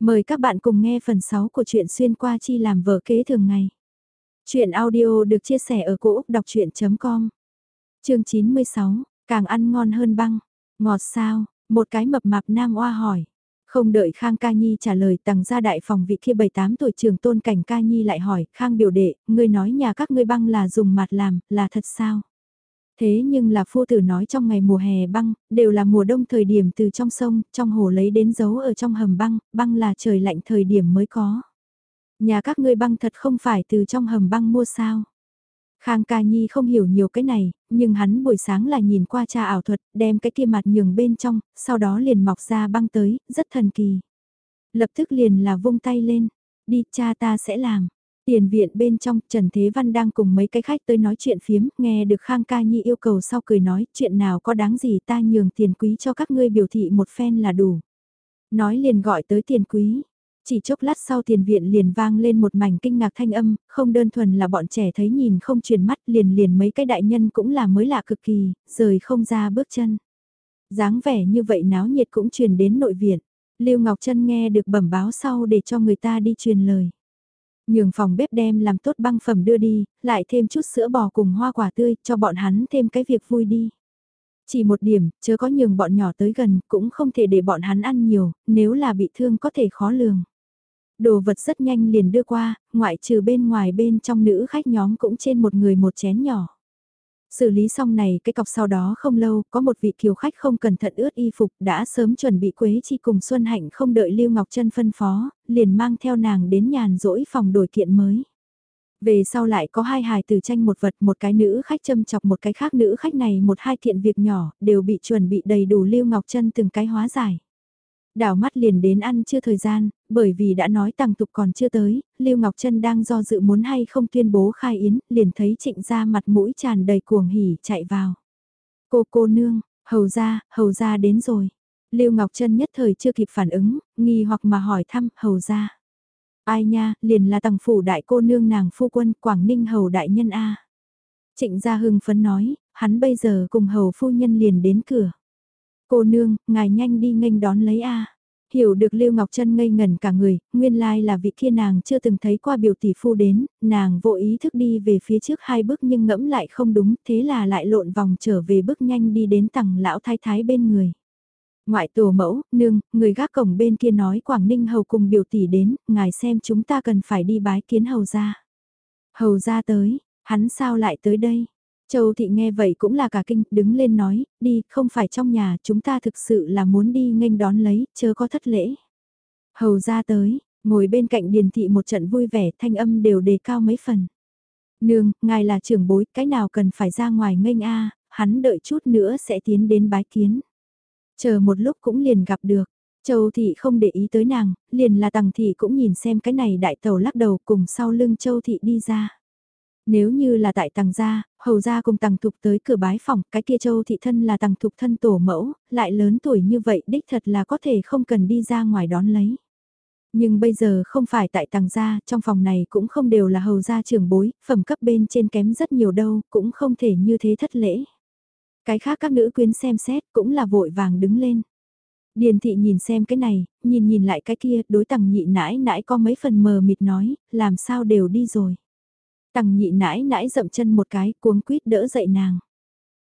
Mời các bạn cùng nghe phần 6 của truyện xuyên qua chi làm vợ kế thường ngày. Chuyện audio được chia sẻ ở cỗ đọc chuyện.com Chương 96, càng ăn ngon hơn băng. Ngọt sao, một cái mập mạp nam oa hỏi. Không đợi Khang Ca Nhi trả lời tầng ra đại phòng vị kia 78 tuổi trường tôn cảnh Ca Nhi lại hỏi, Khang biểu đệ, ngươi nói nhà các ngươi băng là dùng mặt làm, là thật sao? Thế nhưng là phu tử nói trong ngày mùa hè băng, đều là mùa đông thời điểm từ trong sông, trong hồ lấy đến dấu ở trong hầm băng, băng là trời lạnh thời điểm mới có. Nhà các ngươi băng thật không phải từ trong hầm băng mua sao. Khang ca nhi không hiểu nhiều cái này, nhưng hắn buổi sáng là nhìn qua cha ảo thuật, đem cái kia mặt nhường bên trong, sau đó liền mọc ra băng tới, rất thần kỳ. Lập tức liền là vung tay lên, đi cha ta sẽ làm. Tiền viện bên trong, Trần Thế Văn đang cùng mấy cái khách tới nói chuyện phiếm, nghe được Khang Ca Nhi yêu cầu sau cười nói, chuyện nào có đáng gì ta nhường tiền quý cho các ngươi biểu thị một phen là đủ. Nói liền gọi tới tiền quý. Chỉ chốc lát sau tiền viện liền vang lên một mảnh kinh ngạc thanh âm, không đơn thuần là bọn trẻ thấy nhìn không truyền mắt liền liền mấy cái đại nhân cũng là mới lạ cực kỳ, rời không ra bước chân. dáng vẻ như vậy náo nhiệt cũng truyền đến nội viện. Lưu Ngọc Trân nghe được bẩm báo sau để cho người ta đi truyền lời. Nhường phòng bếp đem làm tốt băng phẩm đưa đi, lại thêm chút sữa bò cùng hoa quả tươi cho bọn hắn thêm cái việc vui đi. Chỉ một điểm, chớ có nhường bọn nhỏ tới gần, cũng không thể để bọn hắn ăn nhiều, nếu là bị thương có thể khó lường. Đồ vật rất nhanh liền đưa qua, ngoại trừ bên ngoài bên trong nữ khách nhóm cũng trên một người một chén nhỏ. Xử lý xong này cái cọc sau đó không lâu, có một vị kiều khách không cẩn thận ướt y phục đã sớm chuẩn bị Quế Chi cùng Xuân Hạnh không đợi Lưu Ngọc Trân phân phó, liền mang theo nàng đến nhàn rỗi phòng đổi kiện mới. Về sau lại có hai hài từ tranh một vật một cái nữ khách châm chọc một cái khác nữ khách này một hai kiện việc nhỏ đều bị chuẩn bị đầy đủ Lưu Ngọc Trân từng cái hóa giải. Đảo mắt liền đến ăn chưa thời gian, bởi vì đã nói tàng tục còn chưa tới, Lưu Ngọc Trân đang do dự muốn hay không tuyên bố khai yến, liền thấy trịnh ra mặt mũi tràn đầy cuồng hỉ chạy vào. Cô cô nương, hầu ra, hầu ra đến rồi. Lưu Ngọc Trân nhất thời chưa kịp phản ứng, nghi hoặc mà hỏi thăm hầu ra. Ai nha, liền là tầng phủ đại cô nương nàng phu quân Quảng Ninh hầu đại nhân A. Trịnh gia hưng phấn nói, hắn bây giờ cùng hầu phu nhân liền đến cửa. Cô nương, ngài nhanh đi nghênh đón lấy A. Hiểu được Lưu Ngọc Trân ngây ngẩn cả người, nguyên lai là vị kia nàng chưa từng thấy qua biểu tỷ phu đến, nàng vô ý thức đi về phía trước hai bước nhưng ngẫm lại không đúng, thế là lại lộn vòng trở về bước nhanh đi đến tầng lão thái thái bên người. Ngoại tổ mẫu, nương, người gác cổng bên kia nói Quảng Ninh hầu cùng biểu tỷ đến, ngài xem chúng ta cần phải đi bái kiến hầu ra. Hầu ra tới, hắn sao lại tới đây? Châu Thị nghe vậy cũng là cả kinh, đứng lên nói, đi, không phải trong nhà, chúng ta thực sự là muốn đi nghênh đón lấy, chớ có thất lễ. Hầu ra tới, ngồi bên cạnh Điền Thị một trận vui vẻ, thanh âm đều đề cao mấy phần. Nương, ngài là trưởng bối, cái nào cần phải ra ngoài nghênh a hắn đợi chút nữa sẽ tiến đến bái kiến. Chờ một lúc cũng liền gặp được. Châu Thị không để ý tới nàng, liền là Tằng Thị cũng nhìn xem cái này đại tàu lắc đầu cùng sau lưng Châu Thị đi ra. Nếu như là tại tầng gia, hầu gia cùng tầng thục tới cửa bái phòng, cái kia châu thị thân là tầng thục thân tổ mẫu, lại lớn tuổi như vậy đích thật là có thể không cần đi ra ngoài đón lấy. Nhưng bây giờ không phải tại tầng gia, trong phòng này cũng không đều là hầu gia trưởng bối, phẩm cấp bên trên kém rất nhiều đâu, cũng không thể như thế thất lễ. Cái khác các nữ quyến xem xét cũng là vội vàng đứng lên. Điền thị nhìn xem cái này, nhìn nhìn lại cái kia, đối tầng nhị nãi nãi có mấy phần mờ mịt nói, làm sao đều đi rồi. Tằng nhị nãi nãi dậm chân một cái cuống quýt đỡ dậy nàng.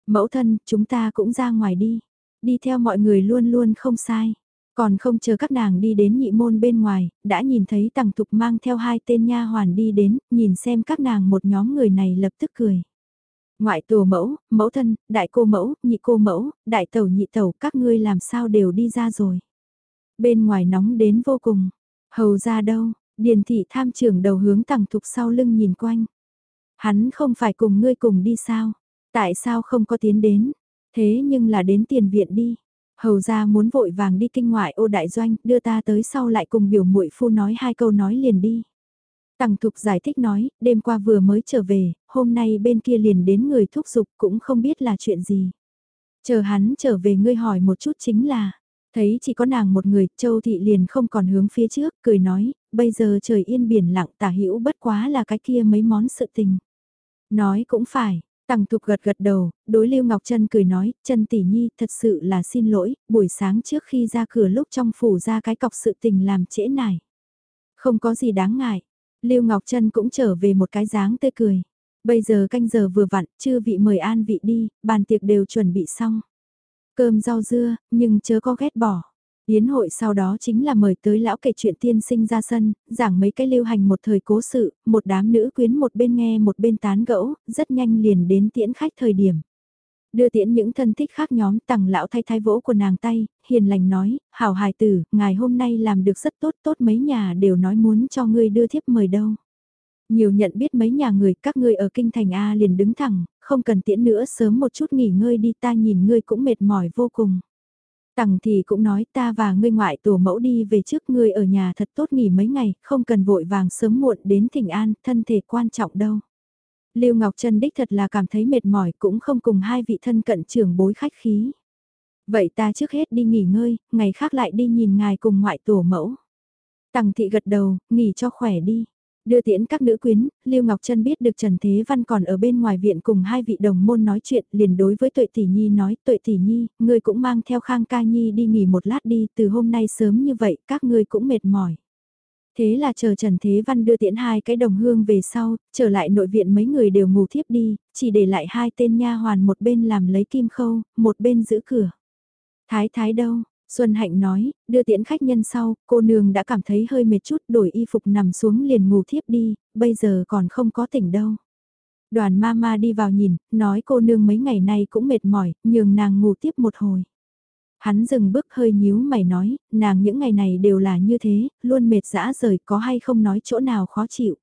Mẫu thân, chúng ta cũng ra ngoài đi. Đi theo mọi người luôn luôn không sai. Còn không chờ các nàng đi đến nhị môn bên ngoài, đã nhìn thấy tằng thục mang theo hai tên nha hoàn đi đến, nhìn xem các nàng một nhóm người này lập tức cười. Ngoại tổ mẫu, mẫu thân, đại cô mẫu, nhị cô mẫu, đại tẩu nhị tẩu các ngươi làm sao đều đi ra rồi. Bên ngoài nóng đến vô cùng, hầu ra đâu, điền thị tham trưởng đầu hướng tằng thục sau lưng nhìn quanh. Hắn không phải cùng ngươi cùng đi sao? Tại sao không có tiến đến? Thế nhưng là đến tiền viện đi. Hầu ra muốn vội vàng đi kinh ngoại ô đại doanh, đưa ta tới sau lại cùng biểu muội phu nói hai câu nói liền đi. Tằng Thục giải thích nói, đêm qua vừa mới trở về, hôm nay bên kia liền đến người thúc giục cũng không biết là chuyện gì. Chờ hắn trở về ngươi hỏi một chút chính là, thấy chỉ có nàng một người, Châu Thị liền không còn hướng phía trước, cười nói, bây giờ trời yên biển lặng tả hữu bất quá là cái kia mấy món sự tình. Nói cũng phải, Tằng Thục gật gật đầu, đối Lưu Ngọc Trân cười nói, Trân tỷ nhi, thật sự là xin lỗi, buổi sáng trước khi ra cửa lúc trong phủ ra cái cọc sự tình làm trễ nải. Không có gì đáng ngại. Lưu Ngọc Trân cũng trở về một cái dáng tươi cười. Bây giờ canh giờ vừa vặn, chưa vị mời an vị đi, bàn tiệc đều chuẩn bị xong. Cơm rau dưa, nhưng chớ có ghét bỏ. Yến hội sau đó chính là mời tới lão kể chuyện tiên sinh ra sân, giảng mấy cái lưu hành một thời cố sự, một đám nữ quyến một bên nghe một bên tán gẫu, rất nhanh liền đến tiễn khách thời điểm. Đưa tiễn những thân thích khác nhóm tặng lão thay thay vỗ của nàng tay, hiền lành nói, hảo hài tử, ngài hôm nay làm được rất tốt tốt mấy nhà đều nói muốn cho ngươi đưa thiếp mời đâu. Nhiều nhận biết mấy nhà người, các ngươi ở kinh thành A liền đứng thẳng, không cần tiễn nữa sớm một chút nghỉ ngơi đi ta nhìn ngươi cũng mệt mỏi vô cùng. Tằng thì cũng nói ta và ngươi ngoại tổ mẫu đi về trước ngươi ở nhà thật tốt nghỉ mấy ngày, không cần vội vàng sớm muộn đến thỉnh an, thân thể quan trọng đâu. Lưu Ngọc Trân đích thật là cảm thấy mệt mỏi cũng không cùng hai vị thân cận trưởng bối khách khí. Vậy ta trước hết đi nghỉ ngơi, ngày khác lại đi nhìn ngài cùng ngoại tổ mẫu. Tằng thị gật đầu, nghỉ cho khỏe đi. Đưa tiễn các nữ quyến, Lưu Ngọc Trân biết được Trần Thế Văn còn ở bên ngoài viện cùng hai vị đồng môn nói chuyện, liền đối với Tuệ Tỷ Nhi nói, Tuệ Tỷ Nhi, ngươi cũng mang theo Khang Ca Nhi đi nghỉ một lát đi, từ hôm nay sớm như vậy, các ngươi cũng mệt mỏi. Thế là chờ Trần Thế Văn đưa tiễn hai cái đồng hương về sau, trở lại nội viện mấy người đều ngủ thiếp đi, chỉ để lại hai tên nha hoàn một bên làm lấy kim khâu, một bên giữ cửa. Thái thái đâu, Xuân Hạnh nói, đưa tiễn khách nhân sau, cô nương đã cảm thấy hơi mệt chút đổi y phục nằm xuống liền ngủ thiếp đi, bây giờ còn không có tỉnh đâu. Đoàn mama đi vào nhìn, nói cô nương mấy ngày nay cũng mệt mỏi, nhường nàng ngủ tiếp một hồi. Hắn dừng bước hơi nhíu mày nói, nàng những ngày này đều là như thế, luôn mệt dã rời có hay không nói chỗ nào khó chịu.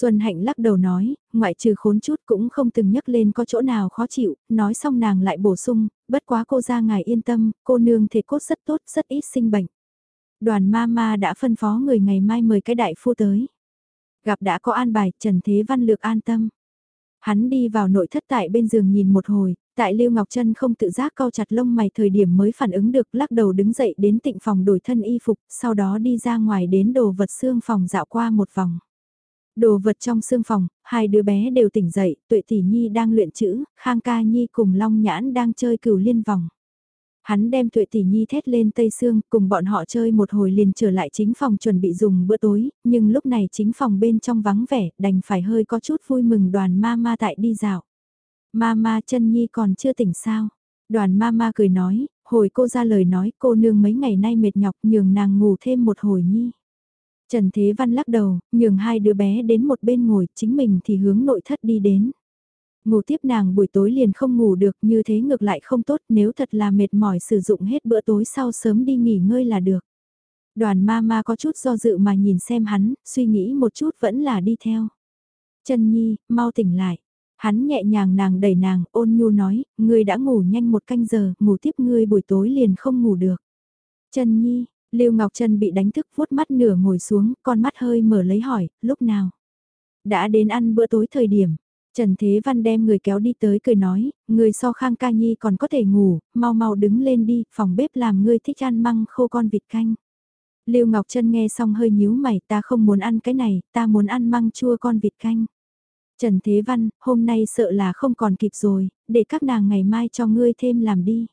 Xuân Hạnh lắc đầu nói, ngoại trừ khốn chút cũng không từng nhắc lên có chỗ nào khó chịu, nói xong nàng lại bổ sung, bất quá cô ra ngài yên tâm, cô nương thể cốt rất tốt, rất ít sinh bệnh. Đoàn ma ma đã phân phó người ngày mai mời cái đại phu tới. Gặp đã có an bài, Trần Thế Văn Lược an tâm. Hắn đi vào nội thất tại bên giường nhìn một hồi, tại Lưu Ngọc Trân không tự giác cau chặt lông mày thời điểm mới phản ứng được lắc đầu đứng dậy đến tịnh phòng đổi thân y phục, sau đó đi ra ngoài đến đồ vật xương phòng dạo qua một vòng. Đồ vật trong xương phòng, hai đứa bé đều tỉnh dậy, tuệ tỷ nhi đang luyện chữ, khang ca nhi cùng long nhãn đang chơi cửu liên vòng. Hắn đem tuệ tỷ nhi thét lên tây xương, cùng bọn họ chơi một hồi liền trở lại chính phòng chuẩn bị dùng bữa tối, nhưng lúc này chính phòng bên trong vắng vẻ, đành phải hơi có chút vui mừng đoàn ma ma tại đi dạo. Ma ma chân nhi còn chưa tỉnh sao? Đoàn ma ma cười nói, hồi cô ra lời nói cô nương mấy ngày nay mệt nhọc nhường nàng ngủ thêm một hồi nhi. Trần Thế Văn lắc đầu, nhường hai đứa bé đến một bên ngồi, chính mình thì hướng nội thất đi đến. Ngủ tiếp nàng buổi tối liền không ngủ được như thế ngược lại không tốt nếu thật là mệt mỏi sử dụng hết bữa tối sau sớm đi nghỉ ngơi là được. Đoàn ma ma có chút do dự mà nhìn xem hắn, suy nghĩ một chút vẫn là đi theo. Trần Nhi, mau tỉnh lại. Hắn nhẹ nhàng nàng đẩy nàng, ôn nhu nói, ngươi đã ngủ nhanh một canh giờ, ngủ tiếp ngươi buổi tối liền không ngủ được. Trần Nhi, Lưu Ngọc Trân bị đánh thức vuốt mắt nửa ngồi xuống, con mắt hơi mở lấy hỏi, lúc nào? Đã đến ăn bữa tối thời điểm. Trần Thế Văn đem người kéo đi tới cười nói, người so khang ca nhi còn có thể ngủ, mau mau đứng lên đi, phòng bếp làm ngươi thích ăn măng khô con vịt canh. Lưu Ngọc Trân nghe xong hơi nhíu mày, ta không muốn ăn cái này, ta muốn ăn măng chua con vịt canh. Trần Thế Văn, hôm nay sợ là không còn kịp rồi, để các nàng ngày mai cho ngươi thêm làm đi.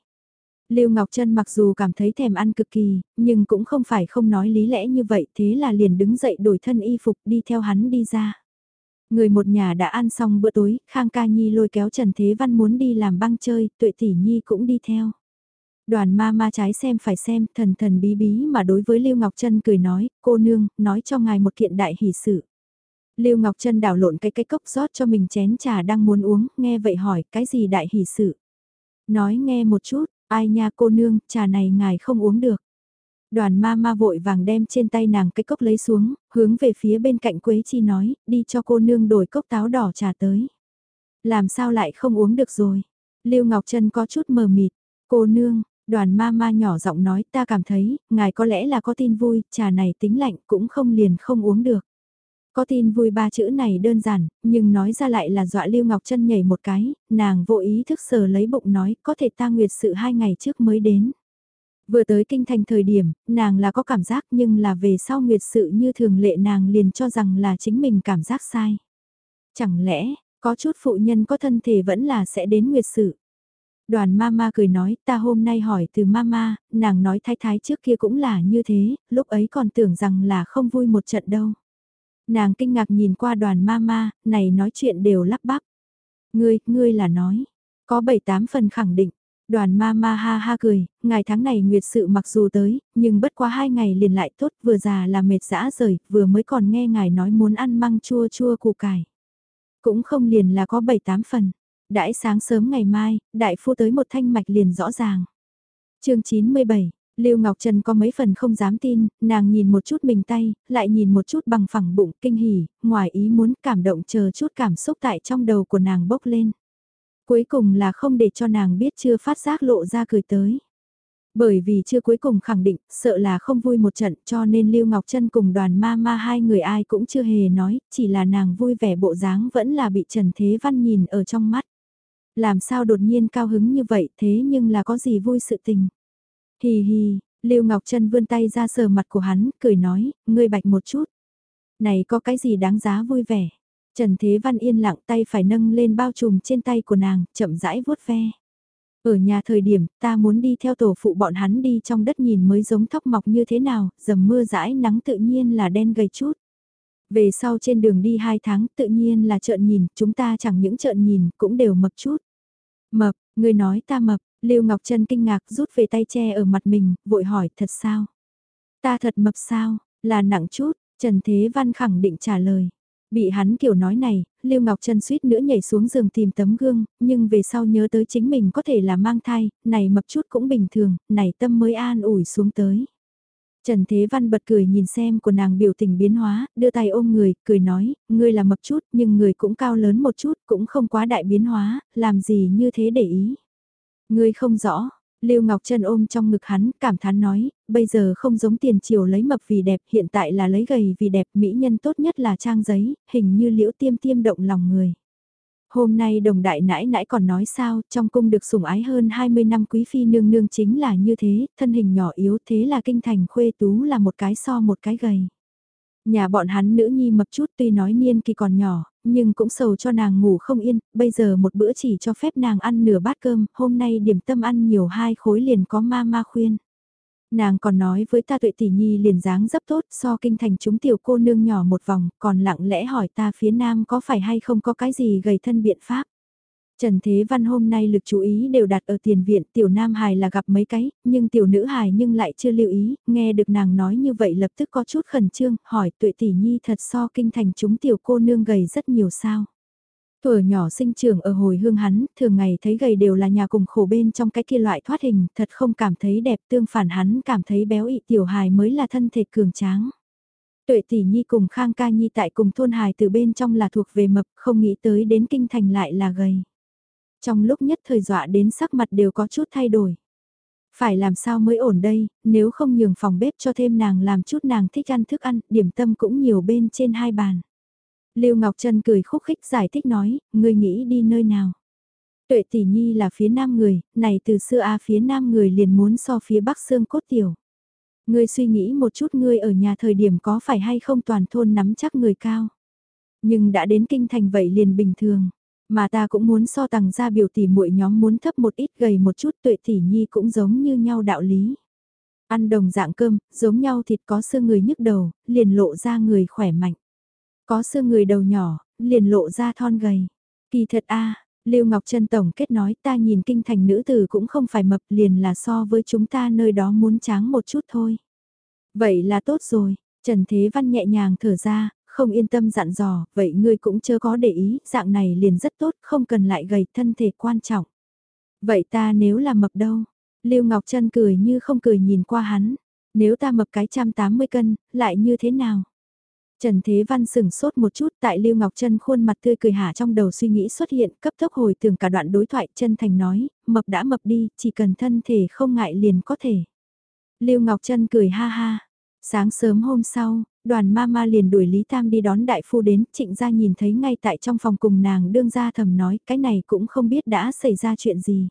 Lưu Ngọc Trân mặc dù cảm thấy thèm ăn cực kỳ, nhưng cũng không phải không nói lý lẽ như vậy, thế là liền đứng dậy đổi thân y phục đi theo hắn đi ra. Người một nhà đã ăn xong bữa tối, Khang Ca Nhi lôi kéo Trần Thế Văn muốn đi làm băng chơi, tuệ tỷ Nhi cũng đi theo. Đoàn ma ma trái xem phải xem, thần thần bí bí mà đối với Lưu Ngọc Trân cười nói, cô nương, nói cho ngài một kiện đại hỷ sự. Lưu Ngọc Trân đảo lộn cái cái cốc rót cho mình chén trà đang muốn uống, nghe vậy hỏi, cái gì đại hỷ sự? Nói nghe một chút, Ai nha cô nương, trà này ngài không uống được. Đoàn ma ma vội vàng đem trên tay nàng cái cốc lấy xuống, hướng về phía bên cạnh Quế Chi nói, đi cho cô nương đổi cốc táo đỏ trà tới. Làm sao lại không uống được rồi? Lưu Ngọc Trân có chút mờ mịt, cô nương, đoàn ma ma nhỏ giọng nói ta cảm thấy, ngài có lẽ là có tin vui, trà này tính lạnh cũng không liền không uống được. Có tin vui ba chữ này đơn giản, nhưng nói ra lại là dọa Lưu Ngọc Trân nhảy một cái, nàng vô ý thức sờ lấy bụng nói có thể ta nguyệt sự hai ngày trước mới đến. Vừa tới kinh thành thời điểm, nàng là có cảm giác nhưng là về sau nguyệt sự như thường lệ nàng liền cho rằng là chính mình cảm giác sai. Chẳng lẽ, Có chút phụ nhân có thân thể vẫn là sẽ đến nguyệt sự. Đoàn mama cười nói, ta hôm nay hỏi từ mama, nàng nói thái thái trước kia cũng là như thế, lúc ấy còn tưởng rằng là không vui một trận đâu. Nàng kinh ngạc nhìn qua đoàn mama, này nói chuyện đều lắp bắp. Ngươi, ngươi là nói, có bảy tám phần khẳng định. Đoàn ma ma ha ha cười, ngày tháng này nguyệt sự mặc dù tới, nhưng bất quá hai ngày liền lại tốt vừa già là mệt dã rời, vừa mới còn nghe ngài nói muốn ăn măng chua chua củ cải. Cũng không liền là có bảy tám phần. Đãi sáng sớm ngày mai, đại phu tới một thanh mạch liền rõ ràng. chương 97, Lưu Ngọc Trần có mấy phần không dám tin, nàng nhìn một chút mình tay, lại nhìn một chút bằng phẳng bụng kinh hỉ, ngoài ý muốn cảm động chờ chút cảm xúc tại trong đầu của nàng bốc lên. Cuối cùng là không để cho nàng biết chưa phát giác lộ ra cười tới. Bởi vì chưa cuối cùng khẳng định, sợ là không vui một trận cho nên Lưu Ngọc Trân cùng đoàn ma ma hai người ai cũng chưa hề nói, chỉ là nàng vui vẻ bộ dáng vẫn là bị Trần Thế Văn nhìn ở trong mắt. Làm sao đột nhiên cao hứng như vậy thế nhưng là có gì vui sự tình. Hì hì, Lưu Ngọc Trân vươn tay ra sờ mặt của hắn, cười nói, ngươi bạch một chút. Này có cái gì đáng giá vui vẻ. Trần Thế Văn yên lặng tay phải nâng lên bao trùm trên tay của nàng, chậm rãi vuốt ve. Ở nhà thời điểm, ta muốn đi theo tổ phụ bọn hắn đi trong đất nhìn mới giống thóc mọc như thế nào, dầm mưa rãi nắng tự nhiên là đen gầy chút. Về sau trên đường đi hai tháng tự nhiên là trợn nhìn, chúng ta chẳng những trợn nhìn, cũng đều mập chút. Mập, người nói ta mập, Lưu Ngọc Trân kinh ngạc rút về tay che ở mặt mình, vội hỏi thật sao? Ta thật mập sao, là nặng chút, Trần Thế Văn khẳng định trả lời. Bị hắn kiểu nói này, Lưu Ngọc Trân suýt nữa nhảy xuống giường tìm tấm gương, nhưng về sau nhớ tới chính mình có thể là mang thai, này mập chút cũng bình thường, này tâm mới an ủi xuống tới. Trần Thế Văn bật cười nhìn xem của nàng biểu tình biến hóa, đưa tay ôm người, cười nói, ngươi là mập chút nhưng người cũng cao lớn một chút, cũng không quá đại biến hóa, làm gì như thế để ý. Ngươi không rõ, Lưu Ngọc Trân ôm trong ngực hắn, cảm thán nói, bây giờ không giống tiền triều lấy mập vì đẹp, hiện tại là lấy gầy vì đẹp, mỹ nhân tốt nhất là trang giấy, hình như liễu tiêm tiêm động lòng người. Hôm nay đồng đại nãi nãi còn nói sao, trong cung được sủng ái hơn 20 năm quý phi nương nương chính là như thế, thân hình nhỏ yếu thế là kinh thành khuê tú là một cái so một cái gầy. Nhà bọn hắn nữ nhi mập chút tuy nói niên kỳ còn nhỏ, nhưng cũng sầu cho nàng ngủ không yên, bây giờ một bữa chỉ cho phép nàng ăn nửa bát cơm, hôm nay điểm tâm ăn nhiều hai khối liền có ma ma khuyên. Nàng còn nói với ta tuệ tỷ nhi liền dáng rất tốt so kinh thành chúng tiểu cô nương nhỏ một vòng, còn lặng lẽ hỏi ta phía nam có phải hay không có cái gì gầy thân biện pháp. Trần Thế Văn hôm nay lực chú ý đều đặt ở tiền viện, tiểu nam hài là gặp mấy cái, nhưng tiểu nữ hài nhưng lại chưa lưu ý, nghe được nàng nói như vậy lập tức có chút khẩn trương, hỏi tuệ tỷ nhi thật so kinh thành chúng tiểu cô nương gầy rất nhiều sao. Tuổi nhỏ sinh trưởng ở hồi hương hắn, thường ngày thấy gầy đều là nhà cùng khổ bên trong cái kia loại thoát hình, thật không cảm thấy đẹp tương phản hắn cảm thấy béo ị tiểu hài mới là thân thể cường tráng. Tuệ tỷ nhi cùng Khang ca nhi tại cùng thôn hài từ bên trong là thuộc về mập, không nghĩ tới đến kinh thành lại là gầy. Trong lúc nhất thời dọa đến sắc mặt đều có chút thay đổi. Phải làm sao mới ổn đây, nếu không nhường phòng bếp cho thêm nàng làm chút nàng thích ăn thức ăn, điểm tâm cũng nhiều bên trên hai bàn. Lưu Ngọc Trân cười khúc khích giải thích nói, ngươi nghĩ đi nơi nào. Tuệ tỷ nhi là phía nam người, này từ xưa a phía nam người liền muốn so phía bắc xương cốt tiểu. Ngươi suy nghĩ một chút ngươi ở nhà thời điểm có phải hay không toàn thôn nắm chắc người cao. Nhưng đã đến kinh thành vậy liền bình thường. Mà ta cũng muốn so tằng ra biểu tỷ muội nhóm muốn thấp một ít gầy một chút tuệ tỷ nhi cũng giống như nhau đạo lý. Ăn đồng dạng cơm, giống nhau thịt có xương người nhức đầu, liền lộ ra người khỏe mạnh. Có xương người đầu nhỏ, liền lộ ra thon gầy. Kỳ thật a Lưu Ngọc Trân Tổng kết nói ta nhìn kinh thành nữ tử cũng không phải mập liền là so với chúng ta nơi đó muốn tráng một chút thôi. Vậy là tốt rồi, Trần Thế Văn nhẹ nhàng thở ra, không yên tâm dặn dò, vậy ngươi cũng chưa có để ý, dạng này liền rất tốt, không cần lại gầy thân thể quan trọng. Vậy ta nếu là mập đâu? Lưu Ngọc Trân cười như không cười nhìn qua hắn, nếu ta mập cái trăm tám mươi cân, lại như thế nào? Trần Thế Văn sừng sốt một chút tại Lưu Ngọc Trân khuôn mặt tươi cười hả trong đầu suy nghĩ xuất hiện cấp tốc hồi tưởng cả đoạn đối thoại chân thành nói, mập đã mập đi, chỉ cần thân thể không ngại liền có thể. Lưu Ngọc Trân cười ha ha. Sáng sớm hôm sau, đoàn mama liền đuổi Lý Tam đi đón đại phu đến, trịnh gia nhìn thấy ngay tại trong phòng cùng nàng đương gia thầm nói cái này cũng không biết đã xảy ra chuyện gì.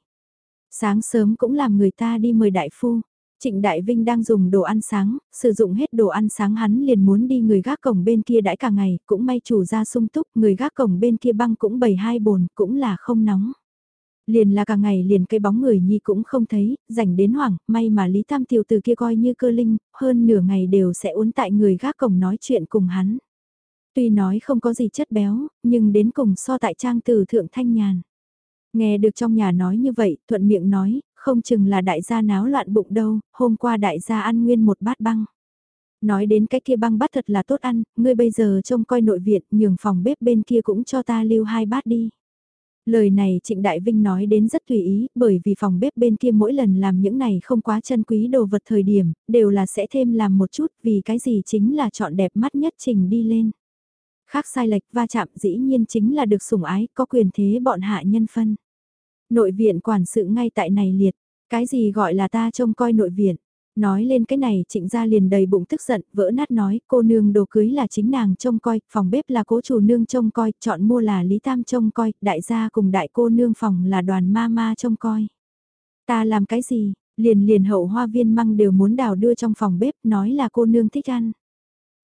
Sáng sớm cũng làm người ta đi mời đại phu, Trịnh Đại Vinh đang dùng đồ ăn sáng, sử dụng hết đồ ăn sáng hắn liền muốn đi người gác cổng bên kia đãi cả ngày, cũng may chủ ra sung túc, người gác cổng bên kia băng cũng bầy hai bồn, cũng là không nóng. Liền là cả ngày liền cây bóng người nhi cũng không thấy, rảnh đến hoảng, may mà Lý Tam Tiểu từ kia coi như cơ linh, hơn nửa ngày đều sẽ uốn tại người gác cổng nói chuyện cùng hắn. Tuy nói không có gì chất béo, nhưng đến cùng so tại trang từ thượng thanh nhàn. Nghe được trong nhà nói như vậy, thuận miệng nói, không chừng là đại gia náo loạn bụng đâu, hôm qua đại gia ăn nguyên một bát băng. Nói đến cái kia băng bát thật là tốt ăn, ngươi bây giờ trông coi nội viện, nhường phòng bếp bên kia cũng cho ta lưu hai bát đi. Lời này Trịnh Đại Vinh nói đến rất tùy ý, bởi vì phòng bếp bên kia mỗi lần làm những này không quá chân quý đồ vật thời điểm, đều là sẽ thêm làm một chút vì cái gì chính là chọn đẹp mắt nhất trình đi lên. Khác sai lệch va chạm dĩ nhiên chính là được sủng ái, có quyền thế bọn hạ nhân phân. Nội viện quản sự ngay tại này liệt, cái gì gọi là ta trông coi nội viện. Nói lên cái này trịnh gia liền đầy bụng tức giận, vỡ nát nói, cô nương đồ cưới là chính nàng trông coi, phòng bếp là cố chủ nương trông coi, chọn mua là Lý Tam trông coi, đại gia cùng đại cô nương phòng là đoàn ma ma trông coi. Ta làm cái gì, liền liền hậu hoa viên măng đều muốn đào đưa trong phòng bếp, nói là cô nương thích ăn.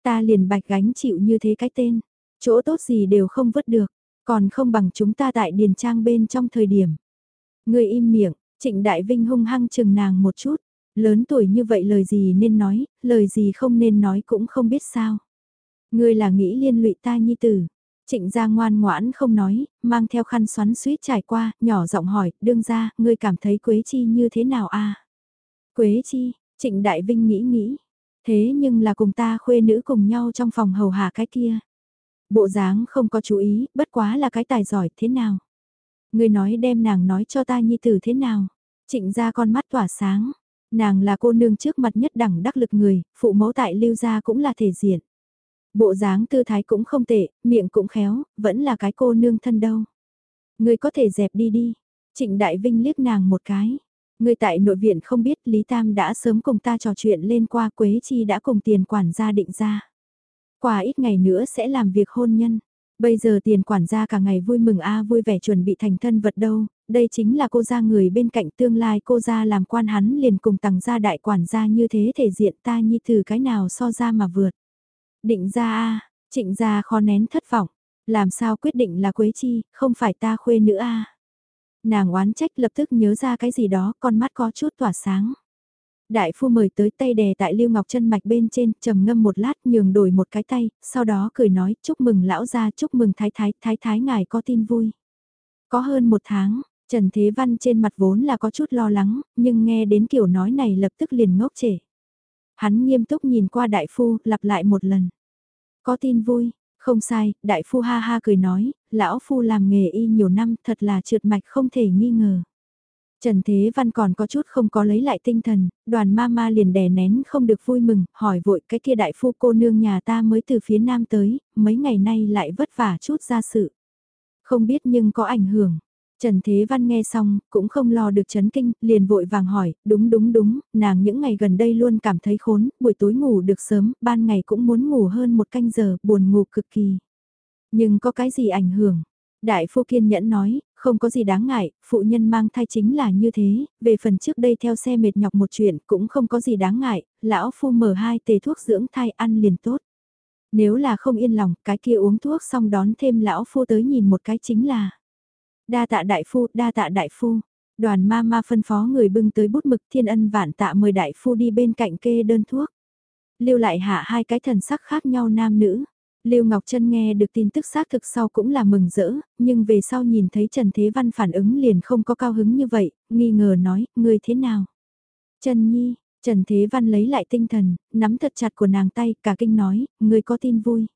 Ta liền bạch gánh chịu như thế cái tên, chỗ tốt gì đều không vứt được, còn không bằng chúng ta tại điền trang bên trong thời điểm. Người im miệng, trịnh đại vinh hung hăng chừng nàng một chút, lớn tuổi như vậy lời gì nên nói, lời gì không nên nói cũng không biết sao. ngươi là nghĩ liên lụy ta nhi tử. Trịnh gia ngoan ngoãn không nói, mang theo khăn xoắn suýt trải qua, nhỏ giọng hỏi, đương ra, ngươi cảm thấy Quế Chi như thế nào a? Quế Chi, Trịnh Đại Vinh nghĩ nghĩ, thế nhưng là cùng ta khuê nữ cùng nhau trong phòng hầu hạ cái kia. Bộ dáng không có chú ý, bất quá là cái tài giỏi thế nào? Ngươi nói đem nàng nói cho ta nhi tử thế nào? Trịnh ra con mắt tỏa sáng. Nàng là cô nương trước mặt nhất đẳng đắc lực người, phụ mẫu tại lưu gia cũng là thể diện. Bộ dáng tư thái cũng không tệ, miệng cũng khéo, vẫn là cái cô nương thân đâu. người có thể dẹp đi đi. Trịnh Đại Vinh liếc nàng một cái. người tại nội viện không biết Lý Tam đã sớm cùng ta trò chuyện lên qua Quế Chi đã cùng tiền quản gia định ra. quả ít ngày nữa sẽ làm việc hôn nhân. Bây giờ tiền quản gia cả ngày vui mừng a vui vẻ chuẩn bị thành thân vật đâu, đây chính là cô gia người bên cạnh tương lai cô gia làm quan hắn liền cùng tầng gia đại quản gia như thế thể diện ta nhi từ cái nào so ra mà vượt. Định ra a trịnh gia khó nén thất vọng, làm sao quyết định là Quế Chi, không phải ta khuê nữa a Nàng oán trách lập tức nhớ ra cái gì đó, con mắt có chút tỏa sáng. Đại phu mời tới tay đè tại Lưu Ngọc chân mạch bên trên, trầm ngâm một lát nhường đổi một cái tay, sau đó cười nói chúc mừng lão gia chúc mừng thái thái, thái thái ngài có tin vui. Có hơn một tháng, Trần Thế Văn trên mặt vốn là có chút lo lắng, nhưng nghe đến kiểu nói này lập tức liền ngốc trễ. Hắn nghiêm túc nhìn qua đại phu, lặp lại một lần. Có tin vui, không sai, đại phu ha ha cười nói, lão phu làm nghề y nhiều năm thật là trượt mạch không thể nghi ngờ. Trần Thế Văn còn có chút không có lấy lại tinh thần, đoàn ma ma liền đè nén không được vui mừng, hỏi vội cái kia đại phu cô nương nhà ta mới từ phía nam tới, mấy ngày nay lại vất vả chút ra sự. Không biết nhưng có ảnh hưởng. Trần Thế Văn nghe xong, cũng không lo được chấn kinh, liền vội vàng hỏi, đúng đúng đúng, nàng những ngày gần đây luôn cảm thấy khốn, buổi tối ngủ được sớm, ban ngày cũng muốn ngủ hơn một canh giờ, buồn ngủ cực kỳ. Nhưng có cái gì ảnh hưởng? Đại phu kiên nhẫn nói, không có gì đáng ngại, phụ nhân mang thai chính là như thế, về phần trước đây theo xe mệt nhọc một chuyện cũng không có gì đáng ngại, lão phu mở hai tề thuốc dưỡng thai ăn liền tốt. Nếu là không yên lòng, cái kia uống thuốc xong đón thêm lão phu tới nhìn một cái chính là. Đa tạ đại phu, đa tạ đại phu. Đoàn ma ma phân phó người bưng tới bút mực thiên ân vạn tạ mời đại phu đi bên cạnh kê đơn thuốc. Lưu lại hạ hai cái thần sắc khác nhau nam nữ. Lưu Ngọc Trân nghe được tin tức xác thực sau cũng là mừng rỡ, nhưng về sau nhìn thấy Trần Thế Văn phản ứng liền không có cao hứng như vậy, nghi ngờ nói, người thế nào? Trần Nhi, Trần Thế Văn lấy lại tinh thần, nắm thật chặt của nàng tay, cả kinh nói, người có tin vui.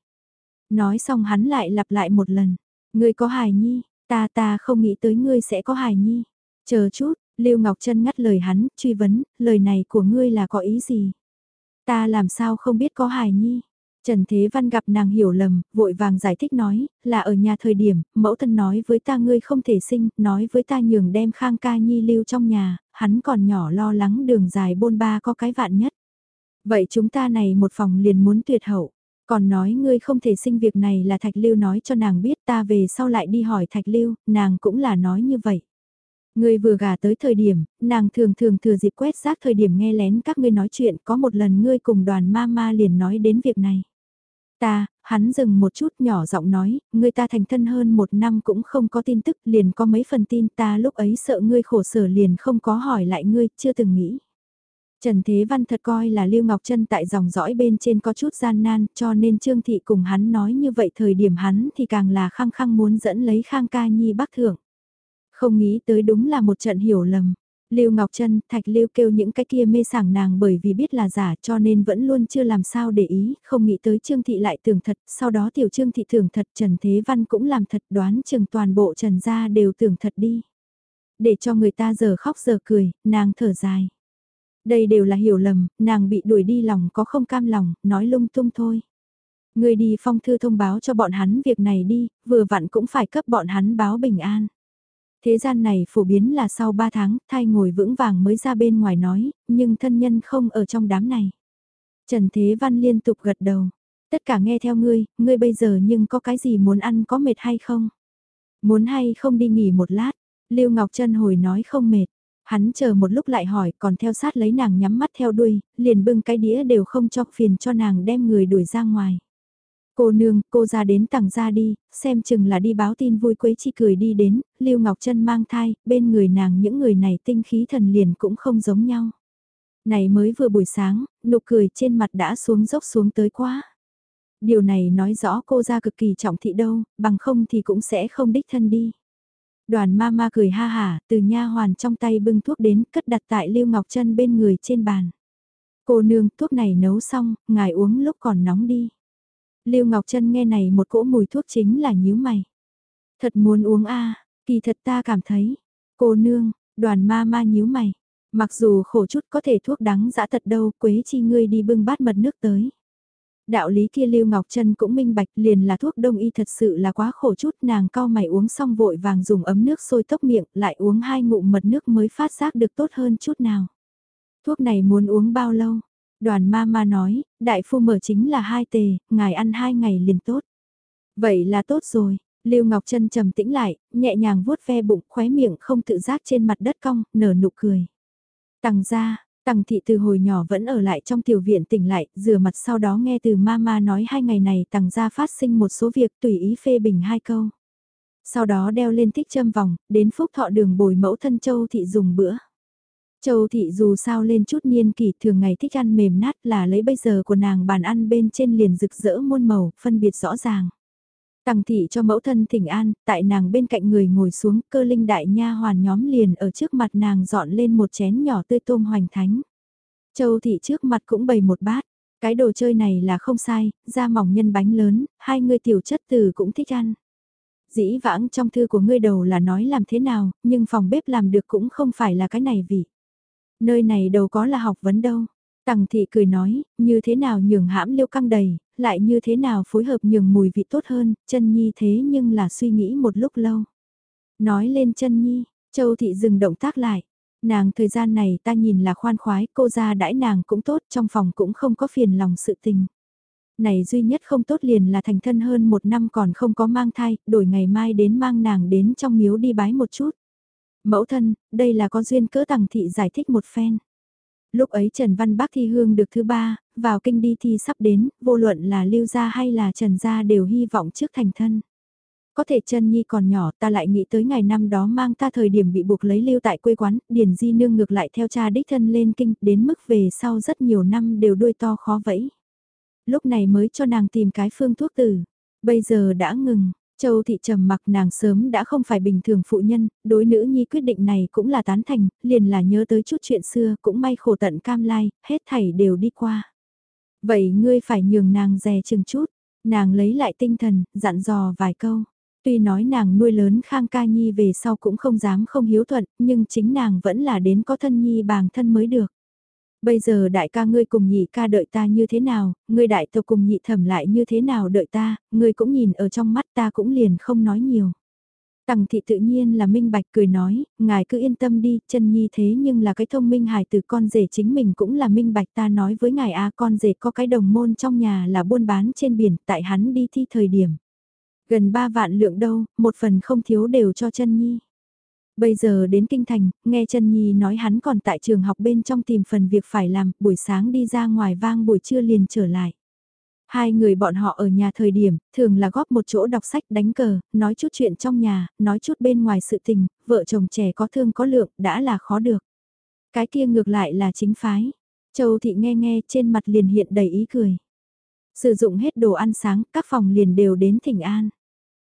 Nói xong hắn lại lặp lại một lần, người có hài nhi, ta ta không nghĩ tới ngươi sẽ có hài nhi. Chờ chút, Lưu Ngọc Trân ngắt lời hắn, truy vấn, lời này của ngươi là có ý gì? Ta làm sao không biết có hài nhi? Trần Thế Văn gặp nàng hiểu lầm, vội vàng giải thích nói, là ở nhà thời điểm, mẫu thân nói với ta ngươi không thể sinh, nói với ta nhường đem Khang Ca Nhi lưu trong nhà, hắn còn nhỏ lo lắng đường dài bôn ba có cái vạn nhất. Vậy chúng ta này một phòng liền muốn tuyệt hậu, còn nói ngươi không thể sinh việc này là Thạch Lưu nói cho nàng biết ta về sau lại đi hỏi Thạch Lưu, nàng cũng là nói như vậy. Ngươi vừa gả tới thời điểm, nàng thường thường thừa dịp quét rác thời điểm nghe lén các ngươi nói chuyện, có một lần ngươi cùng đoàn ma ma liền nói đến việc này. Ta, hắn dừng một chút nhỏ giọng nói, người ta thành thân hơn một năm cũng không có tin tức, liền có mấy phần tin ta lúc ấy sợ ngươi khổ sở liền không có hỏi lại ngươi, chưa từng nghĩ. Trần Thế Văn thật coi là Lưu Ngọc Trân tại dòng dõi bên trên có chút gian nan, cho nên Trương Thị cùng hắn nói như vậy thời điểm hắn thì càng là khăng khăng muốn dẫn lấy Khang Ca Nhi bắc thưởng. Không nghĩ tới đúng là một trận hiểu lầm. Lưu Ngọc Trân, Thạch Lưu kêu những cái kia mê sảng nàng bởi vì biết là giả cho nên vẫn luôn chưa làm sao để ý, không nghĩ tới Trương Thị lại tưởng thật, sau đó tiểu Trương Thị tưởng thật Trần Thế Văn cũng làm thật đoán chừng toàn bộ Trần gia đều tưởng thật đi. Để cho người ta giờ khóc giờ cười, nàng thở dài. Đây đều là hiểu lầm, nàng bị đuổi đi lòng có không cam lòng, nói lung tung thôi. Người đi phong thư thông báo cho bọn hắn việc này đi, vừa vặn cũng phải cấp bọn hắn báo bình an. Thế gian này phổ biến là sau 3 tháng, thai ngồi vững vàng mới ra bên ngoài nói, nhưng thân nhân không ở trong đám này. Trần Thế Văn liên tục gật đầu. Tất cả nghe theo ngươi, ngươi bây giờ nhưng có cái gì muốn ăn có mệt hay không? Muốn hay không đi nghỉ một lát? Lưu Ngọc Trân hồi nói không mệt. Hắn chờ một lúc lại hỏi còn theo sát lấy nàng nhắm mắt theo đuôi, liền bưng cái đĩa đều không cho phiền cho nàng đem người đuổi ra ngoài. Cô nương, cô ra đến tầng ra đi, xem chừng là đi báo tin vui quấy chi cười đi đến, Lưu Ngọc Trân mang thai, bên người nàng những người này tinh khí thần liền cũng không giống nhau. Này mới vừa buổi sáng, nụ cười trên mặt đã xuống dốc xuống tới quá. Điều này nói rõ cô ra cực kỳ trọng thị đâu, bằng không thì cũng sẽ không đích thân đi. Đoàn ma ma cười ha hả, từ nha hoàn trong tay bưng thuốc đến, cất đặt tại Lưu Ngọc Trân bên người trên bàn. Cô nương, thuốc này nấu xong, ngài uống lúc còn nóng đi. Lưu Ngọc Trân nghe này một cỗ mùi thuốc chính là nhíu mày. Thật muốn uống a, kỳ thật ta cảm thấy. Cô nương, đoàn ma ma nhíu mày. Mặc dù khổ chút có thể thuốc đắng dã thật đâu, quế chi ngươi đi bưng bát mật nước tới. Đạo lý kia Lưu Ngọc Trân cũng minh bạch liền là thuốc đông y thật sự là quá khổ chút nàng cao mày uống xong vội vàng dùng ấm nước sôi tốc miệng lại uống hai ngụm mật nước mới phát giác được tốt hơn chút nào. Thuốc này muốn uống bao lâu? Đoàn ma ma nói, đại phu mở chính là hai tề, ngài ăn hai ngày liền tốt. Vậy là tốt rồi, Lưu Ngọc Trân trầm tĩnh lại, nhẹ nhàng vuốt ve bụng khóe miệng không tự giác trên mặt đất cong, nở nụ cười. Tằng ra, Tằng thị từ hồi nhỏ vẫn ở lại trong tiểu viện tỉnh lại, rửa mặt sau đó nghe từ mama nói hai ngày này tằng ra phát sinh một số việc tùy ý phê bình hai câu. Sau đó đeo lên thích châm vòng, đến phúc thọ đường bồi mẫu thân châu thị dùng bữa. Châu thị dù sao lên chút niên kỷ thường ngày thích ăn mềm nát là lấy bây giờ của nàng bàn ăn bên trên liền rực rỡ muôn màu, phân biệt rõ ràng. Tằng thị cho mẫu thân thỉnh an, tại nàng bên cạnh người ngồi xuống, cơ linh đại nha hoàn nhóm liền ở trước mặt nàng dọn lên một chén nhỏ tươi tôm hoành thánh. Châu thị trước mặt cũng bày một bát, cái đồ chơi này là không sai, da mỏng nhân bánh lớn, hai người tiểu chất từ cũng thích ăn. Dĩ vãng trong thư của ngươi đầu là nói làm thế nào, nhưng phòng bếp làm được cũng không phải là cái này vì. Nơi này đâu có là học vấn đâu. Tằng thị cười nói, như thế nào nhường hãm liêu căng đầy, lại như thế nào phối hợp nhường mùi vị tốt hơn, chân nhi thế nhưng là suy nghĩ một lúc lâu. Nói lên chân nhi, châu thị dừng động tác lại. Nàng thời gian này ta nhìn là khoan khoái, cô ra đãi nàng cũng tốt, trong phòng cũng không có phiền lòng sự tình. Này duy nhất không tốt liền là thành thân hơn một năm còn không có mang thai, đổi ngày mai đến mang nàng đến trong miếu đi bái một chút. Mẫu thân, đây là có duyên cỡ tằng thị giải thích một phen. Lúc ấy Trần Văn Bắc thi hương được thứ ba, vào kinh đi thi sắp đến, vô luận là lưu gia hay là Trần gia đều hy vọng trước thành thân. Có thể chân nhi còn nhỏ ta lại nghĩ tới ngày năm đó mang ta thời điểm bị buộc lấy lưu tại quê quán, Điền Di Nương ngược lại theo cha đích thân lên kinh, đến mức về sau rất nhiều năm đều đuôi to khó vẫy. Lúc này mới cho nàng tìm cái phương thuốc tử, bây giờ đã ngừng, Châu thị trầm mặc nàng sớm đã không phải bình thường phụ nhân, đối nữ nhi quyết định này cũng là tán thành, liền là nhớ tới chút chuyện xưa, cũng may khổ tận cam lai, hết thảy đều đi qua. Vậy ngươi phải nhường nàng dè chừng chút, nàng lấy lại tinh thần, dặn dò vài câu. Tuy nói nàng nuôi lớn Khang Ca Nhi về sau cũng không dám không hiếu thuận, nhưng chính nàng vẫn là đến có thân nhi bàng thân mới được. Bây giờ đại ca ngươi cùng nhị ca đợi ta như thế nào, ngươi đại tộc cùng nhị thẩm lại như thế nào đợi ta, ngươi cũng nhìn ở trong mắt ta cũng liền không nói nhiều. Tằng thị tự nhiên là minh bạch cười nói, ngài cứ yên tâm đi, chân nhi thế nhưng là cái thông minh hài từ con rể chính mình cũng là minh bạch ta nói với ngài a à, con rể có cái đồng môn trong nhà là buôn bán trên biển tại hắn đi thi thời điểm. Gần ba vạn lượng đâu, một phần không thiếu đều cho chân nhi. Bây giờ đến kinh thành, nghe chân Nhi nói hắn còn tại trường học bên trong tìm phần việc phải làm, buổi sáng đi ra ngoài vang buổi trưa liền trở lại. Hai người bọn họ ở nhà thời điểm, thường là góp một chỗ đọc sách đánh cờ, nói chút chuyện trong nhà, nói chút bên ngoài sự tình, vợ chồng trẻ có thương có lượng, đã là khó được. Cái kia ngược lại là chính phái. Châu Thị nghe nghe trên mặt liền hiện đầy ý cười. Sử dụng hết đồ ăn sáng, các phòng liền đều đến thỉnh an.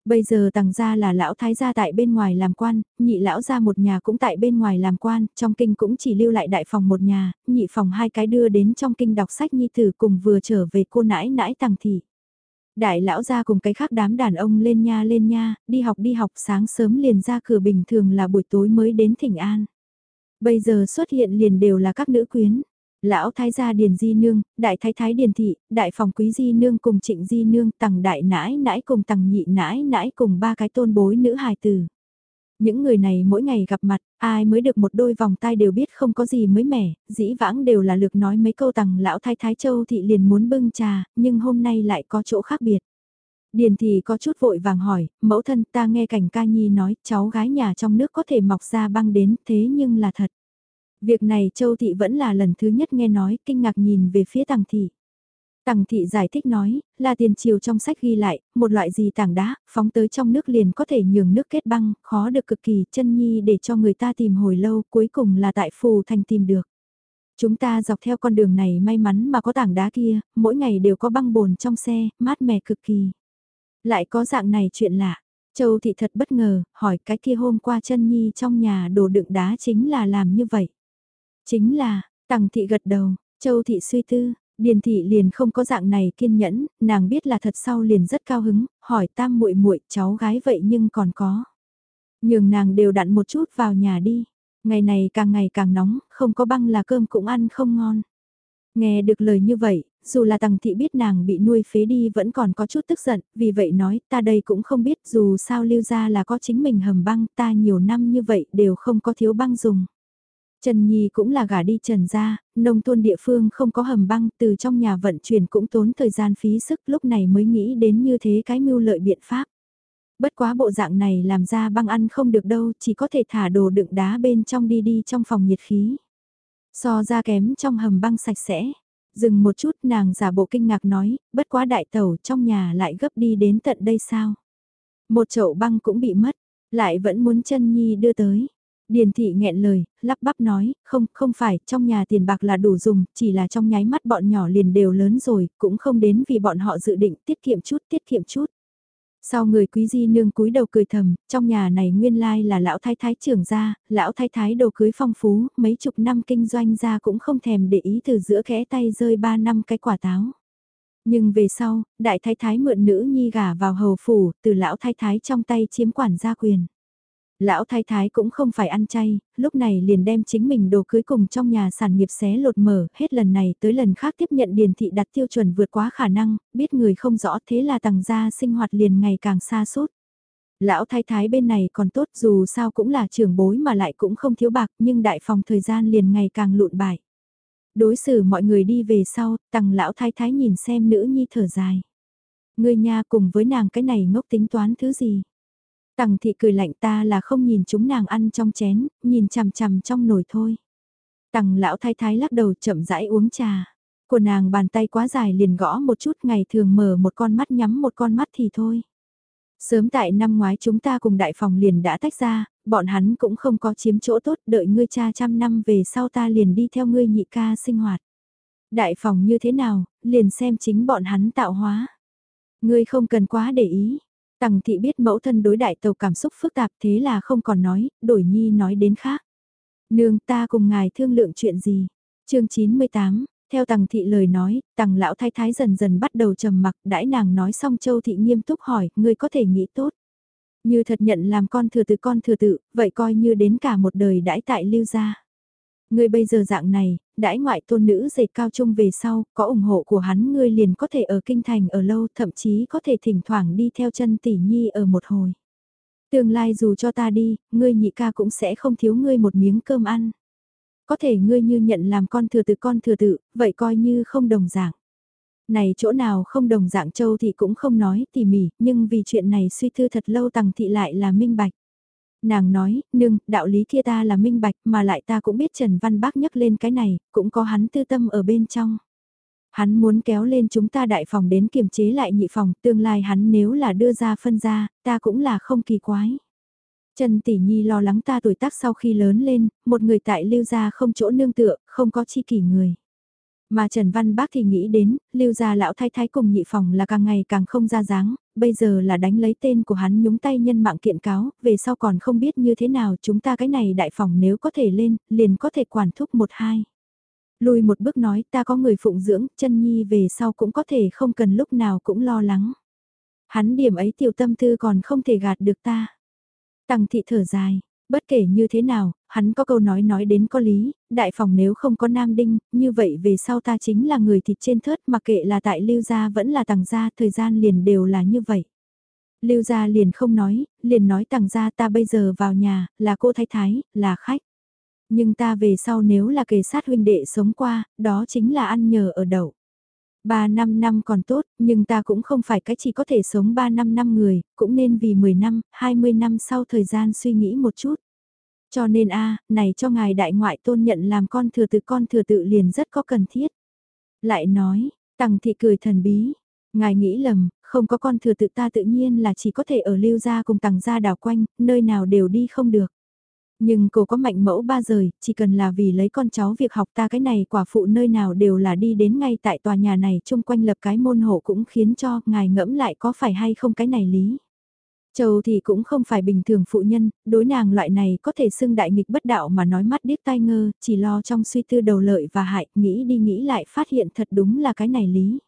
Bây giờ tàng gia là lão thái gia tại bên ngoài làm quan, nhị lão gia một nhà cũng tại bên ngoài làm quan, trong kinh cũng chỉ lưu lại đại phòng một nhà, nhị phòng hai cái đưa đến trong kinh đọc sách nhi tử cùng vừa trở về cô nãi nãi tàng thị. Đại lão gia cùng cái khác đám đàn ông lên nha lên nha, đi học đi học sáng sớm liền ra cửa bình thường là buổi tối mới đến thỉnh an. Bây giờ xuất hiện liền đều là các nữ quyến lão thái gia Điền Di Nương, đại thái thái Điền Thị, đại phòng quý Di Nương cùng trịnh Di Nương, tầng đại nãi nãi cùng tầng nhị nãi nãi cùng ba cái tôn bối nữ hài tử. Những người này mỗi ngày gặp mặt, ai mới được một đôi vòng tai đều biết không có gì mới mẻ, dĩ vãng đều là lược nói mấy câu tầng lão thái thái châu thị liền muốn bưng trà, nhưng hôm nay lại có chỗ khác biệt. Điền thì có chút vội vàng hỏi, mẫu thân ta nghe cảnh ca nhi nói cháu gái nhà trong nước có thể mọc ra băng đến thế nhưng là thật. Việc này Châu Thị vẫn là lần thứ nhất nghe nói, kinh ngạc nhìn về phía Tằng Thị. Tằng Thị giải thích nói, là tiền triều trong sách ghi lại, một loại gì tảng đá, phóng tới trong nước liền có thể nhường nước kết băng, khó được cực kỳ, chân nhi để cho người ta tìm hồi lâu, cuối cùng là tại phù thành tìm được. Chúng ta dọc theo con đường này may mắn mà có tảng đá kia, mỗi ngày đều có băng bồn trong xe, mát mẻ cực kỳ. Lại có dạng này chuyện lạ, Châu Thị thật bất ngờ, hỏi cái kia hôm qua chân nhi trong nhà đồ đựng đá chính là làm như vậy. Chính là, Tằng thị gật đầu, Châu thị suy tư, Điền thị liền không có dạng này kiên nhẫn, nàng biết là thật sau liền rất cao hứng, hỏi tam muội muội cháu gái vậy nhưng còn có. Nhường nàng đều đặn một chút vào nhà đi. Ngày này càng ngày càng nóng, không có băng là cơm cũng ăn không ngon. Nghe được lời như vậy, dù là tằng thị biết nàng bị nuôi phế đi vẫn còn có chút tức giận, vì vậy nói ta đây cũng không biết dù sao lưu ra là có chính mình hầm băng ta nhiều năm như vậy đều không có thiếu băng dùng. Trần Nhi cũng là gả đi Trần ra, nông thôn địa phương không có hầm băng, từ trong nhà vận chuyển cũng tốn thời gian phí sức lúc này mới nghĩ đến như thế cái mưu lợi biện pháp. Bất quá bộ dạng này làm ra băng ăn không được đâu, chỉ có thể thả đồ đựng đá bên trong đi đi trong phòng nhiệt khí. So ra kém trong hầm băng sạch sẽ. Dừng một chút nàng giả bộ kinh ngạc nói, bất quá đại tẩu trong nhà lại gấp đi đến tận đây sao. Một chậu băng cũng bị mất, lại vẫn muốn chân nhi đưa tới. Điền thị nghẹn lời, lắp bắp nói, không, không phải, trong nhà tiền bạc là đủ dùng, chỉ là trong nháy mắt bọn nhỏ liền đều lớn rồi, cũng không đến vì bọn họ dự định tiết kiệm chút, tiết kiệm chút. Sau người quý di nương cúi đầu cười thầm, trong nhà này nguyên lai là lão thái thái trưởng gia, lão thái thái đồ cưới phong phú, mấy chục năm kinh doanh ra cũng không thèm để ý từ giữa kẽ tay rơi ba năm cái quả táo. Nhưng về sau, đại thái thái mượn nữ nhi gả vào hầu phủ, từ lão thái thái trong tay chiếm quản gia quyền. Lão thái thái cũng không phải ăn chay, lúc này liền đem chính mình đồ cưới cùng trong nhà sản nghiệp xé lột mở, hết lần này tới lần khác tiếp nhận điền thị đặt tiêu chuẩn vượt quá khả năng, biết người không rõ thế là tầng gia sinh hoạt liền ngày càng xa suốt. Lão thái thái bên này còn tốt dù sao cũng là trưởng bối mà lại cũng không thiếu bạc nhưng đại phòng thời gian liền ngày càng lụn bại. Đối xử mọi người đi về sau, tầng lão thái thái nhìn xem nữ nhi thở dài. Người nhà cùng với nàng cái này ngốc tính toán thứ gì. Tằng thị cười lạnh ta là không nhìn chúng nàng ăn trong chén, nhìn chằm chằm trong nồi thôi. Tằng lão thái thái lắc đầu chậm rãi uống trà. Của nàng bàn tay quá dài liền gõ một chút ngày thường mở một con mắt nhắm một con mắt thì thôi. Sớm tại năm ngoái chúng ta cùng đại phòng liền đã tách ra, bọn hắn cũng không có chiếm chỗ tốt đợi ngươi cha trăm năm về sau ta liền đi theo ngươi nhị ca sinh hoạt. Đại phòng như thế nào, liền xem chính bọn hắn tạo hóa. Ngươi không cần quá để ý, Tằng thị biết mẫu thân đối đại tàu cảm xúc phức tạp thế là không còn nói, đổi nhi nói đến khác. Nương ta cùng ngài thương lượng chuyện gì? chương 98, theo tằng thị lời nói, tằng lão thái thái dần dần bắt đầu trầm mặc, đãi nàng nói xong châu thị nghiêm túc hỏi, ngươi có thể nghĩ tốt. Như thật nhận làm con thừa tự con thừa tự, vậy coi như đến cả một đời đãi tại lưu gia. Ngươi bây giờ dạng này, đãi ngoại tôn nữ dệt cao trung về sau, có ủng hộ của hắn ngươi liền có thể ở kinh thành ở lâu, thậm chí có thể thỉnh thoảng đi theo chân tỷ nhi ở một hồi. Tương lai dù cho ta đi, ngươi nhị ca cũng sẽ không thiếu ngươi một miếng cơm ăn. Có thể ngươi như nhận làm con thừa tự con thừa tự, vậy coi như không đồng dạng. Này chỗ nào không đồng dạng châu thì cũng không nói tỉ mỉ, nhưng vì chuyện này suy thư thật lâu tằng thị lại là minh bạch. Nàng nói, nương, đạo lý kia ta là minh bạch mà lại ta cũng biết Trần Văn Bác nhắc lên cái này, cũng có hắn tư tâm ở bên trong. Hắn muốn kéo lên chúng ta đại phòng đến kiềm chế lại nhị phòng, tương lai hắn nếu là đưa ra phân ra, ta cũng là không kỳ quái. Trần Tỷ Nhi lo lắng ta tuổi tác sau khi lớn lên, một người tại lưu gia không chỗ nương tựa, không có chi kỷ người. Mà Trần Văn Bác thì nghĩ đến, lưu gia lão thái thái cùng nhị phòng là càng ngày càng không ra dáng, bây giờ là đánh lấy tên của hắn nhúng tay nhân mạng kiện cáo, về sau còn không biết như thế nào chúng ta cái này đại phòng nếu có thể lên, liền có thể quản thúc một hai. Lùi một bước nói ta có người phụng dưỡng, chân nhi về sau cũng có thể không cần lúc nào cũng lo lắng. Hắn điểm ấy tiểu tâm tư còn không thể gạt được ta. Tăng thị thở dài, bất kể như thế nào, hắn có câu nói nói đến có lý, đại phòng nếu không có nam đinh, như vậy về sau ta chính là người thịt trên thớt mặc kệ là tại lưu gia vẫn là tàng gia, thời gian liền đều là như vậy. Lưu gia liền không nói, liền nói tàng gia ta bây giờ vào nhà, là cô thái thái, là khách. Nhưng ta về sau nếu là kề sát huynh đệ sống qua, đó chính là ăn nhờ ở đậu. Ba năm năm còn tốt, nhưng ta cũng không phải cái chỉ có thể sống ba năm năm người, cũng nên vì 10 năm, 20 năm sau thời gian suy nghĩ một chút. Cho nên a này cho ngài đại ngoại tôn nhận làm con thừa tự con thừa tự liền rất có cần thiết. Lại nói, tằng thị cười thần bí, ngài nghĩ lầm, không có con thừa tự ta tự nhiên là chỉ có thể ở lưu gia cùng tằng gia đảo quanh, nơi nào đều đi không được. Nhưng cô có mạnh mẫu ba rời, chỉ cần là vì lấy con cháu việc học ta cái này quả phụ nơi nào đều là đi đến ngay tại tòa nhà này chung quanh lập cái môn hộ cũng khiến cho ngài ngẫm lại có phải hay không cái này lý. Châu thì cũng không phải bình thường phụ nhân, đối nàng loại này có thể xưng đại nghịch bất đạo mà nói mắt điếc tai ngơ, chỉ lo trong suy tư đầu lợi và hại, nghĩ đi nghĩ lại phát hiện thật đúng là cái này lý.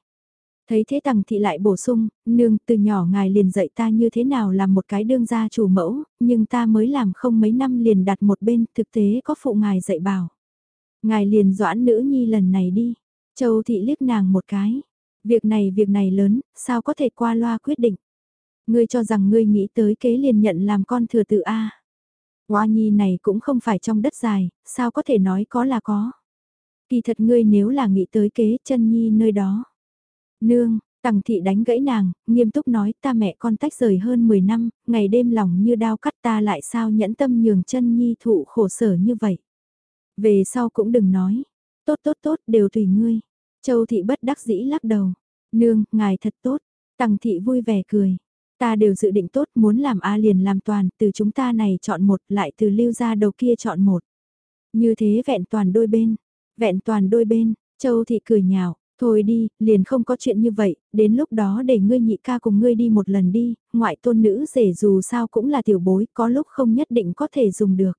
Thấy thế tằng thị lại bổ sung, nương từ nhỏ ngài liền dạy ta như thế nào làm một cái đương gia chủ mẫu, nhưng ta mới làm không mấy năm liền đặt một bên, thực tế có phụ ngài dạy bảo. Ngài liền doãn nữ nhi lần này đi, châu thị liếc nàng một cái, việc này việc này lớn, sao có thể qua loa quyết định. Ngươi cho rằng ngươi nghĩ tới kế liền nhận làm con thừa tự A. Hoa nhi này cũng không phải trong đất dài, sao có thể nói có là có. Kỳ thật ngươi nếu là nghĩ tới kế chân nhi nơi đó. Nương, Tằng thị đánh gãy nàng, nghiêm túc nói ta mẹ con tách rời hơn 10 năm, ngày đêm lòng như đao cắt ta lại sao nhẫn tâm nhường chân nhi thụ khổ sở như vậy. Về sau cũng đừng nói, tốt tốt tốt đều tùy ngươi. Châu thị bất đắc dĩ lắc đầu, nương, ngài thật tốt, Tằng thị vui vẻ cười. Ta đều dự định tốt muốn làm A liền làm toàn, từ chúng ta này chọn một lại từ lưu ra đầu kia chọn một. Như thế vẹn toàn đôi bên, vẹn toàn đôi bên, Châu thị cười nhạo, Thôi đi, liền không có chuyện như vậy, đến lúc đó để ngươi nhị ca cùng ngươi đi một lần đi, ngoại tôn nữ rể dù sao cũng là tiểu bối, có lúc không nhất định có thể dùng được.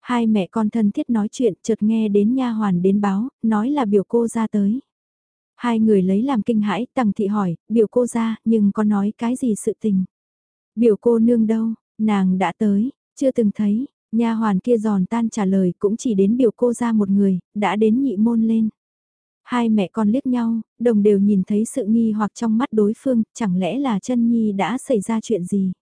Hai mẹ con thân thiết nói chuyện, chợt nghe đến nha hoàn đến báo, nói là biểu cô ra tới. Hai người lấy làm kinh hãi, tằng thị hỏi, biểu cô ra, nhưng có nói cái gì sự tình. Biểu cô nương đâu, nàng đã tới, chưa từng thấy, nha hoàn kia giòn tan trả lời cũng chỉ đến biểu cô ra một người, đã đến nhị môn lên. Hai mẹ con liếc nhau, đồng đều nhìn thấy sự nghi hoặc trong mắt đối phương, chẳng lẽ là chân nhi đã xảy ra chuyện gì.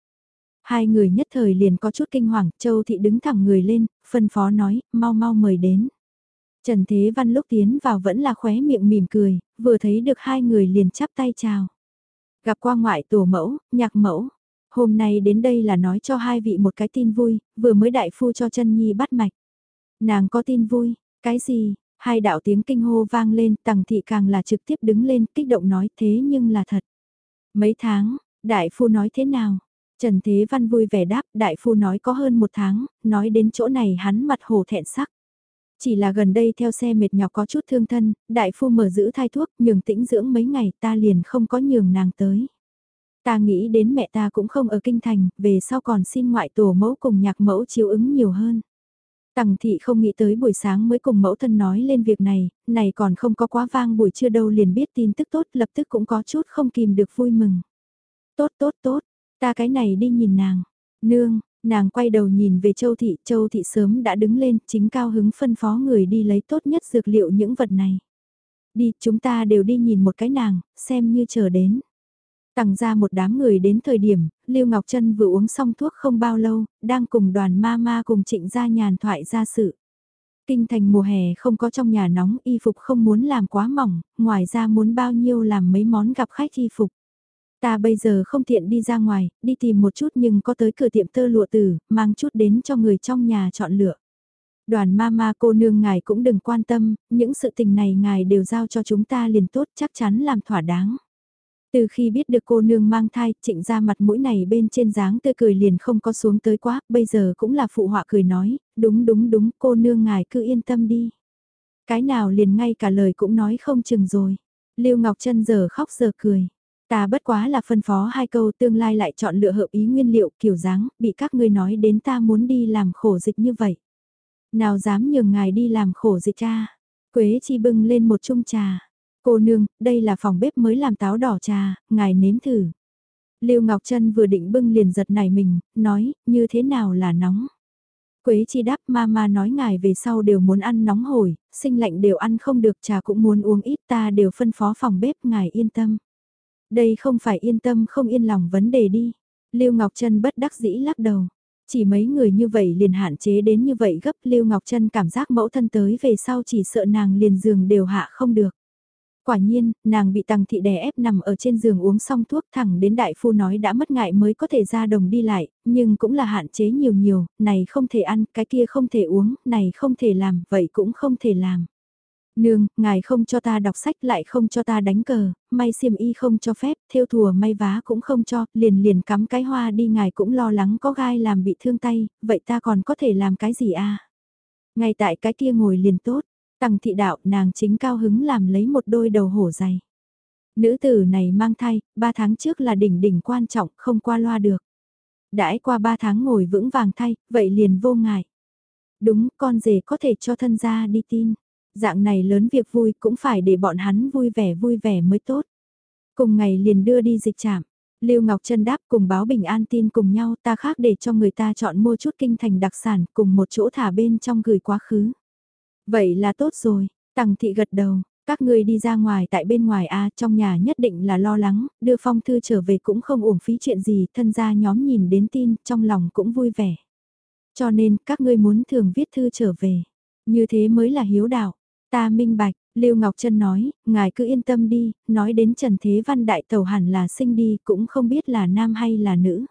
Hai người nhất thời liền có chút kinh hoàng, Châu Thị đứng thẳng người lên, phân phó nói, mau mau mời đến. Trần Thế Văn lúc tiến vào vẫn là khóe miệng mỉm cười, vừa thấy được hai người liền chắp tay chào. Gặp qua ngoại tổ mẫu, nhạc mẫu. Hôm nay đến đây là nói cho hai vị một cái tin vui, vừa mới đại phu cho chân nhi bắt mạch. Nàng có tin vui, cái gì, Hai đạo tiếng kinh hô vang lên, tằng thị càng là trực tiếp đứng lên, kích động nói thế nhưng là thật. Mấy tháng, đại phu nói thế nào? Trần Thế Văn vui vẻ đáp, đại phu nói có hơn một tháng, nói đến chỗ này hắn mặt hồ thẹn sắc. Chỉ là gần đây theo xe mệt nhọc có chút thương thân, đại phu mở giữ thai thuốc, nhường tĩnh dưỡng mấy ngày ta liền không có nhường nàng tới. Ta nghĩ đến mẹ ta cũng không ở kinh thành, về sau còn xin ngoại tổ mẫu cùng nhạc mẫu chiếu ứng nhiều hơn. Tằng thị không nghĩ tới buổi sáng mới cùng mẫu thân nói lên việc này, này còn không có quá vang buổi trưa đâu liền biết tin tức tốt lập tức cũng có chút không kìm được vui mừng. Tốt tốt tốt, ta cái này đi nhìn nàng. Nương, nàng quay đầu nhìn về châu thị, châu thị sớm đã đứng lên, chính cao hứng phân phó người đi lấy tốt nhất dược liệu những vật này. Đi, chúng ta đều đi nhìn một cái nàng, xem như chờ đến. Tặng ra một đám người đến thời điểm, Lưu Ngọc Trân vừa uống xong thuốc không bao lâu, đang cùng đoàn ma ma cùng trịnh gia nhàn thoại ra sự. Kinh thành mùa hè không có trong nhà nóng y phục không muốn làm quá mỏng, ngoài ra muốn bao nhiêu làm mấy món gặp khách y phục. Ta bây giờ không tiện đi ra ngoài, đi tìm một chút nhưng có tới cửa tiệm tơ lụa tử, mang chút đến cho người trong nhà chọn lựa. Đoàn mama cô nương ngài cũng đừng quan tâm, những sự tình này ngài đều giao cho chúng ta liền tốt chắc chắn làm thỏa đáng. Từ khi biết được cô nương mang thai, trịnh ra mặt mũi này bên trên dáng tươi cười liền không có xuống tới quá, bây giờ cũng là phụ họa cười nói, đúng đúng đúng, cô nương ngài cứ yên tâm đi. Cái nào liền ngay cả lời cũng nói không chừng rồi. Lưu Ngọc Trân giờ khóc giờ cười. Ta bất quá là phân phó hai câu tương lai lại chọn lựa hợp ý nguyên liệu kiểu dáng, bị các ngươi nói đến ta muốn đi làm khổ dịch như vậy. Nào dám nhường ngài đi làm khổ dịch cha. Quế chi bưng lên một chung trà. Cô nương, đây là phòng bếp mới làm táo đỏ trà, ngài nếm thử. Lưu Ngọc Trân vừa định bưng liền giật nảy mình, nói, như thế nào là nóng. Quế chi đáp mama nói ngài về sau đều muốn ăn nóng hổi, sinh lạnh đều ăn không được trà cũng muốn uống ít ta đều phân phó phòng bếp ngài yên tâm. Đây không phải yên tâm không yên lòng vấn đề đi. Lưu Ngọc Trân bất đắc dĩ lắc đầu. Chỉ mấy người như vậy liền hạn chế đến như vậy gấp Lưu Ngọc Trân cảm giác mẫu thân tới về sau chỉ sợ nàng liền giường đều hạ không được. Quả nhiên, nàng bị tăng thị đè ép nằm ở trên giường uống xong thuốc thẳng đến đại phu nói đã mất ngại mới có thể ra đồng đi lại, nhưng cũng là hạn chế nhiều nhiều, này không thể ăn, cái kia không thể uống, này không thể làm, vậy cũng không thể làm. Nương, ngài không cho ta đọc sách lại không cho ta đánh cờ, may xiêm y không cho phép, theo thùa may vá cũng không cho, liền liền cắm cái hoa đi ngài cũng lo lắng có gai làm bị thương tay, vậy ta còn có thể làm cái gì à? Ngay tại cái kia ngồi liền tốt, tăng thị đạo nàng chính cao hứng làm lấy một đôi đầu hổ dày. Nữ tử này mang thai, ba tháng trước là đỉnh đỉnh quan trọng, không qua loa được. Đãi qua ba tháng ngồi vững vàng thay, vậy liền vô ngại. Đúng, con rể có thể cho thân gia đi tin dạng này lớn việc vui cũng phải để bọn hắn vui vẻ vui vẻ mới tốt. Cùng ngày liền đưa đi dịch trạm. Lưu Ngọc Trân đáp cùng báo bình an tin cùng nhau ta khác để cho người ta chọn mua chút kinh thành đặc sản cùng một chỗ thả bên trong gửi quá khứ. Vậy là tốt rồi, Tằng thị gật đầu, các ngươi đi ra ngoài tại bên ngoài a trong nhà nhất định là lo lắng, đưa phong thư trở về cũng không uổng phí chuyện gì, thân gia nhóm nhìn đến tin, trong lòng cũng vui vẻ. Cho nên, các ngươi muốn thường viết thư trở về, như thế mới là hiếu đạo. Ta minh bạch, Lưu Ngọc Trân nói, ngài cứ yên tâm đi, nói đến Trần Thế Văn đại Tẩu hẳn là sinh đi, cũng không biết là nam hay là nữ.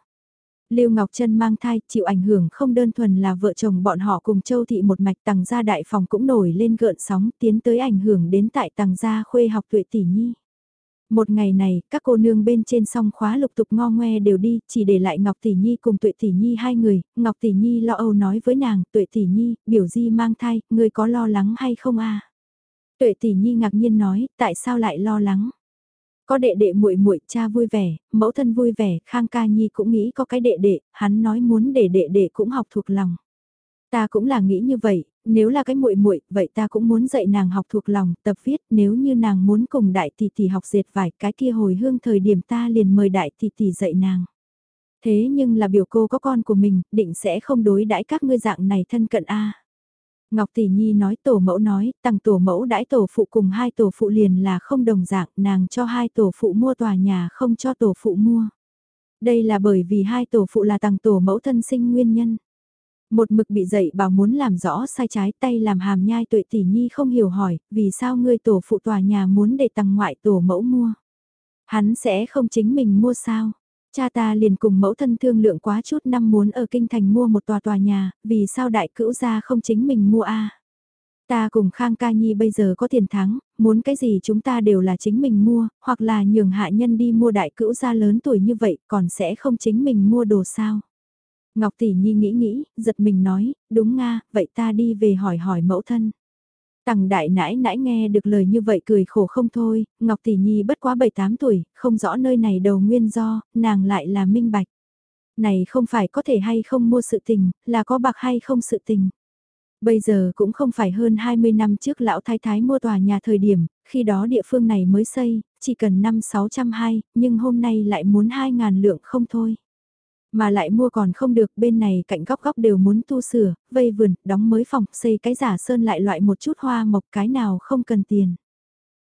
Lưu Ngọc Trân mang thai, chịu ảnh hưởng không đơn thuần là vợ chồng bọn họ cùng Châu Thị một mạch tàng gia đại phòng cũng nổi lên gợn sóng, tiến tới ảnh hưởng đến tại tàng gia khuê học tuệ tỷ nhi. Một ngày này, các cô nương bên trên song khóa lục tục ngo ngoe đều đi, chỉ để lại Ngọc Tỷ Nhi cùng Tuệ Tỷ Nhi hai người, Ngọc Tỷ Nhi lo âu nói với nàng, Tuệ Tỷ Nhi, biểu di mang thai, người có lo lắng hay không a? Tuệ Tỷ Nhi ngạc nhiên nói, tại sao lại lo lắng? Có đệ đệ muội muội cha vui vẻ, mẫu thân vui vẻ, Khang Ca Nhi cũng nghĩ có cái đệ đệ, hắn nói muốn để đệ đệ cũng học thuộc lòng. Ta cũng là nghĩ như vậy, nếu là cái muội muội, vậy ta cũng muốn dạy nàng học thuộc lòng, tập viết, nếu như nàng muốn cùng đại tỷ tỷ học dệt vải, cái kia hồi hương thời điểm ta liền mời đại tỷ tỷ dạy nàng. Thế nhưng là biểu cô có con của mình, định sẽ không đối đãi các ngươi dạng này thân cận a. Ngọc Tỷ Nhi nói tổ mẫu nói, tăng tổ mẫu đãi tổ phụ cùng hai tổ phụ liền là không đồng dạng, nàng cho hai tổ phụ mua tòa nhà không cho tổ phụ mua. Đây là bởi vì hai tổ phụ là tăng tổ mẫu thân sinh nguyên nhân. Một mực bị dậy bảo muốn làm rõ sai trái tay làm hàm nhai tuệ tỷ nhi không hiểu hỏi, vì sao ngươi tổ phụ tòa nhà muốn để tăng ngoại tổ mẫu mua. Hắn sẽ không chính mình mua sao. Cha ta liền cùng mẫu thân thương lượng quá chút năm muốn ở kinh thành mua một tòa tòa nhà, vì sao đại cữu gia không chính mình mua a Ta cùng Khang Ca Nhi bây giờ có tiền thắng, muốn cái gì chúng ta đều là chính mình mua, hoặc là nhường hạ nhân đi mua đại cữu gia lớn tuổi như vậy còn sẽ không chính mình mua đồ sao. Ngọc Tỷ Nhi nghĩ nghĩ, giật mình nói, đúng nga, vậy ta đi về hỏi hỏi mẫu thân. Tằng đại nãi nãi nghe được lời như vậy cười khổ không thôi, Ngọc Tỷ Nhi bất quá 7-8 tuổi, không rõ nơi này đầu nguyên do, nàng lại là minh bạch. Này không phải có thể hay không mua sự tình, là có bạc hay không sự tình. Bây giờ cũng không phải hơn 20 năm trước lão thái thái mua tòa nhà thời điểm, khi đó địa phương này mới xây, chỉ cần 5-602, nhưng hôm nay lại muốn 2.000 lượng không thôi. Mà lại mua còn không được, bên này cạnh góc góc đều muốn tu sửa, vây vườn, đóng mới phòng, xây cái giả sơn lại loại một chút hoa mộc cái nào không cần tiền.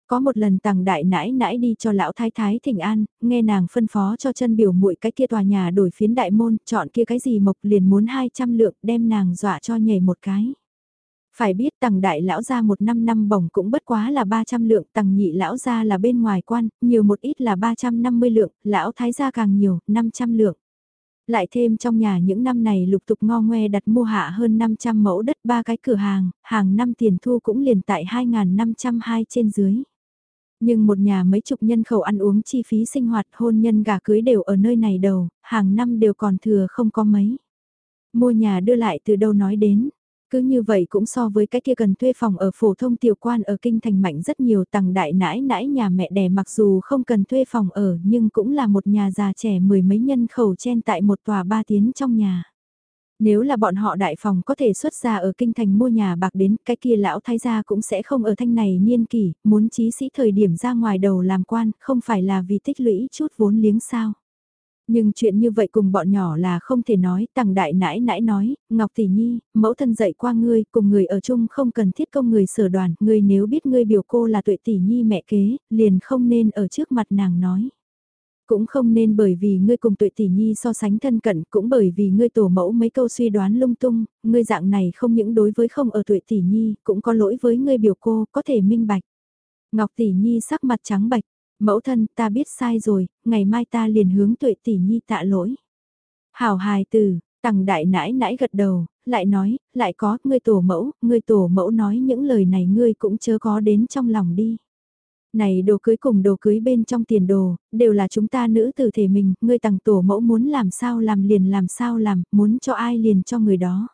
Có một lần tàng đại nãi nãi đi cho lão thái thái thỉnh an, nghe nàng phân phó cho chân biểu muội cái kia tòa nhà đổi phiến đại môn, chọn kia cái gì mộc liền muốn 200 lượng đem nàng dọa cho nhảy một cái. Phải biết tàng đại lão ra một năm năm bổng cũng bất quá là 300 lượng, tàng nhị lão ra là bên ngoài quan, nhiều một ít là 350 lượng, lão thái ra càng nhiều, 500 lượng. Lại thêm trong nhà những năm này lục tục ngo ngoe đặt mua hạ hơn 500 mẫu đất ba cái cửa hàng, hàng năm tiền thu cũng liền tại 2.502 trên dưới. Nhưng một nhà mấy chục nhân khẩu ăn uống chi phí sinh hoạt hôn nhân gà cưới đều ở nơi này đầu, hàng năm đều còn thừa không có mấy. Mua nhà đưa lại từ đâu nói đến, cứ như vậy cũng so với cái kia cần thuê phòng ở phổ thông tiểu quan ở kinh thành mạnh rất nhiều tầng đại nãi nãi nhà mẹ đẻ mặc dù không cần thuê phòng ở nhưng cũng là một nhà già trẻ mười mấy nhân khẩu chen tại một tòa ba tiến trong nhà. Nếu là bọn họ đại phòng có thể xuất ra ở kinh thành mua nhà bạc đến cái kia lão thái gia cũng sẽ không ở thanh này niên kỷ, muốn trí sĩ thời điểm ra ngoài đầu làm quan, không phải là vì tích lũy chút vốn liếng sao. Nhưng chuyện như vậy cùng bọn nhỏ là không thể nói, tàng đại nãi nãi nói, Ngọc Tỷ Nhi, mẫu thân dạy qua ngươi, cùng người ở chung không cần thiết công người sở đoàn, ngươi nếu biết ngươi biểu cô là tuệ Tỷ Nhi mẹ kế, liền không nên ở trước mặt nàng nói. Cũng không nên bởi vì ngươi cùng tuệ tỷ nhi so sánh thân cận, cũng bởi vì ngươi tổ mẫu mấy câu suy đoán lung tung, ngươi dạng này không những đối với không ở tuệ tỷ nhi, cũng có lỗi với ngươi biểu cô, có thể minh bạch. Ngọc tỷ nhi sắc mặt trắng bạch, mẫu thân ta biết sai rồi, ngày mai ta liền hướng tuệ tỷ nhi tạ lỗi. Hảo hài từ, tằng đại nãi nãi gật đầu, lại nói, lại có, ngươi tổ mẫu, ngươi tổ mẫu nói những lời này ngươi cũng chớ có đến trong lòng đi. Này đồ cưới cùng đồ cưới bên trong tiền đồ, đều là chúng ta nữ tử thể mình, ngươi tặng tổ mẫu muốn làm sao làm liền làm sao làm, muốn cho ai liền cho người đó.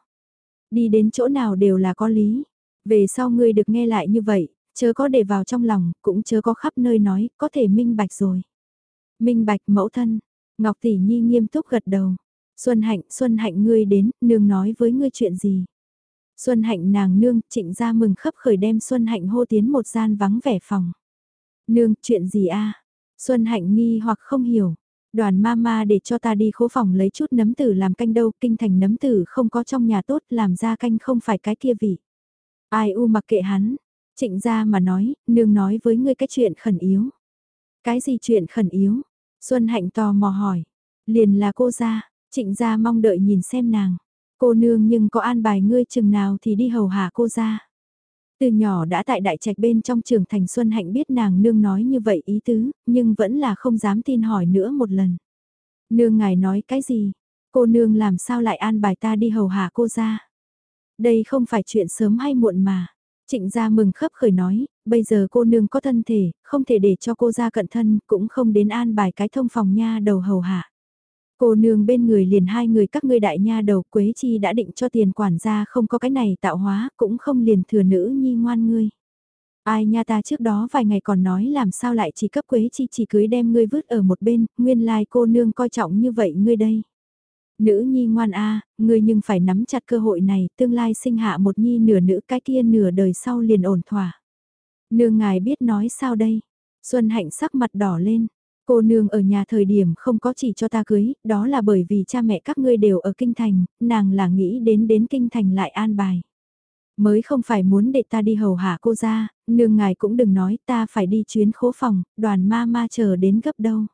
Đi đến chỗ nào đều là có lý. Về sau ngươi được nghe lại như vậy, chớ có để vào trong lòng, cũng chớ có khắp nơi nói, có thể minh bạch rồi. Minh bạch mẫu thân, Ngọc Tỷ Nhi nghiêm túc gật đầu. Xuân Hạnh, Xuân Hạnh ngươi đến, nương nói với ngươi chuyện gì. Xuân Hạnh nàng nương, trịnh ra mừng khấp khởi đem Xuân Hạnh hô tiến một gian vắng vẻ phòng. Nương, chuyện gì a? Xuân Hạnh nghi hoặc không hiểu. Đoàn mama để cho ta đi khố phòng lấy chút nấm tử làm canh đâu, kinh thành nấm tử không có trong nhà tốt, làm ra canh không phải cái kia vị. Ai u mặc kệ hắn, trịnh ra mà nói, nương nói với ngươi cái chuyện khẩn yếu. Cái gì chuyện khẩn yếu? Xuân Hạnh tò mò hỏi. Liền là cô ra, trịnh ra mong đợi nhìn xem nàng. Cô nương nhưng có an bài ngươi chừng nào thì đi hầu hạ cô ra. Từ nhỏ đã tại đại trạch bên trong trường thành Xuân Hạnh biết nàng nương nói như vậy ý tứ, nhưng vẫn là không dám tin hỏi nữa một lần. Nương ngài nói cái gì? Cô nương làm sao lại an bài ta đi hầu hạ cô ra? Đây không phải chuyện sớm hay muộn mà. Trịnh gia mừng khấp khởi nói, bây giờ cô nương có thân thể, không thể để cho cô ra cận thân, cũng không đến an bài cái thông phòng nha đầu hầu hạ. Cô nương bên người liền hai người các ngươi đại nha đầu Quế Chi đã định cho tiền quản gia không có cái này tạo hóa cũng không liền thừa nữ nhi ngoan ngươi. Ai nha ta trước đó vài ngày còn nói làm sao lại chỉ cấp Quế Chi chỉ cưới đem ngươi vứt ở một bên, nguyên lai cô nương coi trọng như vậy ngươi đây. Nữ nhi ngoan a, ngươi nhưng phải nắm chặt cơ hội này, tương lai sinh hạ một nhi nửa nữ cái kia nửa đời sau liền ổn thỏa. Nương ngài biết nói sao đây? Xuân hạnh sắc mặt đỏ lên, Cô nương ở nhà thời điểm không có chỉ cho ta cưới, đó là bởi vì cha mẹ các ngươi đều ở kinh thành, nàng là nghĩ đến đến kinh thành lại an bài. Mới không phải muốn để ta đi hầu hạ cô ra, nương ngài cũng đừng nói ta phải đi chuyến khố phòng, đoàn ma ma chờ đến gấp đâu.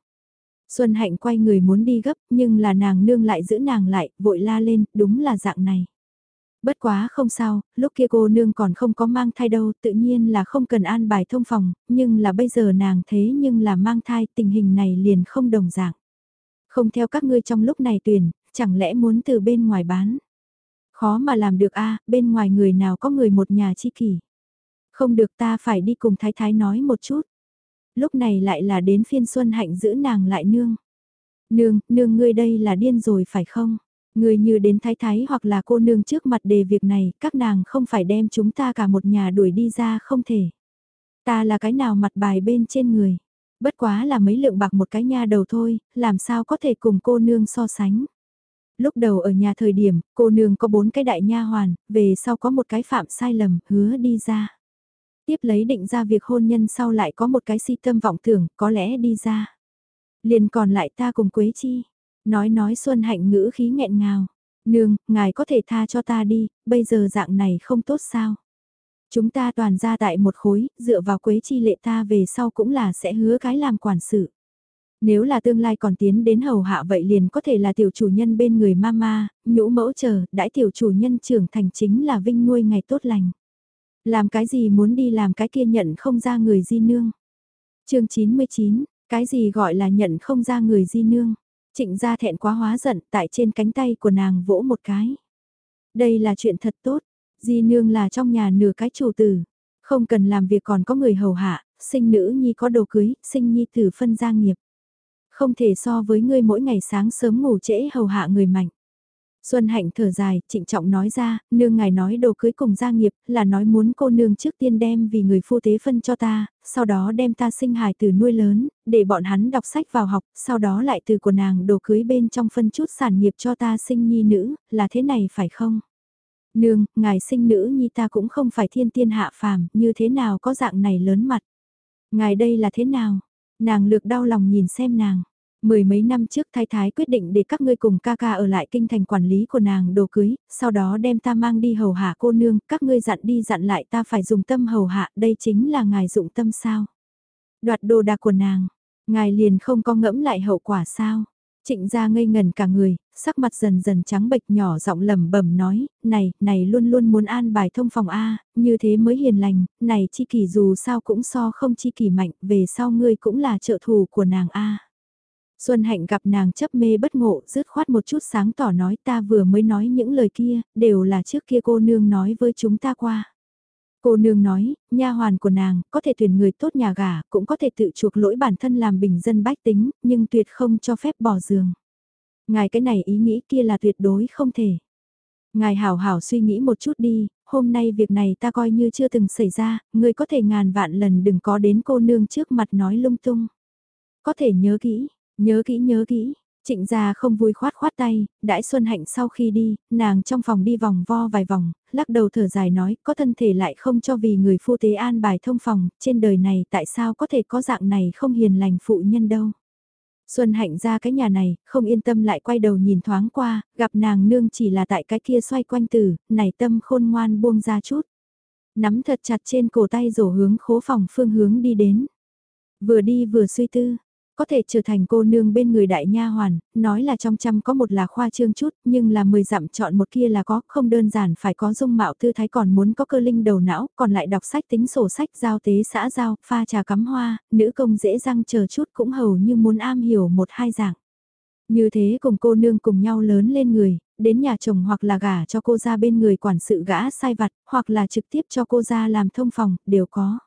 Xuân Hạnh quay người muốn đi gấp, nhưng là nàng nương lại giữ nàng lại, vội la lên, đúng là dạng này. Bất quá không sao, lúc kia cô nương còn không có mang thai đâu, tự nhiên là không cần an bài thông phòng, nhưng là bây giờ nàng thế nhưng là mang thai, tình hình này liền không đồng dạng. Không theo các ngươi trong lúc này tuyển, chẳng lẽ muốn từ bên ngoài bán. Khó mà làm được a bên ngoài người nào có người một nhà chi kỷ. Không được ta phải đi cùng thái thái nói một chút. Lúc này lại là đến phiên Xuân Hạnh giữ nàng lại nương. Nương, nương ngươi đây là điên rồi phải không? Người như đến thái thái hoặc là cô nương trước mặt đề việc này, các nàng không phải đem chúng ta cả một nhà đuổi đi ra không thể. Ta là cái nào mặt bài bên trên người. Bất quá là mấy lượng bạc một cái nha đầu thôi, làm sao có thể cùng cô nương so sánh. Lúc đầu ở nhà thời điểm, cô nương có bốn cái đại nha hoàn, về sau có một cái phạm sai lầm, hứa đi ra. Tiếp lấy định ra việc hôn nhân sau lại có một cái si tâm vọng tưởng, có lẽ đi ra. Liền còn lại ta cùng Quế Chi, Nói nói Xuân Hạnh ngữ khí nghẹn ngào. Nương, ngài có thể tha cho ta đi, bây giờ dạng này không tốt sao? Chúng ta toàn ra tại một khối, dựa vào quế chi lệ ta về sau cũng là sẽ hứa cái làm quản sự. Nếu là tương lai còn tiến đến hầu hạ vậy liền có thể là tiểu chủ nhân bên người mama, nhũ mẫu chờ, đãi tiểu chủ nhân trưởng thành chính là vinh nuôi ngày tốt lành. Làm cái gì muốn đi làm cái kia nhận không ra người di nương. chương 99, cái gì gọi là nhận không ra người di nương. Trịnh gia thẹn quá hóa giận tại trên cánh tay của nàng vỗ một cái. Đây là chuyện thật tốt, di nương là trong nhà nửa cái chủ tử. Không cần làm việc còn có người hầu hạ, sinh nữ nhi có đồ cưới, sinh nhi tử phân gia nghiệp. Không thể so với ngươi mỗi ngày sáng sớm ngủ trễ hầu hạ người mạnh. Xuân Hạnh thở dài, trịnh trọng nói ra, nương ngài nói đồ cưới cùng gia nghiệp, là nói muốn cô nương trước tiên đem vì người phu tế phân cho ta, sau đó đem ta sinh hài từ nuôi lớn, để bọn hắn đọc sách vào học, sau đó lại từ của nàng đồ cưới bên trong phân chút sản nghiệp cho ta sinh nhi nữ, là thế này phải không? Nương, ngài sinh nữ nhi ta cũng không phải thiên tiên hạ phàm, như thế nào có dạng này lớn mặt? Ngài đây là thế nào? Nàng lược đau lòng nhìn xem nàng. Mười mấy năm trước thái thái quyết định để các ngươi cùng ca ca ở lại kinh thành quản lý của nàng đồ cưới, sau đó đem ta mang đi hầu hạ cô nương, các ngươi dặn đi dặn lại ta phải dùng tâm hầu hạ, đây chính là ngài dụng tâm sao. Đoạt đồ đạc của nàng, ngài liền không có ngẫm lại hậu quả sao. Trịnh gia ngây ngần cả người, sắc mặt dần dần trắng bệch nhỏ giọng lẩm bẩm nói, này, này luôn luôn muốn an bài thông phòng A, như thế mới hiền lành, này chi kỳ dù sao cũng so không chi kỳ mạnh, về sau ngươi cũng là trợ thù của nàng A. Xuân Hạnh gặp nàng chấp mê bất ngộ, rứt khoát một chút sáng tỏ nói ta vừa mới nói những lời kia, đều là trước kia cô nương nói với chúng ta qua. Cô nương nói, nha hoàn của nàng, có thể tuyển người tốt nhà gả, cũng có thể tự chuộc lỗi bản thân làm bình dân bách tính, nhưng tuyệt không cho phép bỏ giường. Ngài cái này ý nghĩ kia là tuyệt đối không thể. Ngài hảo hảo suy nghĩ một chút đi, hôm nay việc này ta coi như chưa từng xảy ra, người có thể ngàn vạn lần đừng có đến cô nương trước mặt nói lung tung. Có thể nhớ kỹ, Nhớ kỹ nhớ kỹ, trịnh gia không vui khoát khoát tay, đãi Xuân Hạnh sau khi đi, nàng trong phòng đi vòng vo vài vòng, lắc đầu thở dài nói, có thân thể lại không cho vì người phu tế an bài thông phòng, trên đời này tại sao có thể có dạng này không hiền lành phụ nhân đâu. Xuân Hạnh ra cái nhà này, không yên tâm lại quay đầu nhìn thoáng qua, gặp nàng nương chỉ là tại cái kia xoay quanh tử, này tâm khôn ngoan buông ra chút. Nắm thật chặt trên cổ tay rổ hướng khố phòng phương hướng đi đến. Vừa đi vừa suy tư, có thể trở thành cô nương bên người đại nha hoàn, nói là trong trăm có một là khoa trương chút, nhưng là mười dặm chọn một kia là có, không đơn giản phải có dung mạo tư thái còn muốn có cơ linh đầu não, còn lại đọc sách tính sổ sách giao tế xã giao, pha trà cắm hoa, nữ công dễ răng chờ chút cũng hầu như muốn am hiểu một hai dạng. Như thế cùng cô nương cùng nhau lớn lên người, đến nhà chồng hoặc là gả cho cô ra bên người quản sự gã sai vặt, hoặc là trực tiếp cho cô ra làm thông phòng, đều có.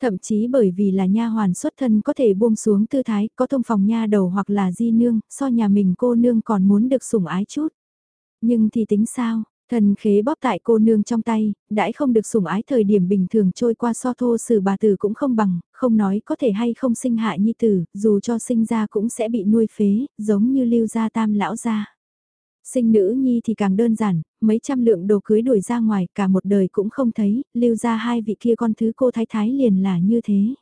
Thậm chí bởi vì là nha hoàn xuất thân có thể buông xuống tư thái, có thông phòng nha đầu hoặc là di nương, so nhà mình cô nương còn muốn được sủng ái chút. Nhưng thì tính sao, thần khế bóp tại cô nương trong tay, đãi không được sủng ái thời điểm bình thường trôi qua so thô sử bà tử cũng không bằng, không nói có thể hay không sinh hạ nhi tử, dù cho sinh ra cũng sẽ bị nuôi phế, giống như lưu gia tam lão gia. Sinh nữ nhi thì càng đơn giản, mấy trăm lượng đồ cưới đuổi ra ngoài cả một đời cũng không thấy, lưu ra hai vị kia con thứ cô thái thái liền là như thế.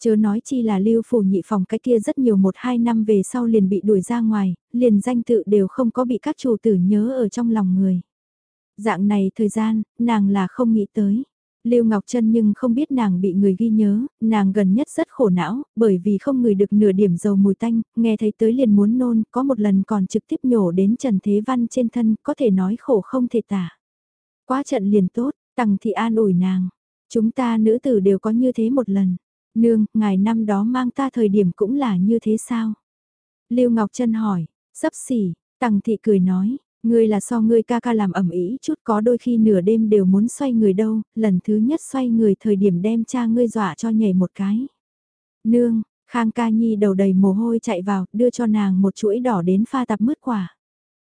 Chớ nói chi là lưu phủ nhị phòng cái kia rất nhiều một hai năm về sau liền bị đuổi ra ngoài, liền danh tự đều không có bị các chủ tử nhớ ở trong lòng người. Dạng này thời gian, nàng là không nghĩ tới. Lưu Ngọc Trân nhưng không biết nàng bị người ghi nhớ, nàng gần nhất rất khổ não, bởi vì không người được nửa điểm dầu mùi tanh, nghe thấy tới liền muốn nôn, có một lần còn trực tiếp nhổ đến Trần Thế Văn trên thân, có thể nói khổ không thể tả. Quá trận liền tốt, Tằng Thị an ủi nàng, chúng ta nữ tử đều có như thế một lần. Nương, ngài năm đó mang ta thời điểm cũng là như thế sao? Lưu Ngọc Trân hỏi, sắp xỉ, Tằng Thị cười nói, Ngươi là so ngươi ca ca làm ẩm ý chút có đôi khi nửa đêm đều muốn xoay người đâu, lần thứ nhất xoay người thời điểm đem cha ngươi dọa cho nhảy một cái. Nương, Khang ca nhi đầu đầy mồ hôi chạy vào, đưa cho nàng một chuỗi đỏ đến pha tạp mứt quả.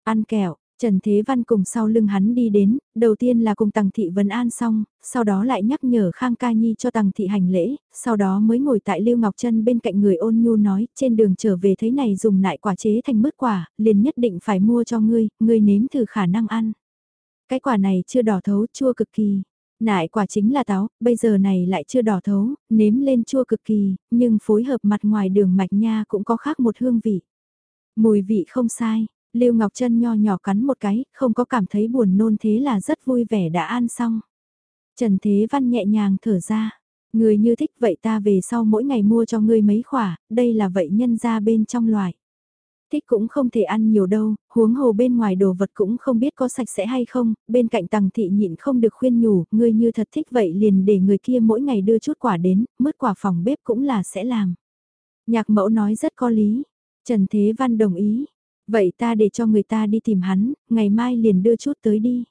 Ăn kẹo, Trần Thế Văn cùng sau lưng hắn đi đến, đầu tiên là cùng Tằng Thị Vân An xong, sau đó lại nhắc nhở Khang Ca Nhi cho Tằng Thị hành lễ, sau đó mới ngồi tại Lưu Ngọc Trân bên cạnh người ôn nhu nói, trên đường trở về thấy này dùng lại quả chế thành mứt quả, liền nhất định phải mua cho ngươi, ngươi nếm thử khả năng ăn. Cái quả này chưa đỏ thấu, chua cực kỳ. Nại quả chính là táo, bây giờ này lại chưa đỏ thấu, nếm lên chua cực kỳ, nhưng phối hợp mặt ngoài đường mạch nha cũng có khác một hương vị. Mùi vị không sai, Lưu Ngọc Trân nho nhỏ cắn một cái, không có cảm thấy buồn nôn thế là rất vui vẻ đã ăn xong. Trần Thế Văn nhẹ nhàng thở ra. Người như thích vậy ta về sau mỗi ngày mua cho ngươi mấy khỏa, đây là vậy nhân ra bên trong loại. Thích cũng không thể ăn nhiều đâu, huống hồ bên ngoài đồ vật cũng không biết có sạch sẽ hay không, bên cạnh tầng thị nhịn không được khuyên nhủ, ngươi như thật thích vậy liền để người kia mỗi ngày đưa chút quả đến, mứt quả phòng bếp cũng là sẽ làm. Nhạc mẫu nói rất có lý, Trần Thế Văn đồng ý, vậy ta để cho người ta đi tìm hắn, ngày mai liền đưa chút tới đi.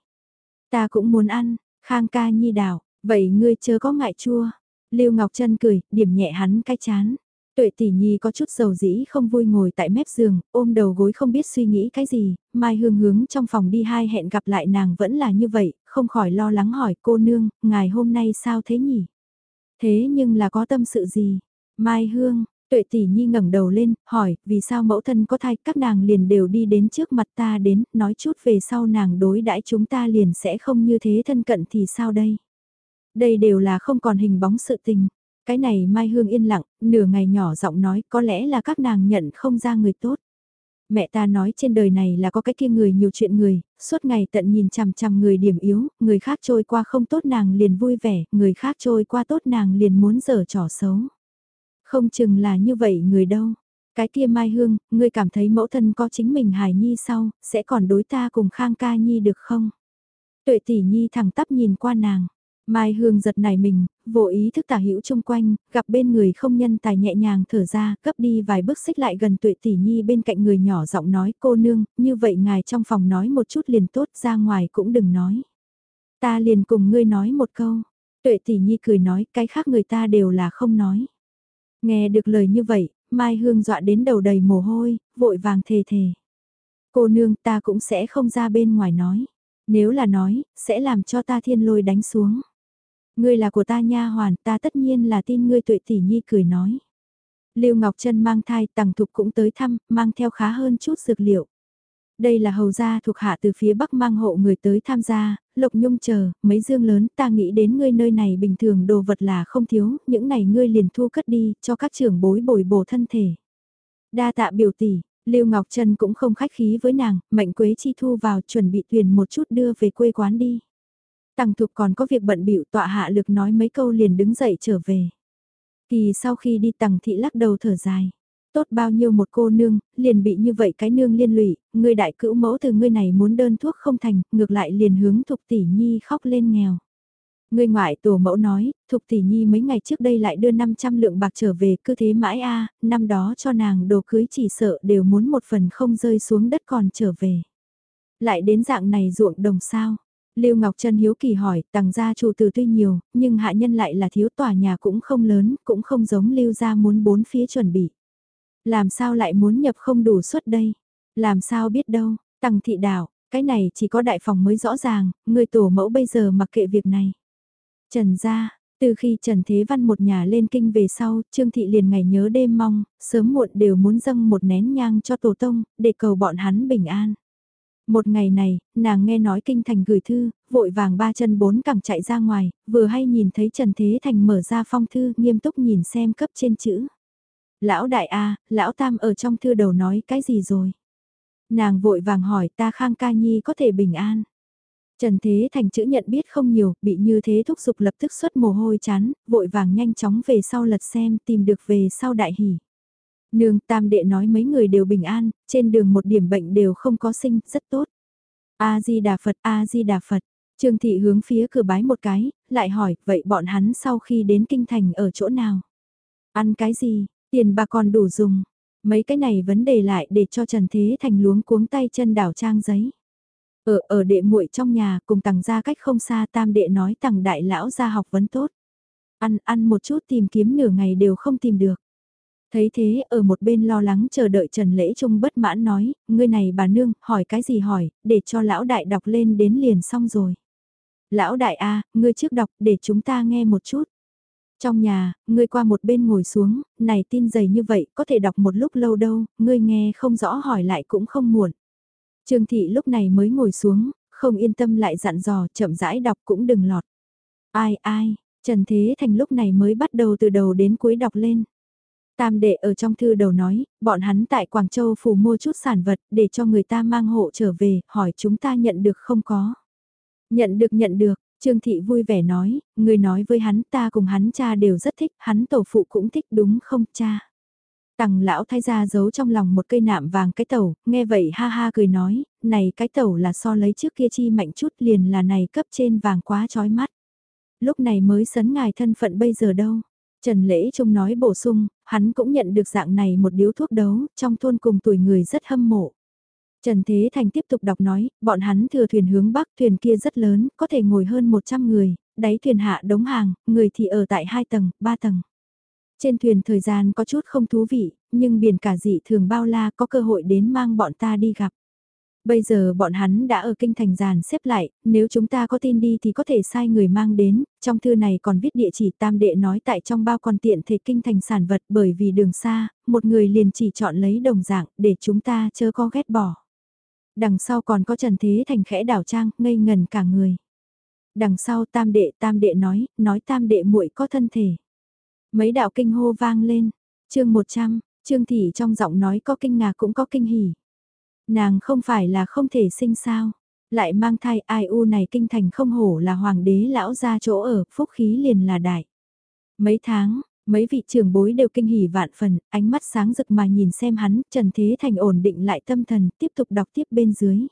Ta cũng muốn ăn, Khang ca nhi đảo, vậy ngươi chớ có ngại chua. Lưu Ngọc Trân cười, điểm nhẹ hắn cái chán. Tuệ tỷ nhi có chút dầu dĩ không vui ngồi tại mép giường, ôm đầu gối không biết suy nghĩ cái gì, Mai Hương hướng trong phòng đi hai hẹn gặp lại nàng vẫn là như vậy, không khỏi lo lắng hỏi cô nương, ngài hôm nay sao thế nhỉ? Thế nhưng là có tâm sự gì? Mai Hương, Tuệ tỷ nhi ngẩng đầu lên, hỏi, vì sao mẫu thân có thai, các nàng liền đều đi đến trước mặt ta đến, nói chút về sau nàng đối đãi chúng ta liền sẽ không như thế thân cận thì sao đây? Đây đều là không còn hình bóng sự tình. Cái này Mai Hương yên lặng, nửa ngày nhỏ giọng nói có lẽ là các nàng nhận không ra người tốt. Mẹ ta nói trên đời này là có cái kia người nhiều chuyện người, suốt ngày tận nhìn chằm chằm người điểm yếu, người khác trôi qua không tốt nàng liền vui vẻ, người khác trôi qua tốt nàng liền muốn dở trò xấu. Không chừng là như vậy người đâu. Cái kia Mai Hương, ngươi cảm thấy mẫu thân có chính mình hài nhi sau, sẽ còn đối ta cùng Khang ca nhi được không? Tuệ tỷ nhi thẳng tắp nhìn qua nàng. Mai Hương giật nảy mình, vô ý thức tả hữu chung quanh, gặp bên người không nhân tài nhẹ nhàng thở ra, cấp đi vài bước xích lại gần tuệ tỷ nhi bên cạnh người nhỏ giọng nói cô nương, như vậy ngài trong phòng nói một chút liền tốt ra ngoài cũng đừng nói. Ta liền cùng ngươi nói một câu, tuệ tỷ nhi cười nói cái khác người ta đều là không nói. Nghe được lời như vậy, Mai Hương dọa đến đầu đầy mồ hôi, vội vàng thề thề. Cô nương ta cũng sẽ không ra bên ngoài nói. Nếu là nói, sẽ làm cho ta thiên lôi đánh xuống. Ngươi là của ta nha hoàn, ta tất nhiên là tin ngươi tuệ tỷ nhi cười nói. Lưu Ngọc Trân mang thai, Tằng thục cũng tới thăm, mang theo khá hơn chút dược liệu. Đây là hầu gia thuộc hạ từ phía bắc mang hộ người tới tham gia, Lộc Nhung chờ, mấy dương lớn, ta nghĩ đến ngươi nơi này bình thường đồ vật là không thiếu, những này ngươi liền thu cất đi, cho các trưởng bối bồi bổ thân thể. Đa tạ biểu tỷ, Lưu Ngọc Trân cũng không khách khí với nàng, mệnh Quế Chi thu vào chuẩn bị thuyền một chút đưa về quê quán đi. Tăng Thục còn có việc bận bịu tọa hạ lực nói mấy câu liền đứng dậy trở về. Kỳ sau khi đi Tằng Thị lắc đầu thở dài. Tốt bao nhiêu một cô nương, liền bị như vậy cái nương liên lụy, người đại cữu mẫu từ ngươi này muốn đơn thuốc không thành, ngược lại liền hướng Thục Tỷ Nhi khóc lên nghèo. Người ngoại tổ mẫu nói, Thục Tỷ Nhi mấy ngày trước đây lại đưa 500 lượng bạc trở về, cứ thế mãi a năm đó cho nàng đồ cưới chỉ sợ đều muốn một phần không rơi xuống đất còn trở về. Lại đến dạng này ruộng đồng sao, Lưu Ngọc Trân hiếu kỳ hỏi, tàng gia chủ từ tuy nhiều, nhưng hạ nhân lại là thiếu tòa nhà cũng không lớn, cũng không giống Lưu gia muốn bốn phía chuẩn bị. Làm sao lại muốn nhập không đủ suất đây? Làm sao biết đâu, tăng thị đảo, cái này chỉ có đại phòng mới rõ ràng, người tổ mẫu bây giờ mặc kệ việc này. Trần gia, từ khi Trần Thế Văn một nhà lên kinh về sau, Trương Thị liền ngày nhớ đêm mong, sớm muộn đều muốn dâng một nén nhang cho tổ tông, để cầu bọn hắn bình an. Một ngày này, nàng nghe nói kinh thành gửi thư, vội vàng ba chân bốn cẳng chạy ra ngoài, vừa hay nhìn thấy Trần Thế Thành mở ra phong thư nghiêm túc nhìn xem cấp trên chữ. Lão đại A, lão tam ở trong thư đầu nói cái gì rồi? Nàng vội vàng hỏi ta khang ca nhi có thể bình an. Trần Thế Thành chữ nhận biết không nhiều, bị như thế thúc giục lập tức xuất mồ hôi chán, vội vàng nhanh chóng về sau lật xem tìm được về sau đại hỉ. Nương tam đệ nói mấy người đều bình an, trên đường một điểm bệnh đều không có sinh, rất tốt. A-di-đà Phật, A-di-đà Phật. Trương Thị hướng phía cửa bái một cái, lại hỏi, vậy bọn hắn sau khi đến kinh thành ở chỗ nào? Ăn cái gì, tiền bà còn đủ dùng. Mấy cái này vấn đề lại để cho Trần Thế Thành luống cuống tay chân đảo trang giấy. Ở ở đệ muội trong nhà cùng tặng ra cách không xa tam đệ nói tặng đại lão ra học vấn tốt. Ăn ăn một chút tìm kiếm nửa ngày đều không tìm được. Thấy thế ở một bên lo lắng chờ đợi Trần Lễ Trung bất mãn nói, ngươi này bà nương, hỏi cái gì hỏi, để cho lão đại đọc lên đến liền xong rồi. Lão đại A, ngươi trước đọc để chúng ta nghe một chút. Trong nhà, ngươi qua một bên ngồi xuống, này tin dày như vậy, có thể đọc một lúc lâu đâu, ngươi nghe không rõ hỏi lại cũng không muộn. Trương Thị lúc này mới ngồi xuống, không yên tâm lại dặn dò, chậm rãi đọc cũng đừng lọt. Ai ai, Trần Thế Thành lúc này mới bắt đầu từ đầu đến cuối đọc lên. Tam đệ ở trong thư đầu nói, bọn hắn tại Quảng Châu phủ mua chút sản vật để cho người ta mang hộ trở về, hỏi chúng ta nhận được không có. Nhận được nhận được, Trương Thị vui vẻ nói, người nói với hắn ta cùng hắn cha đều rất thích, hắn tổ phụ cũng thích đúng không cha. Tằng lão thay ra giấu trong lòng một cây nạm vàng cái tẩu, nghe vậy ha ha cười nói, này cái tẩu là so lấy trước kia chi mạnh chút liền là này cấp trên vàng quá chói mắt. Lúc này mới sấn ngài thân phận bây giờ đâu. Trần Lễ Trung nói bổ sung, hắn cũng nhận được dạng này một điếu thuốc đấu, trong thôn cùng tuổi người rất hâm mộ. Trần Thế Thành tiếp tục đọc nói, bọn hắn thừa thuyền hướng bắc, thuyền kia rất lớn, có thể ngồi hơn 100 người, đáy thuyền hạ đống hàng, người thì ở tại 2 tầng, 3 tầng. Trên thuyền thời gian có chút không thú vị, nhưng biển cả dị thường bao la có cơ hội đến mang bọn ta đi gặp. Bây giờ bọn hắn đã ở kinh thành giàn xếp lại, nếu chúng ta có tin đi thì có thể sai người mang đến, trong thư này còn viết địa chỉ tam đệ nói tại trong bao còn tiện thể kinh thành sản vật bởi vì đường xa, một người liền chỉ chọn lấy đồng dạng để chúng ta chớ có ghét bỏ. Đằng sau còn có Trần Thế Thành khẽ đảo trang, ngây ngần cả người. Đằng sau tam đệ tam đệ nói, nói tam đệ muội có thân thể. Mấy đạo kinh hô vang lên, chương 100, Trương Thị trong giọng nói có kinh ngạc cũng có kinh hỉ. Nàng không phải là không thể sinh sao, lại mang thai ai u này kinh thành không hổ là hoàng đế lão ra chỗ ở, phúc khí liền là đại. Mấy tháng, mấy vị trưởng bối đều kinh hỉ vạn phần, ánh mắt sáng rực mà nhìn xem hắn, Trần Thế Thành ổn định lại tâm thần, tiếp tục đọc tiếp bên dưới.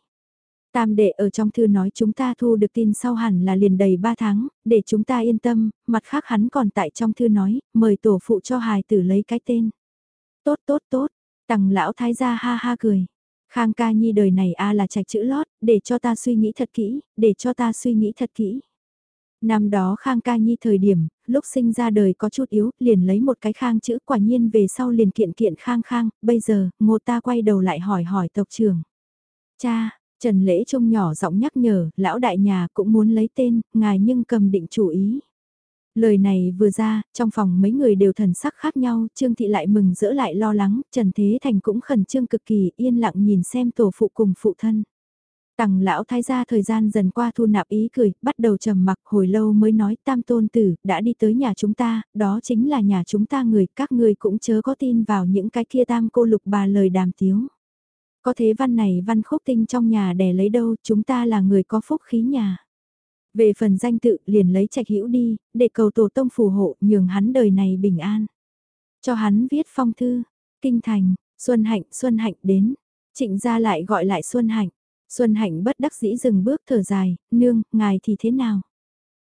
Tam đệ ở trong thư nói chúng ta thu được tin sau hẳn là liền đầy 3 tháng, để chúng ta yên tâm, mặt khác hắn còn tại trong thư nói, mời tổ phụ cho hài tử lấy cái tên. Tốt tốt tốt, tằng lão thái gia ha ha cười. Khang ca nhi đời này a là trạch chữ lót, để cho ta suy nghĩ thật kỹ, để cho ta suy nghĩ thật kỹ. Năm đó Khang ca nhi thời điểm, lúc sinh ra đời có chút yếu, liền lấy một cái khang chữ quả nhiên về sau liền kiện kiện khang khang, bây giờ, ngô ta quay đầu lại hỏi hỏi tộc trưởng. Cha, Trần Lễ Trung nhỏ giọng nhắc nhở, lão đại nhà cũng muốn lấy tên, ngài nhưng cầm định chủ ý. Lời này vừa ra, trong phòng mấy người đều thần sắc khác nhau, Trương Thị lại mừng rỡ lại lo lắng, Trần Thế Thành cũng khẩn trương cực kỳ yên lặng nhìn xem tổ phụ cùng phụ thân. Tằng lão thái gia thời gian dần qua thu nạp ý cười, bắt đầu trầm mặc hồi lâu mới nói tam tôn tử, đã đi tới nhà chúng ta, đó chính là nhà chúng ta người, các người cũng chớ có tin vào những cái kia tam cô lục bà lời đàm tiếu. Có thế văn này văn khúc tinh trong nhà đẻ lấy đâu, chúng ta là người có phúc khí nhà. Về phần danh tự liền lấy trạch hữu đi, để cầu tổ tông phù hộ nhường hắn đời này bình an. Cho hắn viết phong thư, kinh thành, Xuân Hạnh, Xuân Hạnh đến. Trịnh gia lại gọi lại Xuân Hạnh. Xuân Hạnh bất đắc dĩ dừng bước thở dài, nương, ngài thì thế nào?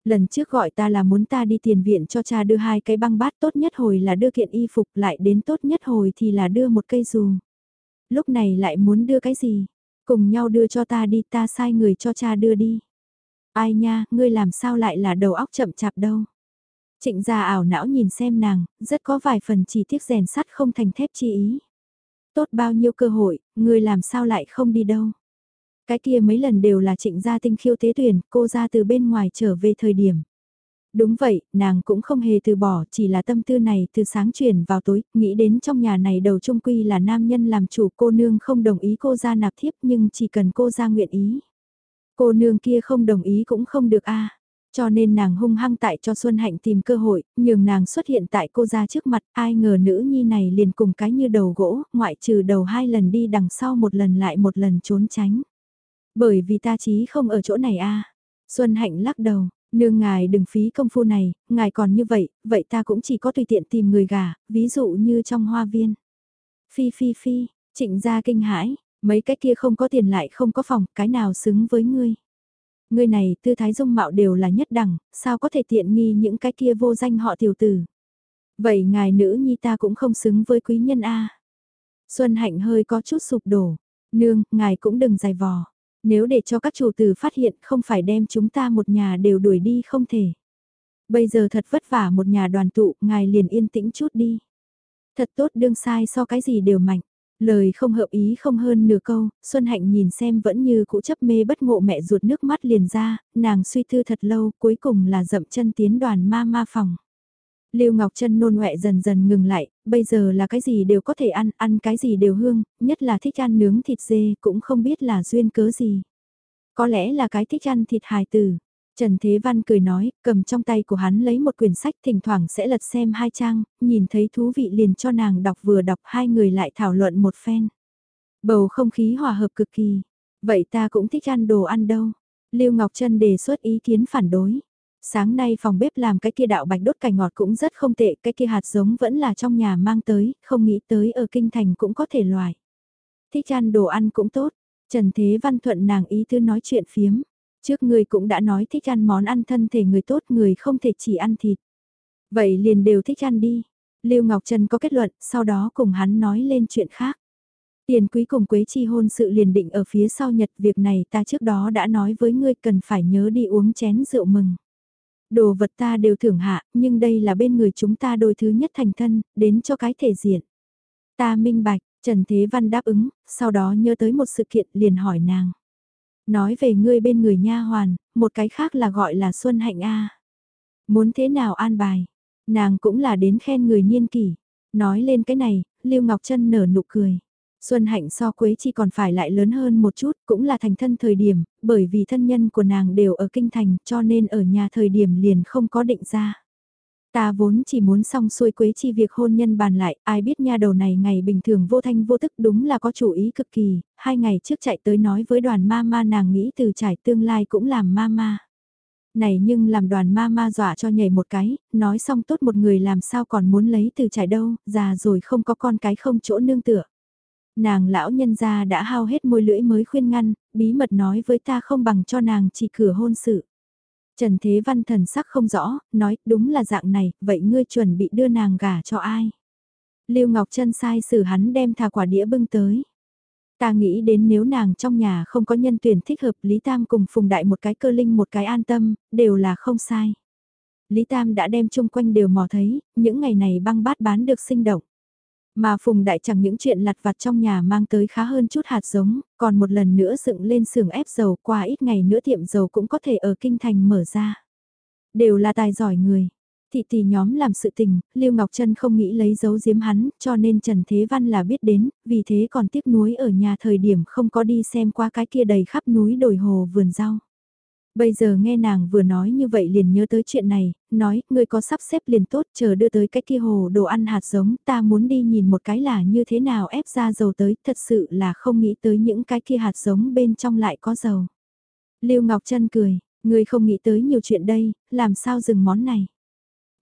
Lần trước gọi ta là muốn ta đi tiền viện cho cha đưa hai cái băng bát tốt nhất hồi là đưa kiện y phục lại đến tốt nhất hồi thì là đưa một cây dù. Lúc này lại muốn đưa cái gì? Cùng nhau đưa cho ta đi ta sai người cho cha đưa đi. Ai nha, ngươi làm sao lại là đầu óc chậm chạp đâu. Trịnh gia ảo não nhìn xem nàng, rất có vài phần chỉ tiếc rèn sắt không thành thép chi ý. Tốt bao nhiêu cơ hội, ngươi làm sao lại không đi đâu. Cái kia mấy lần đều là trịnh gia tinh khiêu tế tuyển, cô ra từ bên ngoài trở về thời điểm. Đúng vậy, nàng cũng không hề từ bỏ, chỉ là tâm tư này từ sáng chuyển vào tối, nghĩ đến trong nhà này đầu trung quy là nam nhân làm chủ cô nương không đồng ý cô ra nạp thiếp nhưng chỉ cần cô ra nguyện ý. Cô nương kia không đồng ý cũng không được a Cho nên nàng hung hăng tại cho Xuân Hạnh tìm cơ hội, nhường nàng xuất hiện tại cô ra trước mặt, ai ngờ nữ nhi này liền cùng cái như đầu gỗ, ngoại trừ đầu hai lần đi đằng sau một lần lại một lần trốn tránh. Bởi vì ta chí không ở chỗ này a Xuân Hạnh lắc đầu, nương ngài đừng phí công phu này, ngài còn như vậy, vậy ta cũng chỉ có tùy tiện tìm người gà, ví dụ như trong hoa viên. Phi phi phi, trịnh gia kinh hãi, Mấy cái kia không có tiền lại không có phòng, cái nào xứng với ngươi. Ngươi này tư thái dung mạo đều là nhất đẳng, sao có thể tiện nghi những cái kia vô danh họ tiểu tử. Vậy ngài nữ nhi ta cũng không xứng với quý nhân A. Xuân Hạnh hơi có chút sụp đổ. Nương, ngài cũng đừng dài vò. Nếu để cho các chủ tử phát hiện không phải đem chúng ta một nhà đều đuổi đi không thể. Bây giờ thật vất vả một nhà đoàn tụ, ngài liền yên tĩnh chút đi. Thật tốt đương sai so cái gì đều mạnh. Lời không hợp ý không hơn nửa câu, Xuân Hạnh nhìn xem vẫn như cũ chấp mê bất ngộ mẹ ruột nước mắt liền ra, nàng suy tư thật lâu, cuối cùng là dậm chân tiến đoàn ma ma phòng. Lưu Ngọc Trân nôn ọe dần dần ngừng lại, bây giờ là cái gì đều có thể ăn, ăn cái gì đều hương, nhất là thích ăn nướng thịt dê, cũng không biết là duyên cớ gì. Có lẽ là cái thích ăn thịt hài tử. Trần Thế Văn cười nói, cầm trong tay của hắn lấy một quyển sách thỉnh thoảng sẽ lật xem hai trang, nhìn thấy thú vị liền cho nàng đọc vừa đọc hai người lại thảo luận một phen. Bầu không khí hòa hợp cực kỳ. Vậy ta cũng thích ăn đồ ăn đâu. Lưu Ngọc Trân đề xuất ý kiến phản đối. Sáng nay phòng bếp làm cái kia đạo bạch đốt cải ngọt cũng rất không tệ, cái kia hạt giống vẫn là trong nhà mang tới, không nghĩ tới ở kinh thành cũng có thể loại. Thích ăn đồ ăn cũng tốt, Trần Thế Văn thuận nàng ý tư nói chuyện phiếm. Trước người cũng đã nói thích ăn món ăn thân thể người tốt người không thể chỉ ăn thịt. Vậy liền đều thích ăn đi. Lưu Ngọc Trần có kết luận, sau đó cùng hắn nói lên chuyện khác. Tiền quý cùng Quế Chi hôn sự liền định ở phía sau nhật việc này ta trước đó đã nói với ngươi cần phải nhớ đi uống chén rượu mừng. Đồ vật ta đều thưởng hạ, nhưng đây là bên người chúng ta đôi thứ nhất thành thân, đến cho cái thể diện. Ta minh bạch, Trần Thế Văn đáp ứng, sau đó nhớ tới một sự kiện liền hỏi nàng. Nói về ngươi bên người nha hoàn, một cái khác là gọi là Xuân Hạnh A. Muốn thế nào an bài? Nàng cũng là đến khen người niên kỷ. Nói lên cái này, Lưu Ngọc Trân nở nụ cười. Xuân Hạnh so Quế Chi còn phải lại lớn hơn một chút, cũng là thành thân thời điểm, bởi vì thân nhân của nàng đều ở kinh thành cho nên ở nhà thời điểm liền không có định ra. Ta vốn chỉ muốn xong xuôi Quế Chi việc hôn nhân bàn lại, ai biết nha đầu này ngày bình thường vô thanh vô tức đúng là có chủ ý cực kỳ, hai ngày trước chạy tới nói với đoàn ma ma nàng nghĩ từ trải tương lai cũng làm ma ma này nhưng làm đoàn ma ma dọa cho nhảy một cái, nói xong tốt một người làm sao còn muốn lấy từ trải đâu, già rồi không có con cái không chỗ nương tựa. Nàng lão nhân gia đã hao hết môi lưỡi mới khuyên ngăn, bí mật nói với ta không bằng cho nàng chỉ cửa hôn sự. Trần Thế Văn thần sắc không rõ, nói đúng là dạng này, vậy ngươi chuẩn bị đưa nàng gả cho ai? Lưu Ngọc Trân sai xử hắn đem thà quả đĩa bưng tới. Ta nghĩ đến nếu nàng trong nhà không có nhân tuyển thích hợp Lý Tam cùng Phùng Đại một cái cơ linh một cái an tâm, đều là không sai. Lý Tam đã đem chung quanh đều mò thấy, những ngày này băng bát bán được sinh động. Mà Phùng Đại chẳng những chuyện lặt vặt trong nhà mang tới khá hơn chút hạt giống, còn một lần nữa dựng lên xưởng ép dầu qua ít ngày nữa tiệm dầu cũng có thể ở kinh thành mở ra. Đều là tài giỏi người. Thị tỷ nhóm làm sự tình, Lưu Ngọc Trân không nghĩ lấy dấu giếm hắn, cho nên Trần Thế Văn là biết đến, vì thế còn tiếc nuối ở nhà thời điểm không có đi xem qua cái kia đầy khắp núi đồi hồ vườn rau. Bây giờ nghe nàng vừa nói như vậy liền nhớ tới chuyện này, nói, ngươi có sắp xếp liền tốt chờ đưa tới cái kia hồ đồ ăn hạt giống, ta muốn đi nhìn một cái là như thế nào ép ra dầu tới, thật sự là không nghĩ tới những cái kia hạt giống bên trong lại có dầu. Lưu Ngọc Trân cười, ngươi không nghĩ tới nhiều chuyện đây, làm sao dừng món này.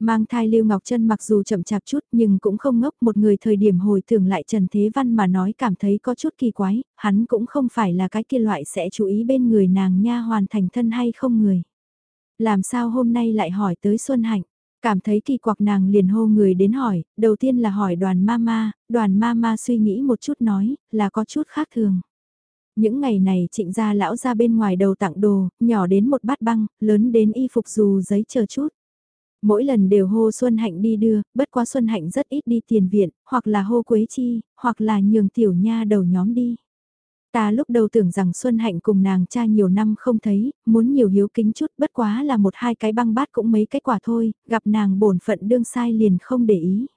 Mang thai Lưu Ngọc Trân mặc dù chậm chạp chút nhưng cũng không ngốc một người thời điểm hồi tưởng lại Trần Thế Văn mà nói cảm thấy có chút kỳ quái, hắn cũng không phải là cái kia loại sẽ chú ý bên người nàng nha hoàn thành thân hay không người. Làm sao hôm nay lại hỏi tới Xuân Hạnh, cảm thấy kỳ quặc nàng liền hô người đến hỏi, đầu tiên là hỏi đoàn mama, đoàn mama suy nghĩ một chút nói, là có chút khác thường. Những ngày này trịnh gia lão ra bên ngoài đầu tặng đồ, nhỏ đến một bát băng, lớn đến y phục dù giấy chờ chút mỗi lần đều hô Xuân Hạnh đi đưa, bất quá Xuân Hạnh rất ít đi tiền viện, hoặc là hô Quế Chi, hoặc là nhường tiểu nha đầu nhóm đi. Ta lúc đầu tưởng rằng Xuân Hạnh cùng nàng cha nhiều năm không thấy, muốn nhiều hiếu kính chút bất quá là một hai cái băng bát cũng mấy cái quả thôi, gặp nàng bổn phận đương sai liền không để ý.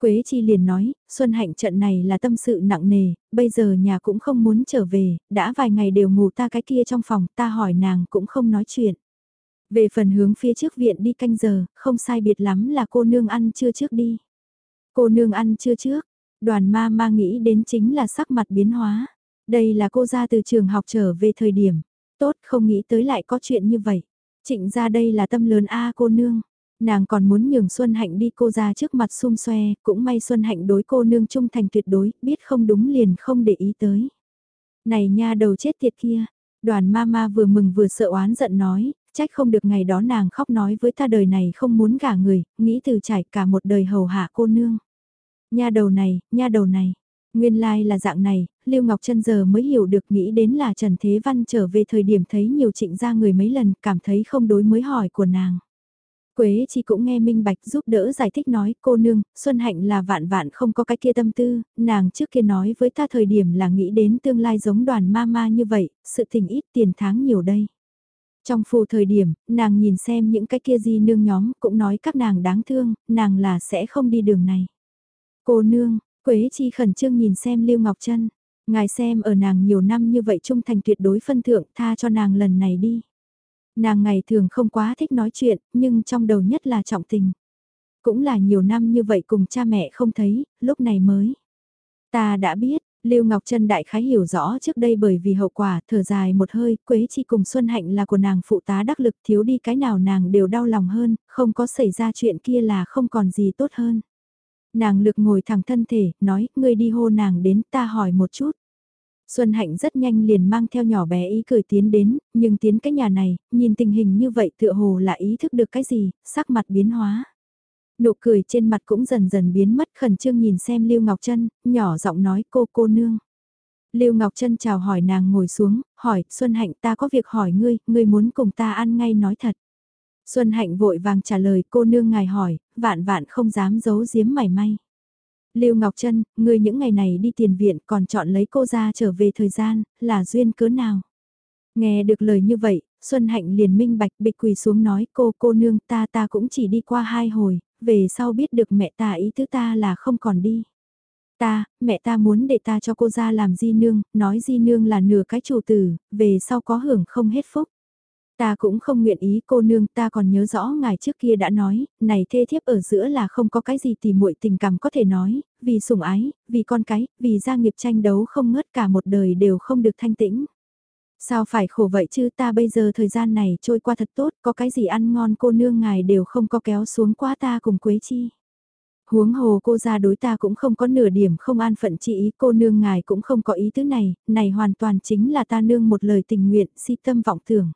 Quế Chi liền nói, Xuân Hạnh trận này là tâm sự nặng nề, bây giờ nhà cũng không muốn trở về, đã vài ngày đều ngủ ta cái kia trong phòng, ta hỏi nàng cũng không nói chuyện. Về phần hướng phía trước viện đi canh giờ, không sai biệt lắm là cô nương ăn chưa trước đi. Cô nương ăn chưa trước, đoàn ma ma nghĩ đến chính là sắc mặt biến hóa. Đây là cô ra từ trường học trở về thời điểm. Tốt không nghĩ tới lại có chuyện như vậy. Trịnh ra đây là tâm lớn A cô nương. Nàng còn muốn nhường Xuân Hạnh đi cô ra trước mặt xung xoe, cũng may Xuân Hạnh đối cô nương trung thành tuyệt đối, biết không đúng liền không để ý tới. Này nha đầu chết tiệt kia, đoàn ma ma vừa mừng vừa sợ oán giận nói, trách không được ngày đó nàng khóc nói với ta đời này không muốn gả người, nghĩ từ trải cả một đời hầu hạ cô nương. Nha đầu này, nha đầu này, nguyên lai là dạng này, Lưu Ngọc Trân giờ mới hiểu được nghĩ đến là Trần Thế Văn trở về thời điểm thấy nhiều trịnh ra người mấy lần cảm thấy không đối mới hỏi của nàng. Quế chi cũng nghe minh bạch giúp đỡ giải thích nói cô nương, Xuân Hạnh là vạn vạn không có cái kia tâm tư, nàng trước kia nói với ta thời điểm là nghĩ đến tương lai giống đoàn ma ma như vậy, sự tình ít tiền tháng nhiều đây. Trong phù thời điểm, nàng nhìn xem những cái kia di nương nhóm cũng nói các nàng đáng thương, nàng là sẽ không đi đường này. Cô nương, Quế Chi khẩn trương nhìn xem Lưu Ngọc Trân, ngài xem ở nàng nhiều năm như vậy trung thành tuyệt đối phân thượng tha cho nàng lần này đi. Nàng ngày thường không quá thích nói chuyện, nhưng trong đầu nhất là trọng tình. Cũng là nhiều năm như vậy cùng cha mẹ không thấy, lúc này mới. Ta đã biết, Lưu Ngọc Trân đại khái hiểu rõ trước đây bởi vì hậu quả, thở dài một hơi, Quế Chi cùng Xuân Hạnh là của nàng phụ tá đắc lực thiếu đi cái nào nàng đều đau lòng hơn, không có xảy ra chuyện kia là không còn gì tốt hơn. Nàng lực ngồi thẳng thân thể, nói, ngươi đi hô nàng đến ta hỏi một chút. Xuân Hạnh rất nhanh liền mang theo nhỏ bé ý cười tiến đến, nhưng tiến cái nhà này, nhìn tình hình như vậy tựa hồ là ý thức được cái gì, sắc mặt biến hóa. Nụ cười trên mặt cũng dần dần biến mất khẩn trương nhìn xem Lưu Ngọc Trân, nhỏ giọng nói cô cô nương. Lưu Ngọc Trân chào hỏi nàng ngồi xuống, hỏi, Xuân Hạnh ta có việc hỏi ngươi, ngươi muốn cùng ta ăn ngay nói thật. Xuân Hạnh vội vàng trả lời cô nương ngài hỏi, vạn vạn không dám giấu giếm mảy may. Lưu Ngọc Trân, ngươi những ngày này đi tiền viện còn chọn lấy cô ra trở về thời gian, là duyên cớ nào? Nghe được lời như vậy, Xuân Hạnh liền minh bạch bịch quỳ xuống nói cô cô nương ta ta cũng chỉ đi qua hai hồi, về sau biết được mẹ ta ý thứ ta là không còn đi. Ta, mẹ ta muốn để ta cho cô ra làm di nương, nói di nương là nửa cái chủ tử, về sau có hưởng không hết phúc. Ta cũng không nguyện ý cô nương ta còn nhớ rõ ngài trước kia đã nói, này thê thiếp ở giữa là không có cái gì thì muội tình cảm có thể nói, vì sủng ái, vì con cái, vì gia nghiệp tranh đấu không ngớt cả một đời đều không được thanh tĩnh. Sao phải khổ vậy chứ ta bây giờ thời gian này trôi qua thật tốt, có cái gì ăn ngon cô nương ngài đều không có kéo xuống quá ta cùng Quế Chi. Huống hồ cô ra đối ta cũng không có nửa điểm không an phận chi ý cô nương ngài cũng không có ý thứ này, này hoàn toàn chính là ta nương một lời tình nguyện si tâm vọng tưởng.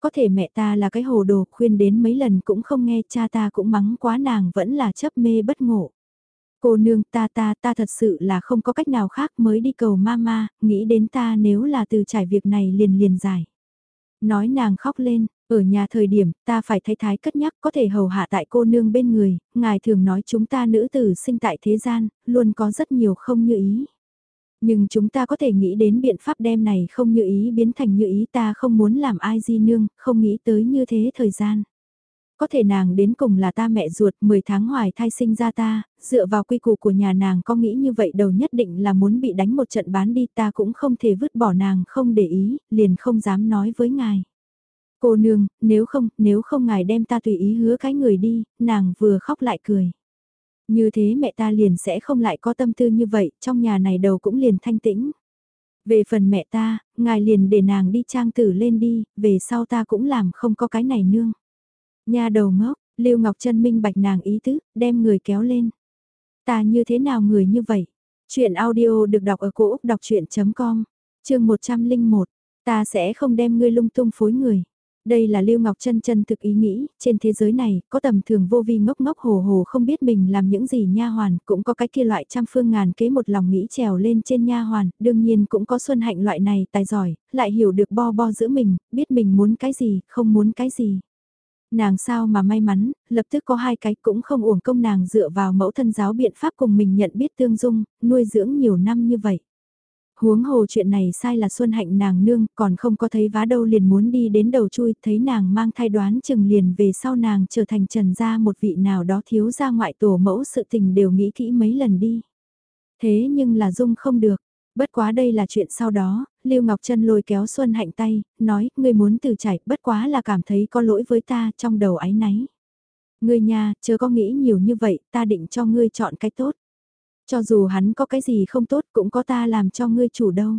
Có thể mẹ ta là cái hồ đồ khuyên đến mấy lần cũng không nghe cha ta cũng mắng quá nàng vẫn là chấp mê bất ngộ. Cô nương ta ta ta thật sự là không có cách nào khác mới đi cầu mama, nghĩ đến ta nếu là từ trải việc này liền liền giải. Nói nàng khóc lên, ở nhà thời điểm ta phải thay thái cất nhắc có thể hầu hạ tại cô nương bên người, ngài thường nói chúng ta nữ tử sinh tại thế gian, luôn có rất nhiều không như ý. Nhưng chúng ta có thể nghĩ đến biện pháp đem này không như ý biến thành như ý ta không muốn làm ai di nương, không nghĩ tới như thế thời gian. Có thể nàng đến cùng là ta mẹ ruột 10 tháng hoài thai sinh ra ta, dựa vào quy củ của nhà nàng có nghĩ như vậy đầu nhất định là muốn bị đánh một trận bán đi ta cũng không thể vứt bỏ nàng không để ý, liền không dám nói với ngài. Cô nương, nếu không, nếu không ngài đem ta tùy ý hứa cái người đi, nàng vừa khóc lại cười. Như thế mẹ ta liền sẽ không lại có tâm tư như vậy, trong nhà này đầu cũng liền thanh tĩnh. Về phần mẹ ta, ngài liền để nàng đi trang tử lên đi, về sau ta cũng làm không có cái này nương. Nhà đầu ngốc, Lưu Ngọc Trân minh bạch nàng ý tứ, đem người kéo lên. Ta như thế nào người như vậy? Chuyện audio được đọc ở cổ Úc đọc chuyện.com, chương 101, ta sẽ không đem ngươi lung tung phối người. Đây là Lưu Ngọc Trân chân thực ý nghĩ, trên thế giới này, có tầm thường vô vi ngốc ngốc hồ hồ không biết mình làm những gì nha hoàn, cũng có cái kia loại trăm phương ngàn kế một lòng nghĩ trèo lên trên nha hoàn, đương nhiên cũng có xuân hạnh loại này tài giỏi, lại hiểu được bo bo giữa mình, biết mình muốn cái gì, không muốn cái gì. Nàng sao mà may mắn, lập tức có hai cái cũng không uổng công nàng dựa vào mẫu thân giáo biện pháp cùng mình nhận biết tương dung, nuôi dưỡng nhiều năm như vậy. Huống hồ chuyện này sai là Xuân Hạnh nàng nương, còn không có thấy vá đâu liền muốn đi đến đầu chui, thấy nàng mang thai đoán chừng liền về sau nàng trở thành trần gia một vị nào đó thiếu ra ngoại tổ mẫu sự tình đều nghĩ kỹ mấy lần đi. Thế nhưng là dung không được, bất quá đây là chuyện sau đó, Lưu Ngọc Trân lôi kéo Xuân Hạnh tay, nói, ngươi muốn từ chảy, bất quá là cảm thấy có lỗi với ta trong đầu ái náy. Ngươi nhà, chớ có nghĩ nhiều như vậy, ta định cho ngươi chọn cái tốt. Cho dù hắn có cái gì không tốt cũng có ta làm cho ngươi chủ đâu.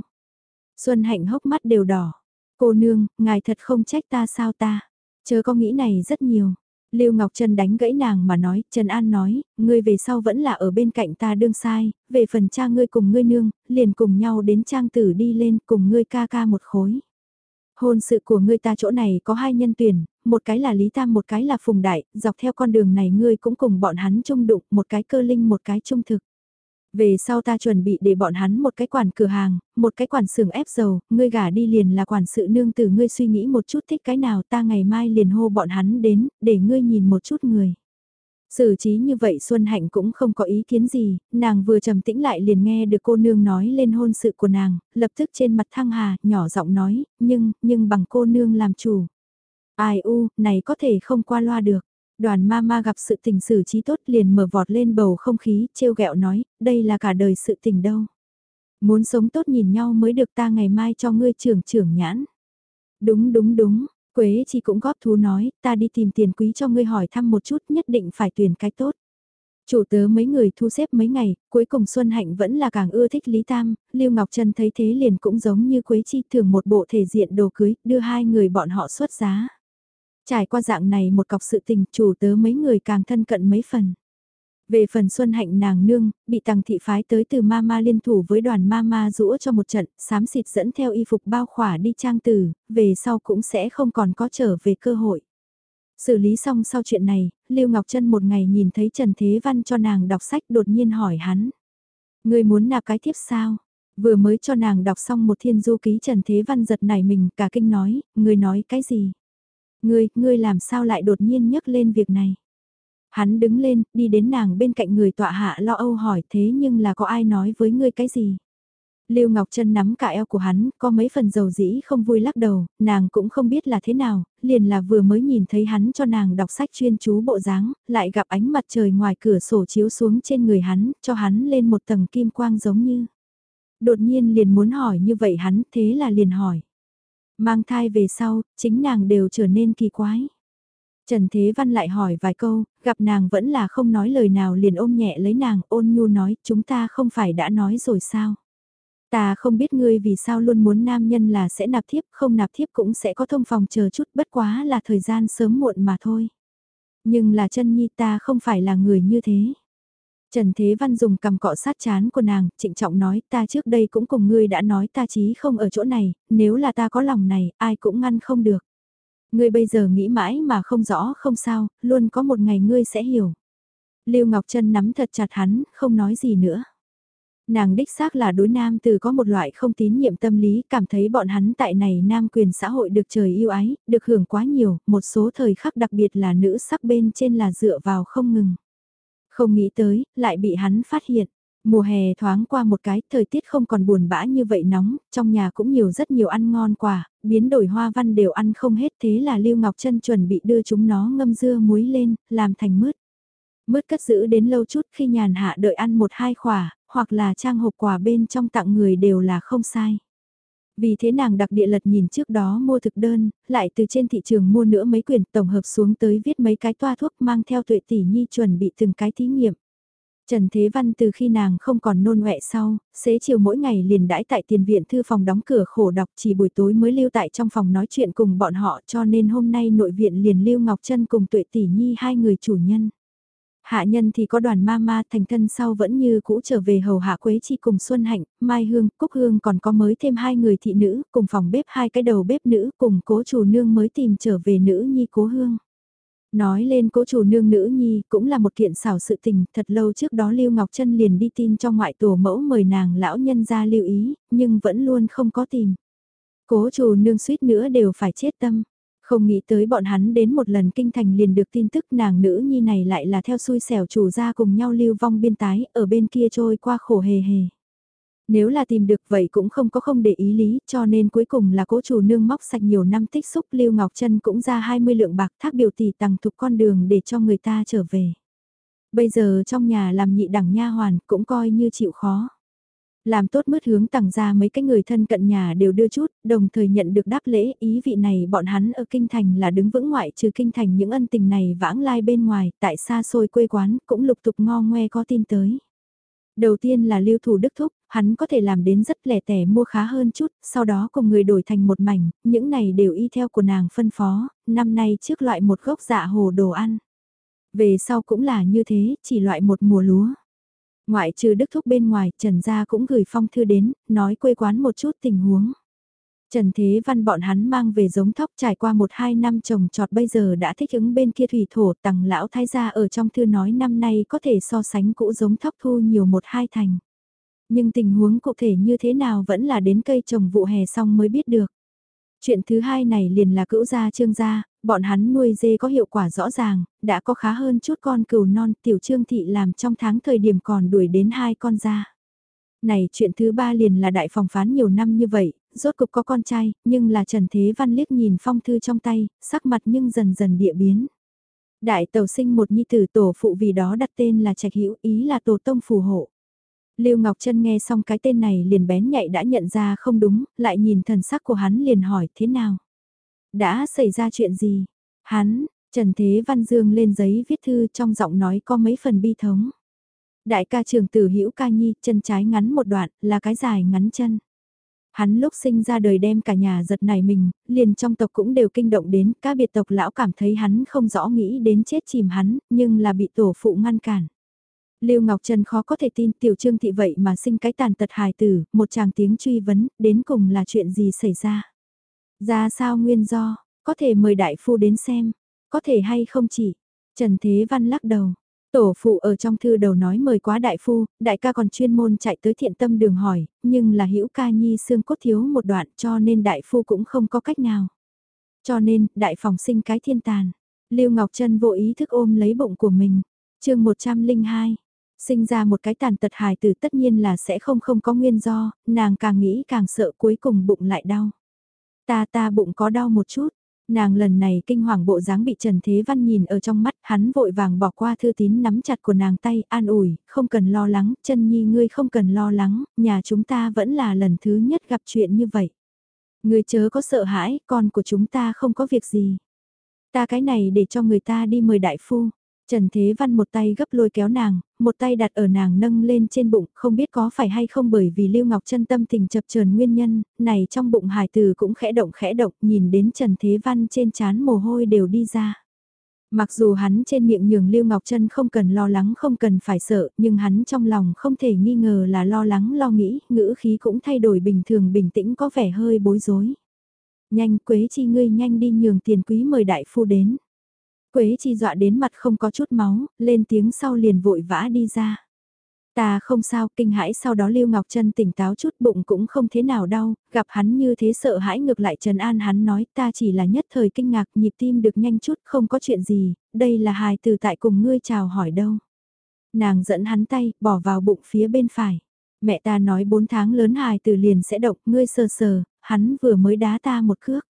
Xuân Hạnh hốc mắt đều đỏ. Cô nương, ngài thật không trách ta sao ta. Chớ có nghĩ này rất nhiều. Lưu Ngọc Trân đánh gãy nàng mà nói, Trần An nói, ngươi về sau vẫn là ở bên cạnh ta đương sai, về phần cha ngươi cùng ngươi nương, liền cùng nhau đến trang tử đi lên cùng ngươi ca ca một khối. Hôn sự của ngươi ta chỗ này có hai nhân tuyển, một cái là Lý Tam một cái là Phùng Đại, dọc theo con đường này ngươi cũng cùng bọn hắn chung đụng, một cái cơ linh một cái trung thực. Về sau ta chuẩn bị để bọn hắn một cái quản cửa hàng, một cái quản xưởng ép dầu, ngươi gả đi liền là quản sự nương từ ngươi suy nghĩ một chút thích cái nào ta ngày mai liền hô bọn hắn đến, để ngươi nhìn một chút người. Xử trí như vậy Xuân Hạnh cũng không có ý kiến gì, nàng vừa trầm tĩnh lại liền nghe được cô nương nói lên hôn sự của nàng, lập tức trên mặt thăng hà, nhỏ giọng nói, nhưng, nhưng bằng cô nương làm chủ. Ai u, này có thể không qua loa được. Đoàn ma ma gặp sự tình xử trí tốt liền mở vọt lên bầu không khí, trêu ghẹo nói, đây là cả đời sự tình đâu. Muốn sống tốt nhìn nhau mới được ta ngày mai cho ngươi trưởng trưởng nhãn. Đúng đúng đúng, Quế chi cũng góp thú nói, ta đi tìm tiền quý cho ngươi hỏi thăm một chút nhất định phải tuyển cái tốt. Chủ tớ mấy người thu xếp mấy ngày, cuối cùng Xuân Hạnh vẫn là càng ưa thích Lý Tam, Lưu Ngọc Trân thấy thế liền cũng giống như Quế Chi thường một bộ thể diện đồ cưới, đưa hai người bọn họ xuất giá. Trải qua dạng này một cọc sự tình chủ tớ mấy người càng thân cận mấy phần. Về phần Xuân Hạnh nàng nương, bị tàng thị phái tới từ Mama liên thủ với đoàn Mama rũa cho một trận, sám xịt dẫn theo y phục bao khỏa đi trang tử, về sau cũng sẽ không còn có trở về cơ hội. Xử lý xong sau chuyện này, Lưu Ngọc Trân một ngày nhìn thấy Trần Thế Văn cho nàng đọc sách đột nhiên hỏi hắn. Người muốn nạp cái tiếp sao? Vừa mới cho nàng đọc xong một thiên du ký Trần Thế Văn giật nảy mình cả kinh nói, người nói cái gì? Ngươi, ngươi làm sao lại đột nhiên nhấc lên việc này? Hắn đứng lên, đi đến nàng bên cạnh người tọa hạ lo âu hỏi thế nhưng là có ai nói với ngươi cái gì? Lưu Ngọc Trân nắm cả eo của hắn, có mấy phần dầu dĩ không vui lắc đầu, nàng cũng không biết là thế nào, liền là vừa mới nhìn thấy hắn cho nàng đọc sách chuyên chú bộ dáng, lại gặp ánh mặt trời ngoài cửa sổ chiếu xuống trên người hắn, cho hắn lên một tầng kim quang giống như. Đột nhiên liền muốn hỏi như vậy hắn, thế là liền hỏi. Mang thai về sau, chính nàng đều trở nên kỳ quái. Trần Thế Văn lại hỏi vài câu, gặp nàng vẫn là không nói lời nào liền ôm nhẹ lấy nàng, ôn nhu nói, chúng ta không phải đã nói rồi sao? Ta không biết ngươi vì sao luôn muốn nam nhân là sẽ nạp thiếp, không nạp thiếp cũng sẽ có thông phòng chờ chút, bất quá là thời gian sớm muộn mà thôi. Nhưng là chân nhi ta không phải là người như thế. Trần Thế Văn dùng cầm cọ sát chán của nàng, trịnh trọng nói ta trước đây cũng cùng ngươi đã nói ta chí không ở chỗ này, nếu là ta có lòng này, ai cũng ngăn không được. Ngươi bây giờ nghĩ mãi mà không rõ không sao, luôn có một ngày ngươi sẽ hiểu. Lưu Ngọc Trân nắm thật chặt hắn, không nói gì nữa. Nàng đích xác là đối nam từ có một loại không tín nhiệm tâm lý, cảm thấy bọn hắn tại này nam quyền xã hội được trời yêu ái, được hưởng quá nhiều, một số thời khắc đặc biệt là nữ sắc bên trên là dựa vào không ngừng. Không nghĩ tới, lại bị hắn phát hiện. Mùa hè thoáng qua một cái, thời tiết không còn buồn bã như vậy nóng, trong nhà cũng nhiều rất nhiều ăn ngon quả, biến đổi hoa văn đều ăn không hết thế là Lưu Ngọc Trân chuẩn bị đưa chúng nó ngâm dưa muối lên, làm thành mứt. Mứt cất giữ đến lâu chút khi nhàn hạ đợi ăn một hai khỏa, hoặc là trang hộp quà bên trong tặng người đều là không sai. Vì thế nàng đặc địa lật nhìn trước đó mua thực đơn, lại từ trên thị trường mua nữa mấy quyển tổng hợp xuống tới viết mấy cái toa thuốc mang theo tuệ tỷ nhi chuẩn bị từng cái thí nghiệm. Trần Thế Văn từ khi nàng không còn nôn ọe sau, xế chiều mỗi ngày liền đãi tại tiền viện thư phòng đóng cửa khổ đọc chỉ buổi tối mới lưu tại trong phòng nói chuyện cùng bọn họ cho nên hôm nay nội viện liền lưu Ngọc Trân cùng tuệ tỷ nhi hai người chủ nhân. Hạ nhân thì có đoàn ma ma thành thân sau vẫn như cũ trở về hầu hạ Quế Chi cùng Xuân Hạnh, Mai Hương, Cúc Hương còn có mới thêm hai người thị nữ, cùng phòng bếp hai cái đầu bếp nữ, cùng cố chủ nương mới tìm trở về nữ nhi cố hương. Nói lên cố chủ nương nữ nhi cũng là một kiện xảo sự tình, thật lâu trước đó Lưu Ngọc Trân liền đi tin cho ngoại tổ mẫu mời nàng lão nhân ra lưu ý, nhưng vẫn luôn không có tìm. Cố chủ nương suýt nữa đều phải chết tâm. Không nghĩ tới bọn hắn đến một lần kinh thành liền được tin tức nàng nữ nhi này lại là theo xui xẻo chủ gia cùng nhau lưu vong biên tái, ở bên kia trôi qua khổ hề hề. Nếu là tìm được vậy cũng không có không để ý lý, cho nên cuối cùng là cố chủ nương móc sạch nhiều năm tích xúc Lưu Ngọc chân cũng ra 20 lượng bạc thác biểu tỷ tặng thục con đường để cho người ta trở về. Bây giờ trong nhà làm nhị đẳng nha hoàn cũng coi như chịu khó. Làm tốt mứt hướng tặng ra mấy cái người thân cận nhà đều đưa chút, đồng thời nhận được đáp lễ ý vị này bọn hắn ở kinh thành là đứng vững ngoại trừ kinh thành những ân tình này vãng lai bên ngoài, tại xa xôi quê quán cũng lục tục ngo ngoe có tin tới. Đầu tiên là lưu thủ đức thúc, hắn có thể làm đến rất lẻ tẻ mua khá hơn chút, sau đó cùng người đổi thành một mảnh, những này đều y theo của nàng phân phó, năm nay trước loại một gốc dạ hồ đồ ăn. Về sau cũng là như thế, chỉ loại một mùa lúa. Ngoại trừ Đức Thúc bên ngoài, Trần Gia cũng gửi phong thư đến, nói quê quán một chút tình huống. Trần Thế Văn bọn hắn mang về giống thóc trải qua một hai năm trồng trọt bây giờ đã thích ứng bên kia thủy thổ tầng lão thái gia ở trong thư nói năm nay có thể so sánh cũ giống thóc thu nhiều một hai thành. Nhưng tình huống cụ thể như thế nào vẫn là đến cây trồng vụ hè xong mới biết được. Chuyện thứ hai này liền là cữu gia trương gia, bọn hắn nuôi dê có hiệu quả rõ ràng, đã có khá hơn chút con cừu non tiểu trương thị làm trong tháng thời điểm còn đuổi đến hai con ra. Này chuyện thứ ba liền là đại phòng phán nhiều năm như vậy, rốt cục có con trai, nhưng là Trần Thế Văn liếc nhìn phong thư trong tay, sắc mặt nhưng dần dần địa biến. Đại tàu sinh một nhi tử tổ phụ vì đó đặt tên là Trạch Hữu ý là tổ tông phù hộ. Lưu Ngọc Trân nghe xong cái tên này liền bén nhạy đã nhận ra không đúng, lại nhìn thần sắc của hắn liền hỏi thế nào. Đã xảy ra chuyện gì? Hắn, Trần Thế Văn Dương lên giấy viết thư trong giọng nói có mấy phần bi thống. Đại ca trường tử hữu ca nhi, chân trái ngắn một đoạn, là cái dài ngắn chân. Hắn lúc sinh ra đời đem cả nhà giật nảy mình, liền trong tộc cũng đều kinh động đến, các biệt tộc lão cảm thấy hắn không rõ nghĩ đến chết chìm hắn, nhưng là bị tổ phụ ngăn cản. Lưu Ngọc Trân khó có thể tin tiểu trương thị vậy mà sinh cái tàn tật hài tử, một chàng tiếng truy vấn, đến cùng là chuyện gì xảy ra. Ra sao nguyên do, có thể mời đại phu đến xem, có thể hay không chỉ. Trần Thế Văn lắc đầu, Tổ phụ ở trong thư đầu nói mời quá đại phu, đại ca còn chuyên môn chạy tới thiện tâm đường hỏi, nhưng là hữu ca nhi xương cốt thiếu một đoạn cho nên đại phu cũng không có cách nào. Cho nên, đại phòng sinh cái thiên tàn. Lưu Ngọc Trân vô ý thức ôm lấy bụng của mình. chương 102. Sinh ra một cái tàn tật hài tử tất nhiên là sẽ không không có nguyên do, nàng càng nghĩ càng sợ cuối cùng bụng lại đau. Ta ta bụng có đau một chút, Nàng lần này kinh hoàng bộ dáng bị Trần Thế Văn nhìn ở trong mắt, hắn vội vàng bỏ qua thư tín nắm chặt của nàng tay, an ủi, không cần lo lắng, chân nhi ngươi không cần lo lắng, nhà chúng ta vẫn là lần thứ nhất gặp chuyện như vậy. Ngươi chớ có sợ hãi, con của chúng ta không có việc gì. Ta cái này để cho người ta đi mời đại phu. Trần Thế Văn một tay gấp lôi kéo nàng, một tay đặt ở nàng nâng lên trên bụng, không biết có phải hay không bởi vì Lưu Ngọc chân tâm tình chập chờn nguyên nhân, này trong bụng hài tử cũng khẽ động khẽ động, nhìn đến Trần Thế Văn trên trán mồ hôi đều đi ra. Mặc dù hắn trên miệng nhường Lưu Ngọc Trân không cần lo lắng không cần phải sợ, nhưng hắn trong lòng không thể nghi ngờ là lo lắng lo nghĩ, ngữ khí cũng thay đổi bình thường bình tĩnh có vẻ hơi bối rối. Nhanh Quế Chi ngươi nhanh đi nhường tiền quý mời đại phu đến. Quế chi dọa đến mặt không có chút máu, lên tiếng sau liền vội vã đi ra. Ta không sao, kinh hãi sau đó Lưu Ngọc Trân tỉnh táo chút bụng cũng không thế nào đau, gặp hắn như thế sợ hãi ngược lại Trần An hắn nói ta chỉ là nhất thời kinh ngạc nhịp tim được nhanh chút không có chuyện gì, đây là hài từ tại cùng ngươi chào hỏi đâu. Nàng dẫn hắn tay, bỏ vào bụng phía bên phải. Mẹ ta nói 4 tháng lớn hài từ liền sẽ động, ngươi sờ sờ, hắn vừa mới đá ta một cước.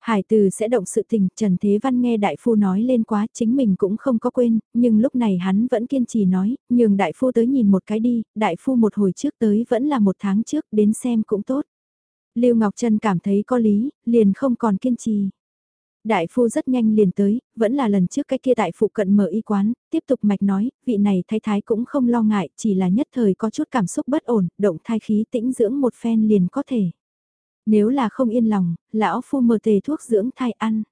Hải từ sẽ động sự tình, Trần Thế Văn nghe đại phu nói lên quá, chính mình cũng không có quên, nhưng lúc này hắn vẫn kiên trì nói, nhường đại phu tới nhìn một cái đi, đại phu một hồi trước tới vẫn là một tháng trước, đến xem cũng tốt. Lưu Ngọc Trân cảm thấy có lý, liền không còn kiên trì. Đại phu rất nhanh liền tới, vẫn là lần trước cái kia đại phụ cận mở y quán, tiếp tục mạch nói, vị này thái thái cũng không lo ngại, chỉ là nhất thời có chút cảm xúc bất ổn, động thai khí tĩnh dưỡng một phen liền có thể. Nếu là không yên lòng, lão phu mở tề thuốc dưỡng thai ăn.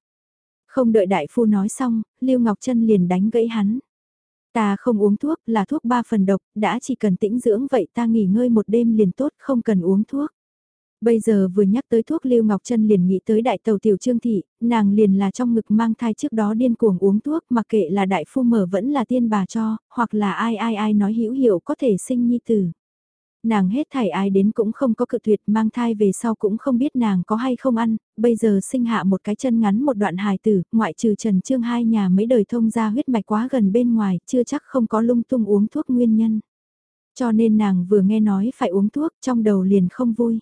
Không đợi đại phu nói xong, Lưu Ngọc Trân liền đánh gãy hắn. Ta không uống thuốc là thuốc ba phần độc, đã chỉ cần tĩnh dưỡng vậy ta nghỉ ngơi một đêm liền tốt không cần uống thuốc. Bây giờ vừa nhắc tới thuốc Lưu Ngọc Trân liền nghĩ tới đại tàu tiểu trương thị, nàng liền là trong ngực mang thai trước đó điên cuồng uống thuốc mặc kệ là đại phu mở vẫn là tiên bà cho, hoặc là ai ai ai nói hữu hiệu có thể sinh nhi tử. Nàng hết thảy ai đến cũng không có cự tuyệt mang thai về sau cũng không biết nàng có hay không ăn, bây giờ sinh hạ một cái chân ngắn một đoạn hài tử, ngoại trừ Trần Trương hai nhà mấy đời thông ra huyết mạch quá gần bên ngoài, chưa chắc không có lung tung uống thuốc nguyên nhân. Cho nên nàng vừa nghe nói phải uống thuốc trong đầu liền không vui.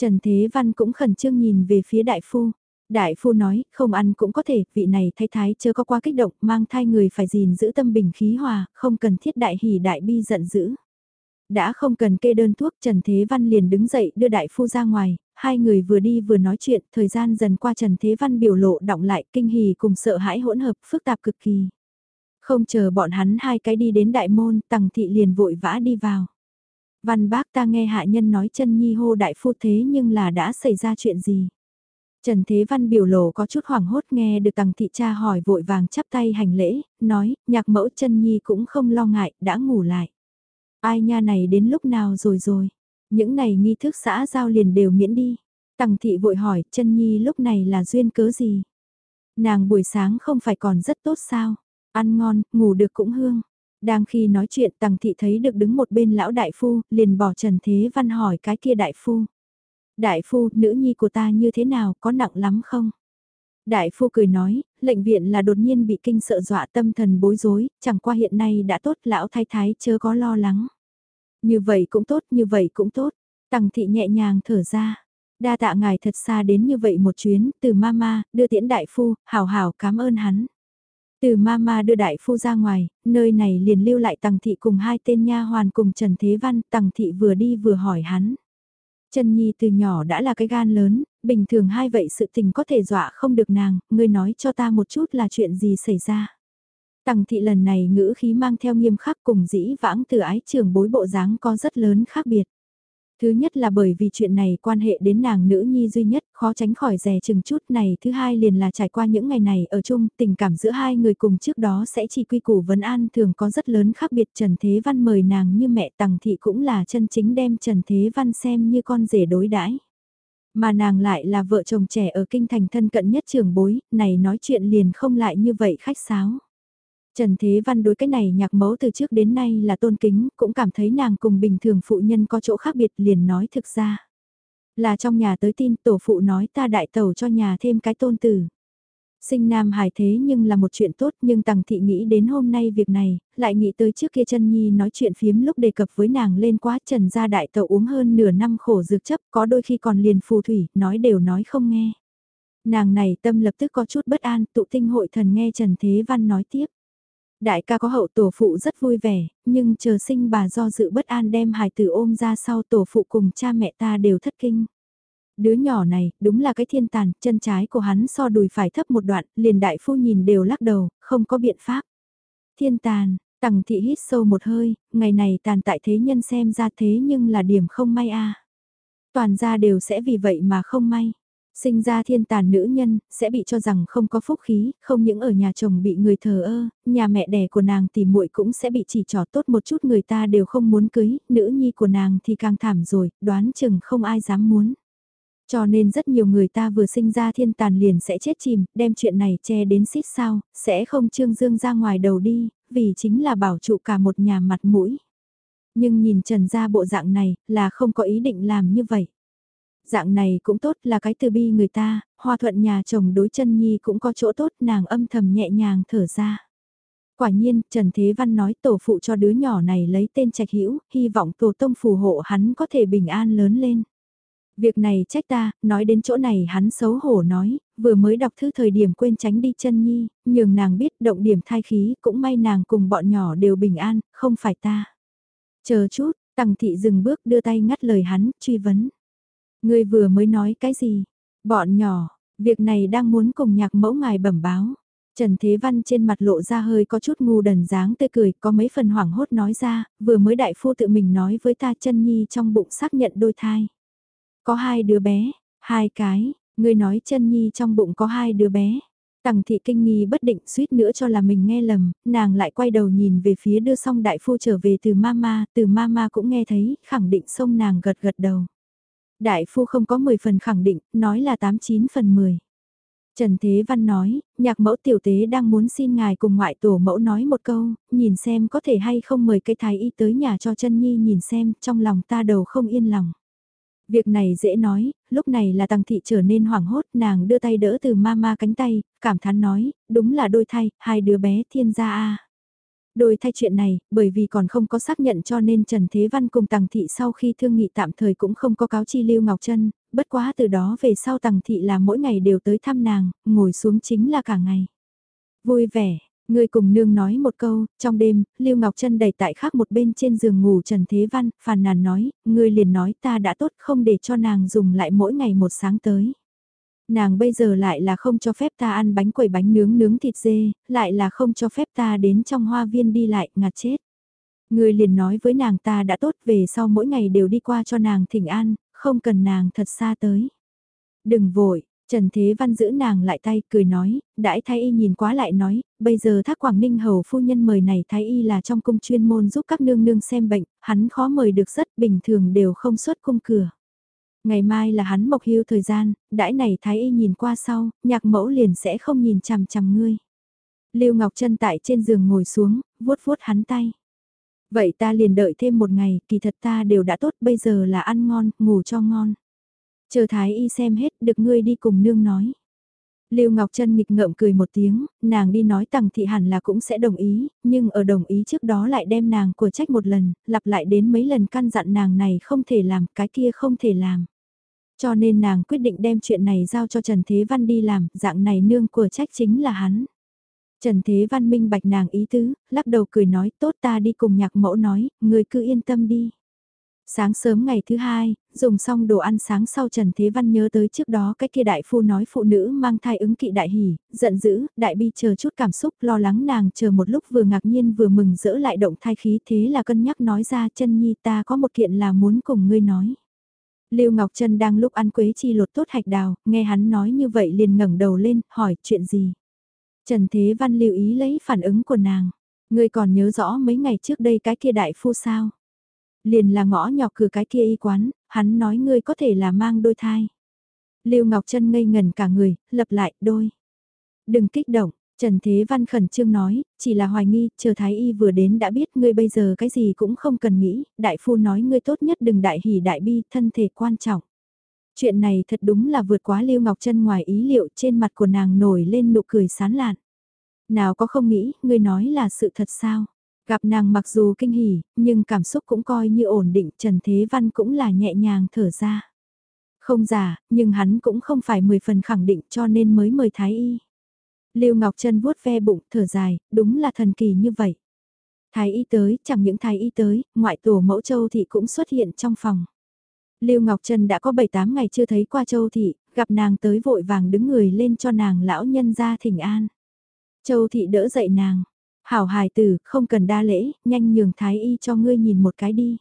Trần Thế Văn cũng khẩn trương nhìn về phía đại phu. Đại phu nói, không ăn cũng có thể, vị này thay thái chưa có quá kích động, mang thai người phải gìn giữ tâm bình khí hòa, không cần thiết đại hỉ đại bi giận dữ. Đã không cần kê đơn thuốc Trần Thế Văn liền đứng dậy đưa đại phu ra ngoài, hai người vừa đi vừa nói chuyện, thời gian dần qua Trần Thế Văn biểu lộ động lại kinh hỉ cùng sợ hãi hỗn hợp phức tạp cực kỳ. Không chờ bọn hắn hai cái đi đến đại môn, tằng thị liền vội vã đi vào. Văn bác ta nghe hạ nhân nói chân nhi hô đại phu thế nhưng là đã xảy ra chuyện gì. Trần Thế Văn biểu lộ có chút hoảng hốt nghe được tằng thị cha hỏi vội vàng chắp tay hành lễ, nói, nhạc mẫu chân nhi cũng không lo ngại, đã ngủ lại. Ai nha này đến lúc nào rồi rồi. Những này nghi thức xã giao liền đều miễn đi. Tằng thị vội hỏi, chân nhi lúc này là duyên cớ gì? Nàng buổi sáng không phải còn rất tốt sao? Ăn ngon, ngủ được cũng hương. Đang khi nói chuyện tằng thị thấy được đứng một bên lão đại phu, liền bỏ Trần Thế Văn hỏi cái kia đại phu. Đại phu, nữ nhi của ta như thế nào, có nặng lắm không? Đại phu cười nói, lệnh viện là đột nhiên bị kinh sợ dọa tâm thần bối rối, chẳng qua hiện nay đã tốt lão thái thái chớ có lo lắng. Như vậy cũng tốt, như vậy cũng tốt. Tằng thị nhẹ nhàng thở ra. Đa tạ ngài thật xa đến như vậy một chuyến, từ mama, đưa tiễn đại phu, hào hào cảm ơn hắn. Từ mama đưa đại phu ra ngoài, nơi này liền lưu lại tằng thị cùng hai tên nha hoàn cùng Trần Thế Văn, tằng thị vừa đi vừa hỏi hắn. Trần Nhi từ nhỏ đã là cái gan lớn, bình thường hai vậy sự tình có thể dọa không được nàng, ngươi nói cho ta một chút là chuyện gì xảy ra. Tằng thị lần này ngữ khí mang theo nghiêm khắc cùng dĩ vãng từ ái trường bối bộ dáng có rất lớn khác biệt. Thứ nhất là bởi vì chuyện này quan hệ đến nàng nữ nhi duy nhất, khó tránh khỏi rè chừng chút này. Thứ hai liền là trải qua những ngày này ở chung, tình cảm giữa hai người cùng trước đó sẽ chỉ quy củ vấn an thường có rất lớn khác biệt. Trần Thế Văn mời nàng như mẹ Tằng Thị cũng là chân chính đem Trần Thế Văn xem như con rể đối đãi mà nàng lại là vợ chồng trẻ ở kinh thành thân cận nhất trường bối, này nói chuyện liền không lại như vậy khách sáo. Trần Thế Văn đối cái này nhạc mẫu từ trước đến nay là tôn kính, cũng cảm thấy nàng cùng bình thường phụ nhân có chỗ khác biệt liền nói thực ra. Là trong nhà tới tin tổ phụ nói ta đại tẩu cho nhà thêm cái tôn tử. Sinh nam hài thế nhưng là một chuyện tốt nhưng Tằng Thị nghĩ đến hôm nay việc này, lại nghĩ tới trước kia chân Nhi nói chuyện phiếm lúc đề cập với nàng lên quá trần gia đại tẩu uống hơn nửa năm khổ dược chấp có đôi khi còn liền phù thủy, nói đều nói không nghe. Nàng này tâm lập tức có chút bất an, tụ tinh hội thần nghe Trần Thế Văn nói tiếp. Đại ca có hậu tổ phụ rất vui vẻ, nhưng chờ sinh bà do dự bất an đem hài tử ôm ra sau tổ phụ cùng cha mẹ ta đều thất kinh. Đứa nhỏ này, đúng là cái thiên tàn, chân trái của hắn so đùi phải thấp một đoạn, liền đại phu nhìn đều lắc đầu, không có biện pháp. Thiên tàn, tằng thị hít sâu một hơi, ngày này tàn tại thế nhân xem ra thế nhưng là điểm không may a Toàn gia đều sẽ vì vậy mà không may. Sinh ra thiên tàn nữ nhân, sẽ bị cho rằng không có phúc khí, không những ở nhà chồng bị người thờ ơ, nhà mẹ đẻ của nàng thì muội cũng sẽ bị chỉ trỏ tốt một chút người ta đều không muốn cưới, nữ nhi của nàng thì càng thảm rồi, đoán chừng không ai dám muốn. Cho nên rất nhiều người ta vừa sinh ra thiên tàn liền sẽ chết chìm, đem chuyện này che đến xít sao, sẽ không trương dương ra ngoài đầu đi, vì chính là bảo trụ cả một nhà mặt mũi. Nhưng nhìn trần ra bộ dạng này, là không có ý định làm như vậy dạng này cũng tốt là cái từ bi người ta, hoa thuận nhà chồng đối chân nhi cũng có chỗ tốt nàng âm thầm nhẹ nhàng thở ra. Quả nhiên, Trần Thế Văn nói tổ phụ cho đứa nhỏ này lấy tên trạch hữu hy vọng tổ tông phù hộ hắn có thể bình an lớn lên. Việc này trách ta, nói đến chỗ này hắn xấu hổ nói, vừa mới đọc thư thời điểm quên tránh đi chân nhi, nhường nàng biết động điểm thai khí, cũng may nàng cùng bọn nhỏ đều bình an, không phải ta. Chờ chút, Tằng thị dừng bước đưa tay ngắt lời hắn, truy vấn. Người vừa mới nói cái gì? Bọn nhỏ, việc này đang muốn cùng nhạc mẫu ngài bẩm báo. Trần Thế Văn trên mặt lộ ra hơi có chút ngu đần dáng tươi cười, có mấy phần hoảng hốt nói ra, vừa mới đại phu tự mình nói với ta chân nhi trong bụng xác nhận đôi thai. Có hai đứa bé, hai cái, ngươi nói chân nhi trong bụng có hai đứa bé. Tằng thị kinh nghi bất định suýt nữa cho là mình nghe lầm, nàng lại quay đầu nhìn về phía đưa xong đại phu trở về từ mama, từ mama cũng nghe thấy, khẳng định xong nàng gật gật đầu. Đại phu không có 10 phần khẳng định, nói là 89 phần 10. Trần Thế Văn nói, nhạc mẫu tiểu tế đang muốn xin ngài cùng ngoại tổ mẫu nói một câu, nhìn xem có thể hay không mời cái thái y tới nhà cho chân nhi nhìn xem, trong lòng ta đầu không yên lòng. Việc này dễ nói, lúc này là tăng thị trở nên hoảng hốt, nàng đưa tay đỡ từ mama cánh tay, cảm thán nói, đúng là đôi thay, hai đứa bé thiên gia a. Đôi thay chuyện này, bởi vì còn không có xác nhận cho nên Trần Thế Văn cùng Tằng Thị sau khi thương nghị tạm thời cũng không có cáo chi Lưu Ngọc Trân, bất quá từ đó về sau Tằng Thị là mỗi ngày đều tới thăm nàng, ngồi xuống chính là cả ngày. Vui vẻ, người cùng nương nói một câu, trong đêm, Lưu Ngọc Trân đẩy tại khác một bên trên giường ngủ Trần Thế Văn, phàn nàn nói, người liền nói ta đã tốt không để cho nàng dùng lại mỗi ngày một sáng tới. Nàng bây giờ lại là không cho phép ta ăn bánh quẩy bánh nướng nướng thịt dê, lại là không cho phép ta đến trong hoa viên đi lại, ngạt chết. Người liền nói với nàng ta đã tốt về sau mỗi ngày đều đi qua cho nàng thỉnh an, không cần nàng thật xa tới. Đừng vội, Trần Thế Văn giữ nàng lại tay, cười nói, đãi thái y nhìn quá lại nói, bây giờ thác Quảng Ninh hầu phu nhân mời này thái y là trong cung chuyên môn giúp các nương nương xem bệnh, hắn khó mời được rất bình thường đều không xuất cung cửa. Ngày mai là hắn mộc hưu thời gian, đãi này thái y nhìn qua sau, nhạc mẫu liền sẽ không nhìn chằm chằm ngươi. Lưu Ngọc Trân tại trên giường ngồi xuống, vuốt vuốt hắn tay. Vậy ta liền đợi thêm một ngày, kỳ thật ta đều đã tốt, bây giờ là ăn ngon, ngủ cho ngon. Chờ thái y xem hết, được ngươi đi cùng nương nói. Lưu Ngọc Trân nghịch ngợm cười một tiếng, nàng đi nói tằng thị hẳn là cũng sẽ đồng ý, nhưng ở đồng ý trước đó lại đem nàng của trách một lần, lặp lại đến mấy lần căn dặn nàng này không thể làm, cái kia không thể làm. Cho nên nàng quyết định đem chuyện này giao cho Trần Thế Văn đi làm, dạng này nương của trách chính là hắn. Trần Thế Văn minh bạch nàng ý tứ, lắc đầu cười nói tốt ta đi cùng nhạc mẫu nói, người cứ yên tâm đi. Sáng sớm ngày thứ hai, dùng xong đồ ăn sáng sau Trần Thế Văn nhớ tới trước đó cái kia đại phu nói phụ nữ mang thai ứng kỵ đại hỉ, giận dữ, đại bi chờ chút cảm xúc lo lắng nàng chờ một lúc vừa ngạc nhiên vừa mừng rỡ lại động thai khí thế là cân nhắc nói ra chân nhi ta có một kiện là muốn cùng ngươi nói. Lưu Ngọc Trân đang lúc ăn quế chi lột tốt hạch đào, nghe hắn nói như vậy liền ngẩng đầu lên, hỏi chuyện gì. Trần Thế Văn lưu ý lấy phản ứng của nàng. Ngươi còn nhớ rõ mấy ngày trước đây cái kia đại phu sao? Liền là ngõ nhỏ cửa cái kia y quán, hắn nói ngươi có thể là mang đôi thai. Lưu Ngọc Trân ngây ngần cả người, lập lại, đôi. Đừng kích động, Trần Thế Văn khẩn trương nói, chỉ là hoài nghi, chờ Thái Y vừa đến đã biết ngươi bây giờ cái gì cũng không cần nghĩ, đại phu nói ngươi tốt nhất đừng đại hỉ đại bi, thân thể quan trọng. Chuyện này thật đúng là vượt quá Lưu Ngọc Trân ngoài ý liệu trên mặt của nàng nổi lên nụ cười sán lạn. Nào có không nghĩ, ngươi nói là sự thật sao? Gặp nàng mặc dù kinh hỉ, nhưng cảm xúc cũng coi như ổn định, Trần Thế Văn cũng là nhẹ nhàng thở ra. Không giả, nhưng hắn cũng không phải mười phần khẳng định cho nên mới mời Thái Y. Lưu Ngọc Trân vuốt ve bụng, thở dài, đúng là thần kỳ như vậy. Thái y tới, chẳng những thái y tới, ngoại tổ mẫu châu thị cũng xuất hiện trong phòng. Lưu Ngọc Trân đã có 7-8 ngày chưa thấy qua châu thị, gặp nàng tới vội vàng đứng người lên cho nàng lão nhân ra thỉnh an. Châu thị đỡ dậy nàng, hảo hài tử, không cần đa lễ, nhanh nhường thái y cho ngươi nhìn một cái đi.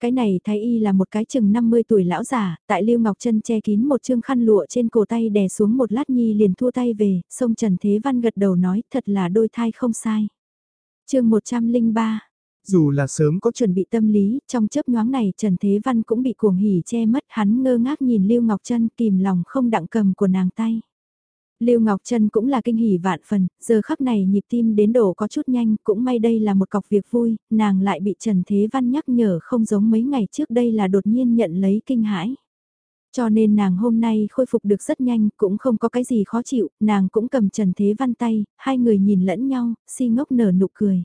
Cái này thái y là một cái chừng 50 tuổi lão giả, tại Lưu Ngọc Trân che kín một chương khăn lụa trên cổ tay đè xuống một lát nhi liền thua tay về, sông Trần Thế Văn gật đầu nói thật là đôi thai không sai. chương 103 Dù là sớm có chuẩn bị tâm lý, trong chớp nhoáng này Trần Thế Văn cũng bị cuồng hỉ che mất hắn ngơ ngác nhìn Lưu Ngọc Trân kìm lòng không đặng cầm của nàng tay. Lưu Ngọc Trân cũng là kinh hỉ vạn phần, giờ khắc này nhịp tim đến đổ có chút nhanh, cũng may đây là một cọc việc vui, nàng lại bị Trần Thế Văn nhắc nhở không giống mấy ngày trước đây là đột nhiên nhận lấy kinh hãi. Cho nên nàng hôm nay khôi phục được rất nhanh, cũng không có cái gì khó chịu, nàng cũng cầm Trần Thế Văn tay, hai người nhìn lẫn nhau, si ngốc nở nụ cười.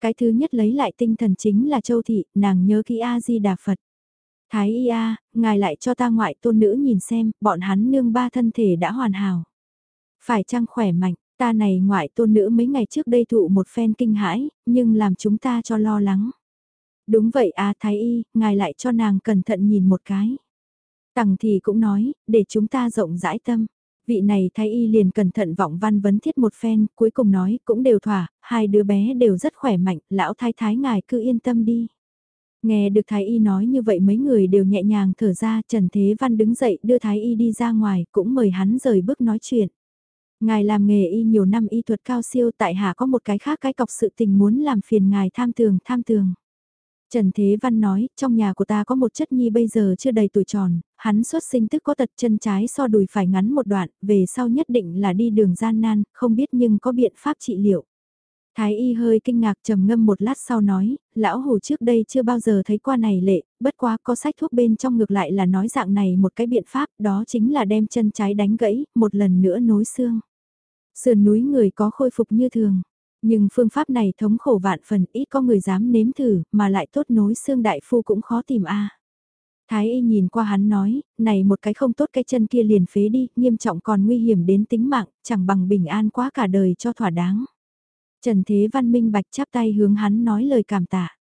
Cái thứ nhất lấy lại tinh thần chính là Châu Thị, nàng nhớ kỹ A-di-đà Phật. Thái y a, ngài lại cho ta ngoại tôn nữ nhìn xem, bọn hắn nương ba thân thể đã hoàn hảo. Phải chăng khỏe mạnh, ta này ngoại tôn nữ mấy ngày trước đây thụ một phen kinh hãi, nhưng làm chúng ta cho lo lắng. Đúng vậy à Thái Y, ngài lại cho nàng cẩn thận nhìn một cái. Tằng thì cũng nói, để chúng ta rộng rãi tâm. Vị này Thái Y liền cẩn thận vọng văn vấn thiết một phen, cuối cùng nói, cũng đều thỏa, hai đứa bé đều rất khỏe mạnh, lão thái thái ngài cứ yên tâm đi. Nghe được Thái Y nói như vậy mấy người đều nhẹ nhàng thở ra, Trần Thế Văn đứng dậy đưa Thái Y đi ra ngoài, cũng mời hắn rời bước nói chuyện. Ngài làm nghề y nhiều năm y thuật cao siêu tại hạ có một cái khác cái cọc sự tình muốn làm phiền ngài tham tường tham tường. Trần Thế Văn nói, trong nhà của ta có một chất nhi bây giờ chưa đầy tuổi tròn, hắn xuất sinh tức có tật chân trái so đùi phải ngắn một đoạn, về sau nhất định là đi đường gian nan, không biết nhưng có biện pháp trị liệu. Thái y hơi kinh ngạc trầm ngâm một lát sau nói, lão hồ trước đây chưa bao giờ thấy qua này lệ, bất quá có sách thuốc bên trong ngược lại là nói dạng này một cái biện pháp đó chính là đem chân trái đánh gãy, một lần nữa nối xương. Sườn núi người có khôi phục như thường, nhưng phương pháp này thống khổ vạn phần ít có người dám nếm thử, mà lại tốt nối xương đại phu cũng khó tìm a. Thái y nhìn qua hắn nói, này một cái không tốt cái chân kia liền phế đi, nghiêm trọng còn nguy hiểm đến tính mạng, chẳng bằng bình an quá cả đời cho thỏa đáng. Trần Thế Văn Minh bạch chắp tay hướng hắn nói lời cảm tạ.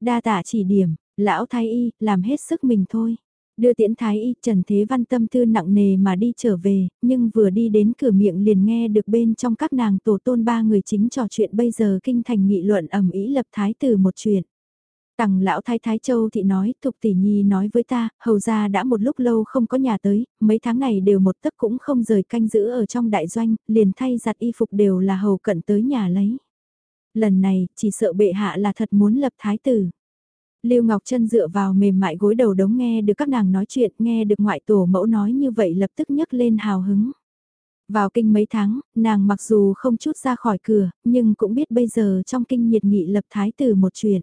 Đa tạ chỉ điểm, lão thái y, làm hết sức mình thôi. Đưa tiễn thái y, Trần Thế Văn tâm tư nặng nề mà đi trở về, nhưng vừa đi đến cửa miệng liền nghe được bên trong các nàng tổ tôn ba người chính trò chuyện bây giờ kinh thành nghị luận ẩm ý lập thái tử một chuyện. Tằng lão thái thái châu thị nói, Thục tỷ nhi nói với ta, hầu gia đã một lúc lâu không có nhà tới, mấy tháng này đều một tấc cũng không rời canh giữ ở trong đại doanh, liền thay giặt y phục đều là hầu cận tới nhà lấy. Lần này, chỉ sợ bệ hạ là thật muốn lập thái tử. Lưu Ngọc Trân dựa vào mềm mại gối đầu đống nghe được các nàng nói chuyện, nghe được ngoại tổ mẫu nói như vậy lập tức nhấc lên hào hứng. Vào kinh mấy tháng, nàng mặc dù không chút ra khỏi cửa, nhưng cũng biết bây giờ trong kinh nhiệt nghị lập thái tử một chuyện.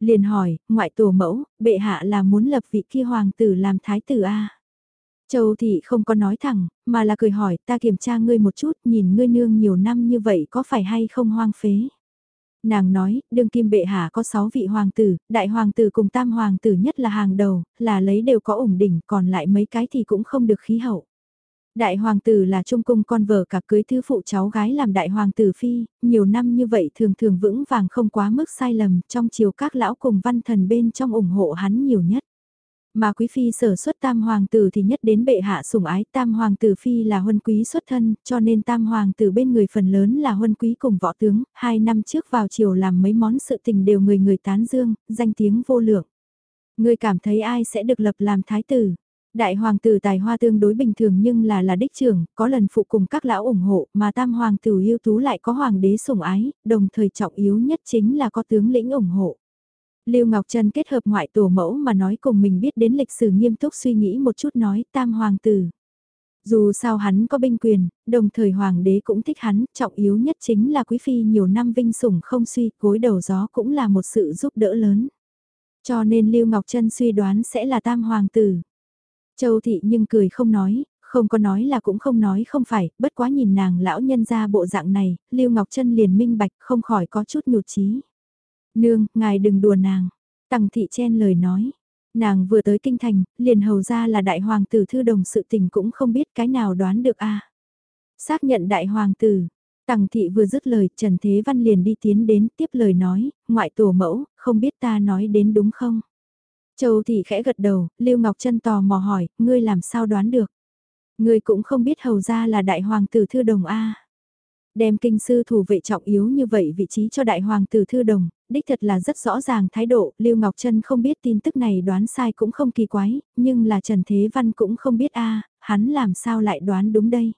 Liền hỏi, ngoại tổ mẫu, bệ hạ là muốn lập vị kia hoàng tử làm thái tử a Châu thị không có nói thẳng, mà là cười hỏi ta kiểm tra ngươi một chút nhìn ngươi nương nhiều năm như vậy có phải hay không hoang phế. Nàng nói, đương kim bệ hạ có 6 vị hoàng tử, đại hoàng tử cùng tam hoàng tử nhất là hàng đầu, là lấy đều có ủng đỉnh, còn lại mấy cái thì cũng không được khí hậu. Đại hoàng tử là trung cung con vợ cả cưới thứ phụ cháu gái làm đại hoàng tử phi, nhiều năm như vậy thường thường vững vàng không quá mức sai lầm, trong chiều các lão cùng văn thần bên trong ủng hộ hắn nhiều nhất. Mà quý phi sở xuất tam hoàng tử thì nhất đến bệ hạ sủng ái tam hoàng tử phi là huân quý xuất thân, cho nên tam hoàng tử bên người phần lớn là huân quý cùng võ tướng, hai năm trước vào chiều làm mấy món sự tình đều người người tán dương, danh tiếng vô lượng. Người cảm thấy ai sẽ được lập làm thái tử? Đại hoàng tử tài hoa tương đối bình thường nhưng là là đích trưởng, có lần phụ cùng các lão ủng hộ, mà tam hoàng tử yêu tú lại có hoàng đế sủng ái, đồng thời trọng yếu nhất chính là có tướng lĩnh ủng hộ. Lưu Ngọc Trân kết hợp ngoại tổ mẫu mà nói cùng mình biết đến lịch sử nghiêm túc suy nghĩ một chút nói tam hoàng tử. Dù sao hắn có binh quyền, đồng thời hoàng đế cũng thích hắn, trọng yếu nhất chính là quý phi nhiều năm vinh sủng không suy, gối đầu gió cũng là một sự giúp đỡ lớn. Cho nên Lưu Ngọc Trân suy đoán sẽ là tam hoàng tử. Châu Thị nhưng cười không nói, không có nói là cũng không nói không phải, bất quá nhìn nàng lão nhân ra bộ dạng này, Lưu Ngọc Trân liền minh bạch không khỏi có chút nhụt chí. Nương, ngài đừng đùa nàng. Tằng thị chen lời nói. Nàng vừa tới kinh thành, liền hầu ra là đại hoàng tử thư đồng sự tình cũng không biết cái nào đoán được a. Xác nhận đại hoàng tử. Tằng thị vừa dứt lời, Trần Thế Văn liền đi tiến đến tiếp lời nói, ngoại tổ mẫu, không biết ta nói đến đúng không? Châu thị khẽ gật đầu, Lưu Ngọc Trân tò mò hỏi, ngươi làm sao đoán được? Ngươi cũng không biết hầu ra là đại hoàng tử thư đồng a. Đem kinh sư thủ vệ trọng yếu như vậy vị trí cho đại hoàng tử thư đồng, đích thật là rất rõ ràng thái độ, Lưu Ngọc Trân không biết tin tức này đoán sai cũng không kỳ quái, nhưng là Trần Thế Văn cũng không biết a hắn làm sao lại đoán đúng đây.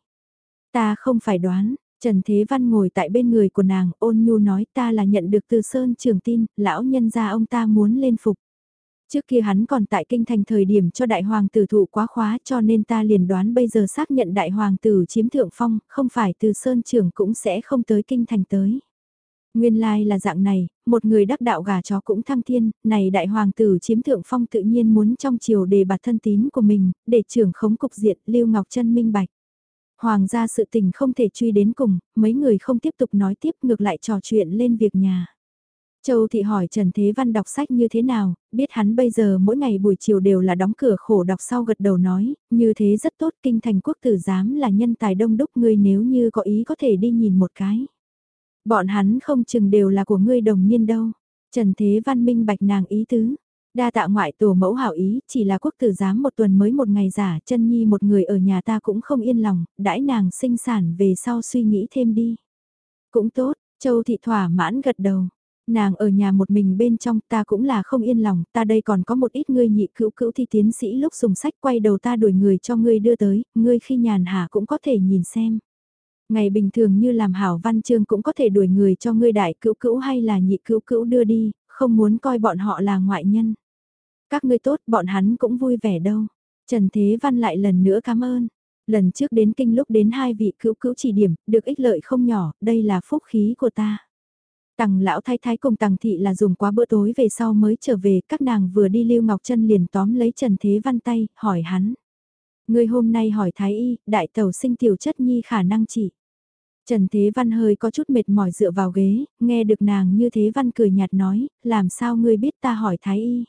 Ta không phải đoán, Trần Thế Văn ngồi tại bên người của nàng, ôn nhu nói ta là nhận được từ Sơn Trường tin, lão nhân gia ông ta muốn lên phục. Trước kia hắn còn tại kinh thành thời điểm cho đại hoàng tử thụ quá khóa cho nên ta liền đoán bây giờ xác nhận đại hoàng tử chiếm thượng phong, không phải từ Sơn trưởng cũng sẽ không tới kinh thành tới. Nguyên lai là dạng này, một người đắc đạo gà chó cũng thăng thiên, này đại hoàng tử chiếm thượng phong tự nhiên muốn trong chiều đề bạt thân tín của mình, để trưởng khống cục diện Lưu Ngọc Trân minh bạch. Hoàng gia sự tình không thể truy đến cùng, mấy người không tiếp tục nói tiếp ngược lại trò chuyện lên việc nhà. Châu Thị hỏi Trần Thế Văn đọc sách như thế nào, biết hắn bây giờ mỗi ngày buổi chiều đều là đóng cửa khổ đọc sau gật đầu nói, như thế rất tốt kinh thành quốc tử giám là nhân tài đông đúc ngươi nếu như có ý có thể đi nhìn một cái. Bọn hắn không chừng đều là của ngươi đồng niên đâu. Trần Thế Văn minh bạch nàng ý tứ. Đa tạ ngoại tổ mẫu hảo ý, chỉ là quốc tử giám một tuần mới một ngày giả, chân nhi một người ở nhà ta cũng không yên lòng, đãi nàng sinh sản về sau suy nghĩ thêm đi. Cũng tốt, Châu Thị thỏa mãn gật đầu. Nàng ở nhà một mình bên trong ta cũng là không yên lòng, ta đây còn có một ít ngươi nhị cữu cữu thi tiến sĩ lúc dùng sách quay đầu ta đuổi người cho ngươi đưa tới, ngươi khi nhàn hạ cũng có thể nhìn xem. Ngày bình thường như làm hảo văn chương cũng có thể đuổi người cho ngươi đại cữu cữu hay là nhị cữu cữu đưa đi, không muốn coi bọn họ là ngoại nhân. Các ngươi tốt, bọn hắn cũng vui vẻ đâu. Trần Thế Văn lại lần nữa cảm ơn. Lần trước đến kinh lúc đến hai vị cữu cữu chỉ điểm, được ích lợi không nhỏ, đây là phúc khí của ta. Tằng lão thái thái cùng tằng thị là dùng quá bữa tối về sau mới trở về, các nàng vừa đi Lưu Ngọc chân liền tóm lấy Trần Thế Văn tay, hỏi hắn. ngươi hôm nay hỏi thái y, đại tẩu sinh tiểu chất nhi khả năng chỉ. Trần Thế Văn hơi có chút mệt mỏi dựa vào ghế, nghe được nàng như Thế Văn cười nhạt nói, làm sao ngươi biết ta hỏi Thái Y.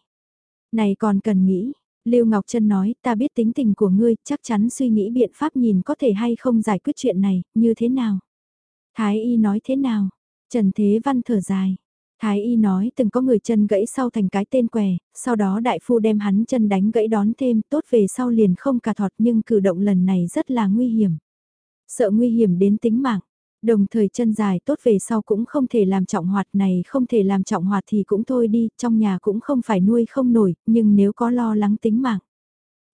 Này còn cần nghĩ, Lưu Ngọc Trân nói, ta biết tính tình của ngươi, chắc chắn suy nghĩ biện pháp nhìn có thể hay không giải quyết chuyện này, như thế nào. Thái Y nói thế nào? Trần Thế Văn thở dài. Thái y nói từng có người chân gãy sau thành cái tên què, sau đó đại phu đem hắn chân đánh gãy đón thêm tốt về sau liền không cà thọt nhưng cử động lần này rất là nguy hiểm. Sợ nguy hiểm đến tính mạng, Đồng thời chân dài tốt về sau cũng không thể làm trọng hoạt này không thể làm trọng hoạt thì cũng thôi đi, trong nhà cũng không phải nuôi không nổi, nhưng nếu có lo lắng tính mạng.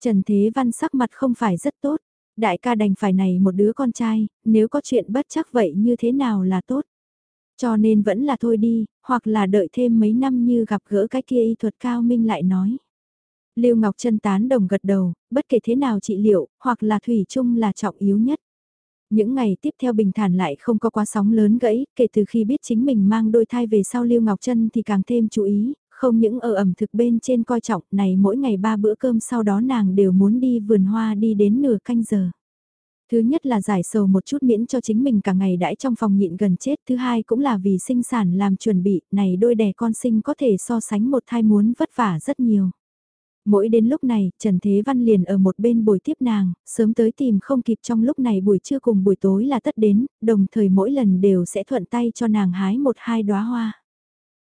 Trần Thế Văn sắc mặt không phải rất tốt, đại ca đành phải này một đứa con trai, nếu có chuyện bất chắc vậy như thế nào là tốt. Cho nên vẫn là thôi đi, hoặc là đợi thêm mấy năm như gặp gỡ cái kia y thuật cao minh lại nói. Lưu Ngọc Trân tán đồng gật đầu, bất kể thế nào trị liệu, hoặc là thủy chung là trọng yếu nhất. Những ngày tiếp theo bình thản lại không có quá sóng lớn gãy, kể từ khi biết chính mình mang đôi thai về sau Lưu Ngọc Trân thì càng thêm chú ý, không những ở ẩm thực bên trên coi trọng này mỗi ngày ba bữa cơm sau đó nàng đều muốn đi vườn hoa đi đến nửa canh giờ. Thứ nhất là giải sầu một chút miễn cho chính mình cả ngày đãi trong phòng nhịn gần chết, thứ hai cũng là vì sinh sản làm chuẩn bị, này đôi đẻ con sinh có thể so sánh một thai muốn vất vả rất nhiều. Mỗi đến lúc này, Trần Thế Văn liền ở một bên bồi tiếp nàng, sớm tới tìm không kịp trong lúc này buổi trưa cùng buổi tối là tất đến, đồng thời mỗi lần đều sẽ thuận tay cho nàng hái một hai đóa hoa.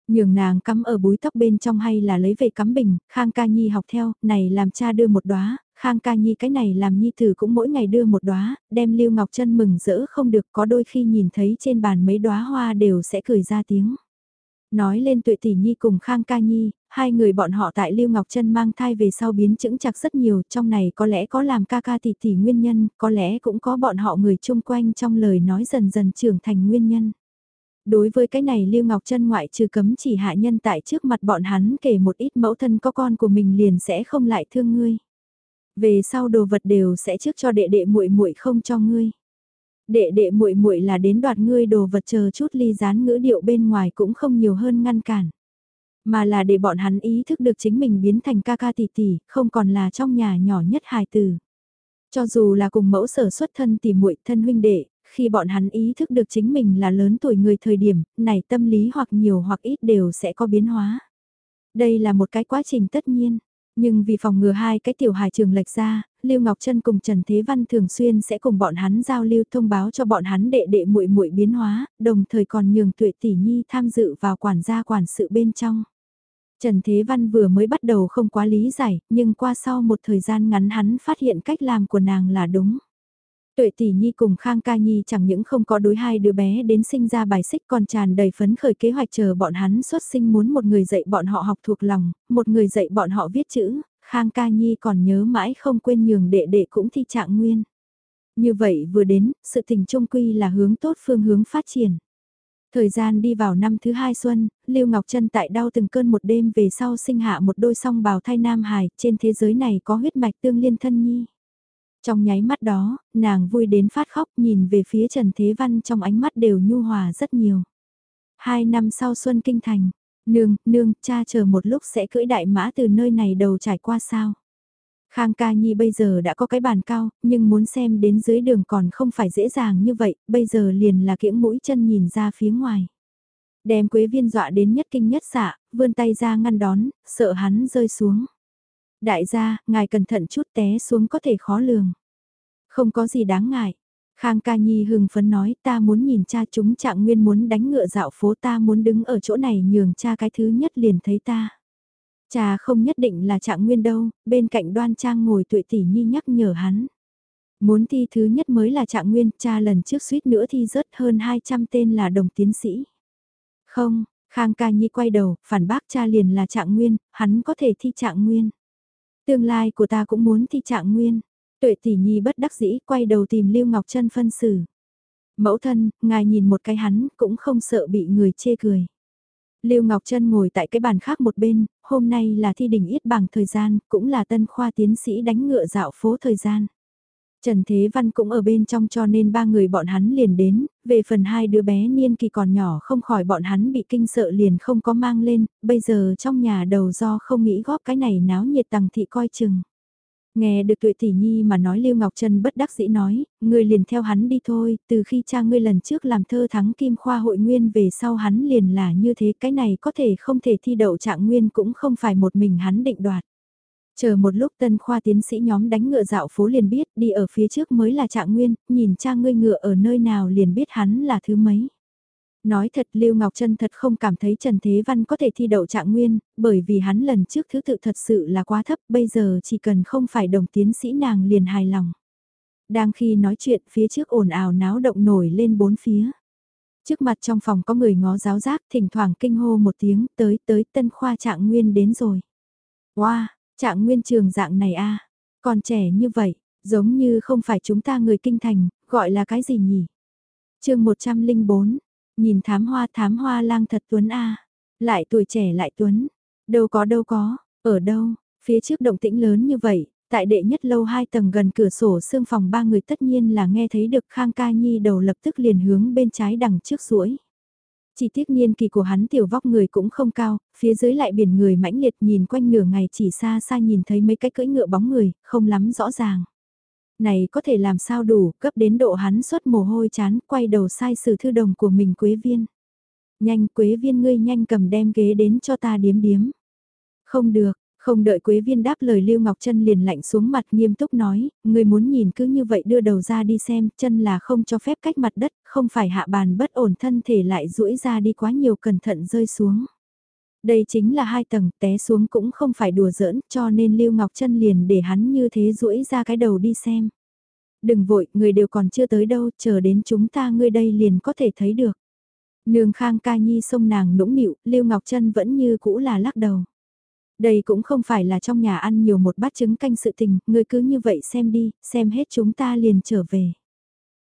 Nhường nàng cắm ở búi tóc bên trong hay là lấy về cắm bình, Khang Ca Nhi học theo, này làm cha đưa một đóa, Khang Ca Nhi cái này làm Nhi Tử cũng mỗi ngày đưa một đóa, đem Lưu Ngọc Trân mừng rỡ không được có đôi khi nhìn thấy trên bàn mấy đóa hoa đều sẽ cười ra tiếng. Nói lên tuệ tỷ nhi cùng Khang Ca Nhi, hai người bọn họ tại Lưu Ngọc Trân mang thai về sau biến chững chặt rất nhiều, trong này có lẽ có làm ca ca tỷ tỷ nguyên nhân, có lẽ cũng có bọn họ người chung quanh trong lời nói dần dần trưởng thành nguyên nhân. Đối với cái này Lưu Ngọc Trân ngoại trừ cấm chỉ hạ nhân tại trước mặt bọn hắn kể một ít mẫu thân có con của mình liền sẽ không lại thương ngươi. Về sau đồ vật đều sẽ trước cho đệ đệ muội muội không cho ngươi đệ đệ muội muội là đến đoạt ngươi đồ vật chờ chút ly gián ngữ điệu bên ngoài cũng không nhiều hơn ngăn cản. Mà là để bọn hắn ý thức được chính mình biến thành ca ca tỷ tỷ, không còn là trong nhà nhỏ nhất hài tử. Cho dù là cùng mẫu sở xuất thân tỷ muội thân huynh đệ, khi bọn hắn ý thức được chính mình là lớn tuổi người thời điểm, này tâm lý hoặc nhiều hoặc ít đều sẽ có biến hóa. Đây là một cái quá trình tất nhiên. Nhưng vì phòng ngừa hai cái tiểu hài trường lệch ra, Lưu Ngọc Trân cùng Trần Thế Văn thường xuyên sẽ cùng bọn hắn giao lưu thông báo cho bọn hắn đệ đệ muội muội biến hóa, đồng thời còn nhường tuệ tỷ nhi tham dự vào quản gia quản sự bên trong. Trần Thế Văn vừa mới bắt đầu không quá lý giải, nhưng qua sau một thời gian ngắn hắn phát hiện cách làm của nàng là đúng. Tuệ tỷ nhi cùng Khang Ca Nhi chẳng những không có đối hai đứa bé đến sinh ra bài xích còn tràn đầy phấn khởi kế hoạch chờ bọn hắn xuất sinh muốn một người dạy bọn họ học thuộc lòng, một người dạy bọn họ viết chữ, Khang Ca Nhi còn nhớ mãi không quên nhường đệ đệ cũng thi trạng nguyên. Như vậy vừa đến, sự tình trung quy là hướng tốt phương hướng phát triển. Thời gian đi vào năm thứ hai xuân, Lưu Ngọc Trân tại đau từng cơn một đêm về sau sinh hạ một đôi song bào thai nam hài, trên thế giới này có huyết mạch tương liên thân nhi. Trong nháy mắt đó, nàng vui đến phát khóc nhìn về phía Trần Thế Văn trong ánh mắt đều nhu hòa rất nhiều. Hai năm sau Xuân Kinh Thành, nương, nương, cha chờ một lúc sẽ cưỡi đại mã từ nơi này đầu trải qua sao. Khang ca nhi bây giờ đã có cái bàn cao, nhưng muốn xem đến dưới đường còn không phải dễ dàng như vậy, bây giờ liền là kiễng mũi chân nhìn ra phía ngoài. Đem quế viên dọa đến nhất kinh nhất xạ, vươn tay ra ngăn đón, sợ hắn rơi xuống. Đại gia, ngài cẩn thận chút té xuống có thể khó lường. Không có gì đáng ngại. Khang ca nhi hưng phấn nói ta muốn nhìn cha chúng trạng nguyên muốn đánh ngựa dạo phố ta muốn đứng ở chỗ này nhường cha cái thứ nhất liền thấy ta. Cha không nhất định là trạng nguyên đâu, bên cạnh đoan trang ngồi tuệ tỷ nhi nhắc nhở hắn. Muốn thi thứ nhất mới là trạng nguyên, cha lần trước suýt nữa thi rớt hơn 200 tên là đồng tiến sĩ. Không, Khang ca nhi quay đầu, phản bác cha liền là trạng nguyên, hắn có thể thi trạng nguyên. Tương lai của ta cũng muốn thi trạng nguyên. Tuệ tỷ nhi bất đắc dĩ quay đầu tìm Lưu Ngọc Trân phân xử. Mẫu thân, ngài nhìn một cái hắn cũng không sợ bị người chê cười. Lưu Ngọc Trân ngồi tại cái bàn khác một bên, hôm nay là thi đỉnh yết bằng thời gian, cũng là tân khoa tiến sĩ đánh ngựa dạo phố thời gian. Trần Thế Văn cũng ở bên trong cho nên ba người bọn hắn liền đến, về phần hai đứa bé niên kỳ còn nhỏ không khỏi bọn hắn bị kinh sợ liền không có mang lên, bây giờ trong nhà đầu do không nghĩ góp cái này náo nhiệt tầng thị coi chừng. Nghe được tuệ tỷ nhi mà nói Lưu Ngọc Trân bất đắc dĩ nói, ngươi liền theo hắn đi thôi, từ khi cha ngươi lần trước làm thơ thắng kim khoa hội nguyên về sau hắn liền là như thế, cái này có thể không thể thi đậu trạng nguyên cũng không phải một mình hắn định đoạt. Chờ một lúc tân khoa tiến sĩ nhóm đánh ngựa dạo phố liền biết đi ở phía trước mới là trạng nguyên, nhìn cha ngươi ngựa ở nơi nào liền biết hắn là thứ mấy. Nói thật Lưu Ngọc Trân thật không cảm thấy Trần Thế Văn có thể thi đậu trạng nguyên, bởi vì hắn lần trước thứ tự thật sự là quá thấp, bây giờ chỉ cần không phải đồng tiến sĩ nàng liền hài lòng. Đang khi nói chuyện phía trước ồn ào náo động nổi lên bốn phía. Trước mặt trong phòng có người ngó giáo giác thỉnh thoảng kinh hô một tiếng tới tới tân khoa trạng nguyên đến rồi. Wow, trạng nguyên trường dạng này a còn trẻ như vậy, giống như không phải chúng ta người kinh thành, gọi là cái gì nhỉ? chương 104 Nhìn thám hoa thám hoa lang thật tuấn a Lại tuổi trẻ lại tuấn. Đâu có đâu có, ở đâu, phía trước động tĩnh lớn như vậy, tại đệ nhất lâu hai tầng gần cửa sổ xương phòng ba người tất nhiên là nghe thấy được Khang Ca Nhi đầu lập tức liền hướng bên trái đằng trước rũi. Chỉ tiếc niên kỳ của hắn tiểu vóc người cũng không cao, phía dưới lại biển người mãnh liệt nhìn quanh nửa ngày chỉ xa xa nhìn thấy mấy cái cưỡi ngựa bóng người, không lắm rõ ràng này có thể làm sao đủ, cấp đến độ hắn xuất mồ hôi chán, quay đầu sai sử thư đồng của mình Quế Viên. Nhanh Quế Viên ngươi nhanh cầm đem ghế đến cho ta điếm điếm. Không được, không đợi Quế Viên đáp lời Lưu Ngọc Trân liền lạnh xuống mặt nghiêm túc nói, người muốn nhìn cứ như vậy đưa đầu ra đi xem, chân là không cho phép cách mặt đất, không phải hạ bàn bất ổn thân thể lại duỗi ra đi quá nhiều cẩn thận rơi xuống. Đây chính là hai tầng, té xuống cũng không phải đùa giỡn, cho nên Lưu Ngọc Trân liền để hắn như thế duỗi ra cái đầu đi xem. Đừng vội, người đều còn chưa tới đâu, chờ đến chúng ta ngươi đây liền có thể thấy được. Nương Khang Ca Nhi xông nàng nũng nịu, Lưu Ngọc Trân vẫn như cũ là lắc đầu. Đây cũng không phải là trong nhà ăn nhiều một bát trứng canh sự tình, ngươi cứ như vậy xem đi, xem hết chúng ta liền trở về.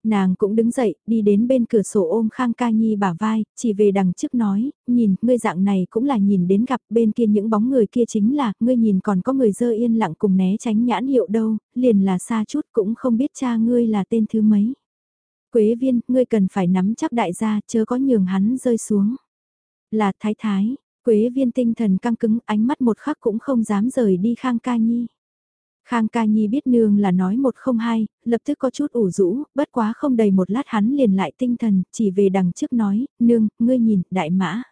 Nàng cũng đứng dậy, đi đến bên cửa sổ ôm Khang Ca Nhi bả vai, chỉ về đằng trước nói, nhìn, ngươi dạng này cũng là nhìn đến gặp bên kia những bóng người kia chính là, ngươi nhìn còn có người dơ yên lặng cùng né tránh nhãn hiệu đâu, liền là xa chút cũng không biết cha ngươi là tên thứ mấy. Quế viên, ngươi cần phải nắm chắc đại gia, chớ có nhường hắn rơi xuống. Là thái thái, Quế viên tinh thần căng cứng ánh mắt một khắc cũng không dám rời đi Khang Ca Nhi. Khang Ca Nhi biết nương là nói một không hai, lập tức có chút ủ rũ, bất quá không đầy một lát hắn liền lại tinh thần, chỉ về đằng trước nói, nương, ngươi nhìn, đại mã.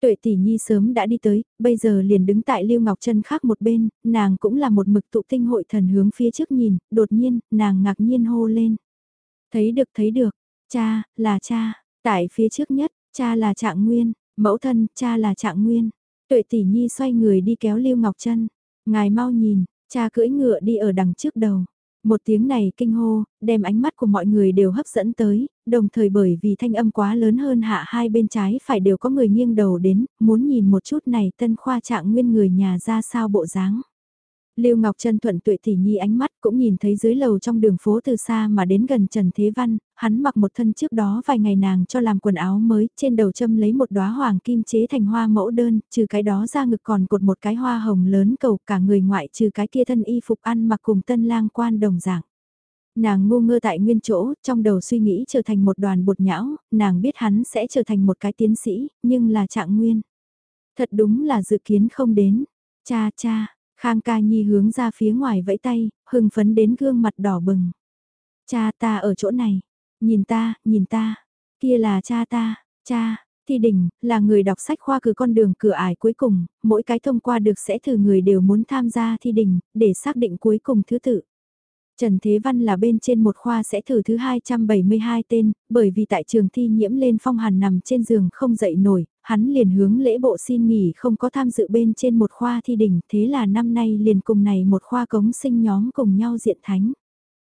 Tuệ tỷ nhi sớm đã đi tới, bây giờ liền đứng tại Lưu Ngọc Trân khác một bên, nàng cũng là một mực tụ tinh hội thần hướng phía trước nhìn, đột nhiên, nàng ngạc nhiên hô lên. Thấy được thấy được, cha, là cha, tại phía trước nhất, cha là trạng nguyên, Mẫu thân, cha là trạng nguyên. Tuệ tỷ nhi xoay người đi kéo Lưu Ngọc Trân. Ngài mau nhìn, cha cưỡi ngựa đi ở đằng trước đầu. Một tiếng này kinh hô, đem ánh mắt của mọi người đều hấp dẫn tới, đồng thời bởi vì thanh âm quá lớn hơn hạ hai bên trái phải đều có người nghiêng đầu đến, muốn nhìn một chút này tân khoa trạng nguyên người nhà ra sao bộ dáng. Lưu Ngọc Trân thuận tuệ tỷ nhi ánh mắt cũng nhìn thấy dưới lầu trong đường phố từ xa mà đến gần Trần Thế Văn, hắn mặc một thân trước đó vài ngày nàng cho làm quần áo mới, trên đầu châm lấy một đóa hoàng kim chế thành hoa mẫu đơn, trừ cái đó ra ngực còn cột một cái hoa hồng lớn cầu cả người ngoại trừ cái kia thân y phục ăn mặc cùng tân lang quan đồng dạng. Nàng ngu ngơ tại nguyên chỗ, trong đầu suy nghĩ trở thành một đoàn bột nhão, nàng biết hắn sẽ trở thành một cái tiến sĩ, nhưng là trạng nguyên. Thật đúng là dự kiến không đến. Cha cha, Khang ca nhi hướng ra phía ngoài vẫy tay, hưng phấn đến gương mặt đỏ bừng. Cha ta ở chỗ này, nhìn ta, nhìn ta, kia là cha ta, cha, thi Đình là người đọc sách khoa cử con đường cửa ải cuối cùng, mỗi cái thông qua được sẽ thử người đều muốn tham gia thi Đình để xác định cuối cùng thứ tự. Trần Thế Văn là bên trên một khoa sẽ thử thứ 272 tên, bởi vì tại trường thi nhiễm lên phong hàn nằm trên giường không dậy nổi, hắn liền hướng lễ bộ xin nghỉ không có tham dự bên trên một khoa thi đỉnh, thế là năm nay liền cùng này một khoa cống sinh nhóm cùng nhau diện thánh.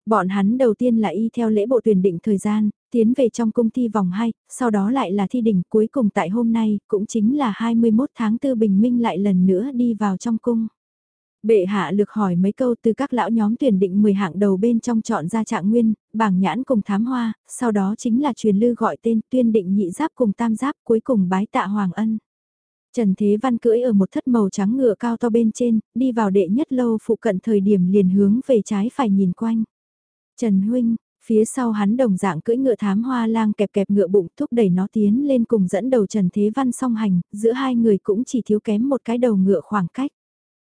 Bọn hắn đầu tiên là y theo lễ bộ tuyển định thời gian, tiến về trong cung thi vòng 2, sau đó lại là thi đỉnh cuối cùng tại hôm nay, cũng chính là 21 tháng 4 bình minh lại lần nữa đi vào trong cung. Bệ hạ lực hỏi mấy câu từ các lão nhóm tuyển định 10 hạng đầu bên trong chọn ra trạng nguyên, bảng nhãn cùng thám hoa, sau đó chính là truyền lư gọi tên tuyên định nhị giáp cùng tam giáp cuối cùng bái tạ Hoàng Ân. Trần Thế Văn cưỡi ở một thất màu trắng ngựa cao to bên trên, đi vào đệ nhất lâu phụ cận thời điểm liền hướng về trái phải nhìn quanh. Trần Huynh, phía sau hắn đồng dạng cưỡi ngựa thám hoa lang kẹp kẹp ngựa bụng thúc đẩy nó tiến lên cùng dẫn đầu Trần Thế Văn song hành, giữa hai người cũng chỉ thiếu kém một cái đầu ngựa khoảng cách.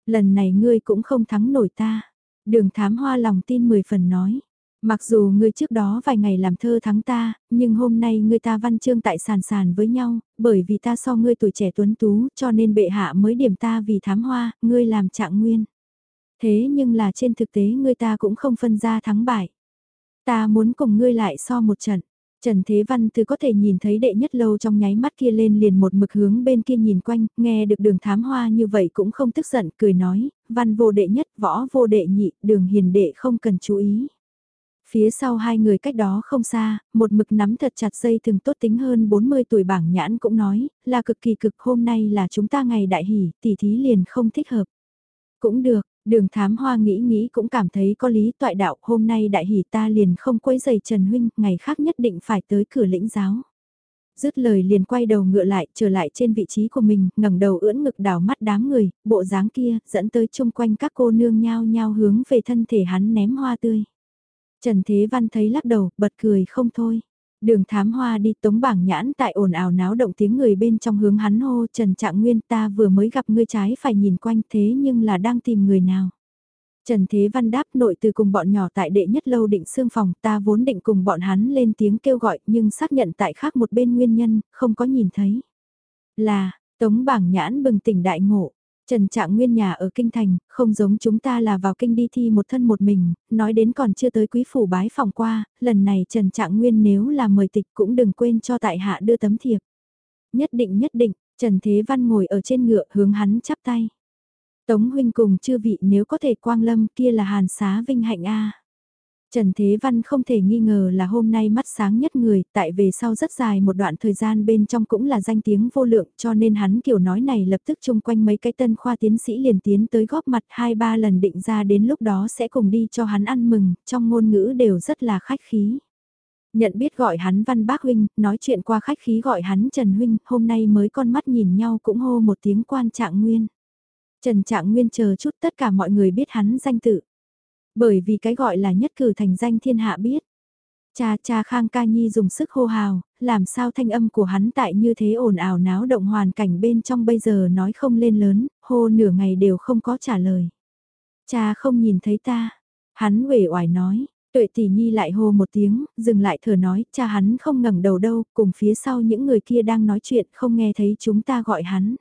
Lần này ngươi cũng không thắng nổi ta. Đường thám hoa lòng tin mười phần nói. Mặc dù ngươi trước đó vài ngày làm thơ thắng ta, nhưng hôm nay ngươi ta văn chương tại sàn sàn với nhau, bởi vì ta so ngươi tuổi trẻ tuấn tú cho nên bệ hạ mới điểm ta vì thám hoa, ngươi làm trạng nguyên. Thế nhưng là trên thực tế ngươi ta cũng không phân ra thắng bại. Ta muốn cùng ngươi lại so một trận. Trần Thế Văn từ có thể nhìn thấy đệ nhất lâu trong nháy mắt kia lên liền một mực hướng bên kia nhìn quanh, nghe được đường thám hoa như vậy cũng không tức giận, cười nói, văn vô đệ nhất, võ vô đệ nhị, đường hiền đệ không cần chú ý. Phía sau hai người cách đó không xa, một mực nắm thật chặt dây thường tốt tính hơn 40 tuổi bảng nhãn cũng nói, là cực kỳ cực hôm nay là chúng ta ngày đại hỷ, tỷ thí liền không thích hợp. Cũng được, Đường thám hoa nghĩ nghĩ cũng cảm thấy có lý toại đạo hôm nay đại hỷ ta liền không quấy giày Trần Huynh, ngày khác nhất định phải tới cửa lĩnh giáo. Dứt lời liền quay đầu ngựa lại, trở lại trên vị trí của mình, ngẩng đầu ưỡn ngực đảo mắt đám người, bộ dáng kia, dẫn tới chung quanh các cô nương nhao nhao hướng về thân thể hắn ném hoa tươi. Trần Thế Văn thấy lắc đầu, bật cười không thôi. Đường thám hoa đi tống bảng nhãn tại ồn ào náo động tiếng người bên trong hướng hắn hô Trần Trạng Nguyên ta vừa mới gặp ngươi trái phải nhìn quanh thế nhưng là đang tìm người nào. Trần Thế Văn đáp nội từ cùng bọn nhỏ tại đệ nhất lâu định xương phòng ta vốn định cùng bọn hắn lên tiếng kêu gọi nhưng xác nhận tại khác một bên nguyên nhân, không có nhìn thấy. Là, tống bảng nhãn bừng tỉnh đại ngộ, Trần Trạng Nguyên nhà ở Kinh Thành, không giống chúng ta là vào Kinh đi thi một thân một mình, nói đến còn chưa tới quý phủ bái phòng qua, lần này Trần Trạng Nguyên nếu là mời tịch cũng đừng quên cho tại hạ đưa tấm thiệp. Nhất định nhất định, Trần Thế Văn ngồi ở trên ngựa hướng hắn chắp tay. Tống huynh cùng chư vị nếu có thể quang lâm kia là hàn xá vinh hạnh a. Trần Thế Văn không thể nghi ngờ là hôm nay mắt sáng nhất người, tại về sau rất dài một đoạn thời gian bên trong cũng là danh tiếng vô lượng cho nên hắn kiểu nói này lập tức chung quanh mấy cái tân khoa tiến sĩ liền tiến tới góp mặt hai ba lần định ra đến lúc đó sẽ cùng đi cho hắn ăn mừng, trong ngôn ngữ đều rất là khách khí. Nhận biết gọi hắn Văn Bác Huynh, nói chuyện qua khách khí gọi hắn Trần Huynh, hôm nay mới con mắt nhìn nhau cũng hô một tiếng quan trạng nguyên. Trần Trạng Nguyên chờ chút tất cả mọi người biết hắn danh tự. Bởi vì cái gọi là nhất cử thành danh thiên hạ biết. Cha cha Khang Ca Nhi dùng sức hô hào, làm sao thanh âm của hắn tại như thế ồn ào náo động hoàn cảnh bên trong bây giờ nói không lên lớn, hô nửa ngày đều không có trả lời. Cha không nhìn thấy ta, hắn uể oải nói, tuệ tỷ nhi lại hô một tiếng, dừng lại thở nói, cha hắn không ngẩng đầu đâu, cùng phía sau những người kia đang nói chuyện không nghe thấy chúng ta gọi hắn.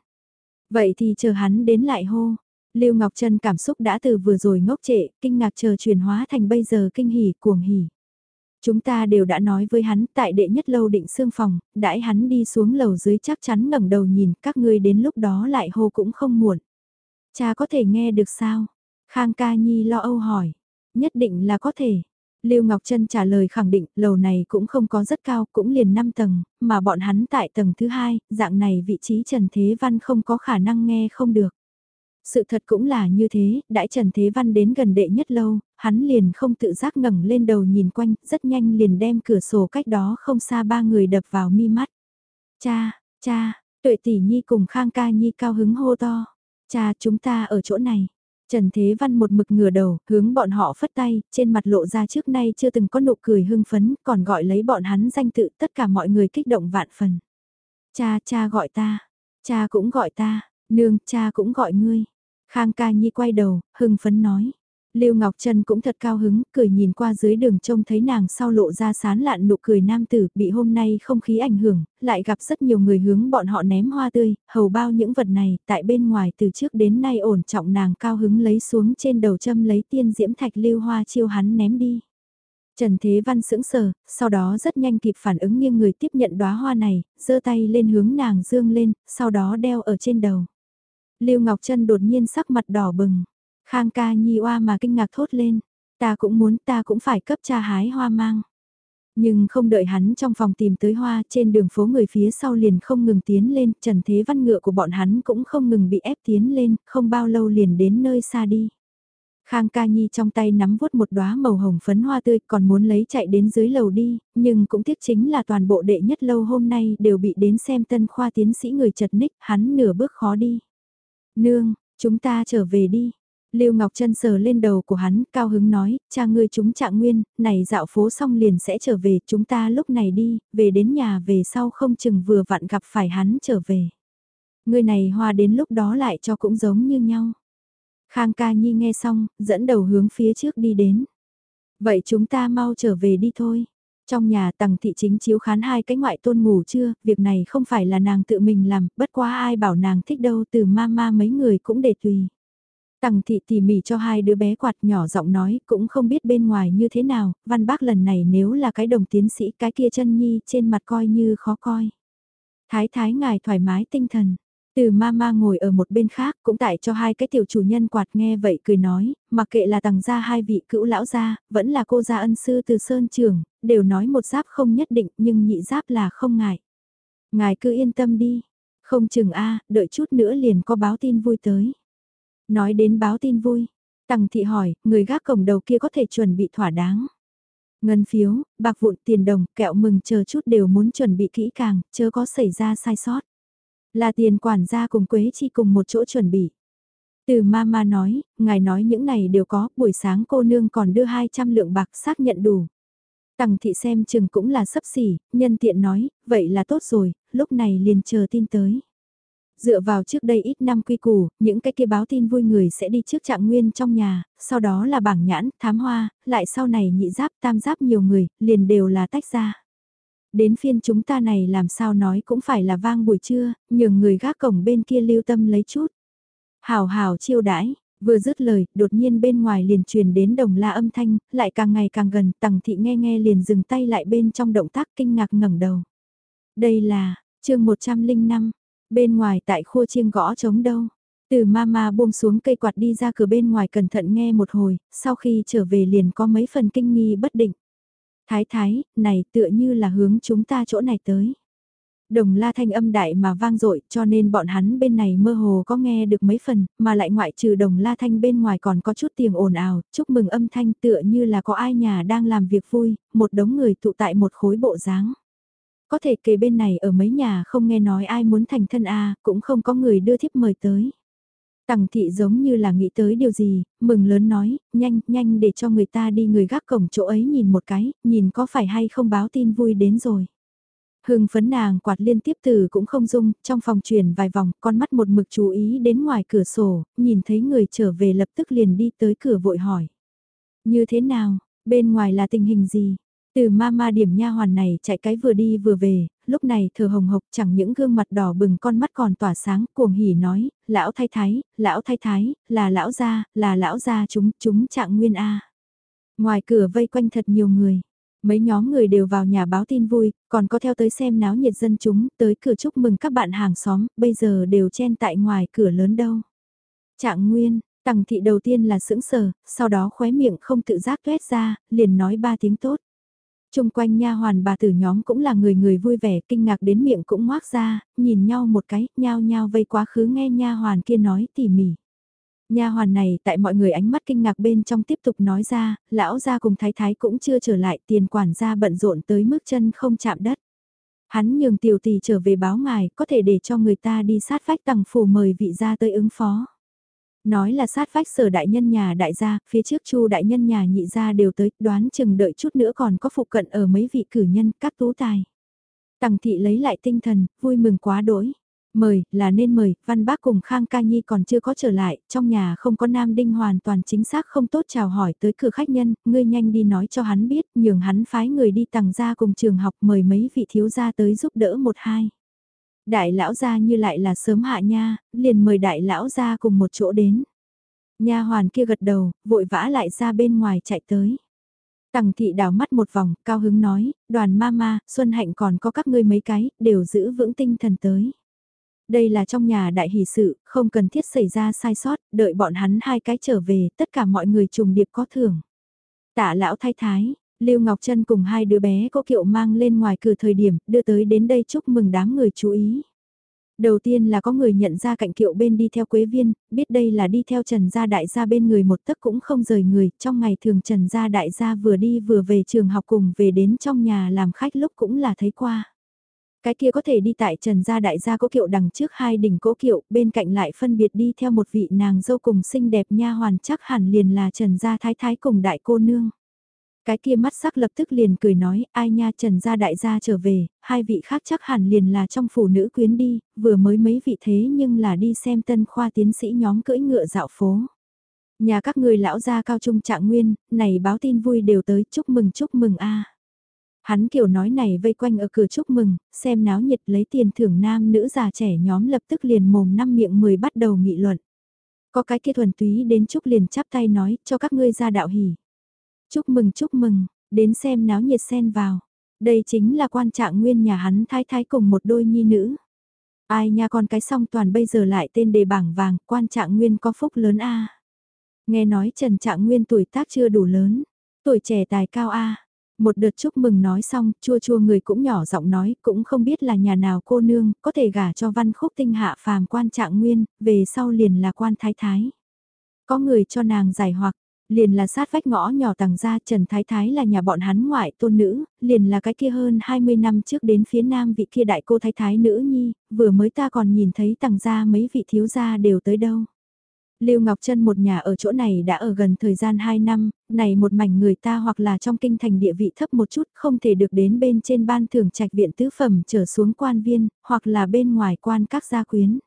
Vậy thì chờ hắn đến lại hô. Lưu Ngọc Trân cảm xúc đã từ vừa rồi ngốc trệ, kinh ngạc chờ chuyển hóa thành bây giờ kinh hỉ, cuồng hỉ. Chúng ta đều đã nói với hắn tại đệ nhất lâu định xương phòng, đãi hắn đi xuống lầu dưới chắc chắn ngẩng đầu nhìn các ngươi đến lúc đó lại hô cũng không muộn. Cha có thể nghe được sao? Khang ca nhi lo âu hỏi. Nhất định là có thể. Lưu Ngọc Trân trả lời khẳng định lầu này cũng không có rất cao, cũng liền 5 tầng, mà bọn hắn tại tầng thứ hai, dạng này vị trí Trần Thế Văn không có khả năng nghe không được. Sự thật cũng là như thế, đãi Trần Thế Văn đến gần đệ nhất lâu, hắn liền không tự giác ngẩng lên đầu nhìn quanh, rất nhanh liền đem cửa sổ cách đó không xa ba người đập vào mi mắt. Cha, cha, tuệ tỷ nhi cùng Khang ca nhi cao hứng hô to. Cha chúng ta ở chỗ này. Trần Thế Văn một mực ngửa đầu, hướng bọn họ phất tay, trên mặt lộ ra trước nay chưa từng có nụ cười hưng phấn, còn gọi lấy bọn hắn danh tự tất cả mọi người kích động vạn phần. Cha, cha gọi ta, cha cũng gọi ta, nương, cha cũng gọi ngươi. Khang ca nhi quay đầu, hưng phấn nói. Lưu Ngọc Trân cũng thật cao hứng, cười nhìn qua dưới đường trông thấy nàng sau lộ ra sán lạn nụ cười nam tử, bị hôm nay không khí ảnh hưởng, lại gặp rất nhiều người hướng bọn họ ném hoa tươi, hầu bao những vật này, tại bên ngoài từ trước đến nay ổn trọng nàng cao hứng lấy xuống trên đầu châm lấy tiên diễm thạch lưu hoa chiêu hắn ném đi. Trần Thế Văn sững sờ, sau đó rất nhanh kịp phản ứng nghiêng người tiếp nhận đóa hoa này, giơ tay lên hướng nàng dương lên, sau đó đeo ở trên đầu. Lưu Ngọc Trân đột nhiên sắc mặt đỏ bừng. Khang ca nhi oa mà kinh ngạc thốt lên. Ta cũng muốn ta cũng phải cấp cha hái hoa mang. Nhưng không đợi hắn trong phòng tìm tới hoa trên đường phố người phía sau liền không ngừng tiến lên, trần thế văn ngựa của bọn hắn cũng không ngừng bị ép tiến lên, không bao lâu liền đến nơi xa đi. Khang ca nhi trong tay nắm vuốt một đóa màu hồng phấn hoa tươi còn muốn lấy chạy đến dưới lầu đi, nhưng cũng tiếc chính là toàn bộ đệ nhất lâu hôm nay đều bị đến xem tân khoa tiến sĩ người chật ních, hắn nửa bước khó đi. Nương, chúng ta trở về đi, Lưu Ngọc Trân sờ lên đầu của hắn, cao hứng nói, cha ngươi chúng trạng nguyên, này dạo phố xong liền sẽ trở về, chúng ta lúc này đi, về đến nhà về sau không chừng vừa vặn gặp phải hắn trở về. Người này hòa đến lúc đó lại cho cũng giống như nhau. Khang ca nhi nghe xong, dẫn đầu hướng phía trước đi đến. Vậy chúng ta mau trở về đi thôi. Trong nhà tầng thị chính chiếu khán hai cái ngoại tôn ngủ chưa, việc này không phải là nàng tự mình làm, bất quá ai bảo nàng thích đâu từ ma ma mấy người cũng để tùy. Tằng thị tỉ mỉ cho hai đứa bé quạt nhỏ giọng nói, cũng không biết bên ngoài như thế nào, văn bác lần này nếu là cái đồng tiến sĩ cái kia chân nhi trên mặt coi như khó coi. Thái thái ngài thoải mái tinh thần, từ mama ngồi ở một bên khác cũng tại cho hai cái tiểu chủ nhân quạt nghe vậy cười nói, mặc kệ là tầng gia hai vị cữu lão gia, vẫn là cô gia ân sư từ Sơn Trường, đều nói một giáp không nhất định nhưng nhị giáp là không ngại. Ngài cứ yên tâm đi, không chừng a đợi chút nữa liền có báo tin vui tới. Nói đến báo tin vui, Tằng thị hỏi, người gác cổng đầu kia có thể chuẩn bị thỏa đáng. Ngân phiếu, bạc vụn tiền đồng, kẹo mừng chờ chút đều muốn chuẩn bị kỹ càng, chớ có xảy ra sai sót. Là tiền quản gia cùng Quế Chi cùng một chỗ chuẩn bị. Từ mama nói, ngài nói những này đều có, buổi sáng cô nương còn đưa 200 lượng bạc xác nhận đủ. Tằng thị xem chừng cũng là sấp xỉ, nhân tiện nói, vậy là tốt rồi, lúc này liền chờ tin tới. Dựa vào trước đây ít năm quy củ, những cái kia báo tin vui người sẽ đi trước trạng nguyên trong nhà, sau đó là bảng nhãn, thám hoa, lại sau này nhị giáp, tam giáp nhiều người, liền đều là tách ra. Đến phiên chúng ta này làm sao nói cũng phải là vang buổi trưa, nhường người gác cổng bên kia lưu tâm lấy chút. Hào hào chiêu đãi, vừa dứt lời, đột nhiên bên ngoài liền truyền đến đồng la âm thanh, lại càng ngày càng gần, tằng thị nghe nghe liền dừng tay lại bên trong động tác kinh ngạc ngẩng đầu. Đây là, chương 105, bên ngoài tại khu chiêng gõ trống đâu. Từ mama buông xuống cây quạt đi ra cửa bên ngoài cẩn thận nghe một hồi, sau khi trở về liền có mấy phần kinh nghi bất định. Thái thái, này tựa như là hướng chúng ta chỗ này tới. Đồng la thanh âm đại mà vang dội cho nên bọn hắn bên này mơ hồ có nghe được mấy phần, mà lại ngoại trừ đồng la thanh bên ngoài còn có chút tiếng ồn ào, chúc mừng âm thanh tựa như là có ai nhà đang làm việc vui, một đống người tụ tại một khối bộ dáng. Có thể kề bên này ở mấy nhà không nghe nói ai muốn thành thân a cũng không có người đưa thiếp mời tới. Tằng thị giống như là nghĩ tới điều gì, mừng lớn nói, nhanh, nhanh để cho người ta đi người gác cổng chỗ ấy nhìn một cái, nhìn có phải hay không báo tin vui đến rồi. Hưng phấn nàng quạt liên tiếp từ cũng không dung, trong phòng chuyển vài vòng, con mắt một mực chú ý đến ngoài cửa sổ, nhìn thấy người trở về lập tức liền đi tới cửa vội hỏi. Như thế nào, bên ngoài là tình hình gì? Từ mama điểm nha hoàn này chạy cái vừa đi vừa về, lúc này thờ hồng hộc chẳng những gương mặt đỏ bừng con mắt còn tỏa sáng, cuồng hỉ nói, lão thay thái, lão thay thái, là lão gia, là lão gia chúng, chúng trạng nguyên A. Ngoài cửa vây quanh thật nhiều người, mấy nhóm người đều vào nhà báo tin vui, còn có theo tới xem náo nhiệt dân chúng, tới cửa chúc mừng các bạn hàng xóm, bây giờ đều chen tại ngoài cửa lớn đâu. Trạng nguyên, tằng thị đầu tiên là sững sờ, sau đó khóe miệng không tự giác tuét ra, liền nói ba tiếng tốt. Trung quanh nha hoàn bà tử nhóm cũng là người người vui vẻ, kinh ngạc đến miệng cũng ngoác ra, nhìn nhau một cái, nhao nhao vây quá khứ nghe nha hoàn kia nói tỉ mỉ. Nha hoàn này tại mọi người ánh mắt kinh ngạc bên trong tiếp tục nói ra, lão gia cùng thái thái cũng chưa trở lại, tiền quản gia bận rộn tới mức chân không chạm đất. Hắn nhường tiểu tỷ trở về báo ngài, có thể để cho người ta đi sát vách tầng phủ mời vị gia tới ứng phó. Nói là sát vách sở đại nhân nhà đại gia, phía trước chu đại nhân nhà nhị gia đều tới, đoán chừng đợi chút nữa còn có phụ cận ở mấy vị cử nhân, các tú tài. Tằng thị lấy lại tinh thần, vui mừng quá đỗi. Mời, là nên mời, Văn Bác cùng Khang Ca Nhi còn chưa có trở lại, trong nhà không có Nam Đinh hoàn toàn chính xác không tốt chào hỏi tới cửa khách nhân, ngươi nhanh đi nói cho hắn biết, nhường hắn phái người đi tặng ra cùng trường học mời mấy vị thiếu gia tới giúp đỡ một hai. Đại lão gia như lại là sớm hạ nha, liền mời đại lão gia cùng một chỗ đến. Nha hoàn kia gật đầu, vội vã lại ra bên ngoài chạy tới. Tằng thị đào mắt một vòng, cao hứng nói, đoàn mama, Xuân Hạnh còn có các ngươi mấy cái, đều giữ vững tinh thần tới. Đây là trong nhà đại hỷ sự, không cần thiết xảy ra sai sót, đợi bọn hắn hai cái trở về, tất cả mọi người trùng điệp có thưởng. Tạ lão thái thái, Lưu Ngọc Trân cùng hai đứa bé có kiệu mang lên ngoài cửa thời điểm, đưa tới đến đây chúc mừng đám người chú ý. Đầu tiên là có người nhận ra cạnh kiệu bên đi theo Quế Viên, biết đây là đi theo Trần Gia Đại Gia bên người một tấc cũng không rời người, trong ngày thường Trần Gia Đại Gia vừa đi vừa về trường học cùng về đến trong nhà làm khách lúc cũng là thấy qua. Cái kia có thể đi tại Trần Gia Đại Gia cố kiệu đằng trước hai đỉnh cố kiệu, bên cạnh lại phân biệt đi theo một vị nàng dâu cùng xinh đẹp nha hoàn chắc hẳn liền là Trần Gia Thái Thái cùng đại cô nương. Cái kia mắt sắc lập tức liền cười nói, ai nha trần gia đại gia trở về, hai vị khác chắc hẳn liền là trong phụ nữ quyến đi, vừa mới mấy vị thế nhưng là đi xem tân khoa tiến sĩ nhóm cưỡi ngựa dạo phố. Nhà các người lão gia cao trung trạng nguyên, này báo tin vui đều tới chúc mừng chúc mừng a Hắn kiểu nói này vây quanh ở cửa chúc mừng, xem náo nhiệt lấy tiền thưởng nam nữ già trẻ nhóm lập tức liền mồm năm miệng mười bắt đầu nghị luận. Có cái kia thuần túy đến chúc liền chắp tay nói cho các ngươi ra đạo hỉ. Chúc mừng chúc mừng, đến xem náo nhiệt xen vào. Đây chính là quan trạng nguyên nhà hắn thái thái cùng một đôi nhi nữ. Ai nha con cái song toàn bây giờ lại tên đề bảng vàng, quan trạng nguyên có phúc lớn a. Nghe nói Trần Trạng Nguyên tuổi tác chưa đủ lớn, tuổi trẻ tài cao a. Một đợt chúc mừng nói xong, chua chua người cũng nhỏ giọng nói, cũng không biết là nhà nào cô nương, có thể gả cho văn khúc tinh hạ phàm quan trạng nguyên, về sau liền là quan thái thái. Có người cho nàng giải hoặc, liền là sát vách ngõ nhỏ tầng ra Trần Thái Thái là nhà bọn hắn ngoại tôn nữ, liền là cái kia hơn 20 năm trước đến phía nam vị kia đại cô Thái Thái nữ nhi, vừa mới ta còn nhìn thấy tầng ra mấy vị thiếu gia đều tới đâu. Lưu Ngọc Trân một nhà ở chỗ này đã ở gần thời gian 2 năm, này một mảnh người ta hoặc là trong kinh thành địa vị thấp một chút không thể được đến bên trên ban thưởng trạch viện tứ phẩm trở xuống quan viên, hoặc là bên ngoài quan các gia quyến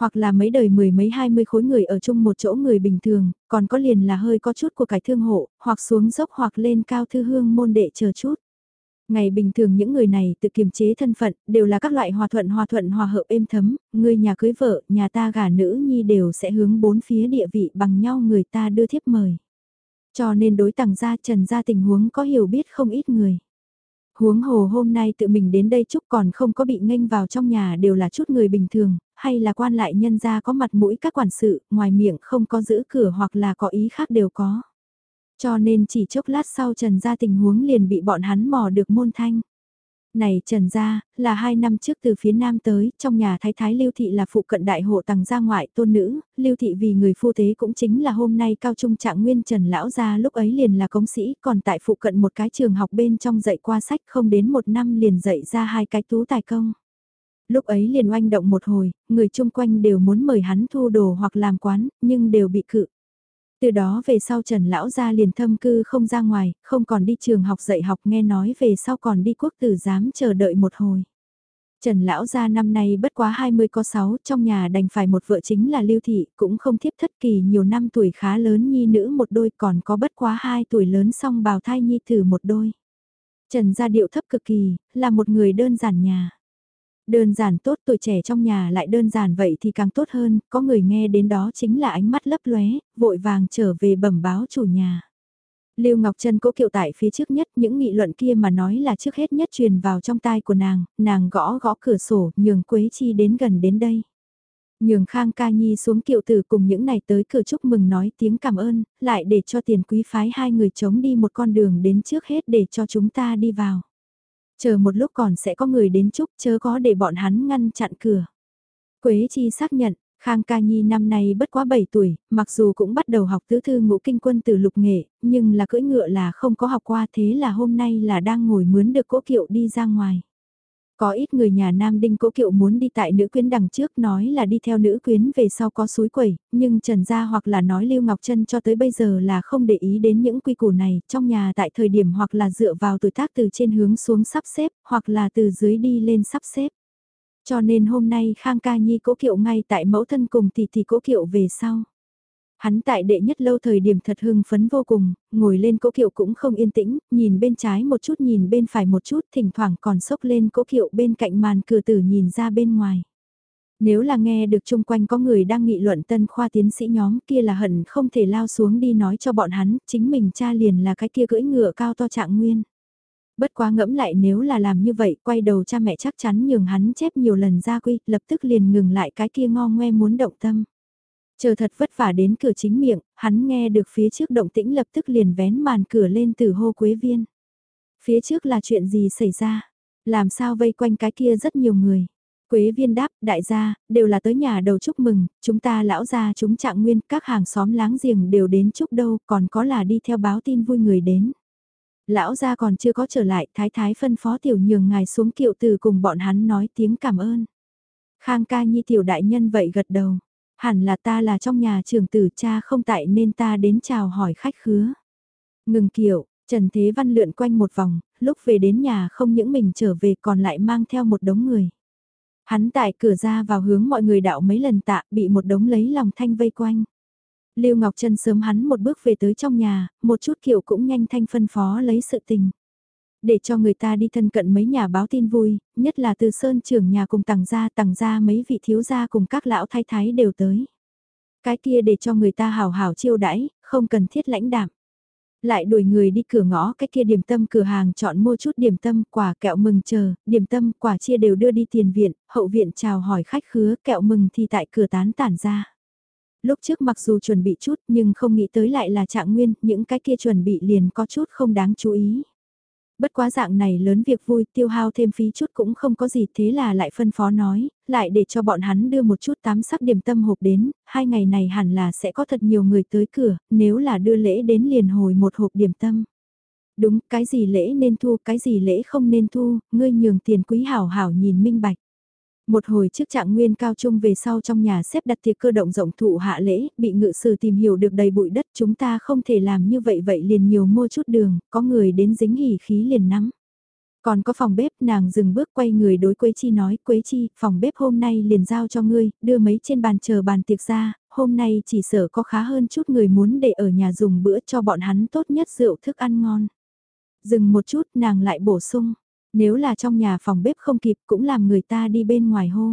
hoặc là mấy đời mười mấy hai mươi khối người ở chung một chỗ người bình thường, còn có liền là hơi có chút của cải thương hộ, hoặc xuống dốc hoặc lên cao thư hương môn đệ chờ chút. Ngày bình thường những người này tự kiềm chế thân phận, đều là các loại hòa thuận hòa thuận hòa hợp êm thấm, người nhà cưới vợ, nhà ta gả nữ nhi đều sẽ hướng bốn phía địa vị bằng nhau người ta đưa thiếp mời. Cho nên đối tàng gia trần gia tình huống có hiểu biết không ít người. Huống hồ hôm nay tự mình đến đây chúc còn không có bị nghênh vào trong nhà đều là chút người bình thường, hay là quan lại nhân gia có mặt mũi các quản sự, ngoài miệng không có giữ cửa hoặc là có ý khác đều có. Cho nên chỉ chốc lát sau Trần gia tình huống liền bị bọn hắn mò được môn thanh. Này Trần gia, là hai năm trước từ phía nam tới, trong nhà thái thái Lưu Thị là phụ cận đại hộ tầng gia ngoại tôn nữ, Lưu Thị vì người phu tế cũng chính là hôm nay cao trung trạng nguyên Trần Lão gia lúc ấy liền là công sĩ, còn tại phụ cận một cái trường học bên trong dạy qua sách không đến một năm liền dạy ra hai cái tú tài công. Lúc ấy liền oanh động một hồi, người chung quanh đều muốn mời hắn thu đồ hoặc làm quán, nhưng đều bị cự. Từ đó về sau Trần Lão gia liền thâm cư không ra ngoài, không còn đi trường học dạy học nghe nói về sau còn đi quốc tử giám chờ đợi một hồi. Trần Lão gia năm nay bất quá 20 có 6, trong nhà đành phải một vợ chính là Lưu Thị, cũng không thiếp thất kỳ nhiều năm tuổi khá lớn nhi nữ một đôi còn có bất quá 2 tuổi lớn song bào thai nhi thử một đôi. Trần gia điệu thấp cực kỳ, là một người đơn giản nhà. Đơn giản tốt tuổi trẻ trong nhà lại đơn giản vậy thì càng tốt hơn, có người nghe đến đó chính là ánh mắt lấp lóe, vội vàng trở về bẩm báo chủ nhà. Lưu Ngọc Trân cố kiệu tại phía trước nhất, những nghị luận kia mà nói là trước hết nhất truyền vào trong tai của nàng, nàng gõ gõ cửa sổ, nhường Quế Chi đến gần đến đây. Nhường Khang Ca Nhi xuống kiệu tử cùng những này tới cửa chúc mừng nói tiếng cảm ơn, lại để cho tiền quý phái hai người chống đi một con đường đến trước hết để cho chúng ta đi vào. Chờ một lúc còn sẽ có người đến chúc chớ có để bọn hắn ngăn chặn cửa. Quế Chi xác nhận, Khang Ca Nhi năm nay bất quá 7 tuổi, mặc dù cũng bắt đầu học tứ thư ngũ kinh quân từ lục nghệ, nhưng là cưỡi ngựa là không có học qua thế là hôm nay là đang ngồi mướn được cỗ kiệu đi ra ngoài. Có ít người nhà Nam Đinh Cố Kiệu muốn đi tại nữ quyến đằng trước nói là đi theo nữ quyến về sau có suối quẩy, nhưng Trần Gia hoặc là nói Lưu Ngọc Trân cho tới bây giờ là không để ý đến những quy củ này, trong nhà tại thời điểm hoặc là dựa vào tuổi tác từ trên hướng xuống sắp xếp, hoặc là từ dưới đi lên sắp xếp. Cho nên hôm nay Khang Ca Nhi Cố Kiệu ngay tại mẫu thân cùng tỷ tỷ Cố Kiệu về sau. Hắn tại đệ nhất lâu thời điểm thật hưng phấn vô cùng, ngồi lên cỗ kiệu cũng không yên tĩnh, nhìn bên trái một chút nhìn bên phải một chút, thỉnh thoảng còn sốc lên cỗ kiệu bên cạnh màn cửa tử nhìn ra bên ngoài. Nếu là nghe được chung quanh có người đang nghị luận tân khoa tiến sĩ nhóm kia là hận không thể lao xuống đi nói cho bọn hắn, chính mình cha liền là cái kia cưỡi ngựa cao to trạng nguyên. Bất quá ngẫm lại nếu là làm như vậy, quay đầu cha mẹ chắc chắn nhường hắn chép nhiều lần ra quy, lập tức liền ngừng lại cái kia ngo ngoe muốn động tâm. Chờ thật vất vả đến cửa chính miệng, hắn nghe được phía trước động tĩnh lập tức liền vén màn cửa lên từ hô quế viên. Phía trước là chuyện gì xảy ra? Làm sao vây quanh cái kia rất nhiều người? Quế viên đáp, đại gia, đều là tới nhà đầu chúc mừng, chúng ta lão gia chúng trạng nguyên, các hàng xóm láng giềng đều đến chúc đâu, còn có là đi theo báo tin vui người đến. Lão gia còn chưa có trở lại, thái thái phân phó tiểu nhường ngài xuống kiệu từ cùng bọn hắn nói tiếng cảm ơn. Khang ca nhi tiểu đại nhân vậy gật đầu. Hẳn là ta là trong nhà trường tử cha không tại nên ta đến chào hỏi khách khứa. Ngừng kiểu, Trần Thế Văn lượn quanh một vòng, lúc về đến nhà không những mình trở về còn lại mang theo một đống người. Hắn tại cửa ra vào hướng mọi người đạo mấy lần tạ bị một đống lấy lòng thanh vây quanh. Lưu Ngọc Trân sớm hắn một bước về tới trong nhà, một chút kiểu cũng nhanh thanh phân phó lấy sự tình để cho người ta đi thân cận mấy nhà báo tin vui, nhất là từ sơn trưởng nhà cùng tàng gia tàng gia mấy vị thiếu gia cùng các lão thái thái đều tới. Cái kia để cho người ta hào hào chiêu đãi, không cần thiết lãnh đạm. Lại đuổi người đi cửa ngõ cái kia điểm tâm cửa hàng chọn mua chút điểm tâm, quả kẹo mừng chờ, điểm tâm, quả chia đều đưa đi tiền viện, hậu viện chào hỏi khách khứa, kẹo mừng thì tại cửa tán tản ra. Lúc trước mặc dù chuẩn bị chút nhưng không nghĩ tới lại là trạng nguyên, những cái kia chuẩn bị liền có chút không đáng chú ý. Bất quá dạng này lớn việc vui tiêu hao thêm phí chút cũng không có gì thế là lại phân phó nói, lại để cho bọn hắn đưa một chút tám sắc điểm tâm hộp đến, hai ngày này hẳn là sẽ có thật nhiều người tới cửa, nếu là đưa lễ đến liền hồi một hộp điểm tâm. Đúng, cái gì lễ nên thu, cái gì lễ không nên thu, ngươi nhường tiền quý hảo hảo nhìn minh bạch. Một hồi trước trạng nguyên cao trung về sau trong nhà xếp đặt tiệc cơ động rộng thụ hạ lễ, bị ngự sử tìm hiểu được đầy bụi đất chúng ta không thể làm như vậy vậy liền nhiều mua chút đường, có người đến dính hỉ khí liền nắm. Còn có phòng bếp nàng dừng bước quay người đối Quế Chi nói Quế Chi, phòng bếp hôm nay liền giao cho ngươi, đưa mấy trên bàn chờ bàn tiệc ra, hôm nay chỉ sợ có khá hơn chút người muốn để ở nhà dùng bữa cho bọn hắn tốt nhất rượu thức ăn ngon. Dừng một chút nàng lại bổ sung, nếu là trong nhà phòng bếp không kịp cũng làm người ta đi bên ngoài hô.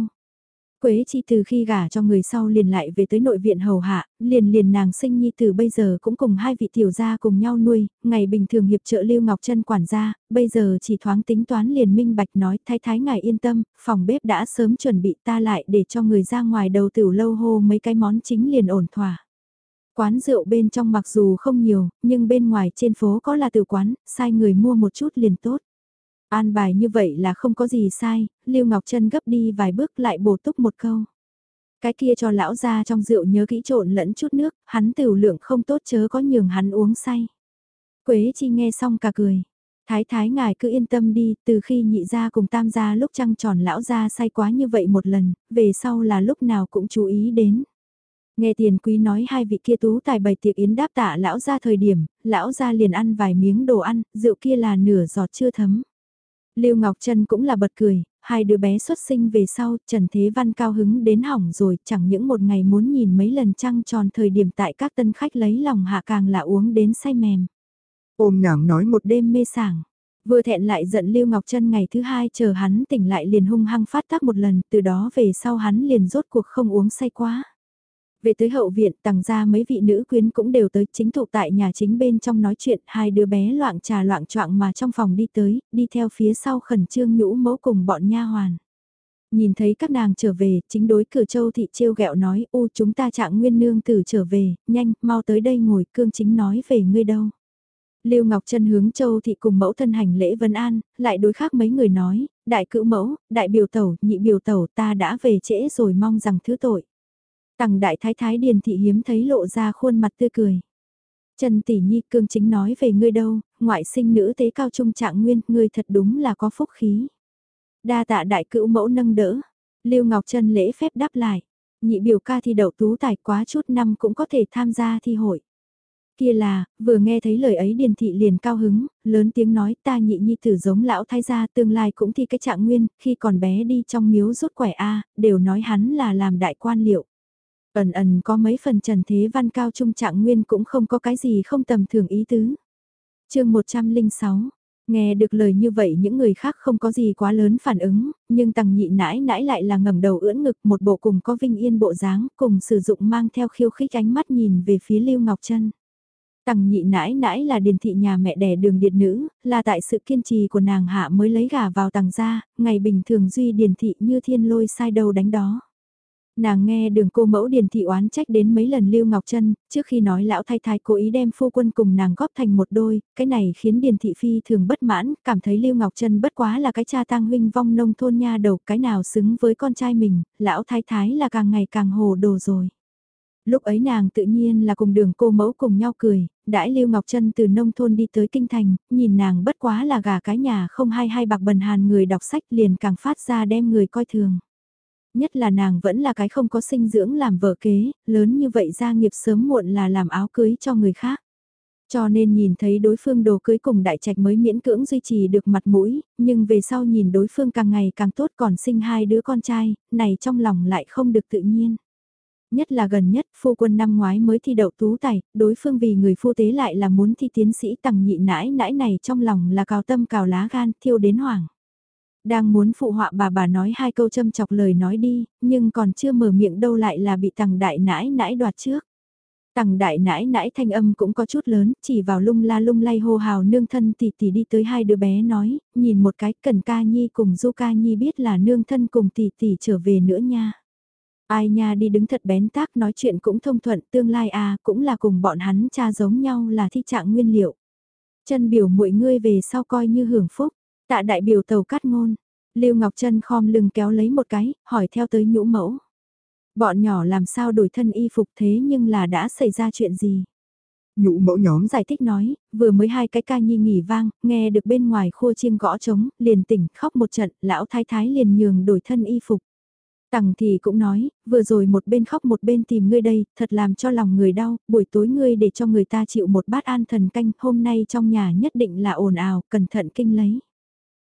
Quế chi từ khi gả cho người sau liền lại về tới nội viện hầu hạ, liền liền nàng sinh nhi từ bây giờ cũng cùng hai vị tiểu gia cùng nhau nuôi, ngày bình thường hiệp trợ Lưu Ngọc Trân quản gia, bây giờ chỉ thoáng tính toán liền minh bạch nói thái thái ngài yên tâm, phòng bếp đã sớm chuẩn bị ta lại để cho người ra ngoài đầu tiểu lâu hô mấy cái món chính liền ổn thỏa. Quán rượu bên trong mặc dù không nhiều, nhưng bên ngoài trên phố có là từ quán, sai người mua một chút liền tốt. An bài như vậy là không có gì sai, Lưu Ngọc Trân gấp đi vài bước lại bổ túc một câu. Cái kia cho lão ra trong rượu nhớ kỹ trộn lẫn chút nước, hắn tiểu lượng không tốt chớ có nhường hắn uống say. Quế chi nghe xong cả cười. Thái thái ngài cứ yên tâm đi, từ khi nhị gia cùng tam gia lúc trăng tròn lão gia say quá như vậy một lần, về sau là lúc nào cũng chú ý đến. Nghe tiền quý nói hai vị kia tú tài bày tiệc yến đáp tạ lão ra thời điểm, lão ra liền ăn vài miếng đồ ăn, rượu kia là nửa giọt chưa thấm. Lưu Ngọc Trân cũng là bật cười, hai đứa bé xuất sinh về sau, Trần Thế Văn cao hứng đến hỏng rồi, chẳng những một ngày muốn nhìn mấy lần trăng tròn thời điểm tại các tân khách lấy lòng hạ càng là uống đến say mềm. Ôm nàng nói một đêm mê sảng, vừa thẹn lại giận Lưu Ngọc Trân ngày thứ hai chờ hắn tỉnh lại liền hung hăng phát tác một lần, từ đó về sau hắn liền rốt cuộc không uống say quá. Về tới hậu viện tàng ra mấy vị nữ quyến cũng đều tới chính thụ tại nhà chính bên trong nói chuyện hai đứa bé loạn trà loạn choạng mà trong phòng đi tới, đi theo phía sau khẩn trương nhũ mẫu cùng bọn nha hoàn. Nhìn thấy các nàng trở về, chính đối cửa châu thị trêu ghẹo nói, u chúng ta trạng nguyên nương tử trở về, nhanh, mau tới đây ngồi, cương chính nói về ngươi đâu. Lưu Ngọc Trân hướng Châu thị cùng mẫu thân hành lễ vân an, lại đối khác mấy người nói, đại cữu mẫu, đại biểu tẩu, nhị biểu tẩu ta đã về trễ rồi mong rằng thứ tội. Tằng đại thái thái điền thị hiếm thấy lộ ra khuôn mặt tươi cười. Trần Tỷ Nhi cương chính nói về ngươi đâu, ngoại sinh nữ tế cao trung trạng nguyên, ngươi thật đúng là có phúc khí. Đa tạ đại cữu mẫu nâng đỡ, Lưu Ngọc Trân lễ phép đáp lại, nhị biểu ca thi đậu tú tài quá chút năm cũng có thể tham gia thi hội. Kia là, vừa nghe thấy lời ấy điền thị liền cao hứng, lớn tiếng nói ta nhị nhi tử giống lão thái gia tương lai cũng thi cái trạng nguyên, khi còn bé đi trong miếu rút quẻ A, đều nói hắn là làm đại quan liệu. Ẩn ẩn có mấy phần Trần Thế Văn cao trung trạng nguyên cũng không có cái gì không tầm thường ý tứ. chương 106 Nghe được lời như vậy những người khác không có gì quá lớn phản ứng, nhưng tằng nhị nãi nãi lại là ngẩng đầu ưỡn ngực một bộ cùng có vinh yên bộ dáng cùng sử dụng mang theo khiêu khích ánh mắt nhìn về phía Lưu Ngọc Trân. Tằng nhị nãi nãi là điền thị nhà mẹ đẻ đường điệt nữ, là tại sự kiên trì của nàng hạ mới lấy gà vào Tằng ra, ngày bình thường duy điền thị như thiên lôi sai đầu đánh đó. Nàng nghe đường cô mẫu điền thị oán trách đến mấy lần Lưu Ngọc Trân, trước khi nói lão thay thái cố ý đem phu quân cùng nàng góp thành một đôi, cái này khiến điền thị phi thường bất mãn, cảm thấy Lưu Ngọc Trân bất quá là cái cha tang huynh vong nông thôn nha đầu, cái nào xứng với con trai mình, lão thái thái là càng ngày càng hồ đồ rồi. Lúc ấy nàng tự nhiên là cùng đường cô mẫu cùng nhau cười, đãi Lưu Ngọc Trân từ nông thôn đi tới kinh thành, nhìn nàng bất quá là gà cái nhà không hay hay bạc bần hàn người đọc sách liền càng phát ra đem người coi thường nhất là nàng vẫn là cái không có sinh dưỡng làm vợ kế, lớn như vậy gia nghiệp sớm muộn là làm áo cưới cho người khác. Cho nên nhìn thấy đối phương đồ cưới cùng đại trạch mới miễn cưỡng duy trì được mặt mũi, nhưng về sau nhìn đối phương càng ngày càng tốt còn sinh hai đứa con trai, này trong lòng lại không được tự nhiên. Nhất là gần nhất, phu quân năm ngoái mới thi đậu tú tài, đối phương vì người phu tế lại là muốn thi tiến sĩ tầng nhị nãi nãi này trong lòng là cào tâm cào lá gan, thiêu đến hoảng. Đang muốn phụ họa bà bà nói hai câu châm chọc lời nói đi, nhưng còn chưa mở miệng đâu lại là bị tằng đại nãi nãi đoạt trước. Tằng đại nãi nãi thanh âm cũng có chút lớn, chỉ vào lung la lung lay hô hào nương thân tỷ tỷ đi tới hai đứa bé nói, nhìn một cái cần ca nhi cùng du ca nhi biết là nương thân cùng tỷ tỷ trở về nữa nha. Ai nha đi đứng thật bén tác nói chuyện cũng thông thuận tương lai à cũng là cùng bọn hắn cha giống nhau là thi trạng nguyên liệu. Chân biểu muội ngươi về sau coi như hưởng phúc, Tạ đại biểu tàu cắt ngôn, Lưu Ngọc Trân khom lưng kéo lấy một cái, hỏi theo tới nhũ mẫu. Bọn nhỏ làm sao đổi thân y phục thế nhưng là đã xảy ra chuyện gì? Nhũ mẫu nhóm giải thích nói, vừa mới hai cái ca nhi nghỉ vang, nghe được bên ngoài khua chiêng gõ trống, liền tỉnh, khóc một trận, lão thái thái liền nhường đổi thân y phục. Tằng thì cũng nói, vừa rồi một bên khóc một bên tìm ngươi đây, thật làm cho lòng người đau, buổi tối ngươi để cho người ta chịu một bát an thần canh, hôm nay trong nhà nhất định là ồn ào, cẩn thận kinh lấy.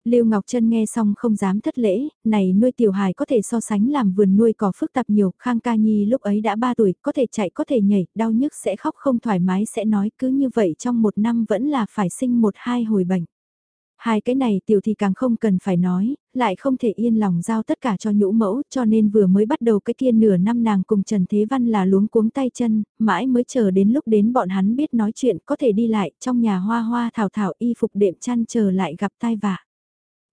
Lưu Ngọc Trân nghe xong không dám thất lễ, này nuôi tiểu hài có thể so sánh làm vườn nuôi cỏ phức tạp nhiều, Khang Ca Nhi lúc ấy đã 3 tuổi, có thể chạy có thể nhảy, đau nhức sẽ khóc không thoải mái sẽ nói cứ như vậy trong một năm vẫn là phải sinh một hai hồi bệnh. Hai cái này tiểu thì càng không cần phải nói, lại không thể yên lòng giao tất cả cho nhũ mẫu, cho nên vừa mới bắt đầu cái kia nửa năm nàng cùng Trần Thế Văn là luống cuống tay chân, mãi mới chờ đến lúc đến bọn hắn biết nói chuyện có thể đi lại trong nhà hoa hoa thảo thảo y phục đệm chăn chờ lại gặp tai vạ.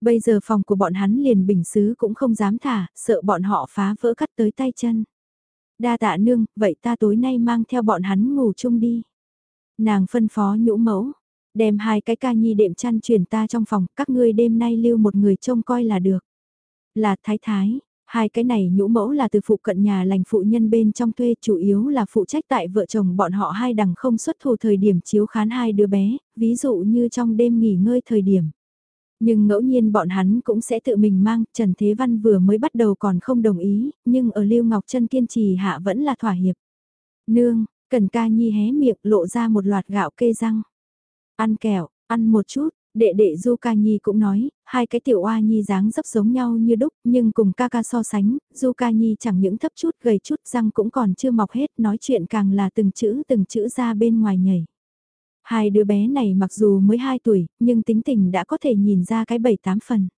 Bây giờ phòng của bọn hắn liền bình xứ cũng không dám thả, sợ bọn họ phá vỡ cắt tới tay chân. Đa tạ nương, vậy ta tối nay mang theo bọn hắn ngủ chung đi. Nàng phân phó nhũ mẫu, đem hai cái ca nhi đệm chăn chuyển ta trong phòng, các ngươi đêm nay lưu một người trông coi là được. Là thái thái, hai cái này nhũ mẫu là từ phụ cận nhà lành phụ nhân bên trong thuê chủ yếu là phụ trách tại vợ chồng bọn họ hai đằng không xuất thủ thời điểm chiếu khán hai đứa bé, ví dụ như trong đêm nghỉ ngơi thời điểm. Nhưng ngẫu nhiên bọn hắn cũng sẽ tự mình mang, Trần Thế Văn vừa mới bắt đầu còn không đồng ý, nhưng ở Lưu Ngọc Trân kiên trì hạ vẫn là thỏa hiệp. Nương, Cần Ca Nhi hé miệng lộ ra một loạt gạo kê răng. Ăn kẹo, ăn một chút, đệ đệ Du Ca Nhi cũng nói, hai cái tiểu oa nhi dáng dấp giống nhau như đúc, nhưng cùng ca ca so sánh, Du Ca Nhi chẳng những thấp chút gầy chút răng cũng còn chưa mọc hết, nói chuyện càng là từng chữ từng chữ ra bên ngoài nhảy. Hai đứa bé này mặc dù mới 2 tuổi, nhưng tính tình đã có thể nhìn ra cái 7-8 phần.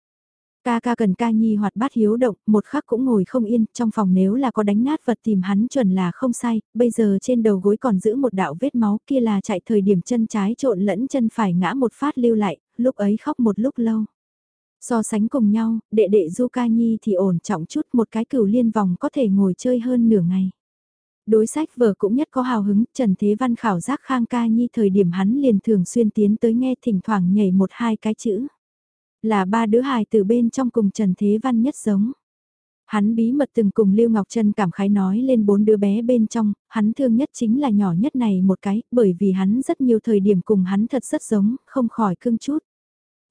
Ca ca cần ca nhi hoạt bát hiếu động, một khắc cũng ngồi không yên, trong phòng nếu là có đánh nát vật tìm hắn chuẩn là không sai, bây giờ trên đầu gối còn giữ một đạo vết máu kia là chạy thời điểm chân trái trộn lẫn chân phải ngã một phát lưu lại, lúc ấy khóc một lúc lâu. So sánh cùng nhau, đệ đệ Du Ca Nhi thì ổn trọng chút một cái cửu liên vòng có thể ngồi chơi hơn nửa ngày. Đối sách vở cũng nhất có hào hứng, Trần Thế Văn khảo giác Khang Ca Nhi thời điểm hắn liền thường xuyên tiến tới nghe thỉnh thoảng nhảy một hai cái chữ. Là ba đứa hài từ bên trong cùng Trần Thế Văn nhất giống. Hắn bí mật từng cùng Lưu Ngọc Trân cảm khái nói lên bốn đứa bé bên trong, hắn thương nhất chính là nhỏ nhất này một cái, bởi vì hắn rất nhiều thời điểm cùng hắn thật rất giống, không khỏi cưng chút.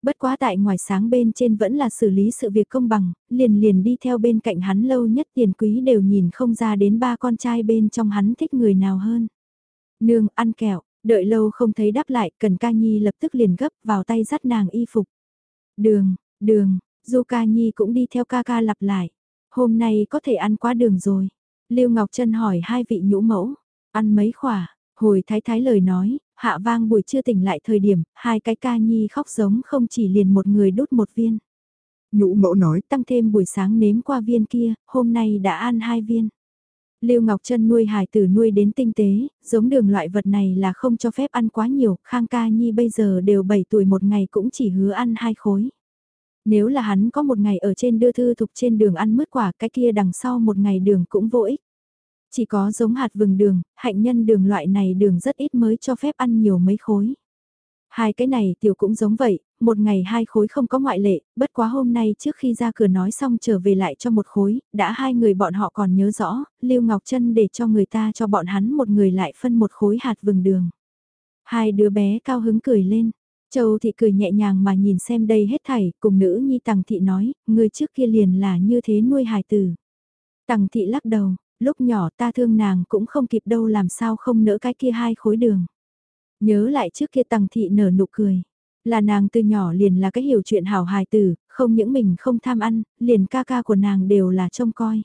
Bất quá tại ngoài sáng bên trên vẫn là xử lý sự việc công bằng, liền liền đi theo bên cạnh hắn lâu nhất tiền quý đều nhìn không ra đến ba con trai bên trong hắn thích người nào hơn. Nương, ăn kẹo, đợi lâu không thấy đáp lại, cần ca nhi lập tức liền gấp vào tay dắt nàng y phục. Đường, đường, Du ca nhi cũng đi theo ca ca lặp lại. Hôm nay có thể ăn quá đường rồi. Lưu Ngọc Trân hỏi hai vị nhũ mẫu, ăn mấy khỏa, hồi thái thái lời nói, hạ vang buổi trưa tỉnh lại thời điểm, hai cái ca nhi khóc giống không chỉ liền một người đút một viên. Nhũ mẫu nói, tăng thêm buổi sáng nếm qua viên kia, hôm nay đã ăn hai viên. Lưu Ngọc Trân nuôi hài tử nuôi đến tinh tế, giống đường loại vật này là không cho phép ăn quá nhiều, Khang Ca Nhi bây giờ đều 7 tuổi một ngày cũng chỉ hứa ăn hai khối. Nếu là hắn có một ngày ở trên đưa thư thục trên đường ăn mứt quả cái kia đằng sau một ngày đường cũng vô ích. Chỉ có giống hạt vừng đường, hạnh nhân đường loại này đường rất ít mới cho phép ăn nhiều mấy khối. Hai cái này tiểu cũng giống vậy, một ngày hai khối không có ngoại lệ, bất quá hôm nay trước khi ra cửa nói xong trở về lại cho một khối, đã hai người bọn họ còn nhớ rõ, Lưu Ngọc Trân để cho người ta cho bọn hắn một người lại phân một khối hạt vừng đường. Hai đứa bé cao hứng cười lên, Châu thị cười nhẹ nhàng mà nhìn xem đây hết thảy, cùng nữ nhi Tằng thị nói, người trước kia liền là như thế nuôi hài tử. Tằng thị lắc đầu, lúc nhỏ ta thương nàng cũng không kịp đâu làm sao không nỡ cái kia hai khối đường. Nhớ lại trước kia Tằng thị nở nụ cười. Là nàng từ nhỏ liền là cái hiểu chuyện hảo hài tử, không những mình không tham ăn, liền ca ca của nàng đều là trông coi.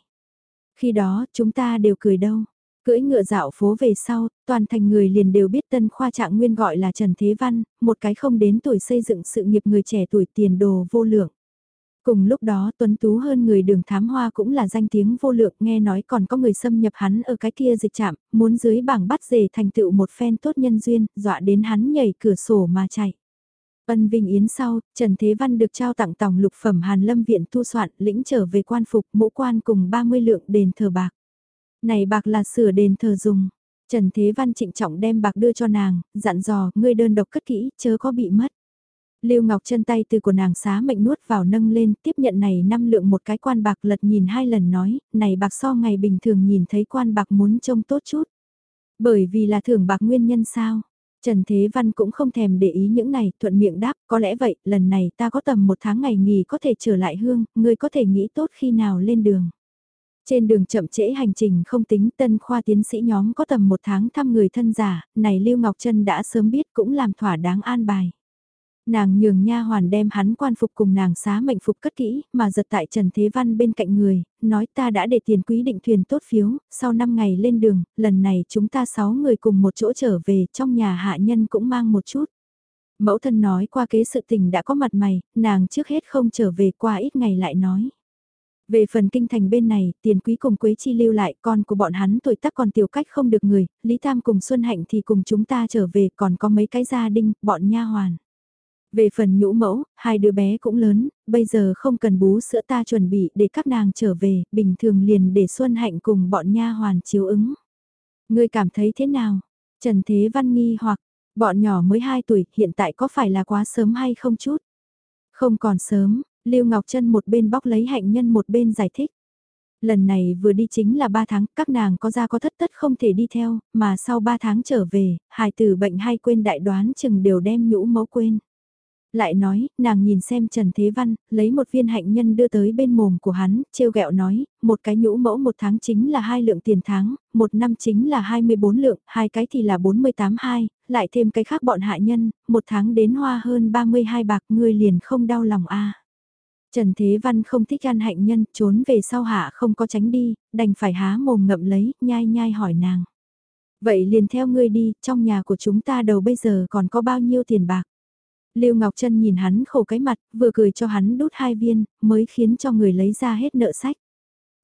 Khi đó, chúng ta đều cười đâu. Cưỡi ngựa dạo phố về sau, toàn thành người liền đều biết tân khoa trạng nguyên gọi là Trần Thế Văn, một cái không đến tuổi xây dựng sự nghiệp người trẻ tuổi tiền đồ vô lượng. Cùng lúc đó tuấn tú hơn người đường thám hoa cũng là danh tiếng vô lượng nghe nói còn có người xâm nhập hắn ở cái kia dịch chạm, muốn dưới bảng bắt rể thành tựu một phen tốt nhân duyên, dọa đến hắn nhảy cửa sổ mà chạy. Ân Vinh Yến sau, Trần Thế Văn được trao tặng tổng lục phẩm Hàn Lâm Viện thu soạn lĩnh trở về quan phục mũ quan cùng 30 lượng đền thờ bạc. Này bạc là sửa đền thờ dùng. Trần Thế Văn trịnh trọng đem bạc đưa cho nàng, dặn dò, ngươi đơn độc cất kỹ, chớ có bị mất. Lưu Ngọc chân tay từ của nàng xá mệnh nuốt vào nâng lên, tiếp nhận này năm lượng một cái quan bạc lật nhìn hai lần nói, này bạc so ngày bình thường nhìn thấy quan bạc muốn trông tốt chút. Bởi vì là thưởng bạc nguyên nhân sao? Trần Thế Văn cũng không thèm để ý những này, thuận miệng đáp, có lẽ vậy, lần này ta có tầm một tháng ngày nghỉ có thể trở lại hương, ngươi có thể nghĩ tốt khi nào lên đường. Trên đường chậm trễ hành trình không tính tân khoa tiến sĩ nhóm có tầm một tháng thăm người thân giả, này Lưu Ngọc Trân đã sớm biết cũng làm thỏa đáng an bài. Nàng nhường nha hoàn đem hắn quan phục cùng nàng xá mệnh phục cất kỹ, mà giật tại Trần Thế Văn bên cạnh người, nói ta đã để tiền quý định thuyền tốt phiếu, sau 5 ngày lên đường, lần này chúng ta 6 người cùng một chỗ trở về, trong nhà hạ nhân cũng mang một chút. Mẫu thân nói qua kế sự tình đã có mặt mày, nàng trước hết không trở về qua ít ngày lại nói. Về phần kinh thành bên này, tiền quý cùng Quế Chi lưu lại, con của bọn hắn tuổi tác còn tiểu cách không được người, Lý Tam cùng Xuân Hạnh thì cùng chúng ta trở về, còn có mấy cái gia đình, bọn nha hoàn. Về phần nhũ mẫu, hai đứa bé cũng lớn, bây giờ không cần bú sữa ta chuẩn bị để các nàng trở về, bình thường liền để Xuân Hạnh cùng bọn nha hoàn chiếu ứng. Ngươi cảm thấy thế nào? Trần Thế Văn nghi hoặc, bọn nhỏ mới 2 tuổi, hiện tại có phải là quá sớm hay không chút? Không còn sớm, Lưu Ngọc Trân một bên bóc lấy hạnh nhân một bên giải thích. Lần này vừa đi chính là 3 tháng, các nàng có ra có thất tất không thể đi theo, mà sau 3 tháng trở về, hài tử bệnh hay quên đại đoán chừng đều đem nhũ mẫu quên. Lại nói, nàng nhìn xem Trần Thế Văn, lấy một viên hạnh nhân đưa tới bên mồm của hắn, trêu ghẹo nói, một cái nhũ mẫu một tháng chính là hai lượng tiền tháng, một năm chính là 24 lượng, hai cái thì là 48 hai, lại thêm cái khác bọn hạ nhân, một tháng đến hoa hơn 32 bạc ngươi liền không đau lòng a Trần Thế Văn không thích ăn hạnh nhân, trốn về sau hạ không có tránh đi, đành phải há mồm ngậm lấy, nhai nhai hỏi nàng. Vậy liền theo ngươi đi, trong nhà của chúng ta đầu bây giờ còn có bao nhiêu tiền bạc? Lưu Ngọc Trân nhìn hắn khổ cái mặt, vừa cười cho hắn đút hai viên, mới khiến cho người lấy ra hết nợ sách.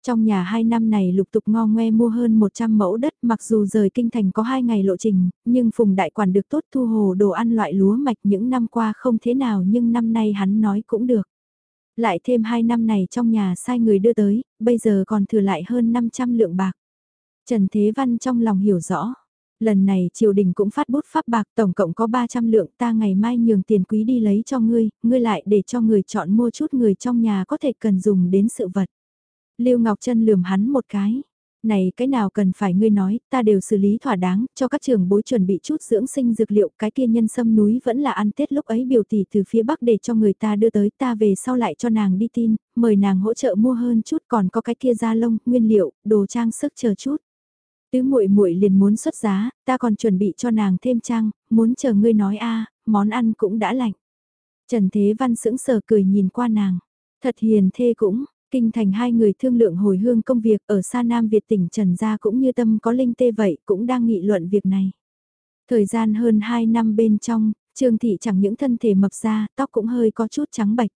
Trong nhà hai năm này lục tục ngo ngoe mua hơn 100 mẫu đất mặc dù rời kinh thành có hai ngày lộ trình, nhưng phùng đại quản được tốt thu hồ đồ ăn loại lúa mạch những năm qua không thế nào nhưng năm nay hắn nói cũng được. Lại thêm hai năm này trong nhà sai người đưa tới, bây giờ còn thừa lại hơn 500 lượng bạc. Trần Thế Văn trong lòng hiểu rõ. Lần này triều đình cũng phát bút pháp bạc tổng cộng có 300 lượng ta ngày mai nhường tiền quý đi lấy cho ngươi, ngươi lại để cho người chọn mua chút người trong nhà có thể cần dùng đến sự vật. Lưu Ngọc Trân lườm hắn một cái. Này cái nào cần phải ngươi nói, ta đều xử lý thỏa đáng, cho các trường bối chuẩn bị chút dưỡng sinh dược liệu, cái kia nhân sâm núi vẫn là ăn Tết lúc ấy biểu tỷ từ phía Bắc để cho người ta đưa tới ta về sau lại cho nàng đi tin, mời nàng hỗ trợ mua hơn chút còn có cái kia da lông, nguyên liệu, đồ trang sức chờ chút. Tứ muội muội liền muốn xuất giá, ta còn chuẩn bị cho nàng thêm trang, muốn chờ ngươi nói a, món ăn cũng đã lạnh. Trần Thế Văn sững sờ cười nhìn qua nàng. Thật hiền thê cũng, kinh thành hai người thương lượng hồi hương công việc ở xa Nam Việt tỉnh Trần Gia cũng như tâm có linh tê vậy cũng đang nghị luận việc này. Thời gian hơn 2 năm bên trong, Trương Thị chẳng những thân thể mập ra, tóc cũng hơi có chút trắng bạch.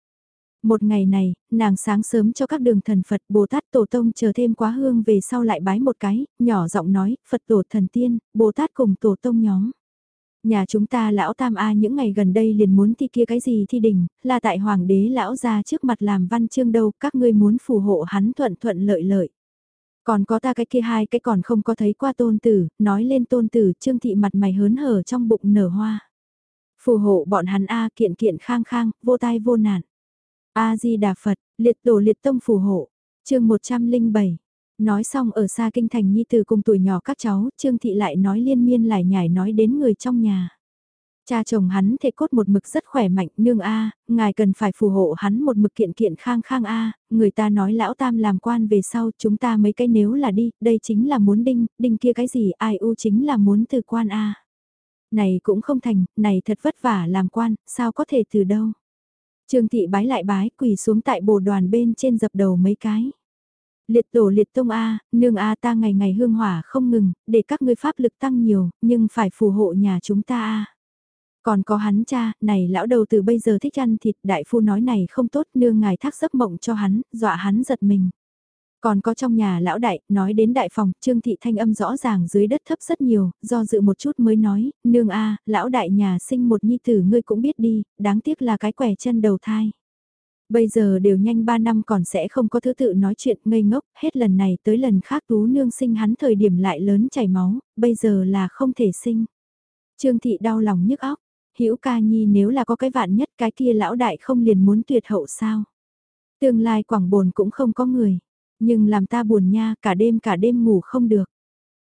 Một ngày này, nàng sáng sớm cho các đường thần Phật Bồ Tát Tổ Tông chờ thêm quá hương về sau lại bái một cái, nhỏ giọng nói, Phật Tổ Thần Tiên, Bồ Tát cùng Tổ Tông nhóm. Nhà chúng ta lão tam A những ngày gần đây liền muốn thi kia cái gì thi đình, là tại hoàng đế lão ra trước mặt làm văn chương đâu, các ngươi muốn phù hộ hắn thuận thuận lợi lợi. Còn có ta cái kia hai cái còn không có thấy qua tôn tử, nói lên tôn tử, trương thị mặt mày hớn hở trong bụng nở hoa. Phù hộ bọn hắn A kiện kiện khang khang, vô tai vô nạn. A-di-đà Phật, liệt tổ liệt tông phù hộ. chương 107. Nói xong ở xa kinh thành nhi từ cùng tuổi nhỏ các cháu, Trương Thị lại nói liên miên lại nhải nói đến người trong nhà. Cha chồng hắn thể cốt một mực rất khỏe mạnh, nương A, ngài cần phải phù hộ hắn một mực kiện kiện khang khang A, người ta nói lão tam làm quan về sau, chúng ta mấy cái nếu là đi, đây chính là muốn đinh, đinh kia cái gì, ai u chính là muốn từ quan A. Này cũng không thành, này thật vất vả làm quan, sao có thể từ đâu. Trương thị bái lại bái quỳ xuống tại bồ đoàn bên trên dập đầu mấy cái. Liệt tổ liệt tông A, nương A ta ngày ngày hương hỏa không ngừng, để các ngươi pháp lực tăng nhiều, nhưng phải phù hộ nhà chúng ta A. Còn có hắn cha, này lão đầu từ bây giờ thích ăn thịt, đại phu nói này không tốt, nương ngài thác giấc mộng cho hắn, dọa hắn giật mình. Còn có trong nhà lão đại, nói đến đại phòng, Trương Thị thanh âm rõ ràng dưới đất thấp rất nhiều, do dự một chút mới nói, nương a lão đại nhà sinh một nhi tử ngươi cũng biết đi, đáng tiếc là cái quẻ chân đầu thai. Bây giờ đều nhanh 3 năm còn sẽ không có thứ tự nói chuyện ngây ngốc, hết lần này tới lần khác tú nương sinh hắn thời điểm lại lớn chảy máu, bây giờ là không thể sinh. Trương Thị đau lòng nhức óc, Hữu ca nhi nếu là có cái vạn nhất cái kia lão đại không liền muốn tuyệt hậu sao. Tương lai quảng bồn cũng không có người nhưng làm ta buồn nha, cả đêm cả đêm ngủ không được.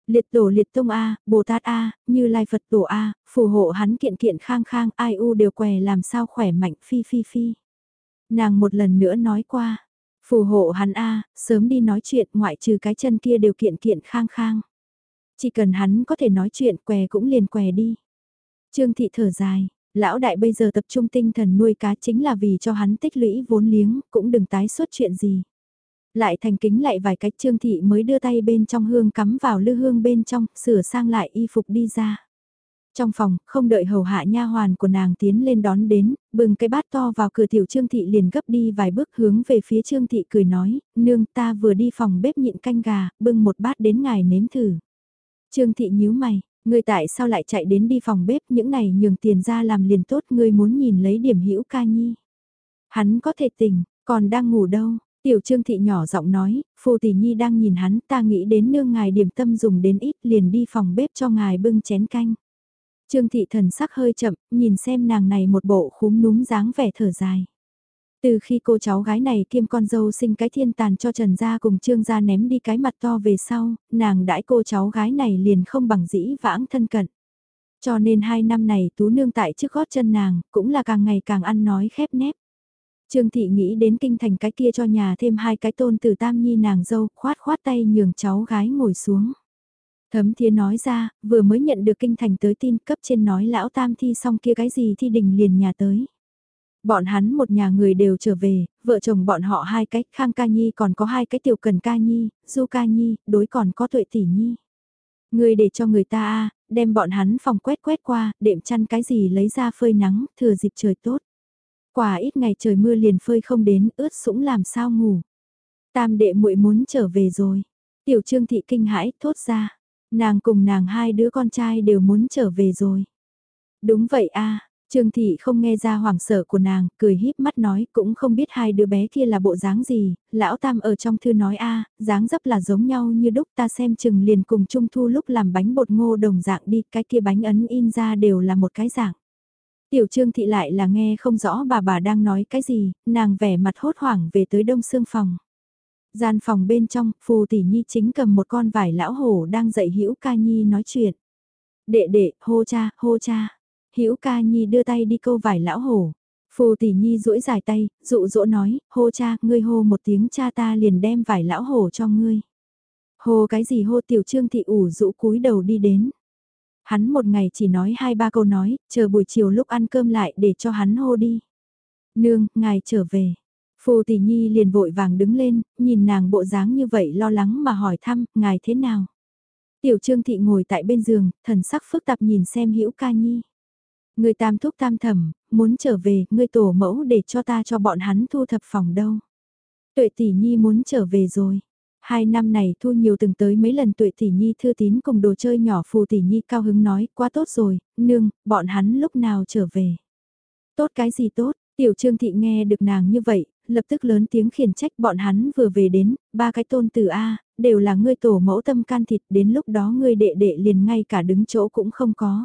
Liệt tổ liệt tông A, Bồ Tát A, như Lai Phật tổ A, phù hộ hắn kiện kiện khang khang, ai u đều què làm sao khỏe mạnh phi phi phi. Nàng một lần nữa nói qua, phù hộ hắn A, sớm đi nói chuyện ngoại trừ cái chân kia đều kiện kiện khang khang. Chỉ cần hắn có thể nói chuyện què cũng liền què đi. Trương thị thở dài, Lão đại bây giờ tập trung tinh thần nuôi cá chính là vì cho hắn tích lũy vốn liếng, cũng đừng tái xuất chuyện gì. Lại thành kính lại vài cách trương thị mới đưa tay bên trong hương cắm vào lư hương bên trong, sửa sang lại y phục đi ra. Trong phòng, không đợi hầu hạ nha hoàn của nàng tiến lên đón đến, bừng cái bát to vào cửa tiểu trương thị liền gấp đi vài bước hướng về phía trương thị cười nói, nương ta vừa đi phòng bếp nhịn canh gà, bưng một bát đến ngài nếm thử. Trương thị nhíu mày, ngươi tại sao lại chạy đến đi phòng bếp những này nhường tiền ra làm liền tốt ngươi muốn nhìn lấy điểm hữu ca nhi. Hắn có thể tỉnh, còn đang ngủ đâu, Tiểu Trương Thị nhỏ giọng nói, Phù Tỷ Nhi đang nhìn hắn ta nghĩ đến nương ngài điểm tâm dùng đến ít liền đi phòng bếp cho ngài bưng chén canh. Trương Thị thần sắc hơi chậm, nhìn xem nàng này một bộ khúm núm dáng vẻ thở dài. Từ khi cô cháu gái này kiêm con dâu sinh cái thiên tàn cho Trần Gia cùng Trương Gia ném đi cái mặt to về sau, nàng đãi cô cháu gái này liền không bằng dĩ vãng thân cận. Cho nên hai năm này tú nương tại trước gót chân nàng, cũng là càng ngày càng ăn nói khép nép. Trương Thị nghĩ đến kinh thành cái kia cho nhà thêm hai cái tôn từ tam nhi nàng dâu, khoát khoát tay nhường cháu gái ngồi xuống. Thấm thiế nói ra, vừa mới nhận được kinh thành tới tin cấp trên nói lão tam thi xong kia cái gì thi đình liền nhà tới. Bọn hắn một nhà người đều trở về, vợ chồng bọn họ hai cái, Khang Ca Nhi còn có hai cái tiểu cần Ca Nhi, Du Ca Nhi, đối còn có tuệ tỷ Nhi. Người để cho người ta a đem bọn hắn phòng quét quét qua, đệm chăn cái gì lấy ra phơi nắng, thừa dịp trời tốt. Quả ít ngày trời mưa liền phơi không đến, ướt sũng làm sao ngủ. Tam đệ muội muốn trở về rồi. Tiểu Trương Thị kinh hãi thốt ra. Nàng cùng nàng hai đứa con trai đều muốn trở về rồi. Đúng vậy a Trương Thị không nghe ra hoảng sợ của nàng, cười híp mắt nói cũng không biết hai đứa bé kia là bộ dáng gì, lão tam ở trong thư nói a dáng dấp là giống nhau như đúc ta xem chừng liền cùng trung thu lúc làm bánh bột ngô đồng dạng đi, cái kia bánh ấn in ra đều là một cái dạng. Tiểu Trương Thị lại là nghe không rõ bà bà đang nói cái gì, nàng vẻ mặt hốt hoảng về tới đông xương phòng. Gian phòng bên trong, Phù Tỷ Nhi chính cầm một con vải lão hổ đang dạy Hữu Ca Nhi nói chuyện. Đệ đệ, hô cha, hô cha. Hữu Ca Nhi đưa tay đi câu vải lão hổ. Phù Tỷ Nhi duỗi dài tay, dụ dỗ nói, hô cha, ngươi hô một tiếng cha ta liền đem vải lão hổ cho ngươi. Hô cái gì hô tiểu trương thị ủ rũ cúi đầu đi đến. Hắn một ngày chỉ nói hai ba câu nói, chờ buổi chiều lúc ăn cơm lại để cho hắn hô đi. Nương, ngài trở về. Phù tỷ nhi liền vội vàng đứng lên, nhìn nàng bộ dáng như vậy lo lắng mà hỏi thăm, ngài thế nào? Tiểu trương thị ngồi tại bên giường, thần sắc phức tạp nhìn xem hữu ca nhi. Người tam thúc tam thẩm, muốn trở về, người tổ mẫu để cho ta cho bọn hắn thu thập phòng đâu. Tuệ tỷ nhi muốn trở về rồi. Hai năm này thu nhiều từng tới mấy lần tuệ tỷ nhi thư tín cùng đồ chơi nhỏ phù tỷ nhi cao hứng nói, quá tốt rồi, nương, bọn hắn lúc nào trở về. Tốt cái gì tốt, tiểu trương thị nghe được nàng như vậy, lập tức lớn tiếng khiển trách bọn hắn vừa về đến, ba cái tôn tử A, đều là ngươi tổ mẫu tâm can thịt, đến lúc đó ngươi đệ đệ liền ngay cả đứng chỗ cũng không có.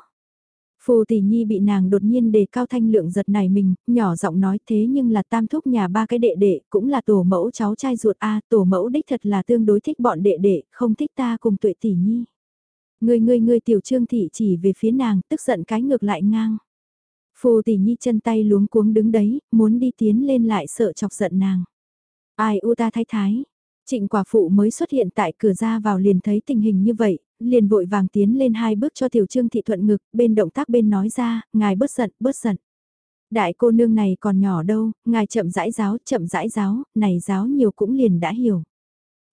Phù tỷ nhi bị nàng đột nhiên đề cao thanh lượng giật này mình, nhỏ giọng nói thế nhưng là tam thúc nhà ba cái đệ đệ, cũng là tổ mẫu cháu trai ruột a tổ mẫu đích thật là tương đối thích bọn đệ đệ, không thích ta cùng tuệ tỷ nhi. Người người người tiểu trương thị chỉ về phía nàng, tức giận cái ngược lại ngang. Phù tỷ nhi chân tay luống cuống đứng đấy, muốn đi tiến lên lại sợ chọc giận nàng. Ai u ta thái thái, Trịnh quả phụ mới xuất hiện tại cửa ra vào liền thấy tình hình như vậy, liền vội vàng tiến lên hai bước cho tiểu trương thị thuận ngực, bên động tác bên nói ra, ngài bớt giận, bớt giận. Đại cô nương này còn nhỏ đâu, ngài chậm rãi giáo, chậm rãi giáo, này giáo nhiều cũng liền đã hiểu.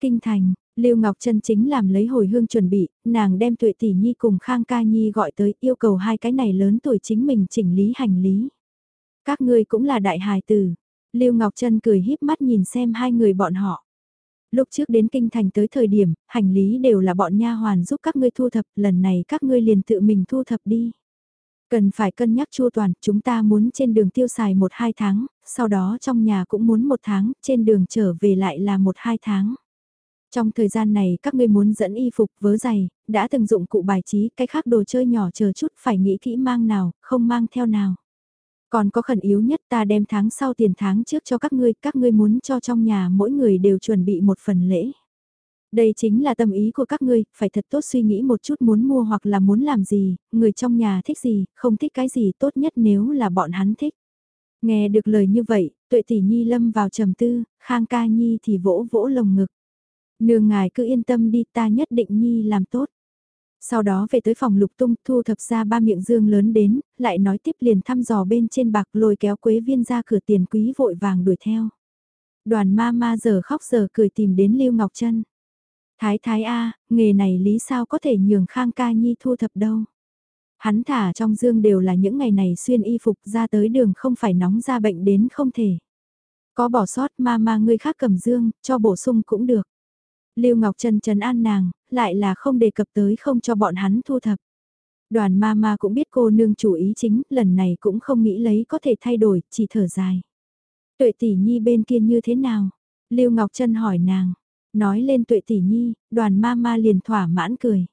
Kinh thành, Lưu Ngọc Trân chính làm lấy hồi hương chuẩn bị, nàng đem tuệ tỷ nhi cùng Khang Ca Nhi gọi tới yêu cầu hai cái này lớn tuổi chính mình chỉnh lý hành lý. Các ngươi cũng là đại hài tử. Lưu Ngọc Trân cười híp mắt nhìn xem hai người bọn họ. Lúc trước đến kinh thành tới thời điểm, hành lý đều là bọn nha hoàn giúp các ngươi thu thập, lần này các ngươi liền tự mình thu thập đi. Cần phải cân nhắc chu toàn, chúng ta muốn trên đường tiêu xài 1-2 tháng, sau đó trong nhà cũng muốn một tháng, trên đường trở về lại là 1-2 tháng. Trong thời gian này các ngươi muốn dẫn y phục vớ giày, đã từng dụng cụ bài trí, cái khác đồ chơi nhỏ chờ chút phải nghĩ kỹ mang nào, không mang theo nào. Còn có khẩn yếu nhất ta đem tháng sau tiền tháng trước cho các ngươi, các ngươi muốn cho trong nhà mỗi người đều chuẩn bị một phần lễ. Đây chính là tâm ý của các ngươi, phải thật tốt suy nghĩ một chút muốn mua hoặc là muốn làm gì, người trong nhà thích gì, không thích cái gì tốt nhất nếu là bọn hắn thích. Nghe được lời như vậy, tuệ tỷ nhi lâm vào trầm tư, khang ca nhi thì vỗ vỗ lồng ngực. Nương ngài cứ yên tâm đi ta nhất định nhi làm tốt. Sau đó về tới phòng lục tung thu thập ra ba miệng dương lớn đến, lại nói tiếp liền thăm dò bên trên bạc lôi kéo quế viên ra cửa tiền quý vội vàng đuổi theo. Đoàn ma ma giờ khóc giờ cười tìm đến Lưu Ngọc Trân. Thái thái A, nghề này lý sao có thể nhường Khang ca nhi thu thập đâu. Hắn thả trong dương đều là những ngày này xuyên y phục ra tới đường không phải nóng ra bệnh đến không thể. Có bỏ sót ma ma người khác cầm dương, cho bổ sung cũng được. Lưu Ngọc Trân trấn an nàng, lại là không đề cập tới không cho bọn hắn thu thập. Đoàn ma ma cũng biết cô nương chủ ý chính, lần này cũng không nghĩ lấy có thể thay đổi, chỉ thở dài. Tuệ tỷ nhi bên kia như thế nào? Lưu Ngọc Trân hỏi nàng, nói lên tuệ tỷ nhi, đoàn ma ma liền thỏa mãn cười.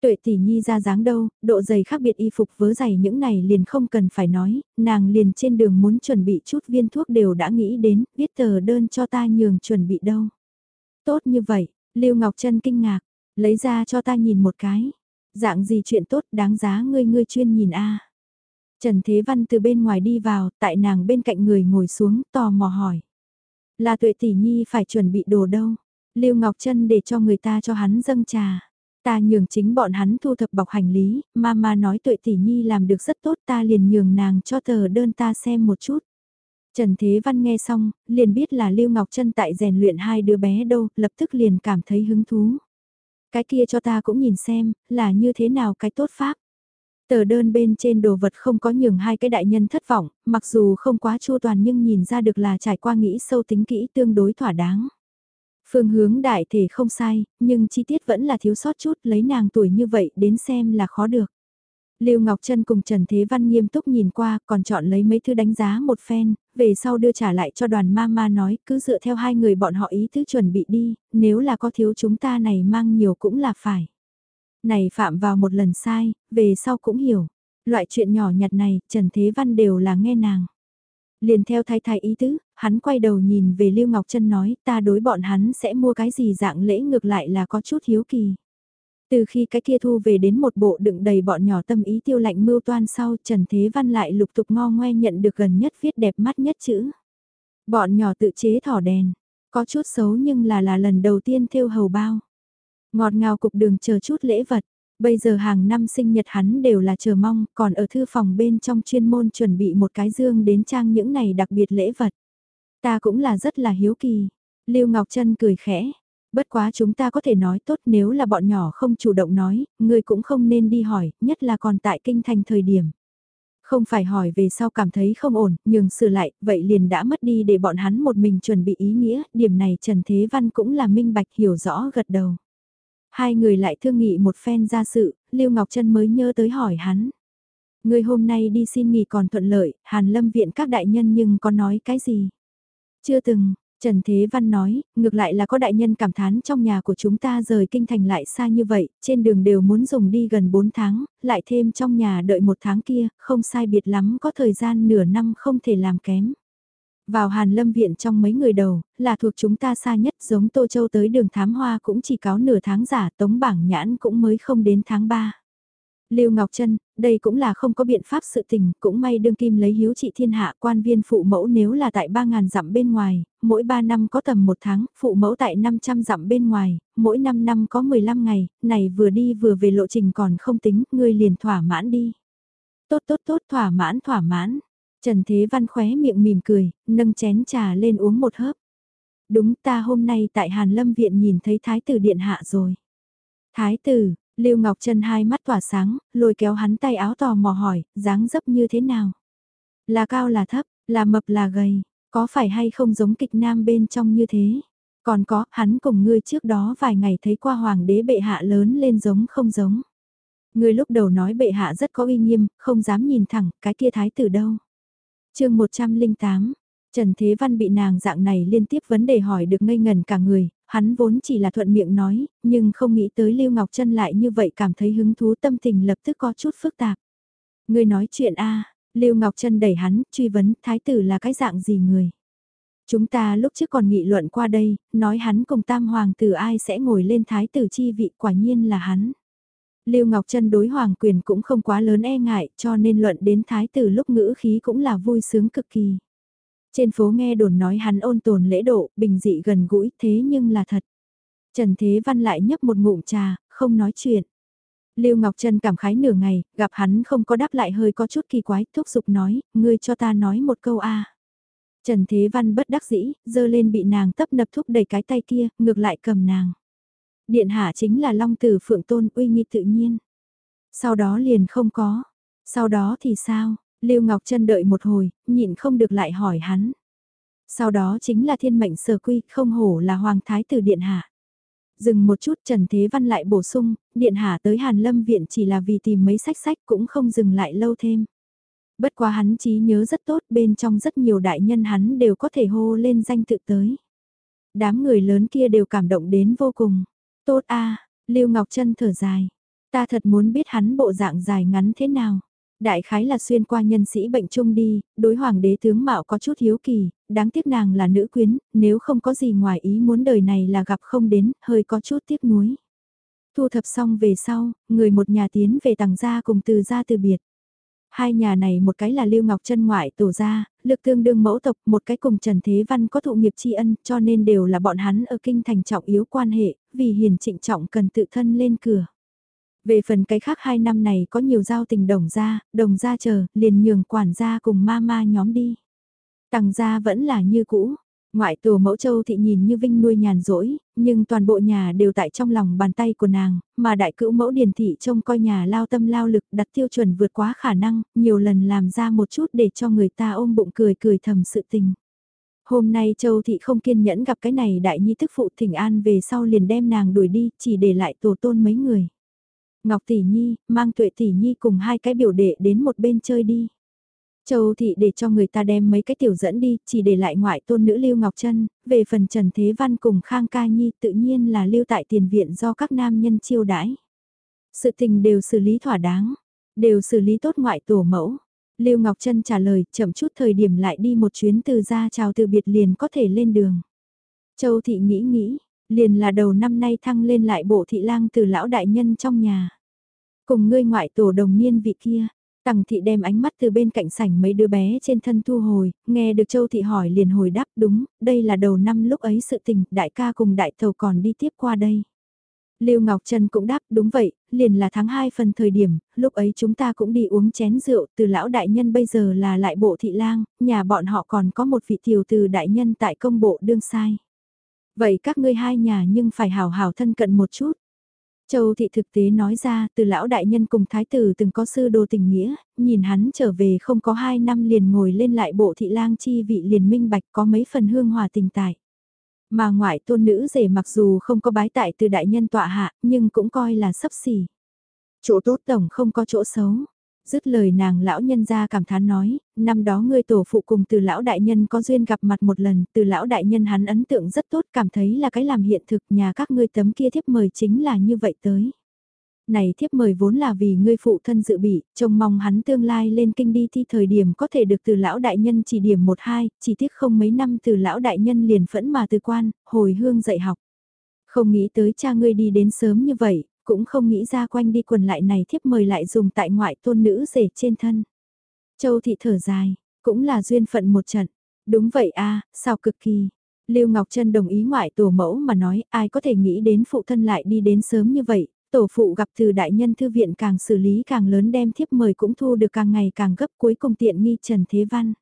Tuệ tỷ nhi ra dáng đâu, độ dày khác biệt y phục vớ giày những này liền không cần phải nói, nàng liền trên đường muốn chuẩn bị chút viên thuốc đều đã nghĩ đến, viết tờ đơn cho ta nhường chuẩn bị đâu. Tốt như vậy, Lưu Ngọc Trân kinh ngạc, lấy ra cho ta nhìn một cái. Dạng gì chuyện tốt đáng giá ngươi ngươi chuyên nhìn a. Trần Thế Văn từ bên ngoài đi vào, tại nàng bên cạnh người ngồi xuống, tò mò hỏi. Là tuệ tỷ nhi phải chuẩn bị đồ đâu? Lưu Ngọc Trân để cho người ta cho hắn dâng trà. Ta nhường chính bọn hắn thu thập bọc hành lý, mama nói tuệ tỷ nhi làm được rất tốt ta liền nhường nàng cho tờ đơn ta xem một chút. Trần Thế Văn nghe xong, liền biết là Lưu Ngọc Trân tại rèn luyện hai đứa bé đâu, lập tức liền cảm thấy hứng thú. Cái kia cho ta cũng nhìn xem, là như thế nào cái tốt pháp. Tờ đơn bên trên đồ vật không có nhường hai cái đại nhân thất vọng, mặc dù không quá chu toàn nhưng nhìn ra được là trải qua nghĩ sâu tính kỹ tương đối thỏa đáng. Phương hướng đại thể không sai, nhưng chi tiết vẫn là thiếu sót chút lấy nàng tuổi như vậy đến xem là khó được. Lưu Ngọc Trân cùng Trần Thế Văn nghiêm túc nhìn qua, còn chọn lấy mấy thứ đánh giá một phen, về sau đưa trả lại cho đoàn mama nói, cứ dựa theo hai người bọn họ ý thứ chuẩn bị đi, nếu là có thiếu chúng ta này mang nhiều cũng là phải. Này phạm vào một lần sai, về sau cũng hiểu. Loại chuyện nhỏ nhặt này, Trần Thế Văn đều là nghe nàng. Liền theo Thái Thái ý tứ, hắn quay đầu nhìn về Lưu Ngọc Trân nói ta đối bọn hắn sẽ mua cái gì dạng lễ ngược lại là có chút hiếu kỳ. Từ khi cái kia thu về đến một bộ đựng đầy bọn nhỏ tâm ý tiêu lạnh mưu toan sau Trần Thế Văn lại lục tục ngo ngoe nhận được gần nhất viết đẹp mắt nhất chữ. Bọn nhỏ tự chế thỏ đèn, có chút xấu nhưng là là lần đầu tiên thêu hầu bao. Ngọt ngào cục đường chờ chút lễ vật, bây giờ hàng năm sinh nhật hắn đều là chờ mong, còn ở thư phòng bên trong chuyên môn chuẩn bị một cái dương đến trang những này đặc biệt lễ vật. Ta cũng là rất là hiếu kỳ. Lưu Ngọc Trân cười khẽ, Bất quá chúng ta có thể nói tốt nếu là bọn nhỏ không chủ động nói, người cũng không nên đi hỏi, nhất là còn tại kinh thành thời điểm. Không phải hỏi về sau cảm thấy không ổn, nhường sửa lại, vậy liền đã mất đi để bọn hắn một mình chuẩn bị ý nghĩa, điểm này Trần Thế Văn cũng là minh bạch hiểu rõ gật đầu. Hai người lại thương nghị một phen ra sự, Lưu Ngọc Trân mới nhớ tới hỏi hắn. Người hôm nay đi xin nghỉ còn thuận lợi, Hàn Lâm viện các đại nhân nhưng có nói cái gì? Chưa từng, Trần Thế Văn nói, ngược lại là có đại nhân cảm thán trong nhà của chúng ta rời kinh thành lại xa như vậy, trên đường đều muốn dùng đi gần 4 tháng, lại thêm trong nhà đợi một tháng kia, không sai biệt lắm có thời gian nửa năm không thể làm kém. Vào Hàn Lâm Viện trong mấy người đầu, là thuộc chúng ta xa nhất giống Tô Châu tới đường thám hoa cũng chỉ cáo nửa tháng giả tống bảng nhãn cũng mới không đến tháng 3. Lưu Ngọc Trân, đây cũng là không có biện pháp sự tình, cũng may đương kim lấy hiếu trị thiên hạ quan viên phụ mẫu nếu là tại 3.000 dặm bên ngoài, mỗi 3 năm có tầm 1 tháng, phụ mẫu tại 500 dặm bên ngoài, mỗi 5 năm có 15 ngày, này vừa đi vừa về lộ trình còn không tính, ngươi liền thỏa mãn đi. Tốt tốt tốt thỏa mãn thỏa mãn. Trần Thế Văn khóe miệng mỉm cười, nâng chén trà lên uống một hớp. Đúng ta hôm nay tại Hàn Lâm Viện nhìn thấy Thái tử Điện Hạ rồi. Thái tử, Lưu Ngọc Trân hai mắt tỏa sáng, lôi kéo hắn tay áo tò mò hỏi, dáng dấp như thế nào? Là cao là thấp, là mập là gầy, có phải hay không giống kịch nam bên trong như thế? Còn có, hắn cùng ngươi trước đó vài ngày thấy qua hoàng đế bệ hạ lớn lên giống không giống. Ngươi lúc đầu nói bệ hạ rất có uy nghiêm, không dám nhìn thẳng, cái kia thái tử đâu. chương 108, Trần Thế Văn bị nàng dạng này liên tiếp vấn đề hỏi được ngây ngần cả người, hắn vốn chỉ là thuận miệng nói, nhưng không nghĩ tới Lưu Ngọc Trân lại như vậy cảm thấy hứng thú tâm tình lập tức có chút phức tạp. Người nói chuyện a Lưu Ngọc Trân đẩy hắn, truy vấn thái tử là cái dạng gì người. Chúng ta lúc trước còn nghị luận qua đây, nói hắn cùng tam hoàng tử ai sẽ ngồi lên thái tử chi vị quả nhiên là hắn. Lưu Ngọc Trân đối hoàng quyền cũng không quá lớn e ngại cho nên luận đến thái tử lúc ngữ khí cũng là vui sướng cực kỳ. Trên phố nghe đồn nói hắn ôn tồn lễ độ, bình dị gần gũi thế nhưng là thật. Trần Thế Văn lại nhấp một ngụm trà, không nói chuyện. Lưu Ngọc Trân cảm khái nửa ngày, gặp hắn không có đáp lại hơi có chút kỳ quái, thúc giục nói, ngươi cho ta nói một câu a. Trần Thế Văn bất đắc dĩ, dơ lên bị nàng tấp nập thúc đẩy cái tay kia, ngược lại cầm nàng. Điện hạ chính là Long Tử Phượng Tôn uy nghi tự nhiên. Sau đó liền không có. Sau đó thì sao? Lưu Ngọc Trân đợi một hồi, nhịn không được lại hỏi hắn. Sau đó chính là thiên mệnh sở quy, không hổ là Hoàng Thái tử Điện Hạ. Dừng một chút Trần Thế Văn lại bổ sung, Điện Hạ tới Hàn Lâm Viện chỉ là vì tìm mấy sách sách cũng không dừng lại lâu thêm. Bất quá hắn trí nhớ rất tốt bên trong rất nhiều đại nhân hắn đều có thể hô lên danh tự tới. Đám người lớn kia đều cảm động đến vô cùng. Tốt a Lưu Ngọc Trân thở dài. Ta thật muốn biết hắn bộ dạng dài ngắn thế nào. Đại khái là xuyên qua nhân sĩ bệnh chung đi, đối hoàng đế tướng mạo có chút hiếu kỳ, đáng tiếc nàng là nữ quyến, nếu không có gì ngoài ý muốn đời này là gặp không đến, hơi có chút tiếc nuối. Thu thập xong về sau, người một nhà tiến về tàng gia cùng từ gia từ biệt. Hai nhà này một cái là Lưu Ngọc Trân ngoại tổ gia, lực tương đương mẫu tộc, một cái cùng Trần Thế Văn có thụ nghiệp tri ân, cho nên đều là bọn hắn ở kinh thành trọng yếu quan hệ, vì hiền trịnh trọng cần tự thân lên cửa. Về phần cái khác hai năm này có nhiều giao tình đồng gia, đồng gia chờ, liền nhường quản gia cùng ma ma nhóm đi. Tằng gia vẫn là như cũ, ngoại tù mẫu châu thị nhìn như vinh nuôi nhàn rỗi, nhưng toàn bộ nhà đều tại trong lòng bàn tay của nàng, mà đại cữu mẫu điền thị trông coi nhà lao tâm lao lực đặt tiêu chuẩn vượt quá khả năng, nhiều lần làm ra một chút để cho người ta ôm bụng cười cười thầm sự tình. Hôm nay Châu Thị không kiên nhẫn gặp cái này đại nhi tức phụ thỉnh an về sau liền đem nàng đuổi đi, chỉ để lại tổ tôn mấy người. Ngọc Tỷ Nhi, mang Tuệ Tỷ Nhi cùng hai cái biểu đệ đến một bên chơi đi. Châu Thị để cho người ta đem mấy cái tiểu dẫn đi, chỉ để lại ngoại tôn nữ Lưu Ngọc Trân, về phần Trần Thế Văn cùng Khang Ca Nhi tự nhiên là lưu tại tiền viện do các nam nhân chiêu đãi. Sự tình đều xử lý thỏa đáng, đều xử lý tốt ngoại tổ mẫu. Lưu Ngọc Trân trả lời, chậm chút thời điểm lại đi một chuyến từ ra chào từ biệt liền có thể lên đường. Châu Thị nghĩ nghĩ, liền là đầu năm nay thăng lên lại bộ thị lang từ lão đại nhân trong nhà. Cùng ngươi ngoại tổ đồng niên vị kia, Tằng thị đem ánh mắt từ bên cạnh sảnh mấy đứa bé trên thân thu hồi, nghe được Châu thị hỏi liền hồi đáp đúng, đây là đầu năm lúc ấy sự tình, đại ca cùng đại thầu còn đi tiếp qua đây. Lưu Ngọc Trân cũng đáp đúng vậy, liền là tháng 2 phần thời điểm, lúc ấy chúng ta cũng đi uống chén rượu, từ lão đại nhân bây giờ là lại bộ thị lang, nhà bọn họ còn có một vị tiểu từ đại nhân tại công bộ đương sai. Vậy các ngươi hai nhà nhưng phải hào hào thân cận một chút. Châu thị thực tế nói ra, từ lão đại nhân cùng thái tử từng có sư đồ tình nghĩa, nhìn hắn trở về không có hai năm liền ngồi lên lại bộ thị lang chi vị liền minh bạch có mấy phần hương hòa tình tại. Mà ngoại tôn nữ rể mặc dù không có bái tại từ đại nhân tọa hạ, nhưng cũng coi là sấp xỉ. Chỗ tốt tổng không có chỗ xấu. Dứt lời nàng lão nhân ra cảm thán nói, năm đó ngươi tổ phụ cùng từ lão đại nhân có duyên gặp mặt một lần, từ lão đại nhân hắn ấn tượng rất tốt cảm thấy là cái làm hiện thực nhà các ngươi tấm kia thiếp mời chính là như vậy tới. Này thiếp mời vốn là vì ngươi phụ thân dự bị, trông mong hắn tương lai lên kinh đi thi thời điểm có thể được từ lão đại nhân chỉ điểm một hai, chỉ tiếc không mấy năm từ lão đại nhân liền phẫn mà từ quan, hồi hương dạy học. Không nghĩ tới cha ngươi đi đến sớm như vậy, cũng không nghĩ ra quanh đi quần lại này thiếp mời lại dùng tại ngoại tôn nữ rể trên thân. Châu thị thở dài, cũng là duyên phận một trận. Đúng vậy a sao cực kỳ. Lưu Ngọc Trân đồng ý ngoại tổ mẫu mà nói ai có thể nghĩ đến phụ thân lại đi đến sớm như vậy, tổ phụ gặp từ đại nhân thư viện càng xử lý càng lớn đem thiếp mời cũng thu được càng ngày càng gấp cuối cùng tiện nghi Trần Thế Văn.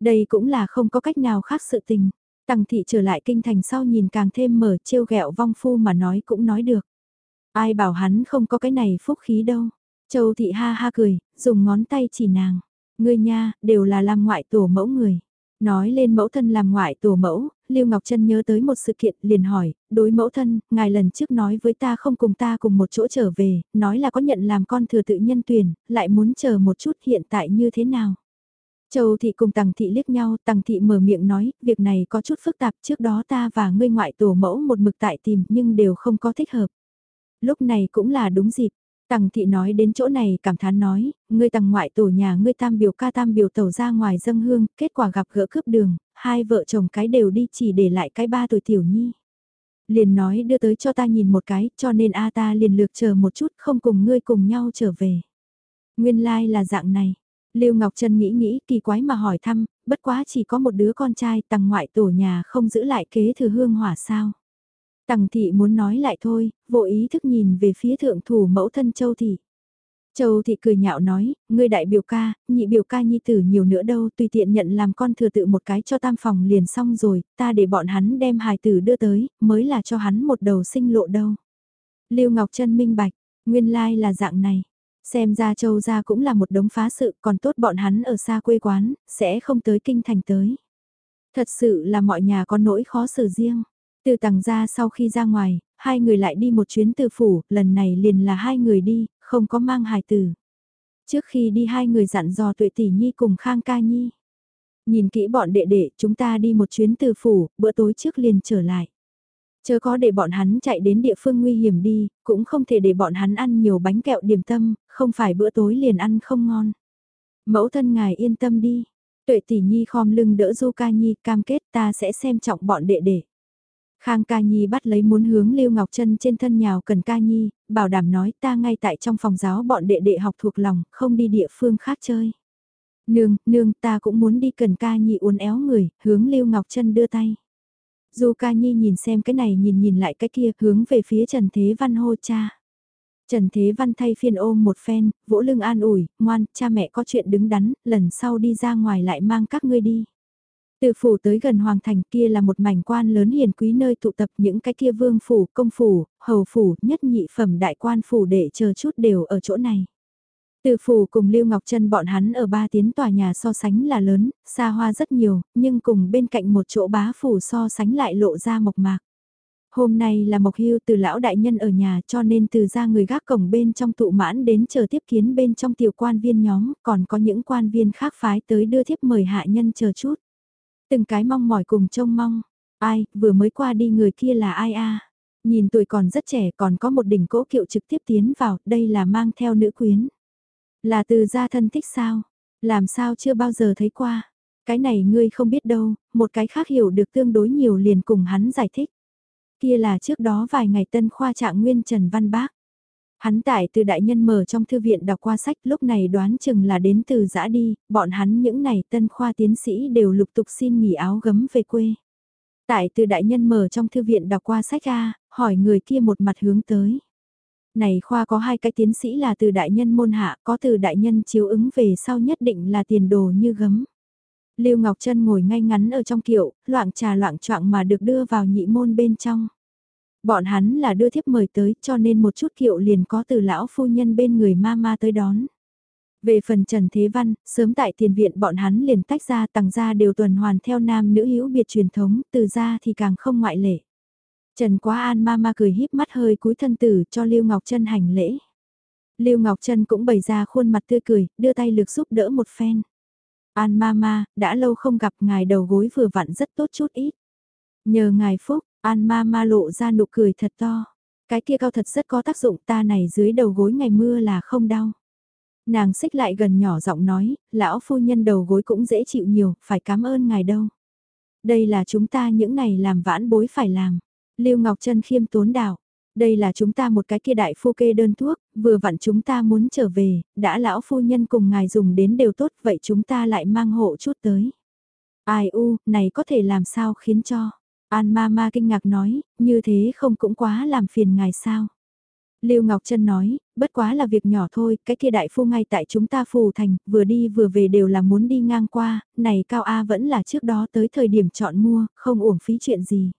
Đây cũng là không có cách nào khác sự tình. Tằng thị trở lại kinh thành sau nhìn càng thêm mở trêu ghẹo vong phu mà nói cũng nói được. Ai bảo hắn không có cái này phúc khí đâu. Châu thị ha ha cười, dùng ngón tay chỉ nàng. Ngươi nha, đều là làm ngoại tổ mẫu người. Nói lên mẫu thân làm ngoại tổ mẫu, Lưu Ngọc Trân nhớ tới một sự kiện liền hỏi, đối mẫu thân, ngài lần trước nói với ta không cùng ta cùng một chỗ trở về, nói là có nhận làm con thừa tự nhân tuyển, lại muốn chờ một chút hiện tại như thế nào. Châu thị cùng Tằng thị liếc nhau, Tằng thị mở miệng nói, việc này có chút phức tạp, trước đó ta và ngươi ngoại tổ mẫu một mực tại tìm nhưng đều không có thích hợp. Lúc này cũng là đúng dịp. Tằng thị nói đến chỗ này cảm thán nói, ngươi tằng ngoại tổ nhà ngươi tam biểu ca tam biểu tẩu ra ngoài dâng hương, kết quả gặp gỡ cướp đường, hai vợ chồng cái đều đi chỉ để lại cái ba tuổi tiểu nhi. Liền nói đưa tới cho ta nhìn một cái, cho nên a ta liền lược chờ một chút không cùng ngươi cùng nhau trở về. Nguyên lai like là dạng này. Lưu Ngọc Trân nghĩ nghĩ kỳ quái mà hỏi thăm, bất quá chỉ có một đứa con trai tằng ngoại tổ nhà không giữ lại kế thừa hương hỏa sao. Tằng thị muốn nói lại thôi, vô ý thức nhìn về phía thượng thủ mẫu thân Châu thị. Châu thị cười nhạo nói, ngươi đại biểu ca, nhị biểu ca nhi tử nhiều nữa đâu, tùy tiện nhận làm con thừa tự một cái cho tam phòng liền xong rồi, ta để bọn hắn đem hài tử đưa tới, mới là cho hắn một đầu sinh lộ đâu. Lưu Ngọc Trân minh bạch, nguyên lai là dạng này. Xem ra châu gia cũng là một đống phá sự, còn tốt bọn hắn ở xa quê quán, sẽ không tới kinh thành tới. Thật sự là mọi nhà có nỗi khó xử riêng. Từ Tàng ra sau khi ra ngoài, hai người lại đi một chuyến từ phủ, lần này liền là hai người đi, không có mang hài tử. Trước khi đi hai người dặn dò tuệ tỷ nhi cùng Khang ca nhi. Nhìn kỹ bọn đệ đệ, chúng ta đi một chuyến từ phủ, bữa tối trước liền trở lại. Chớ có để bọn hắn chạy đến địa phương nguy hiểm đi, cũng không thể để bọn hắn ăn nhiều bánh kẹo điểm tâm, không phải bữa tối liền ăn không ngon. Mẫu thân ngài yên tâm đi. Tuệ tỷ nhi khom lưng đỡ Du Ca Nhi cam kết ta sẽ xem trọng bọn đệ đệ. Khang Ca Nhi bắt lấy muốn hướng Lưu Ngọc Trân trên thân nhào cần Ca Nhi, bảo đảm nói ta ngay tại trong phòng giáo bọn đệ đệ học thuộc lòng, không đi địa phương khác chơi. Nương, nương ta cũng muốn đi cần Ca Nhi uốn éo người, hướng Lưu Ngọc Trân đưa tay. Du Ca Nhi nhìn xem cái này nhìn nhìn lại cái kia, hướng về phía Trần Thế Văn hô cha. Trần Thế Văn thay phiên ôm một phen, vỗ lưng an ủi, ngoan, cha mẹ có chuyện đứng đắn, lần sau đi ra ngoài lại mang các ngươi đi. Từ phủ tới gần hoàng thành kia là một mảnh quan lớn hiền quý nơi tụ tập những cái kia vương phủ, công phủ, hầu phủ, nhất nhị phẩm đại quan phủ để chờ chút đều ở chỗ này. Từ phủ cùng Lưu Ngọc Trân bọn hắn ở ba tiến tòa nhà so sánh là lớn, xa hoa rất nhiều, nhưng cùng bên cạnh một chỗ bá phủ so sánh lại lộ ra mộc mạc. Hôm nay là mộc hưu từ lão đại nhân ở nhà cho nên từ ra người gác cổng bên trong tụ mãn đến chờ tiếp kiến bên trong tiểu quan viên nhóm, còn có những quan viên khác phái tới đưa thiếp mời hạ nhân chờ chút. Từng cái mong mỏi cùng trông mong, ai, vừa mới qua đi người kia là ai a Nhìn tuổi còn rất trẻ còn có một đỉnh cỗ kiệu trực tiếp tiến vào, đây là mang theo nữ quyến. Là từ gia thân thích sao? Làm sao chưa bao giờ thấy qua? Cái này ngươi không biết đâu, một cái khác hiểu được tương đối nhiều liền cùng hắn giải thích. Kia là trước đó vài ngày tân khoa trạng nguyên Trần Văn Bác. Hắn tại từ đại nhân mở trong thư viện đọc qua sách lúc này đoán chừng là đến từ giã đi, bọn hắn những này tân khoa tiến sĩ đều lục tục xin nghỉ áo gấm về quê. Tại từ đại nhân mở trong thư viện đọc qua sách A, hỏi người kia một mặt hướng tới. Này khoa có hai cái tiến sĩ là từ đại nhân môn hạ, có từ đại nhân chiếu ứng về sau nhất định là tiền đồ như gấm. Lưu Ngọc Trân ngồi ngay ngắn ở trong kiệu, loạn trà loạn trọng mà được đưa vào nhị môn bên trong. Bọn hắn là đưa thiếp mời tới cho nên một chút kiệu liền có từ lão phu nhân bên người ma ma tới đón. Về phần Trần Thế Văn, sớm tại tiền viện bọn hắn liền tách ra tầng ra đều tuần hoàn theo nam nữ hữu biệt truyền thống, từ ra thì càng không ngoại lệ. Trần Quá An ma ma cười híp mắt hơi cúi thân tử cho Lưu Ngọc Trân hành lễ. Lưu Ngọc Trân cũng bày ra khuôn mặt tươi cười, đưa tay lược giúp đỡ một phen. An ma ma, đã lâu không gặp ngài đầu gối vừa vặn rất tốt chút ít. Nhờ ngài phúc, An ma ma lộ ra nụ cười thật to. Cái kia cao thật rất có tác dụng ta này dưới đầu gối ngày mưa là không đau. Nàng xích lại gần nhỏ giọng nói, lão phu nhân đầu gối cũng dễ chịu nhiều, phải cảm ơn ngài đâu. Đây là chúng ta những này làm vãn bối phải làm. Lưu Ngọc Trân khiêm tốn đạo. Đây là chúng ta một cái kia đại phu kê đơn thuốc, vừa vặn chúng ta muốn trở về, đã lão phu nhân cùng ngài dùng đến đều tốt vậy chúng ta lại mang hộ chút tới. Ai u, này có thể làm sao khiến cho. An ma ma kinh ngạc nói, như thế không cũng quá làm phiền ngài sao. Lưu Ngọc Trân nói, bất quá là việc nhỏ thôi, cái kia đại phu ngay tại chúng ta phù thành, vừa đi vừa về đều là muốn đi ngang qua, này Cao A vẫn là trước đó tới thời điểm chọn mua, không uổng phí chuyện gì.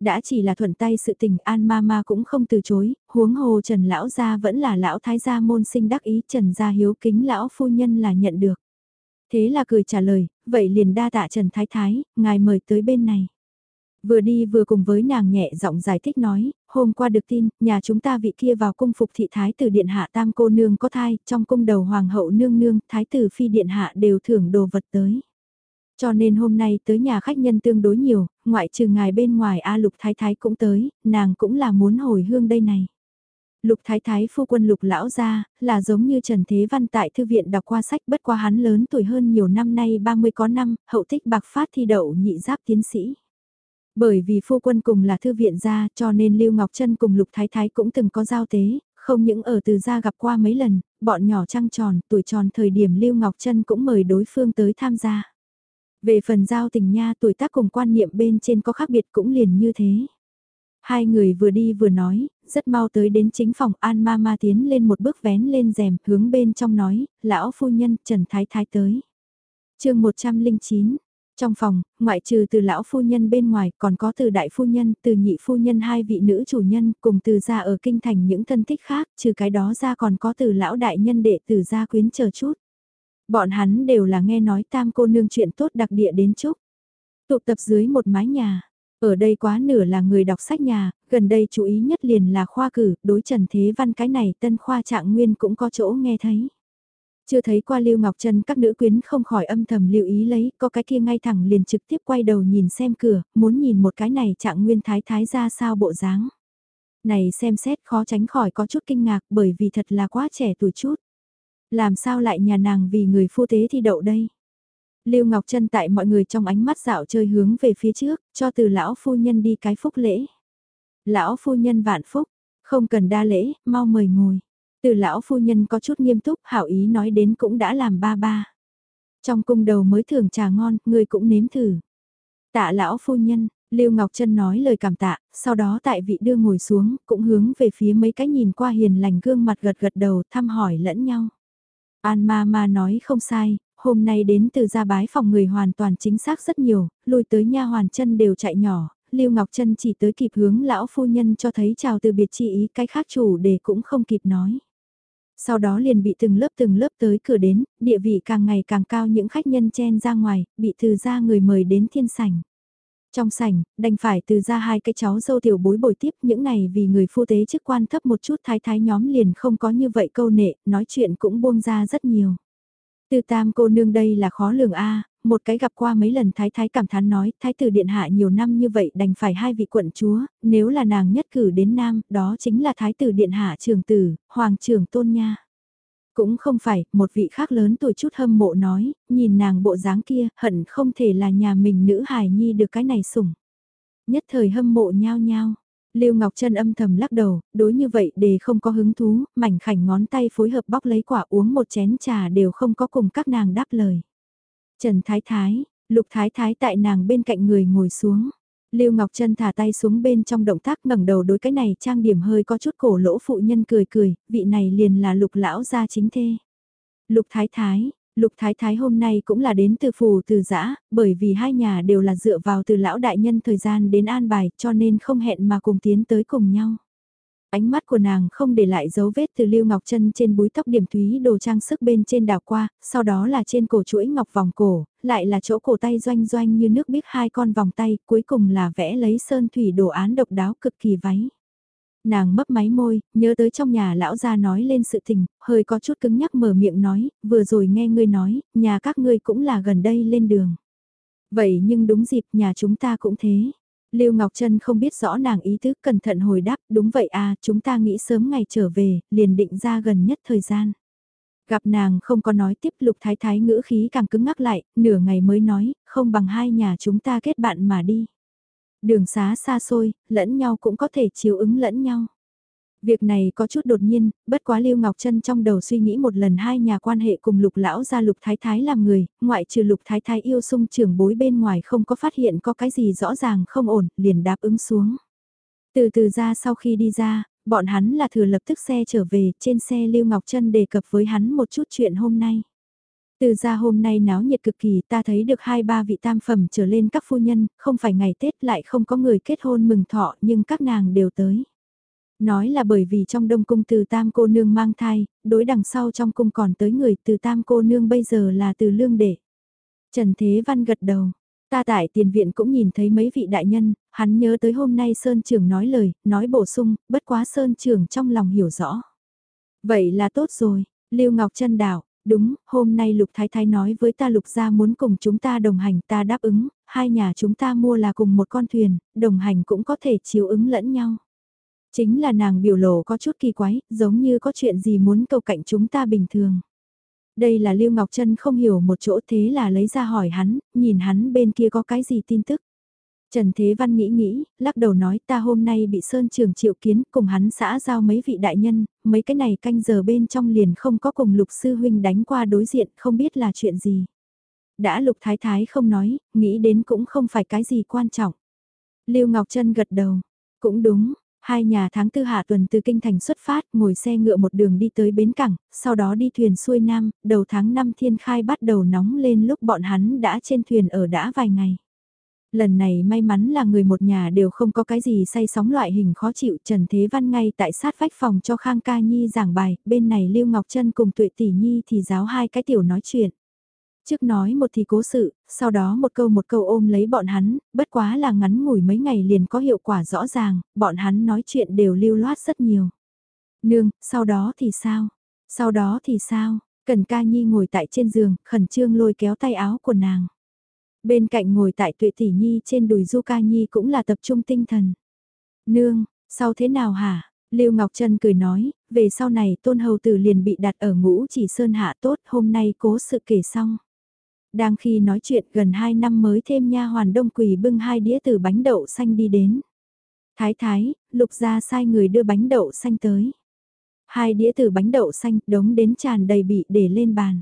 Đã chỉ là thuận tay sự tình An ma ma cũng không từ chối, huống hồ Trần Lão Gia vẫn là Lão Thái Gia môn sinh đắc ý Trần Gia hiếu kính Lão Phu Nhân là nhận được. Thế là cười trả lời, vậy liền đa tạ Trần Thái Thái, ngài mời tới bên này. Vừa đi vừa cùng với nàng nhẹ giọng giải thích nói, hôm qua được tin, nhà chúng ta vị kia vào cung phục thị thái tử điện hạ tam cô nương có thai, trong cung đầu hoàng hậu nương nương, thái tử phi điện hạ đều thưởng đồ vật tới. Cho nên hôm nay tới nhà khách nhân tương đối nhiều, ngoại trừ ngài bên ngoài A Lục Thái Thái cũng tới, nàng cũng là muốn hồi hương đây này. Lục Thái Thái phu quân Lục Lão gia là giống như Trần Thế Văn tại thư viện đọc qua sách bất qua hắn lớn tuổi hơn nhiều năm nay 30 có năm, hậu thích bạc phát thi đậu nhị giáp tiến sĩ. Bởi vì phu quân cùng là thư viện gia cho nên Lưu Ngọc Trân cùng Lục Thái Thái cũng từng có giao tế, không những ở từ gia gặp qua mấy lần, bọn nhỏ trăng tròn, tuổi tròn thời điểm Lưu Ngọc Trân cũng mời đối phương tới tham gia. Về phần giao tình nha tuổi tác cùng quan niệm bên trên có khác biệt cũng liền như thế. Hai người vừa đi vừa nói, rất mau tới đến chính phòng An Ma Ma tiến lên một bước vén lên rèm, hướng bên trong nói, lão phu nhân Trần Thái Thái tới. chương 109 trong phòng, ngoại trừ từ lão phu nhân bên ngoài còn có từ đại phu nhân, từ nhị phu nhân hai vị nữ chủ nhân cùng từ gia ở kinh thành những thân thích khác, trừ cái đó ra còn có từ lão đại nhân đệ từ gia quyến chờ chút. Bọn hắn đều là nghe nói tam cô nương chuyện tốt đặc địa đến chúc. Tụ tập dưới một mái nhà, ở đây quá nửa là người đọc sách nhà, gần đây chú ý nhất liền là khoa cử, đối Trần Thế Văn cái này tân khoa trạng nguyên cũng có chỗ nghe thấy. Chưa thấy qua Lưu Ngọc Trân các nữ quyến không khỏi âm thầm lưu ý lấy, có cái kia ngay thẳng liền trực tiếp quay đầu nhìn xem cửa, muốn nhìn một cái này trạng nguyên thái thái ra sao bộ dáng. Này xem xét khó tránh khỏi có chút kinh ngạc bởi vì thật là quá trẻ tuổi chút. Làm sao lại nhà nàng vì người phu tế thi đậu đây? Lưu Ngọc Trân tại mọi người trong ánh mắt dạo chơi hướng về phía trước, cho từ lão phu nhân đi cái phúc lễ. Lão phu nhân vạn phúc, không cần đa lễ, mau mời ngồi. Từ lão phu nhân có chút nghiêm túc, hảo ý nói đến cũng đã làm ba ba. Trong cung đầu mới thưởng trà ngon, người cũng nếm thử. Tạ lão phu nhân, Lưu Ngọc Trân nói lời cảm tạ, sau đó tại vị đưa ngồi xuống, cũng hướng về phía mấy cái nhìn qua hiền lành gương mặt gật gật đầu thăm hỏi lẫn nhau. An ma ma nói không sai, hôm nay đến từ gia bái phòng người hoàn toàn chính xác rất nhiều, lùi tới nha hoàn chân đều chạy nhỏ, Lưu Ngọc Trân chỉ tới kịp hướng lão phu nhân cho thấy chào từ biệt chi ý cái khác chủ để cũng không kịp nói. Sau đó liền bị từng lớp từng lớp tới cửa đến, địa vị càng ngày càng cao những khách nhân chen ra ngoài, bị từ ra người mời đến thiên sảnh. Trong sảnh, đành phải từ ra hai cái cháu dâu tiểu bối bồi tiếp những này vì người phu tế chức quan thấp một chút thái thái nhóm liền không có như vậy câu nệ, nói chuyện cũng buông ra rất nhiều. Từ tam cô nương đây là khó lường a một cái gặp qua mấy lần thái thái cảm thán nói, thái tử điện hạ nhiều năm như vậy đành phải hai vị quận chúa, nếu là nàng nhất cử đến nam, đó chính là thái tử điện hạ trường tử, hoàng trưởng tôn nha. Cũng không phải, một vị khác lớn tuổi chút hâm mộ nói, nhìn nàng bộ dáng kia, hận không thể là nhà mình nữ hài nhi được cái này sủng. Nhất thời hâm mộ nhao nhao. Lưu Ngọc Trân âm thầm lắc đầu, đối như vậy để không có hứng thú, mảnh khảnh ngón tay phối hợp bóc lấy quả uống một chén trà đều không có cùng các nàng đáp lời. Trần Thái Thái, Lục Thái Thái tại nàng bên cạnh người ngồi xuống. Lưu Ngọc Trân thả tay xuống bên trong động tác ngẩng đầu đối cái này trang điểm hơi có chút cổ lỗ phụ nhân cười cười, vị này liền là Lục lão gia chính thê. Lục Thái Thái, Lục Thái Thái hôm nay cũng là đến từ phù từ giã, bởi vì hai nhà đều là dựa vào từ lão đại nhân thời gian đến an bài cho nên không hẹn mà cùng tiến tới cùng nhau. Ánh mắt của nàng không để lại dấu vết từ lưu ngọc chân trên búi tóc điểm thúy đồ trang sức bên trên đảo qua, sau đó là trên cổ chuỗi ngọc vòng cổ, lại là chỗ cổ tay doanh doanh như nước biết hai con vòng tay, cuối cùng là vẽ lấy sơn thủy đồ án độc đáo cực kỳ váy. Nàng mấp máy môi, nhớ tới trong nhà lão gia nói lên sự tình, hơi có chút cứng nhắc mở miệng nói, vừa rồi nghe ngươi nói, nhà các ngươi cũng là gần đây lên đường. Vậy nhưng đúng dịp nhà chúng ta cũng thế. Lưu Ngọc Trân không biết rõ nàng ý tứ cẩn thận hồi đáp, đúng vậy à, chúng ta nghĩ sớm ngày trở về, liền định ra gần nhất thời gian. Gặp nàng không có nói tiếp lục thái thái ngữ khí càng cứng ngắc lại, nửa ngày mới nói, không bằng hai nhà chúng ta kết bạn mà đi. Đường xá xa xôi, lẫn nhau cũng có thể chiếu ứng lẫn nhau. Việc này có chút đột nhiên, bất quá Lưu Ngọc Trân trong đầu suy nghĩ một lần hai nhà quan hệ cùng lục lão ra lục thái thái làm người, ngoại trừ lục thái thái yêu sung trưởng bối bên ngoài không có phát hiện có cái gì rõ ràng không ổn, liền đáp ứng xuống. Từ từ ra sau khi đi ra, bọn hắn là thừa lập tức xe trở về, trên xe Lưu Ngọc Trân đề cập với hắn một chút chuyện hôm nay. Từ ra hôm nay náo nhiệt cực kỳ ta thấy được hai ba vị tam phẩm trở lên các phu nhân, không phải ngày Tết lại không có người kết hôn mừng thọ nhưng các nàng đều tới. Nói là bởi vì trong đông cung từ tam cô nương mang thai, đối đằng sau trong cung còn tới người từ tam cô nương bây giờ là từ lương đệ. Trần Thế Văn gật đầu. Ta tại tiền viện cũng nhìn thấy mấy vị đại nhân, hắn nhớ tới hôm nay Sơn Trường nói lời, nói bổ sung, bất quá Sơn Trường trong lòng hiểu rõ. Vậy là tốt rồi, Lưu Ngọc Trân đảo, đúng, hôm nay Lục Thái Thái nói với ta Lục gia muốn cùng chúng ta đồng hành ta đáp ứng, hai nhà chúng ta mua là cùng một con thuyền, đồng hành cũng có thể chiếu ứng lẫn nhau. Chính là nàng biểu lộ có chút kỳ quái, giống như có chuyện gì muốn cầu cạnh chúng ta bình thường. Đây là Lưu Ngọc Trân không hiểu một chỗ thế là lấy ra hỏi hắn, nhìn hắn bên kia có cái gì tin tức. Trần Thế Văn nghĩ nghĩ, lắc đầu nói ta hôm nay bị Sơn Trường triệu kiến cùng hắn xã giao mấy vị đại nhân, mấy cái này canh giờ bên trong liền không có cùng lục sư huynh đánh qua đối diện không biết là chuyện gì. Đã lục thái thái không nói, nghĩ đến cũng không phải cái gì quan trọng. Lưu Ngọc Trân gật đầu, Cũng đúng, hai nhà tháng tư hạ tuần từ kinh thành xuất phát, ngồi xe ngựa một đường đi tới bến cảng, sau đó đi thuyền xuôi nam, đầu tháng 5 thiên khai bắt đầu nóng lên lúc bọn hắn đã trên thuyền ở đã vài ngày. Lần này may mắn là người một nhà đều không có cái gì say sóng loại hình khó chịu Trần Thế Văn ngay tại sát vách phòng cho Khang Ca Nhi giảng bài, bên này Lưu Ngọc Trân cùng Tuệ Tỷ Nhi thì giáo hai cái tiểu nói chuyện. Trước nói một thì cố sự, sau đó một câu một câu ôm lấy bọn hắn, bất quá là ngắn ngủi mấy ngày liền có hiệu quả rõ ràng, bọn hắn nói chuyện đều lưu loát rất nhiều. Nương, sau đó thì sao? Sau đó thì sao? Cần ca nhi ngồi tại trên giường, khẩn trương lôi kéo tay áo của nàng. Bên cạnh ngồi tại tuệ tỷ nhi trên đùi du ca nhi cũng là tập trung tinh thần. Nương, sau thế nào hả? Lưu Ngọc Trân cười nói, về sau này tôn hầu tử liền bị đặt ở ngũ chỉ sơn hạ tốt hôm nay cố sự kể xong. Đang khi nói chuyện gần 2 năm mới thêm nha hoàn đông quỳ bưng hai đĩa từ bánh đậu xanh đi đến. Thái thái, lục gia sai người đưa bánh đậu xanh tới. Hai đĩa từ bánh đậu xanh đống đến tràn đầy bị để lên bàn.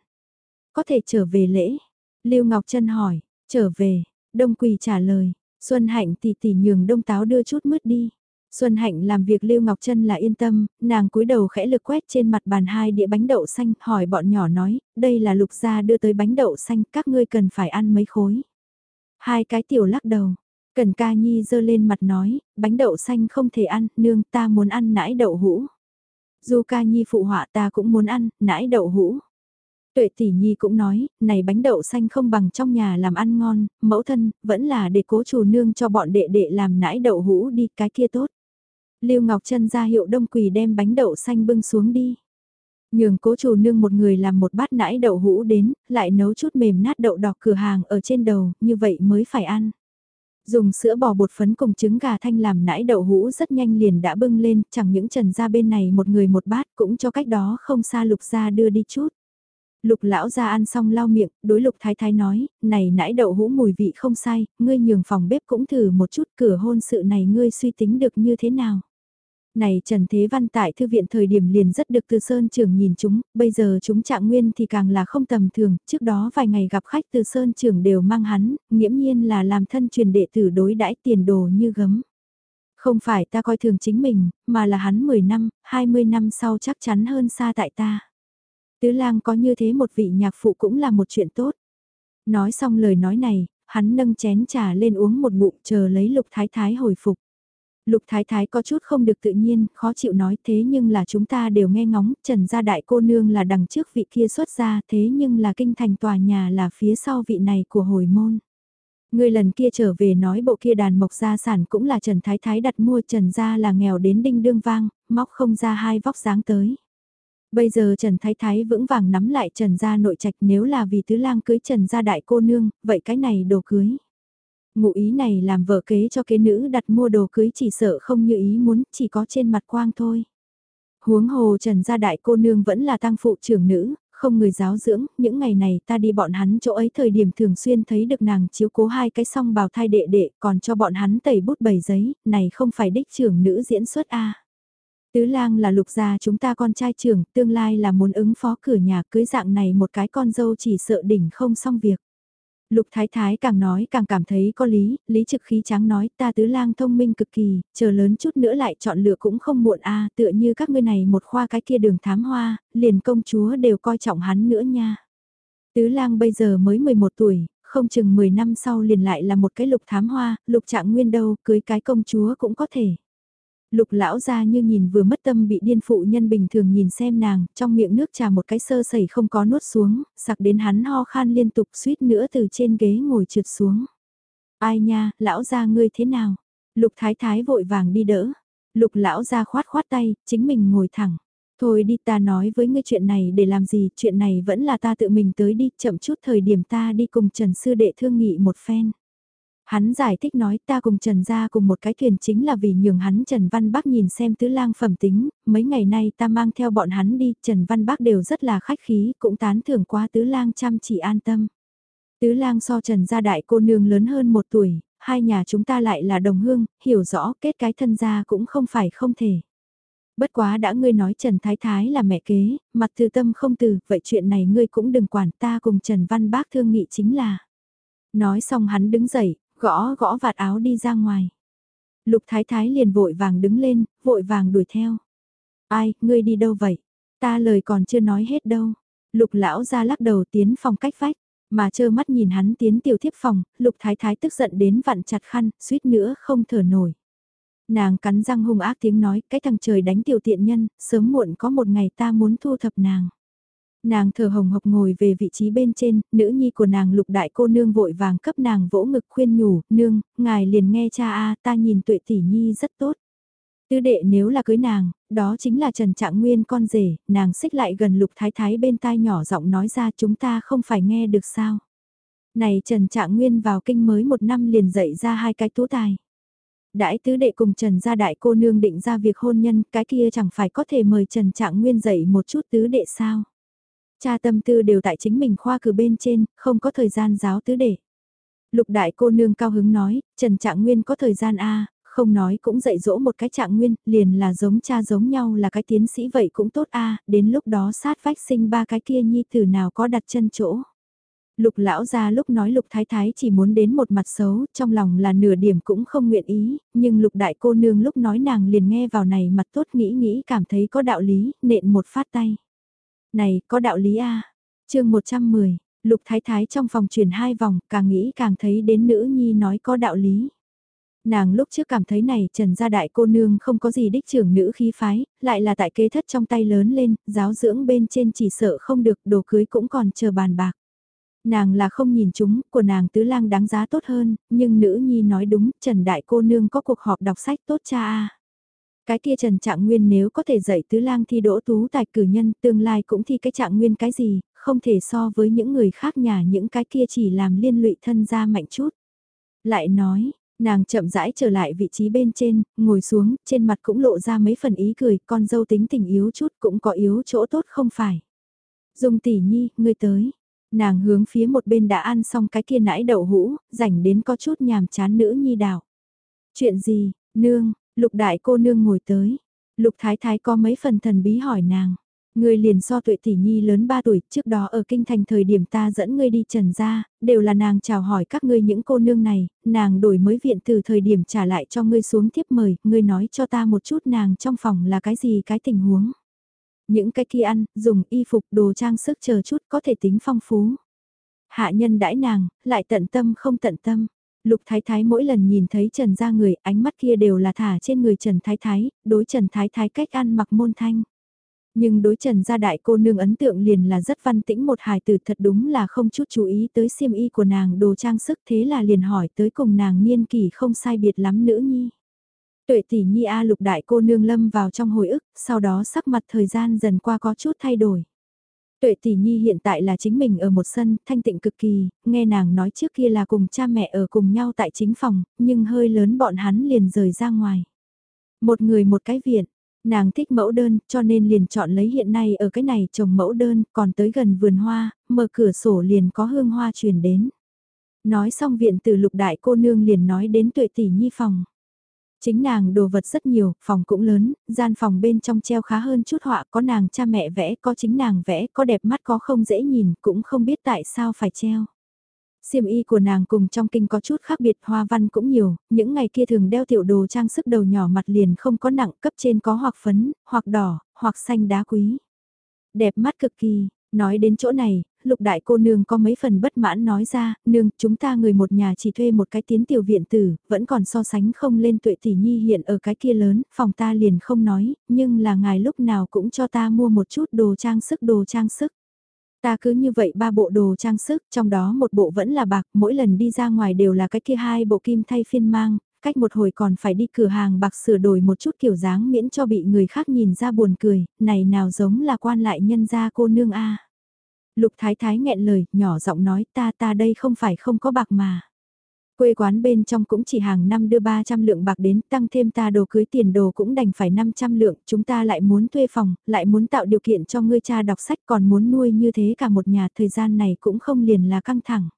Có thể trở về lễ. Lưu Ngọc Trân hỏi, trở về, đông quỳ trả lời, Xuân Hạnh tỷ tỷ nhường đông táo đưa chút mứt đi. Xuân Hạnh làm việc Lưu Ngọc Trân là yên tâm, nàng cúi đầu khẽ lực quét trên mặt bàn hai đĩa bánh đậu xanh, hỏi bọn nhỏ nói, đây là lục gia đưa tới bánh đậu xanh, các ngươi cần phải ăn mấy khối. Hai cái tiểu lắc đầu, Cần ca nhi dơ lên mặt nói, bánh đậu xanh không thể ăn, nương ta muốn ăn nãi đậu hũ. Du ca nhi phụ họa ta cũng muốn ăn, nãi đậu hũ. Tuệ tỷ nhi cũng nói, này bánh đậu xanh không bằng trong nhà làm ăn ngon, mẫu thân, vẫn là để cố chủ nương cho bọn đệ đệ làm nãi đậu hũ đi, cái kia tốt. Lưu Ngọc Trân ra hiệu đông quỳ đem bánh đậu xanh bưng xuống đi. Nhường cố chủ nương một người làm một bát nãi đậu hũ đến, lại nấu chút mềm nát đậu đỏ cửa hàng ở trên đầu, như vậy mới phải ăn. Dùng sữa bò bột phấn cùng trứng gà thanh làm nãi đậu hũ rất nhanh liền đã bưng lên, chẳng những trần ra bên này một người một bát cũng cho cách đó không xa lục ra đưa đi chút. Lục lão ra ăn xong lau miệng, đối lục thái thái nói, này nãi đậu hũ mùi vị không sai, ngươi nhường phòng bếp cũng thử một chút cửa hôn sự này ngươi suy tính được như thế nào. Này Trần Thế Văn tại thư viện thời điểm liền rất được Từ Sơn Trường nhìn chúng, bây giờ chúng trạng nguyên thì càng là không tầm thường, trước đó vài ngày gặp khách Từ Sơn Trường đều mang hắn, nghiễm nhiên là làm thân truyền đệ tử đối đãi tiền đồ như gấm. Không phải ta coi thường chính mình, mà là hắn 10 năm, 20 năm sau chắc chắn hơn xa tại ta. Tứ lang có như thế một vị nhạc phụ cũng là một chuyện tốt. Nói xong lời nói này, hắn nâng chén trà lên uống một ngụm chờ lấy lục thái thái hồi phục. Lục Thái Thái có chút không được tự nhiên, khó chịu nói thế nhưng là chúng ta đều nghe ngóng, Trần gia đại cô nương là đằng trước vị kia xuất ra thế nhưng là kinh thành tòa nhà là phía sau vị này của hồi môn. Người lần kia trở về nói bộ kia đàn mộc gia sản cũng là Trần Thái Thái đặt mua Trần gia là nghèo đến đinh đương vang, móc không ra hai vóc dáng tới. Bây giờ Trần Thái Thái vững vàng nắm lại Trần gia nội trạch nếu là vì tứ lang cưới Trần gia đại cô nương, vậy cái này đồ cưới. Ngụ ý này làm vợ kế cho kế nữ đặt mua đồ cưới chỉ sợ không như ý muốn, chỉ có trên mặt quang thôi. Huống hồ trần gia đại cô nương vẫn là tăng phụ trưởng nữ, không người giáo dưỡng, những ngày này ta đi bọn hắn chỗ ấy thời điểm thường xuyên thấy được nàng chiếu cố hai cái song bào thai đệ đệ còn cho bọn hắn tẩy bút bầy giấy, này không phải đích trưởng nữ diễn xuất a Tứ lang là lục gia chúng ta con trai trưởng, tương lai là muốn ứng phó cửa nhà cưới dạng này một cái con dâu chỉ sợ đỉnh không xong việc. Lục Thái Thái càng nói càng cảm thấy có lý, lý trực khí tráng nói ta tứ lang thông minh cực kỳ, chờ lớn chút nữa lại chọn lựa cũng không muộn a tựa như các ngươi này một khoa cái kia đường thám hoa, liền công chúa đều coi trọng hắn nữa nha. Tứ lang bây giờ mới 11 tuổi, không chừng 10 năm sau liền lại là một cái lục thám hoa, lục trạng nguyên đâu, cưới cái công chúa cũng có thể. Lục lão ra như nhìn vừa mất tâm bị điên phụ nhân bình thường nhìn xem nàng, trong miệng nước trà một cái sơ sẩy không có nuốt xuống, sặc đến hắn ho khan liên tục suýt nữa từ trên ghế ngồi trượt xuống. Ai nha, lão ra ngươi thế nào? Lục thái thái vội vàng đi đỡ. Lục lão ra khoát khoát tay, chính mình ngồi thẳng. Thôi đi ta nói với ngươi chuyện này để làm gì, chuyện này vẫn là ta tự mình tới đi, chậm chút thời điểm ta đi cùng Trần Sư Đệ thương nghị một phen. Hắn giải thích nói ta cùng Trần gia cùng một cái thuyền chính là vì nhường hắn Trần Văn Bắc nhìn xem tứ lang phẩm tính, mấy ngày nay ta mang theo bọn hắn đi, Trần Văn Bắc đều rất là khách khí, cũng tán thưởng quá tứ lang chăm chỉ an tâm. Tứ lang so Trần gia đại cô nương lớn hơn một tuổi, hai nhà chúng ta lại là đồng hương, hiểu rõ kết cái thân gia cũng không phải không thể. Bất quá đã ngươi nói Trần Thái Thái là mẹ kế, mặt từ tâm không từ, vậy chuyện này ngươi cũng đừng quản ta cùng Trần Văn Bác thương nghị chính là. Nói xong hắn đứng dậy, gõ gõ vạt áo đi ra ngoài. Lục Thái Thái liền vội vàng đứng lên, vội vàng đuổi theo. Ai, ngươi đi đâu vậy? Ta lời còn chưa nói hết đâu. Lục lão ra lắc đầu tiến phòng cách vách, mà trơ mắt nhìn hắn tiến tiểu thiếp phòng, lục thái thái tức giận đến vặn chặt khăn, suýt nữa không thở nổi. Nàng cắn răng hung ác tiếng nói, cái thằng trời đánh tiểu tiện nhân, sớm muộn có một ngày ta muốn thu thập nàng. Nàng thở hồng hộc ngồi về vị trí bên trên, nữ nhi của nàng lục đại cô nương vội vàng cấp nàng vỗ ngực khuyên nhủ, nương, ngài liền nghe cha a ta nhìn tuệ tỷ nhi rất tốt. Tứ đệ nếu là cưới nàng, đó chính là Trần Trạng Nguyên con rể, nàng xích lại gần lục thái thái bên tai nhỏ giọng nói ra chúng ta không phải nghe được sao. Này Trần Trạng Nguyên vào kinh mới một năm liền dạy ra hai cái tú tài. Đãi tứ đệ cùng Trần gia đại cô nương định ra việc hôn nhân, cái kia chẳng phải có thể mời Trần Trạng Nguyên dạy một chút tứ đệ sao. Cha tâm tư đều tại chính mình khoa cử bên trên, không có thời gian giáo tứ đệ. Lục đại cô nương cao hứng nói, Trần Trạng Nguyên có thời gian A, không nói cũng dạy dỗ một cái trạng nguyên, liền là giống cha giống nhau là cái tiến sĩ vậy cũng tốt a đến lúc đó sát vách sinh ba cái kia nhi tử nào có đặt chân chỗ. Lục lão ra lúc nói lục thái thái chỉ muốn đến một mặt xấu, trong lòng là nửa điểm cũng không nguyện ý, nhưng lục đại cô nương lúc nói nàng liền nghe vào này mặt tốt nghĩ nghĩ cảm thấy có đạo lý, nện một phát tay. Này, có đạo lý a à? chương 110, lục thái thái trong phòng chuyển hai vòng, càng nghĩ càng thấy đến nữ nhi nói có đạo lý. Nàng lúc trước cảm thấy này trần gia đại cô nương không có gì đích trưởng nữ khí phái, lại là tại kế thất trong tay lớn lên, giáo dưỡng bên trên chỉ sợ không được, đồ cưới cũng còn chờ bàn bạc. Nàng là không nhìn chúng, của nàng tứ lang đáng giá tốt hơn, nhưng nữ nhi nói đúng, trần đại cô nương có cuộc họp đọc sách tốt cha a cái kia Trần Trạng Nguyên nếu có thể dạy tứ lang thi đỗ tú tài cử nhân tương lai cũng thi cái Trạng Nguyên cái gì, không thể so với những người khác nhà những cái kia chỉ làm liên lụy thân ra mạnh chút. Lại nói, Nàng chậm rãi trở lại vị trí bên trên, ngồi xuống, trên mặt cũng lộ ra mấy phần ý cười, con dâu tính tình yếu chút cũng có yếu chỗ tốt không phải. Dung tỷ nhi, ngươi tới. Nàng hướng phía một bên đã ăn xong cái kia nãi đậu hũ, rảnh đến có chút nhàm chán nữ nhi đào. Chuyện gì, nương, lục đại cô nương ngồi tới. Lục thái thái có mấy phần thần bí hỏi nàng. Ngươi liền so tuệ tỷ nhi lớn 3 tuổi, trước đó ở kinh thành thời điểm ta dẫn ngươi đi trần ra, đều là nàng chào hỏi các ngươi những cô nương này, nàng đổi mới viện từ thời điểm trả lại cho ngươi xuống tiếp mời, ngươi nói cho ta một chút nàng trong phòng là cái gì cái tình huống. Những cái kia ăn, dùng y phục đồ trang sức chờ chút có thể tính phong phú. Hạ nhân đãi nàng, lại tận tâm không tận tâm. Lục Thái Thái mỗi lần nhìn thấy Trần ra người, ánh mắt kia đều là thả trên người Trần Thái Thái, đối Trần Thái Thái cách ăn mặc môn thanh. Nhưng đối trần gia đại cô nương ấn tượng liền là rất văn tĩnh một hài tử thật đúng là không chút chú ý tới xiêm y của nàng đồ trang sức thế là liền hỏi tới cùng nàng niên kỷ không sai biệt lắm nữ nhi. Tuệ tỷ nhi A lục đại cô nương lâm vào trong hồi ức, sau đó sắc mặt thời gian dần qua có chút thay đổi. Tuệ tỷ nhi hiện tại là chính mình ở một sân, thanh tịnh cực kỳ, nghe nàng nói trước kia là cùng cha mẹ ở cùng nhau tại chính phòng, nhưng hơi lớn bọn hắn liền rời ra ngoài. Một người một cái viện, Nàng thích mẫu đơn, cho nên liền chọn lấy hiện nay ở cái này trồng mẫu đơn, còn tới gần vườn hoa, mở cửa sổ liền có hương hoa truyền đến. Nói xong viện từ lục đại cô nương liền nói đến tuệ tỷ nhi phòng. Chính nàng đồ vật rất nhiều, phòng cũng lớn, gian phòng bên trong treo khá hơn chút họa, có nàng cha mẹ vẽ, có chính nàng vẽ, có đẹp mắt có không dễ nhìn, cũng không biết tại sao phải treo. Xiêm y của nàng cùng trong kinh có chút khác biệt hoa văn cũng nhiều, những ngày kia thường đeo tiểu đồ trang sức đầu nhỏ mặt liền không có nặng cấp trên có hoặc phấn, hoặc đỏ, hoặc xanh đá quý. Đẹp mắt cực kỳ, nói đến chỗ này, lục đại cô nương có mấy phần bất mãn nói ra, nương chúng ta người một nhà chỉ thuê một cái tiến tiểu viện tử, vẫn còn so sánh không lên tuệ tỷ nhi hiện ở cái kia lớn, phòng ta liền không nói, nhưng là ngài lúc nào cũng cho ta mua một chút đồ trang sức đồ trang sức. Ta cứ như vậy ba bộ đồ trang sức, trong đó một bộ vẫn là bạc, mỗi lần đi ra ngoài đều là cái kia hai bộ kim thay phiên mang, cách một hồi còn phải đi cửa hàng bạc sửa đổi một chút kiểu dáng miễn cho bị người khác nhìn ra buồn cười, này nào giống là quan lại nhân gia cô nương a. Lục Thái Thái nghẹn lời, nhỏ giọng nói ta ta đây không phải không có bạc mà. Quê quán bên trong cũng chỉ hàng năm đưa 300 lượng bạc đến, tăng thêm ta đồ cưới tiền đồ cũng đành phải 500 lượng, chúng ta lại muốn thuê phòng, lại muốn tạo điều kiện cho ngươi cha đọc sách còn muốn nuôi như thế cả một nhà, thời gian này cũng không liền là căng thẳng.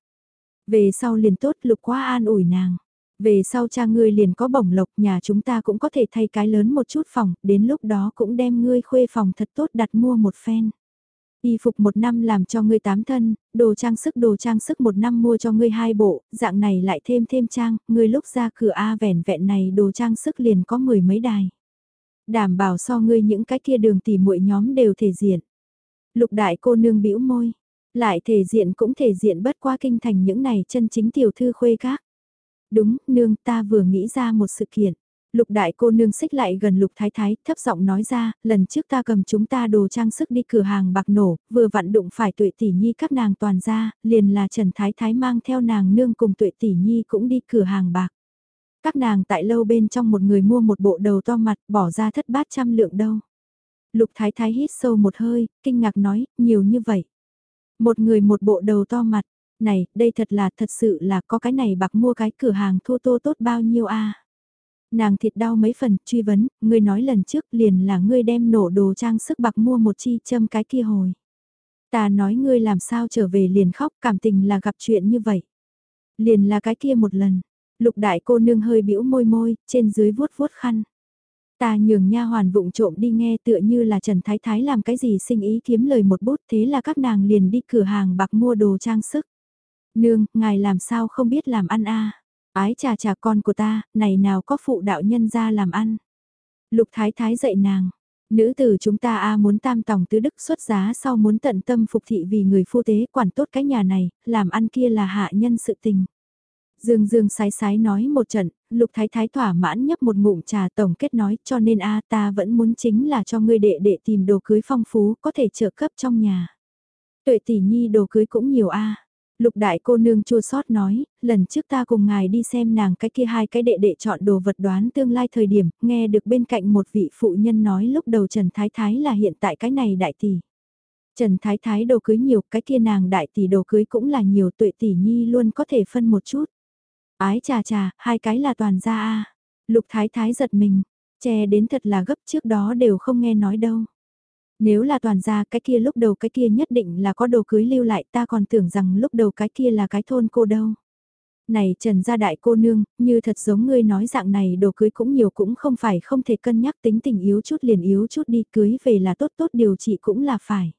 Về sau liền tốt lục quá an ủi nàng. Về sau cha ngươi liền có bổng lộc nhà chúng ta cũng có thể thay cái lớn một chút phòng, đến lúc đó cũng đem ngươi khuê phòng thật tốt đặt mua một phen. Y phục một năm làm cho ngươi tám thân, đồ trang sức đồ trang sức một năm mua cho ngươi hai bộ, dạng này lại thêm thêm trang, ngươi lúc ra cửa A vẻn vẹn này đồ trang sức liền có mười mấy đài. Đảm bảo so ngươi những cái kia đường tỉ muội nhóm đều thể diện. Lục đại cô nương bĩu môi, lại thể diện cũng thể diện bất qua kinh thành những này chân chính tiểu thư khuê các. Đúng, nương ta vừa nghĩ ra một sự kiện. Lục đại cô nương xích lại gần lục thái thái, thấp giọng nói ra, lần trước ta cầm chúng ta đồ trang sức đi cửa hàng bạc nổ, vừa vặn đụng phải tuệ tỷ nhi các nàng toàn ra, liền là Trần Thái Thái mang theo nàng nương cùng tuệ tỷ nhi cũng đi cửa hàng bạc. Các nàng tại lâu bên trong một người mua một bộ đầu to mặt, bỏ ra thất bát trăm lượng đâu. Lục Thái Thái hít sâu một hơi, kinh ngạc nói, nhiều như vậy. Một người một bộ đầu to mặt, này, đây thật là, thật sự là có cái này bạc mua cái cửa hàng thô tô tốt bao nhiêu a Nàng thịt đau mấy phần, truy vấn, ngươi nói lần trước liền là ngươi đem nổ đồ trang sức bạc mua một chi châm cái kia hồi. Ta nói ngươi làm sao trở về liền khóc cảm tình là gặp chuyện như vậy. Liền là cái kia một lần, lục đại cô nương hơi bĩu môi môi, trên dưới vuốt vuốt khăn. Ta nhường nha hoàn vụng trộm đi nghe tựa như là Trần Thái Thái làm cái gì sinh ý kiếm lời một bút thế là các nàng liền đi cửa hàng bạc mua đồ trang sức. Nương, ngài làm sao không biết làm ăn a Ái trà trà con của ta, này nào có phụ đạo nhân ra làm ăn. Lục thái thái dạy nàng, nữ tử chúng ta a muốn tam tòng tứ đức xuất giá sau muốn tận tâm phục thị vì người phu tế quản tốt cái nhà này, làm ăn kia là hạ nhân sự tình. Dương Dương sái sái nói một trận, lục thái thái thỏa mãn nhấp một ngụm trà tổng kết nói cho nên a ta vẫn muốn chính là cho ngươi đệ đệ tìm đồ cưới phong phú có thể trợ cấp trong nhà. Tuệ tỷ nhi đồ cưới cũng nhiều a Lục đại cô nương chua sót nói, lần trước ta cùng ngài đi xem nàng cái kia hai cái đệ đệ chọn đồ vật đoán tương lai thời điểm, nghe được bên cạnh một vị phụ nhân nói lúc đầu Trần Thái Thái là hiện tại cái này đại tỷ. Trần Thái Thái đồ cưới nhiều, cái kia nàng đại tỷ đồ cưới cũng là nhiều tuệ tỷ nhi luôn có thể phân một chút. Ái chà chà, hai cái là toàn gia a Lục Thái Thái giật mình, che đến thật là gấp trước đó đều không nghe nói đâu. Nếu là toàn gia cái kia lúc đầu cái kia nhất định là có đồ cưới lưu lại ta còn tưởng rằng lúc đầu cái kia là cái thôn cô đâu. Này Trần gia đại cô nương, như thật giống ngươi nói dạng này đồ cưới cũng nhiều cũng không phải không thể cân nhắc tính tình yếu chút liền yếu chút đi cưới về là tốt tốt điều trị cũng là phải.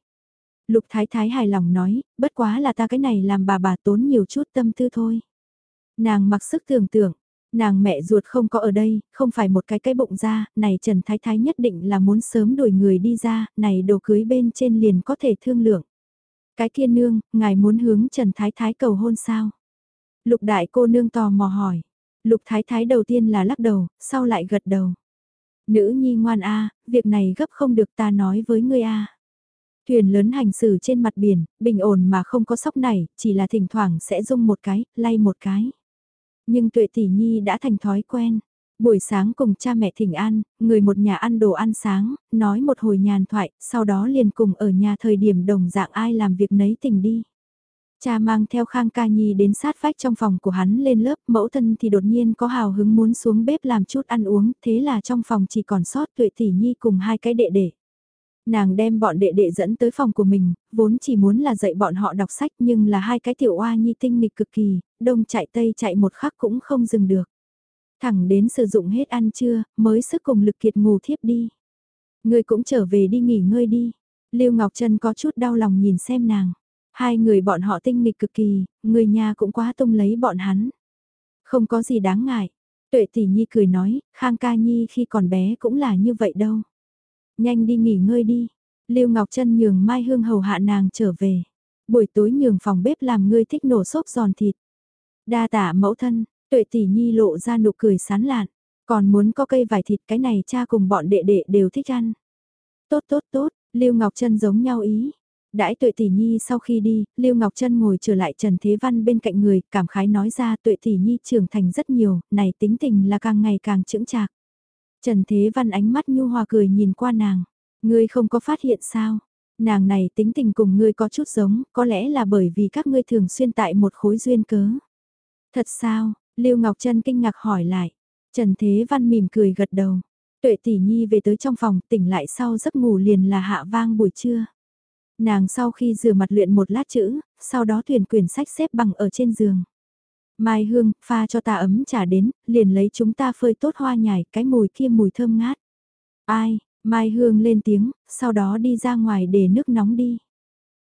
Lục Thái Thái hài lòng nói, bất quá là ta cái này làm bà bà tốn nhiều chút tâm tư thôi. Nàng mặc sức tưởng tượng, Nàng mẹ ruột không có ở đây, không phải một cái cái bụng ra, này Trần Thái Thái nhất định là muốn sớm đuổi người đi ra, này đồ cưới bên trên liền có thể thương lượng. Cái kia nương, ngài muốn hướng Trần Thái Thái cầu hôn sao? Lục đại cô nương tò mò hỏi. Lục Thái Thái đầu tiên là lắc đầu, sau lại gật đầu. Nữ nhi ngoan a, việc này gấp không được ta nói với ngươi a. Thuyền lớn hành xử trên mặt biển, bình ổn mà không có sóc này, chỉ là thỉnh thoảng sẽ rung một cái, lay một cái. Nhưng tuệ tỷ nhi đã thành thói quen. Buổi sáng cùng cha mẹ thỉnh an, người một nhà ăn đồ ăn sáng, nói một hồi nhàn thoại, sau đó liền cùng ở nhà thời điểm đồng dạng ai làm việc nấy tình đi. Cha mang theo Khang Ca Nhi đến sát vách trong phòng của hắn lên lớp, mẫu thân thì đột nhiên có hào hứng muốn xuống bếp làm chút ăn uống, thế là trong phòng chỉ còn sót tuệ tỷ nhi cùng hai cái đệ đệ. Nàng đem bọn đệ đệ dẫn tới phòng của mình, vốn chỉ muốn là dạy bọn họ đọc sách nhưng là hai cái tiểu oa nhi tinh nghịch cực kỳ, đông chạy tây chạy một khắc cũng không dừng được. Thẳng đến sử dụng hết ăn trưa, mới sức cùng lực kiệt ngủ thiếp đi. Người cũng trở về đi nghỉ ngơi đi. Lưu Ngọc Trân có chút đau lòng nhìn xem nàng. Hai người bọn họ tinh nghịch cực kỳ, người nhà cũng quá tung lấy bọn hắn. Không có gì đáng ngại. Tuệ tỷ nhi cười nói, Khang ca nhi khi còn bé cũng là như vậy đâu. Nhanh đi nghỉ ngơi đi. Lưu Ngọc Trân nhường Mai Hương hầu hạ nàng trở về. Buổi tối nhường phòng bếp làm ngươi thích nổ xốp giòn thịt. Đa tả mẫu thân, tuệ tỷ nhi lộ ra nụ cười sán lạn. Còn muốn có cây vải thịt cái này cha cùng bọn đệ đệ đều thích ăn. Tốt tốt tốt, Lưu Ngọc Trân giống nhau ý. Đãi tuệ tỷ nhi sau khi đi, Lưu Ngọc Trân ngồi trở lại Trần Thế Văn bên cạnh người, cảm khái nói ra tuệ tỷ nhi trưởng thành rất nhiều, này tính tình là càng ngày càng trưởng trạc. Trần Thế Văn ánh mắt nhu hòa cười nhìn qua nàng. Ngươi không có phát hiện sao? Nàng này tính tình cùng ngươi có chút giống, có lẽ là bởi vì các ngươi thường xuyên tại một khối duyên cớ. Thật sao? Lưu Ngọc Trân kinh ngạc hỏi lại. Trần Thế Văn mỉm cười gật đầu. Tuệ tỷ nhi về tới trong phòng tỉnh lại sau giấc ngủ liền là hạ vang buổi trưa. Nàng sau khi rửa mặt luyện một lát chữ, sau đó tuyển quyển sách xếp bằng ở trên giường. Mai Hương, pha cho ta ấm trà đến, liền lấy chúng ta phơi tốt hoa nhài, cái mùi kia mùi thơm ngát. Ai, Mai Hương lên tiếng, sau đó đi ra ngoài để nước nóng đi.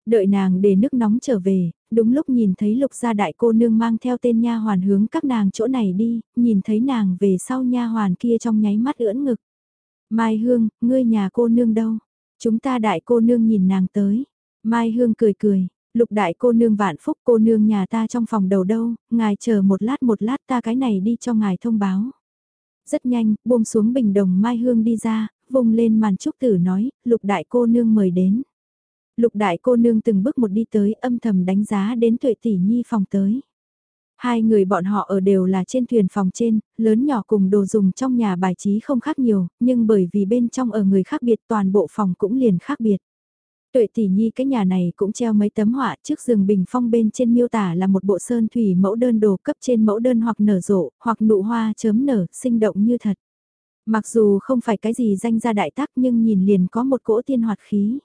Đợi nàng để nước nóng trở về, đúng lúc nhìn thấy lục gia đại cô nương mang theo tên nha hoàn hướng các nàng chỗ này đi, nhìn thấy nàng về sau nha hoàn kia trong nháy mắt ưỡn ngực. Mai Hương, ngươi nhà cô nương đâu? Chúng ta đại cô nương nhìn nàng tới. Mai Hương cười cười, lục đại cô nương vạn phúc cô nương nhà ta trong phòng đầu đâu, ngài chờ một lát một lát ta cái này đi cho ngài thông báo. Rất nhanh, buông xuống bình đồng Mai Hương đi ra, vùng lên màn trúc tử nói, lục đại cô nương mời đến. Lục đại cô nương từng bước một đi tới âm thầm đánh giá đến tuệ tỷ nhi phòng tới. Hai người bọn họ ở đều là trên thuyền phòng trên, lớn nhỏ cùng đồ dùng trong nhà bài trí không khác nhiều, nhưng bởi vì bên trong ở người khác biệt toàn bộ phòng cũng liền khác biệt. Tuệ tỷ nhi cái nhà này cũng treo mấy tấm họa trước giường bình phong bên trên miêu tả là một bộ sơn thủy mẫu đơn đồ cấp trên mẫu đơn hoặc nở rộ, hoặc nụ hoa chớm nở, sinh động như thật. Mặc dù không phải cái gì danh gia đại tác nhưng nhìn liền có một cỗ tiên hoạt khí.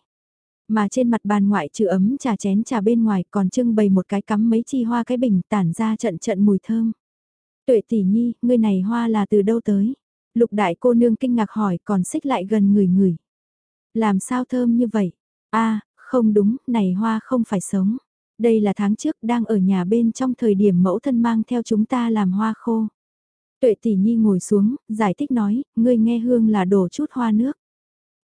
Mà trên mặt bàn ngoại trừ ấm trà chén trà bên ngoài còn trưng bày một cái cắm mấy chi hoa cái bình tản ra trận trận mùi thơm. Tuệ tỷ nhi, ngươi này hoa là từ đâu tới? Lục đại cô nương kinh ngạc hỏi còn xích lại gần người người. Làm sao thơm như vậy? A không đúng, này hoa không phải sống. Đây là tháng trước đang ở nhà bên trong thời điểm mẫu thân mang theo chúng ta làm hoa khô. Tuệ tỷ nhi ngồi xuống, giải thích nói, ngươi nghe hương là đổ chút hoa nước.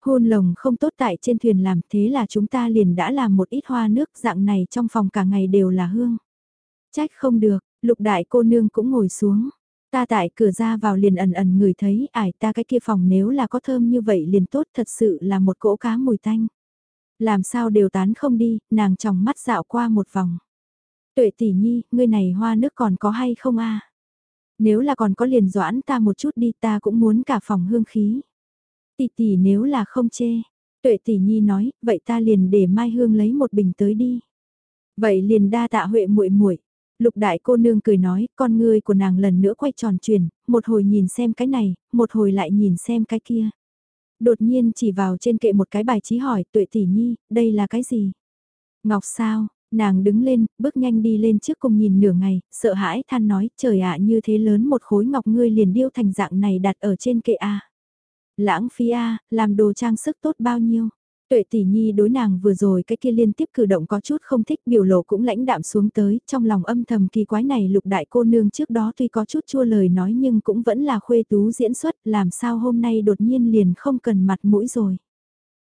Hôn lồng không tốt tại trên thuyền làm thế là chúng ta liền đã làm một ít hoa nước dạng này trong phòng cả ngày đều là hương. Trách không được, lục đại cô nương cũng ngồi xuống. Ta tại cửa ra vào liền ẩn ẩn người thấy ải ta cái kia phòng nếu là có thơm như vậy liền tốt thật sự là một cỗ cá mùi tanh. Làm sao đều tán không đi, nàng tròng mắt dạo qua một vòng. Tuệ tỷ nhi, ngươi này hoa nước còn có hay không a? Nếu là còn có liền doãn ta một chút đi ta cũng muốn cả phòng hương khí. Tỷ tỷ nếu là không chê. Tuệ tỷ nhi nói, vậy ta liền để Mai Hương lấy một bình tới đi. Vậy liền đa tạ huệ muội muội. Lục đại cô nương cười nói, con ngươi của nàng lần nữa quay tròn chuyển, một hồi nhìn xem cái này, một hồi lại nhìn xem cái kia. Đột nhiên chỉ vào trên kệ một cái bài trí hỏi tuệ tỷ nhi, đây là cái gì? Ngọc sao, nàng đứng lên, bước nhanh đi lên trước cùng nhìn nửa ngày, sợ hãi than nói, trời ạ như thế lớn một khối ngọc ngươi liền điêu thành dạng này đặt ở trên kệ A. Lãng phí A, làm đồ trang sức tốt bao nhiêu. Tuệ tỷ nhi đối nàng vừa rồi cái kia liên tiếp cử động có chút không thích biểu lộ cũng lãnh đạm xuống tới, trong lòng âm thầm kỳ quái này lục đại cô nương trước đó tuy có chút chua lời nói nhưng cũng vẫn là khuê tú diễn xuất, làm sao hôm nay đột nhiên liền không cần mặt mũi rồi.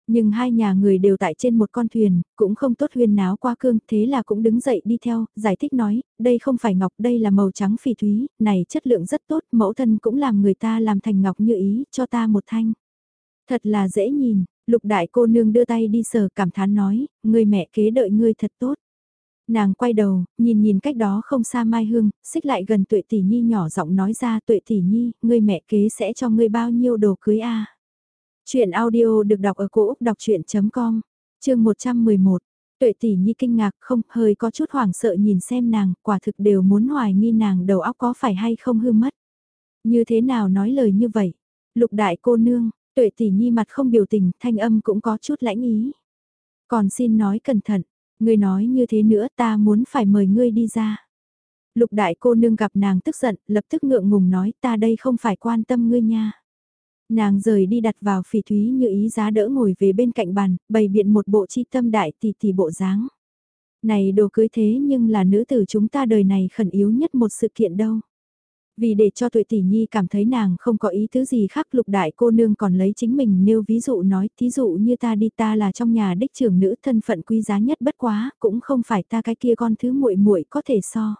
Nhưng hai nhà người đều tại trên một con thuyền, cũng không tốt huyền náo qua cương, thế là cũng đứng dậy đi theo, giải thích nói, đây không phải ngọc, đây là màu trắng phỉ thúy, này chất lượng rất tốt, mẫu thân cũng làm người ta làm thành ngọc như ý, cho ta một thanh. Thật là dễ nhìn, lục đại cô nương đưa tay đi sờ cảm thán nói, người mẹ kế đợi ngươi thật tốt. Nàng quay đầu, nhìn nhìn cách đó không xa Mai Hương, xích lại gần tuệ tỷ nhi nhỏ giọng nói ra tuệ tỷ nhi, người mẹ kế sẽ cho ngươi bao nhiêu đồ cưới a Chuyện audio được đọc ở cổ Úc đọc chuyện.com, chương 111. Tuệ tỷ nhi kinh ngạc không hơi có chút hoảng sợ nhìn xem nàng, quả thực đều muốn hoài nghi nàng đầu óc có phải hay không hư mất. Như thế nào nói lời như vậy? Lục đại cô nương, tuệ tỷ nhi mặt không biểu tình, thanh âm cũng có chút lãnh ý. Còn xin nói cẩn thận, ngươi nói như thế nữa ta muốn phải mời ngươi đi ra. Lục đại cô nương gặp nàng tức giận, lập tức ngượng ngùng nói ta đây không phải quan tâm ngươi nha. Nàng rời đi đặt vào phỉ thúy như ý giá đỡ ngồi về bên cạnh bàn, bày biện một bộ chi tâm đại tỷ tỷ bộ dáng. Này đồ cưới thế nhưng là nữ tử chúng ta đời này khẩn yếu nhất một sự kiện đâu. Vì để cho tuệ tỷ nhi cảm thấy nàng không có ý thứ gì khác lục đại cô nương còn lấy chính mình nêu ví dụ nói thí dụ như ta đi ta là trong nhà đích trưởng nữ thân phận quý giá nhất bất quá cũng không phải ta cái kia con thứ muội muội có thể so.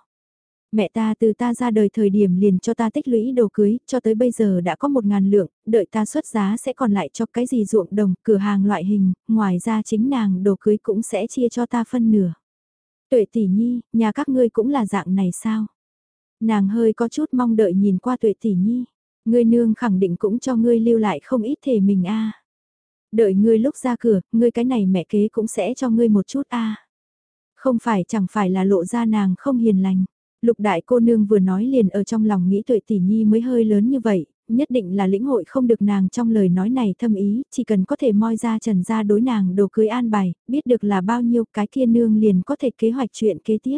Mẹ ta từ ta ra đời thời điểm liền cho ta tích lũy đồ cưới, cho tới bây giờ đã có một ngàn lượng, đợi ta xuất giá sẽ còn lại cho cái gì ruộng đồng, cửa hàng loại hình, ngoài ra chính nàng đồ cưới cũng sẽ chia cho ta phân nửa. Tuệ tỷ nhi, nhà các ngươi cũng là dạng này sao? Nàng hơi có chút mong đợi nhìn qua tuệ tỷ nhi. Ngươi nương khẳng định cũng cho ngươi lưu lại không ít thể mình a. Đợi ngươi lúc ra cửa, ngươi cái này mẹ kế cũng sẽ cho ngươi một chút a. Không phải chẳng phải là lộ ra nàng không hiền lành. Lục đại cô nương vừa nói liền ở trong lòng nghĩ tuệ tỷ nhi mới hơi lớn như vậy, nhất định là lĩnh hội không được nàng trong lời nói này thâm ý, chỉ cần có thể moi ra trần ra đối nàng đồ cưới an bài, biết được là bao nhiêu cái kia nương liền có thể kế hoạch chuyện kế tiếp.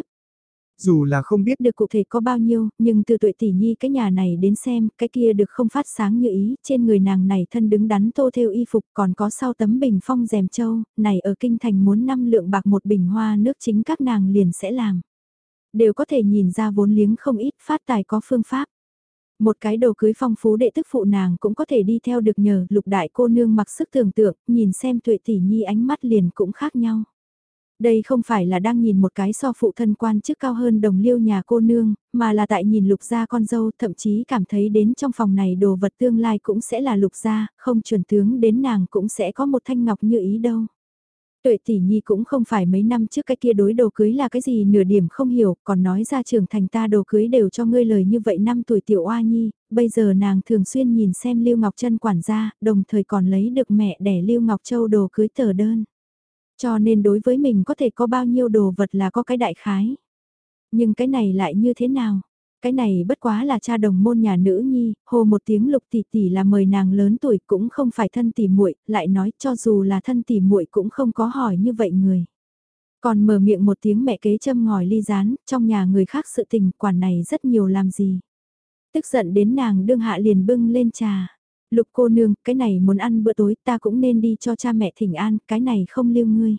Dù là không biết được cụ thể có bao nhiêu, nhưng từ tuệ tỷ nhi cái nhà này đến xem, cái kia được không phát sáng như ý, trên người nàng này thân đứng đắn tô theo y phục còn có sau tấm bình phong rèm châu, này ở kinh thành muốn năm lượng bạc một bình hoa nước chính các nàng liền sẽ làm. Đều có thể nhìn ra vốn liếng không ít phát tài có phương pháp. Một cái đồ cưới phong phú đệ tức phụ nàng cũng có thể đi theo được nhờ lục đại cô nương mặc sức tưởng tượng, nhìn xem tuệ tỷ nhi ánh mắt liền cũng khác nhau. Đây không phải là đang nhìn một cái so phụ thân quan chức cao hơn đồng liêu nhà cô nương, mà là tại nhìn lục gia con dâu thậm chí cảm thấy đến trong phòng này đồ vật tương lai cũng sẽ là lục gia, không chuẩn tướng đến nàng cũng sẽ có một thanh ngọc như ý đâu. Tuệ tỷ nhi cũng không phải mấy năm trước cái kia đối đồ cưới là cái gì nửa điểm không hiểu, còn nói ra trưởng thành ta đồ cưới đều cho ngươi lời như vậy năm tuổi tiểu oa nhi, bây giờ nàng thường xuyên nhìn xem Lưu Ngọc Trân quản gia, đồng thời còn lấy được mẹ đẻ Lưu Ngọc Châu đồ cưới tờ đơn. Cho nên đối với mình có thể có bao nhiêu đồ vật là có cái đại khái. Nhưng cái này lại như thế nào? Cái này bất quá là cha đồng môn nhà nữ nhi, hồ một tiếng lục tỷ tỷ là mời nàng lớn tuổi cũng không phải thân tỷ muội, lại nói cho dù là thân tỷ muội cũng không có hỏi như vậy người. Còn mở miệng một tiếng mẹ kế châm ngòi ly rán, trong nhà người khác sự tình quản này rất nhiều làm gì. Tức giận đến nàng đương hạ liền bưng lên trà. Lục cô nương, cái này muốn ăn bữa tối ta cũng nên đi cho cha mẹ thỉnh an, cái này không lưu ngươi.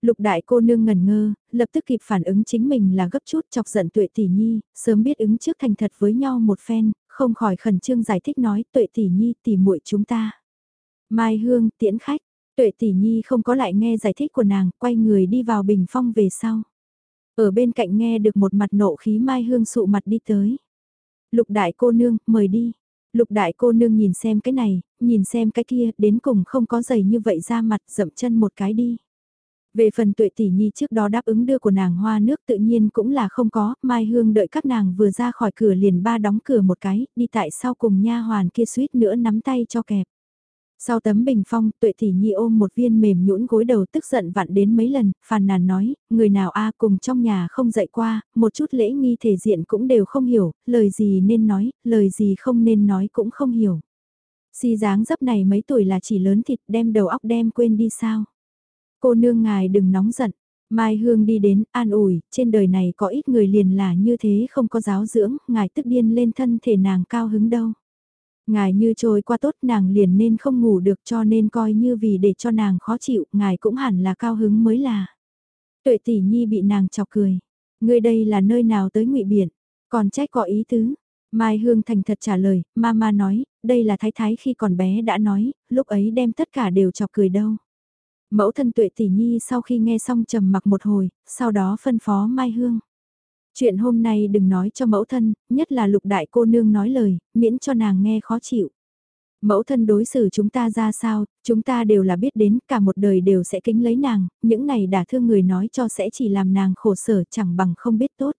Lục đại cô nương ngần ngơ, lập tức kịp phản ứng chính mình là gấp chút chọc giận tuệ tỷ nhi, sớm biết ứng trước thành thật với nhau một phen, không khỏi khẩn trương giải thích nói tuệ tỷ nhi tỷ muội chúng ta. Mai Hương tiễn khách, tuệ tỷ nhi không có lại nghe giải thích của nàng, quay người đi vào bình phong về sau. Ở bên cạnh nghe được một mặt nộ khí Mai Hương sụ mặt đi tới. Lục đại cô nương, mời đi. Lục đại cô nương nhìn xem cái này, nhìn xem cái kia, đến cùng không có giày như vậy ra mặt dậm chân một cái đi. Về phần tuệ tỷ nhi trước đó đáp ứng đưa của nàng hoa nước tự nhiên cũng là không có, Mai Hương đợi các nàng vừa ra khỏi cửa liền ba đóng cửa một cái, đi tại sau cùng nha hoàn kia suýt nữa nắm tay cho kẹp. Sau tấm bình phong, tuệ tỷ nhi ôm một viên mềm nhũn gối đầu tức giận vặn đến mấy lần, phàn nàn nói, người nào a cùng trong nhà không dạy qua, một chút lễ nghi thể diện cũng đều không hiểu, lời gì nên nói, lời gì không nên nói cũng không hiểu. Si dáng dấp này mấy tuổi là chỉ lớn thịt đem đầu óc đem quên đi sao. Cô nương ngài đừng nóng giận. Mai Hương đi đến, an ủi, trên đời này có ít người liền là như thế không có giáo dưỡng, ngài tức điên lên thân thể nàng cao hứng đâu. Ngài như trôi qua tốt nàng liền nên không ngủ được cho nên coi như vì để cho nàng khó chịu, ngài cũng hẳn là cao hứng mới là. Tuệ tỷ nhi bị nàng chọc cười. ngươi đây là nơi nào tới ngụy biển, còn trách có ý tứ. Mai Hương thành thật trả lời, mama nói, đây là thái thái khi còn bé đã nói, lúc ấy đem tất cả đều chọc cười đâu. Mẫu thân tuệ tỷ nhi sau khi nghe xong trầm mặc một hồi, sau đó phân phó Mai Hương. Chuyện hôm nay đừng nói cho mẫu thân, nhất là lục đại cô nương nói lời, miễn cho nàng nghe khó chịu. Mẫu thân đối xử chúng ta ra sao, chúng ta đều là biết đến, cả một đời đều sẽ kính lấy nàng, những này đã thương người nói cho sẽ chỉ làm nàng khổ sở chẳng bằng không biết tốt.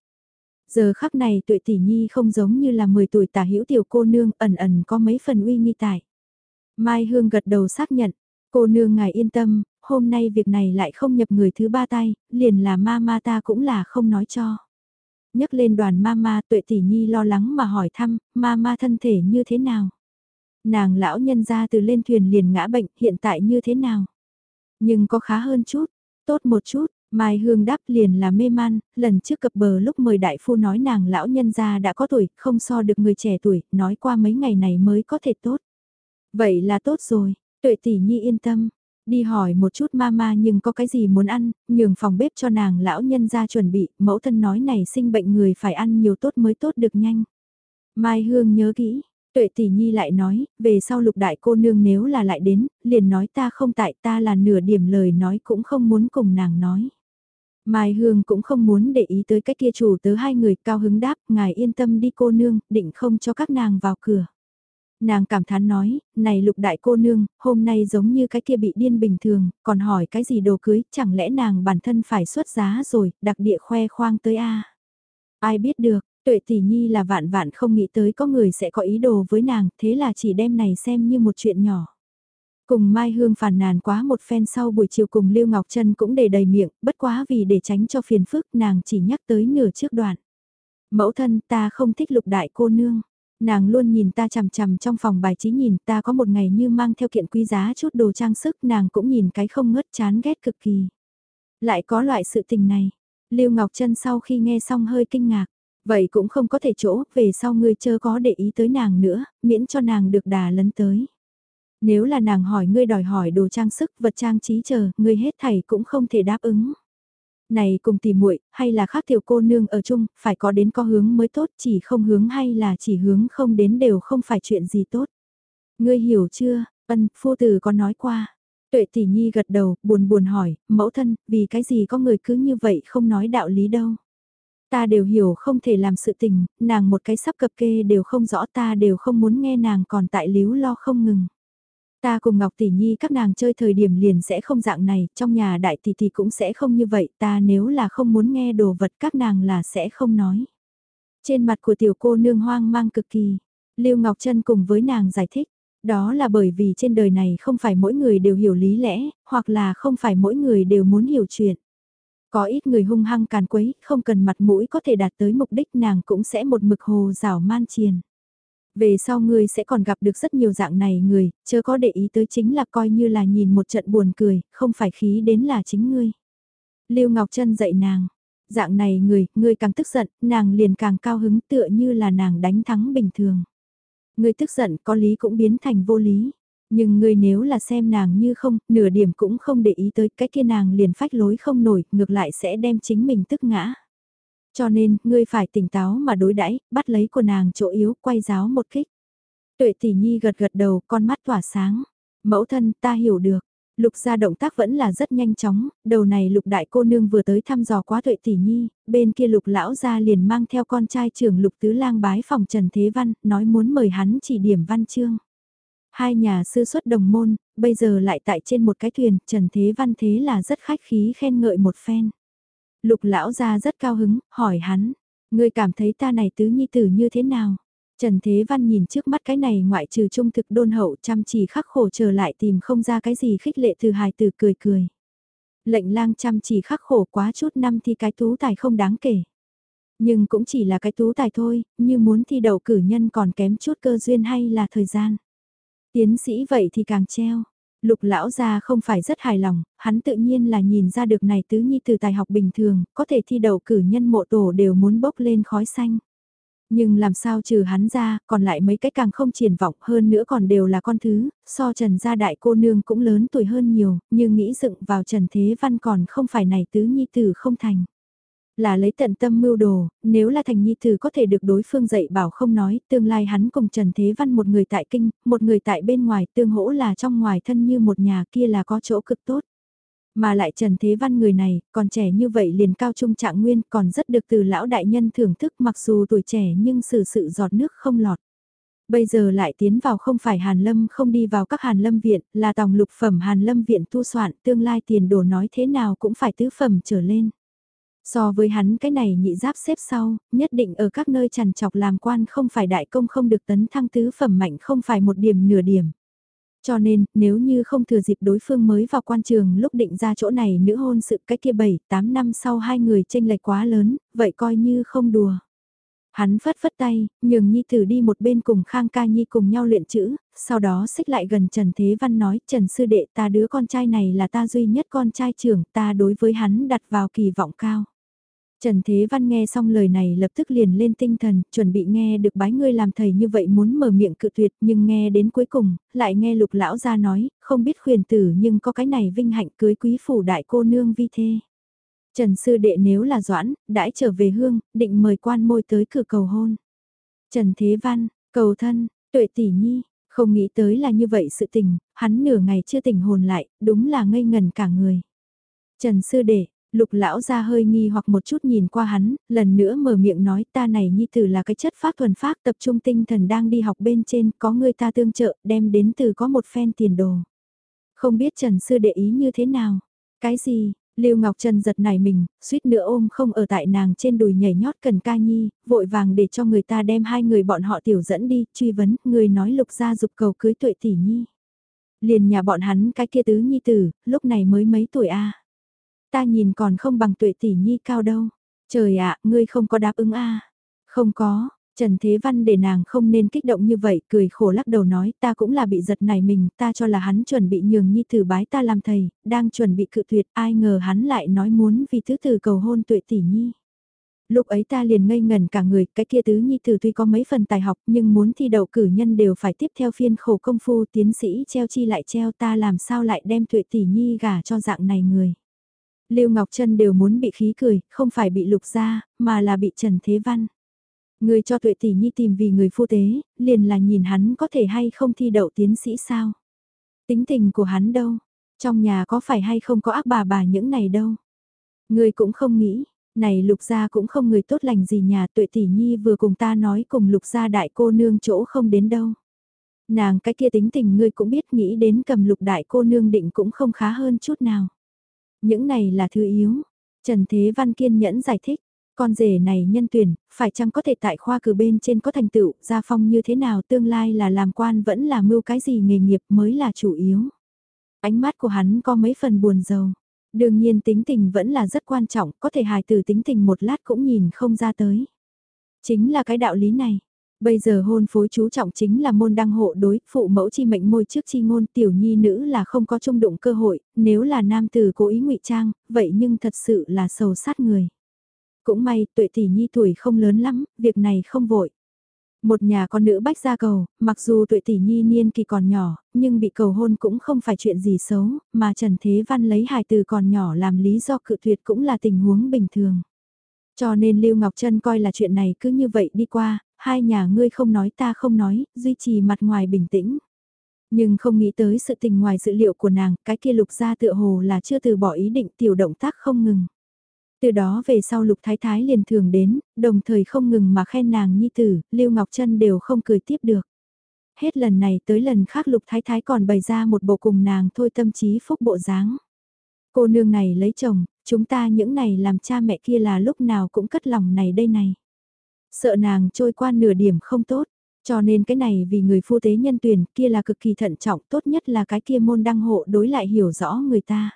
Giờ khắc này tuệ tỷ nhi không giống như là 10 tuổi tả hữu tiểu cô nương ẩn ẩn có mấy phần uy nghi tại. Mai Hương gật đầu xác nhận, cô nương ngài yên tâm, hôm nay việc này lại không nhập người thứ ba tay, liền là ma ma ta cũng là không nói cho. Nhấc lên đoàn ma ma tuệ tỷ nhi lo lắng mà hỏi thăm, ma ma thân thể như thế nào? Nàng lão nhân ra từ lên thuyền liền ngã bệnh hiện tại như thế nào? Nhưng có khá hơn chút, tốt một chút, Mai Hương đáp liền là mê man, lần trước cập bờ lúc mời đại phu nói nàng lão nhân gia đã có tuổi, không so được người trẻ tuổi, nói qua mấy ngày này mới có thể tốt. Vậy là tốt rồi, tuệ tỷ nhi yên tâm, Đi hỏi một chút mama nhưng có cái gì muốn ăn, nhường phòng bếp cho nàng lão nhân ra chuẩn bị, mẫu thân nói này sinh bệnh người phải ăn nhiều tốt mới tốt được nhanh. Mai Hương nhớ kỹ, tuệ tỷ nhi lại nói, về sau lục đại cô nương nếu là lại đến, liền nói ta không tại ta là nửa điểm lời nói cũng không muốn cùng nàng nói. Mai Hương cũng không muốn để ý tới cái kia chủ tớ hai người cao hứng đáp, ngài yên tâm đi cô nương, định không cho các nàng vào cửa. Nàng cảm thán nói, này lục đại cô nương, hôm nay giống như cái kia bị điên bình thường, còn hỏi cái gì đồ cưới, chẳng lẽ nàng bản thân phải xuất giá rồi, đặc địa khoe khoang tới a Ai biết được, tuệ tỷ nhi là vạn vạn không nghĩ tới có người sẽ có ý đồ với nàng, thế là chỉ đem này xem như một chuyện nhỏ. Cùng Mai Hương phàn nàn quá một phen sau buổi chiều cùng Lưu Ngọc Trân cũng để đầy miệng, bất quá vì để tránh cho phiền phức nàng chỉ nhắc tới nửa trước đoạn. Mẫu thân ta không thích lục đại cô nương. Nàng luôn nhìn ta chằm chằm trong phòng bài trí nhìn ta có một ngày như mang theo kiện quý giá chút đồ trang sức nàng cũng nhìn cái không ngớt chán ghét cực kỳ. Lại có loại sự tình này. Lưu Ngọc Trân sau khi nghe xong hơi kinh ngạc, vậy cũng không có thể chỗ, về sau ngươi chớ có để ý tới nàng nữa, miễn cho nàng được đà lấn tới. Nếu là nàng hỏi ngươi đòi hỏi đồ trang sức, vật trang trí chờ, ngươi hết thảy cũng không thể đáp ứng. Này cùng tìm muội hay là khác tiểu cô nương ở chung, phải có đến có hướng mới tốt, chỉ không hướng hay là chỉ hướng không đến đều không phải chuyện gì tốt. Ngươi hiểu chưa, ân, phu tử có nói qua. Tuệ tỷ nhi gật đầu, buồn buồn hỏi, mẫu thân, vì cái gì có người cứ như vậy không nói đạo lý đâu. Ta đều hiểu không thể làm sự tình, nàng một cái sắp cập kê đều không rõ ta đều không muốn nghe nàng còn tại líu lo không ngừng. Ta cùng Ngọc Tỷ Nhi các nàng chơi thời điểm liền sẽ không dạng này, trong nhà đại tỷ tỷ cũng sẽ không như vậy, ta nếu là không muốn nghe đồ vật các nàng là sẽ không nói. Trên mặt của tiểu cô nương hoang mang cực kỳ, Lưu Ngọc Trân cùng với nàng giải thích, đó là bởi vì trên đời này không phải mỗi người đều hiểu lý lẽ, hoặc là không phải mỗi người đều muốn hiểu chuyện. Có ít người hung hăng càn quấy, không cần mặt mũi có thể đạt tới mục đích nàng cũng sẽ một mực hồ rào man triền. Về sau ngươi sẽ còn gặp được rất nhiều dạng này người, chớ có để ý tới chính là coi như là nhìn một trận buồn cười, không phải khí đến là chính ngươi. Lưu Ngọc Trân dạy nàng, dạng này người, ngươi càng tức giận, nàng liền càng cao hứng tựa như là nàng đánh thắng bình thường. Ngươi tức giận có lý cũng biến thành vô lý. Nhưng ngươi nếu là xem nàng như không, nửa điểm cũng không để ý tới cái kia nàng liền phách lối không nổi, ngược lại sẽ đem chính mình tức ngã. Cho nên, ngươi phải tỉnh táo mà đối đãi, bắt lấy của nàng chỗ yếu, quay giáo một kích. Tuệ tỷ nhi gật gật đầu, con mắt tỏa sáng. Mẫu thân, ta hiểu được. Lục gia động tác vẫn là rất nhanh chóng, đầu này lục đại cô nương vừa tới thăm dò quá tuệ tỷ nhi, bên kia lục lão gia liền mang theo con trai trưởng lục tứ lang bái phòng Trần Thế Văn, nói muốn mời hắn chỉ điểm văn chương. Hai nhà sư xuất đồng môn, bây giờ lại tại trên một cái thuyền, Trần Thế Văn thế là rất khách khí khen ngợi một phen. Lục lão ra rất cao hứng, hỏi hắn, ngươi cảm thấy ta này tứ nhi tử như thế nào? Trần Thế Văn nhìn trước mắt cái này ngoại trừ trung thực đôn hậu chăm chỉ khắc khổ trở lại tìm không ra cái gì khích lệ từ hài từ cười cười. Lệnh lang chăm chỉ khắc khổ quá chút năm thì cái tú tài không đáng kể. Nhưng cũng chỉ là cái tú tài thôi, như muốn thi đậu cử nhân còn kém chút cơ duyên hay là thời gian. Tiến sĩ vậy thì càng treo. Lục lão gia không phải rất hài lòng, hắn tự nhiên là nhìn ra được này tứ nhi từ tài học bình thường, có thể thi đậu cử nhân mộ tổ đều muốn bốc lên khói xanh. Nhưng làm sao trừ hắn ra, còn lại mấy cái càng không triển vọng hơn nữa còn đều là con thứ, so trần gia đại cô nương cũng lớn tuổi hơn nhiều, nhưng nghĩ dựng vào trần thế văn còn không phải này tứ nhi tử không thành. Là lấy tận tâm mưu đồ, nếu là thành nhi tử có thể được đối phương dạy bảo không nói, tương lai hắn cùng Trần Thế Văn một người tại kinh, một người tại bên ngoài, tương hỗ là trong ngoài thân như một nhà kia là có chỗ cực tốt. Mà lại Trần Thế Văn người này, còn trẻ như vậy liền cao trung trạng nguyên, còn rất được từ lão đại nhân thưởng thức mặc dù tuổi trẻ nhưng xử sự giọt nước không lọt. Bây giờ lại tiến vào không phải Hàn Lâm không đi vào các Hàn Lâm viện, là tòng lục phẩm Hàn Lâm viện tu soạn, tương lai tiền đồ nói thế nào cũng phải tứ phẩm trở lên. So với hắn cái này nhị giáp xếp sau, nhất định ở các nơi trằn chọc làm quan không phải đại công không được tấn thăng tứ phẩm mạnh không phải một điểm nửa điểm. Cho nên, nếu như không thừa dịp đối phương mới vào quan trường lúc định ra chỗ này nữ hôn sự cách kia 7, 8 năm sau hai người tranh lệch quá lớn, vậy coi như không đùa. Hắn phất phất tay, nhường Nhi Tử đi một bên cùng Khang Ca Nhi cùng nhau luyện chữ, sau đó xích lại gần Trần Thế Văn nói Trần Sư Đệ ta đứa con trai này là ta duy nhất con trai trưởng ta đối với hắn đặt vào kỳ vọng cao. Trần Thế Văn nghe xong lời này lập tức liền lên tinh thần, chuẩn bị nghe được bái ngươi làm thầy như vậy muốn mở miệng cự tuyệt nhưng nghe đến cuối cùng, lại nghe lục lão ra nói, không biết khuyền tử nhưng có cái này vinh hạnh cưới quý phủ đại cô nương vi thê. Trần Sư Đệ nếu là doãn, đãi trở về hương, định mời quan môi tới cửa cầu hôn. Trần Thế Văn, cầu thân, tuệ tỷ nhi, không nghĩ tới là như vậy sự tình, hắn nửa ngày chưa tỉnh hồn lại, đúng là ngây ngần cả người. Trần Sư Đệ, Lục lão ra hơi nghi hoặc một chút nhìn qua hắn, lần nữa mở miệng nói ta này nhi tử là cái chất phát thuần phát tập trung tinh thần đang đi học bên trên, có người ta tương trợ, đem đến từ có một phen tiền đồ. Không biết Trần Sư để ý như thế nào? Cái gì? Lưu Ngọc Trần giật nảy mình, suýt nữa ôm không ở tại nàng trên đùi nhảy nhót cần ca nhi, vội vàng để cho người ta đem hai người bọn họ tiểu dẫn đi, truy vấn, người nói lục gia dục cầu cưới tuệ tỷ nhi. Liền nhà bọn hắn cái kia tứ nhi tử, lúc này mới mấy tuổi a Ta nhìn còn không bằng tuệ tỷ nhi cao đâu. Trời ạ, ngươi không có đáp ứng a Không có, Trần Thế Văn để nàng không nên kích động như vậy, cười khổ lắc đầu nói ta cũng là bị giật này mình, ta cho là hắn chuẩn bị nhường nhi tử bái ta làm thầy, đang chuẩn bị cự tuyệt, ai ngờ hắn lại nói muốn vì thứ tử cầu hôn tuệ tỷ nhi. Lúc ấy ta liền ngây ngần cả người, cái kia tứ nhi tử tuy có mấy phần tài học nhưng muốn thi đậu cử nhân đều phải tiếp theo phiên khổ công phu tiến sĩ treo chi lại treo ta làm sao lại đem tuệ tỷ nhi gả cho dạng này người. Lưu Ngọc Trân đều muốn bị khí cười, không phải bị lục ra, mà là bị Trần Thế Văn. Người cho tuệ tỷ nhi tìm vì người phu tế, liền là nhìn hắn có thể hay không thi đậu tiến sĩ sao. Tính tình của hắn đâu, trong nhà có phải hay không có ác bà bà những này đâu. Người cũng không nghĩ, này lục gia cũng không người tốt lành gì nhà tuệ tỷ nhi vừa cùng ta nói cùng lục gia đại cô nương chỗ không đến đâu. Nàng cái kia tính tình ngươi cũng biết nghĩ đến cầm lục đại cô nương định cũng không khá hơn chút nào. Những này là thứ yếu. Trần Thế Văn kiên nhẫn giải thích. Con rể này nhân tuyển, phải chăng có thể tại khoa cử bên trên có thành tựu, gia phong như thế nào tương lai là làm quan vẫn là mưu cái gì nghề nghiệp mới là chủ yếu. Ánh mắt của hắn có mấy phần buồn rầu. Đương nhiên tính tình vẫn là rất quan trọng, có thể hài từ tính tình một lát cũng nhìn không ra tới. Chính là cái đạo lý này. Bây giờ hôn phối chú trọng chính là môn đăng hộ đối, phụ mẫu chi mệnh môi trước chi ngôn tiểu nhi nữ là không có trung đụng cơ hội, nếu là nam tử cố ý ngụy trang, vậy nhưng thật sự là sầu sát người. Cũng may, tuệ tỷ nhi tuổi không lớn lắm, việc này không vội. Một nhà con nữ bách gia cầu, mặc dù tuệ tỷ nhi niên kỳ còn nhỏ, nhưng bị cầu hôn cũng không phải chuyện gì xấu, mà Trần Thế Văn lấy hài từ còn nhỏ làm lý do cự tuyệt cũng là tình huống bình thường. Cho nên Lưu Ngọc Trân coi là chuyện này cứ như vậy đi qua, hai nhà ngươi không nói ta không nói, duy trì mặt ngoài bình tĩnh. Nhưng không nghĩ tới sự tình ngoài dự liệu của nàng, cái kia lục ra tựa hồ là chưa từ bỏ ý định tiểu động tác không ngừng. Từ đó về sau Lục Thái Thái liền thường đến, đồng thời không ngừng mà khen nàng nhi tử, Lưu Ngọc Trân đều không cười tiếp được. Hết lần này tới lần khác Lục Thái Thái còn bày ra một bộ cùng nàng thôi tâm trí phúc bộ dáng. Cô nương này lấy chồng, chúng ta những này làm cha mẹ kia là lúc nào cũng cất lòng này đây này. Sợ nàng trôi qua nửa điểm không tốt, cho nên cái này vì người phu tế nhân tuyển kia là cực kỳ thận trọng tốt nhất là cái kia môn đăng hộ đối lại hiểu rõ người ta.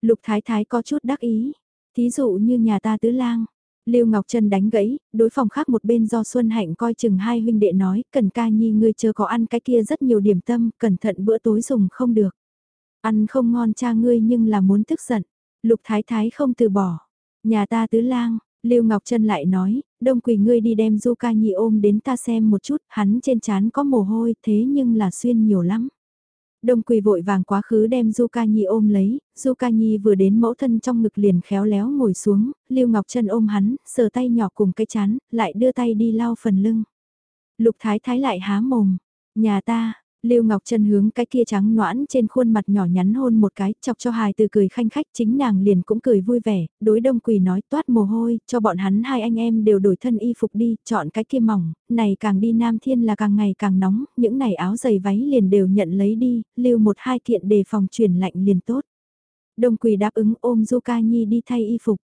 Lục Thái Thái có chút đắc ý, Thí dụ như nhà ta tứ lang. Lưu Ngọc Trân đánh gãy, đối phòng khác một bên do Xuân Hạnh coi chừng hai huynh đệ nói, cần ca nhi ngươi chưa có ăn cái kia rất nhiều điểm tâm, cẩn thận bữa tối dùng không được. Ăn không ngon cha ngươi nhưng là muốn tức giận. Lục Thái Thái không từ bỏ. Nhà ta tứ lang, Lưu Ngọc Trân lại nói, đông quỳ ngươi đi đem Du ca nhi ôm đến ta xem một chút, hắn trên trán có mồ hôi thế nhưng là xuyên nhiều lắm. Đông quỳ vội vàng quá khứ đem Du Ca Nhi ôm lấy, Du Ca Nhi vừa đến mẫu thân trong ngực liền khéo léo ngồi xuống, Lưu Ngọc Trân ôm hắn, sờ tay nhỏ cùng cái chán, lại đưa tay đi lau phần lưng. Lục Thái Thái lại há mồm, nhà ta, Lưu Ngọc Trân hướng cái kia trắng noãn trên khuôn mặt nhỏ nhắn hôn một cái, chọc cho hài từ cười khanh khách, chính nàng liền cũng cười vui vẻ, đối đông quỳ nói toát mồ hôi, cho bọn hắn hai anh em đều đổi thân y phục đi, chọn cái kia mỏng, này càng đi Nam Thiên là càng ngày càng nóng, những này áo giày váy liền đều nhận lấy đi, lưu một hai kiện đề phòng chuyển lạnh liền tốt. Đông quỳ đáp ứng ôm Du Ca Nhi đi thay y phục.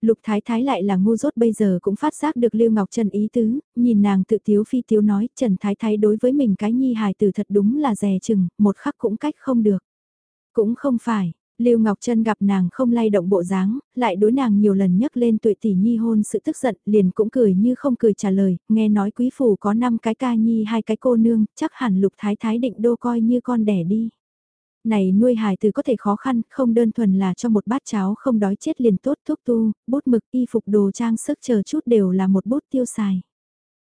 Lục Thái Thái lại là ngu dốt bây giờ cũng phát giác được Lưu Ngọc Trần ý tứ, nhìn nàng tự tiếu phi tiếu nói Trần Thái Thái đối với mình cái nhi hài tử thật đúng là dè chừng, một khắc cũng cách không được. Cũng không phải, Lưu Ngọc Trân gặp nàng không lay động bộ dáng, lại đối nàng nhiều lần nhắc lên tuổi tỷ nhi hôn sự tức giận, liền cũng cười như không cười trả lời, nghe nói quý phủ có 5 cái ca nhi hai cái cô nương, chắc hẳn Lục Thái Thái định đô coi như con đẻ đi. Này nuôi hài từ có thể khó khăn, không đơn thuần là cho một bát cháo không đói chết liền tốt thuốc tu, bút mực, y phục đồ trang sức chờ chút đều là một bút tiêu xài.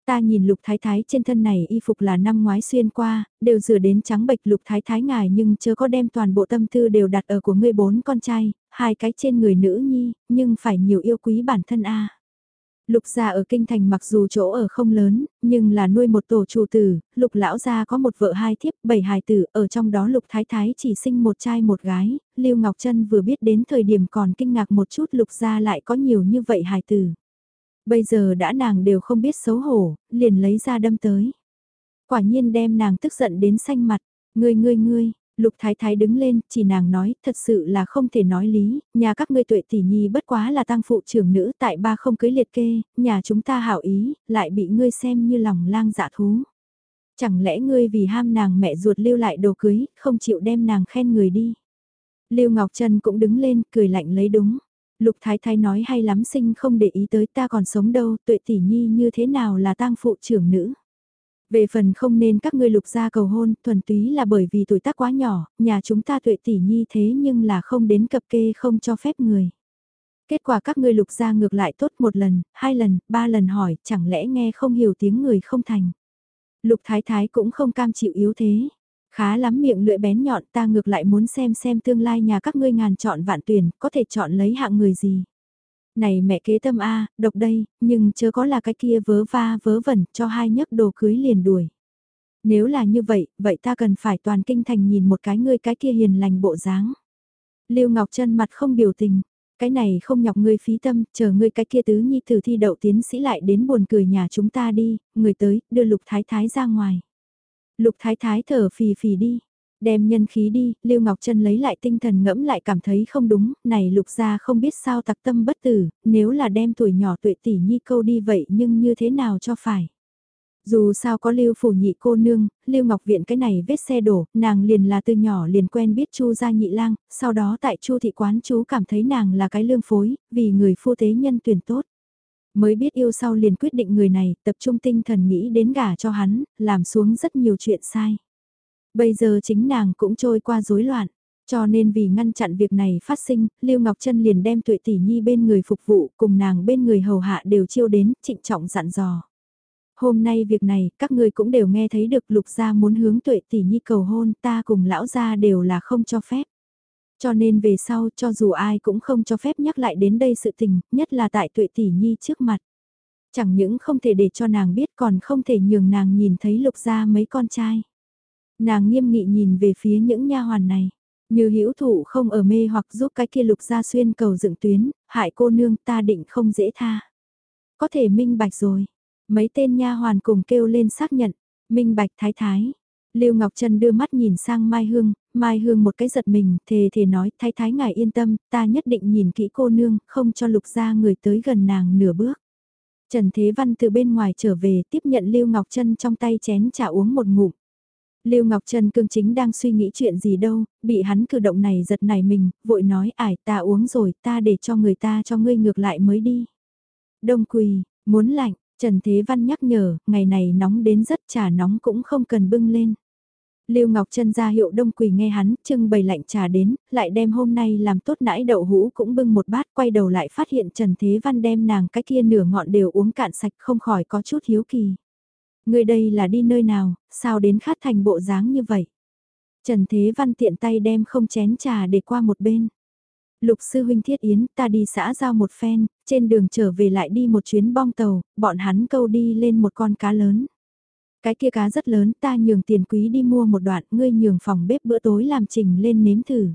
Ta nhìn lục thái thái trên thân này y phục là năm ngoái xuyên qua, đều rửa đến trắng bệch lục thái thái ngài nhưng chưa có đem toàn bộ tâm tư đều đặt ở của ngươi bốn con trai, hai cái trên người nữ nhi, nhưng phải nhiều yêu quý bản thân a. Lục gia ở kinh thành mặc dù chỗ ở không lớn, nhưng là nuôi một tổ chủ tử, lục lão gia có một vợ hai thiếp, bảy hài tử, ở trong đó lục thái thái chỉ sinh một trai một gái, Lưu Ngọc Trân vừa biết đến thời điểm còn kinh ngạc một chút lục gia lại có nhiều như vậy hài tử. Bây giờ đã nàng đều không biết xấu hổ, liền lấy ra đâm tới. Quả nhiên đem nàng tức giận đến xanh mặt, ngươi ngươi ngươi, Lục Thái Thái đứng lên, chỉ nàng nói, thật sự là không thể nói lý, nhà các ngươi tuệ tỷ nhi bất quá là tăng phụ trưởng nữ tại ba không cưới liệt kê, nhà chúng ta hảo ý, lại bị ngươi xem như lòng lang dạ thú. Chẳng lẽ ngươi vì ham nàng mẹ ruột lưu lại đồ cưới, không chịu đem nàng khen người đi. Lưu Ngọc Trân cũng đứng lên, cười lạnh lấy đúng. Lục Thái Thái nói hay lắm sinh không để ý tới ta còn sống đâu, tuệ tỷ nhi như thế nào là tang phụ trưởng nữ. Về phần không nên các ngươi lục gia cầu hôn, thuần túy là bởi vì tuổi tác quá nhỏ, nhà chúng ta tuệ tỷ nhi thế nhưng là không đến cập kê không cho phép người. Kết quả các ngươi lục gia ngược lại tốt một lần, hai lần, ba lần hỏi, chẳng lẽ nghe không hiểu tiếng người không thành. Lục thái thái cũng không cam chịu yếu thế. Khá lắm miệng lưỡi bén nhọn ta ngược lại muốn xem xem tương lai nhà các ngươi ngàn chọn vạn tuyển, có thể chọn lấy hạng người gì. Này mẹ kế tâm A, độc đây, nhưng chớ có là cái kia vớ va vớ vẩn cho hai nhấc đồ cưới liền đuổi. Nếu là như vậy, vậy ta cần phải toàn kinh thành nhìn một cái ngươi cái kia hiền lành bộ dáng. Lưu Ngọc Trân mặt không biểu tình, cái này không nhọc ngươi phí tâm, chờ ngươi cái kia tứ nhi thử thi đậu tiến sĩ lại đến buồn cười nhà chúng ta đi, người tới, đưa lục thái thái ra ngoài. Lục thái thái thở phì phì đi, đem nhân khí đi, Lưu Ngọc Trân lấy lại tinh thần ngẫm lại cảm thấy không đúng, này lục gia không biết sao tặc tâm bất tử, nếu là đem tuổi nhỏ tuệ tỷ nhi câu đi vậy nhưng như thế nào cho phải. Dù sao có Lưu phủ nhị cô nương, Lưu Ngọc Viện cái này vết xe đổ, nàng liền là từ nhỏ liền quen biết Chu gia nhị lang, sau đó tại Chu thị quán chú cảm thấy nàng là cái lương phối, vì người phu tế nhân tuyển tốt. Mới biết yêu sau liền quyết định người này, tập trung tinh thần nghĩ đến gả cho hắn, làm xuống rất nhiều chuyện sai. Bây giờ chính nàng cũng trôi qua rối loạn. Cho nên vì ngăn chặn việc này phát sinh, Lưu Ngọc Trân liền đem tuệ tỷ nhi bên người phục vụ cùng nàng bên người hầu hạ đều chiêu đến, trịnh trọng dặn dò. Hôm nay việc này, các người cũng đều nghe thấy được lục gia muốn hướng tuệ tỷ nhi cầu hôn, ta cùng lão gia đều là không cho phép. Cho nên về sau, cho dù ai cũng không cho phép nhắc lại đến đây sự tình, nhất là tại tuệ tỷ nhi trước mặt. Chẳng những không thể để cho nàng biết còn không thể nhường nàng nhìn thấy lục gia mấy con trai. Nàng nghiêm nghị nhìn về phía những nha hoàn này. Như hữu thụ không ở mê hoặc giúp cái kia lục gia xuyên cầu dựng tuyến, hại cô nương ta định không dễ tha. Có thể minh bạch rồi. Mấy tên nha hoàn cùng kêu lên xác nhận. Minh bạch thái thái. Lưu Ngọc Trân đưa mắt nhìn sang Mai Hương, Mai Hương một cái giật mình, thề thề nói, thái thái ngài yên tâm, ta nhất định nhìn kỹ cô nương, không cho lục gia người tới gần nàng nửa bước. Trần Thế Văn từ bên ngoài trở về tiếp nhận Lưu Ngọc Trân trong tay chén trà uống một ngụm. Lưu Ngọc Trân cương chính đang suy nghĩ chuyện gì đâu, bị hắn cử động này giật nảy mình, vội nói ải ta uống rồi ta để cho người ta cho ngươi ngược lại mới đi. Đông quỳ, muốn lạnh, Trần Thế Văn nhắc nhở, ngày này nóng đến rất trà nóng cũng không cần bưng lên. Lưu Ngọc Trân ra hiệu đông quỳ nghe hắn, trưng bày lạnh trà đến, lại đem hôm nay làm tốt nãi đậu hũ cũng bưng một bát quay đầu lại phát hiện Trần Thế Văn đem nàng cái kia nửa ngọn đều uống cạn sạch không khỏi có chút hiếu kỳ. Người đây là đi nơi nào, sao đến khát thành bộ dáng như vậy? Trần Thế Văn tiện tay đem không chén trà để qua một bên. Lục sư huynh thiết yến, ta đi xã giao một phen, trên đường trở về lại đi một chuyến bong tàu, bọn hắn câu đi lên một con cá lớn. Cái kia cá rất lớn, ta nhường tiền quý đi mua một đoạn, ngươi nhường phòng bếp bữa tối làm trình lên nếm thử.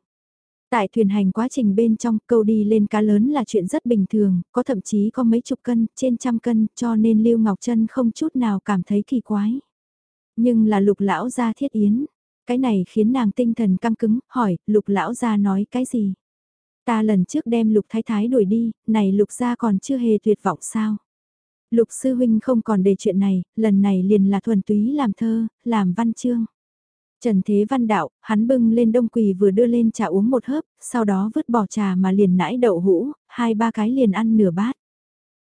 Tại thuyền hành quá trình bên trong câu đi lên cá lớn là chuyện rất bình thường, có thậm chí có mấy chục cân, trên trăm cân, cho nên Lưu Ngọc Trân không chút nào cảm thấy kỳ quái. Nhưng là lục lão gia thiết yến, cái này khiến nàng tinh thần căng cứng, hỏi, lục lão gia nói cái gì? Ta lần trước đem lục thái thái đuổi đi, này lục gia còn chưa hề tuyệt vọng sao? Lục sư huynh không còn đề chuyện này, lần này liền là thuần túy làm thơ, làm văn chương. Trần Thế Văn đạo, hắn bưng lên đông quỳ vừa đưa lên trà uống một hớp, sau đó vứt bỏ trà mà liền nãi đậu hũ, hai ba cái liền ăn nửa bát.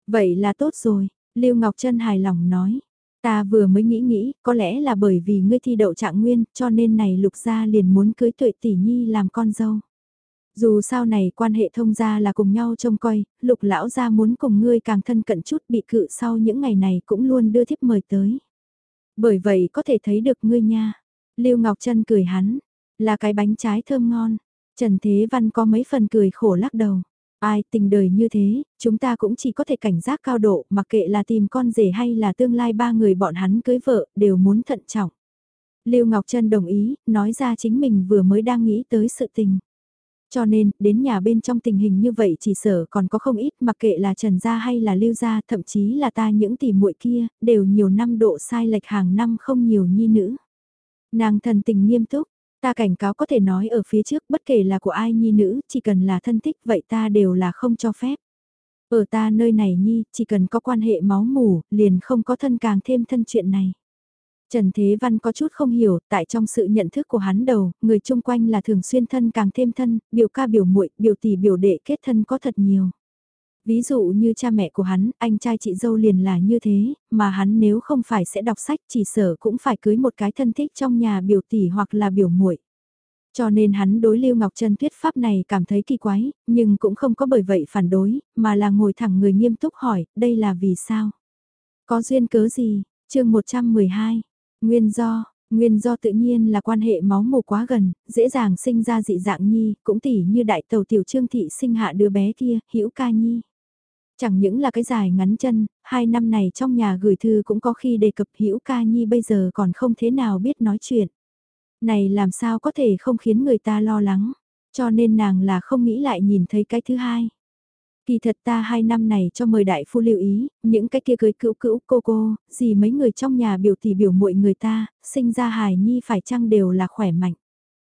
Vậy là tốt rồi, Lưu Ngọc Trân hài lòng nói. Ta vừa mới nghĩ nghĩ, có lẽ là bởi vì ngươi thi đậu trạng nguyên, cho nên này lục gia liền muốn cưới tuệ tỷ nhi làm con dâu. Dù sao này quan hệ thông gia là cùng nhau trông coi, lục lão gia muốn cùng ngươi càng thân cận chút bị cự sau những ngày này cũng luôn đưa thiếp mời tới. Bởi vậy có thể thấy được ngươi nha. Lưu Ngọc Trân cười hắn, là cái bánh trái thơm ngon. Trần Thế Văn có mấy phần cười khổ lắc đầu. Ai tình đời như thế, chúng ta cũng chỉ có thể cảnh giác cao độ, mặc kệ là tìm con rể hay là tương lai ba người bọn hắn cưới vợ, đều muốn thận trọng. Lưu Ngọc Trân đồng ý, nói ra chính mình vừa mới đang nghĩ tới sự tình. Cho nên, đến nhà bên trong tình hình như vậy chỉ sở còn có không ít mặc kệ là Trần Gia hay là Lưu Gia, thậm chí là ta những tỷ muội kia, đều nhiều năm độ sai lệch hàng năm không nhiều nhi nữ. Nàng thần tình nghiêm túc, ta cảnh cáo có thể nói ở phía trước bất kể là của ai nhi nữ, chỉ cần là thân thích vậy ta đều là không cho phép. Ở ta nơi này nhi, chỉ cần có quan hệ máu mủ, liền không có thân càng thêm thân chuyện này. Trần Thế Văn có chút không hiểu, tại trong sự nhận thức của hắn đầu, người chung quanh là thường xuyên thân càng thêm thân, biểu ca biểu muội, biểu tỷ biểu đệ kết thân có thật nhiều. Ví dụ như cha mẹ của hắn, anh trai chị dâu liền là như thế, mà hắn nếu không phải sẽ đọc sách chỉ sở cũng phải cưới một cái thân thích trong nhà biểu tỷ hoặc là biểu muội. Cho nên hắn đối Lưu Ngọc Trân thuyết pháp này cảm thấy kỳ quái, nhưng cũng không có bởi vậy phản đối, mà là ngồi thẳng người nghiêm túc hỏi, đây là vì sao? Có duyên cớ gì? chương 112 Nguyên do, nguyên do tự nhiên là quan hệ máu mù quá gần, dễ dàng sinh ra dị dạng nhi, cũng tỉ như đại tàu tiểu trương thị sinh hạ đứa bé kia, hữu ca nhi. Chẳng những là cái dài ngắn chân, hai năm này trong nhà gửi thư cũng có khi đề cập hữu ca nhi bây giờ còn không thế nào biết nói chuyện. Này làm sao có thể không khiến người ta lo lắng, cho nên nàng là không nghĩ lại nhìn thấy cái thứ hai. Kỳ thật ta hai năm này cho mời đại phu lưu ý, những cái kia cưới cữu cữu cô cô, gì mấy người trong nhà biểu tỷ biểu muội người ta, sinh ra hài nhi phải chăng đều là khỏe mạnh.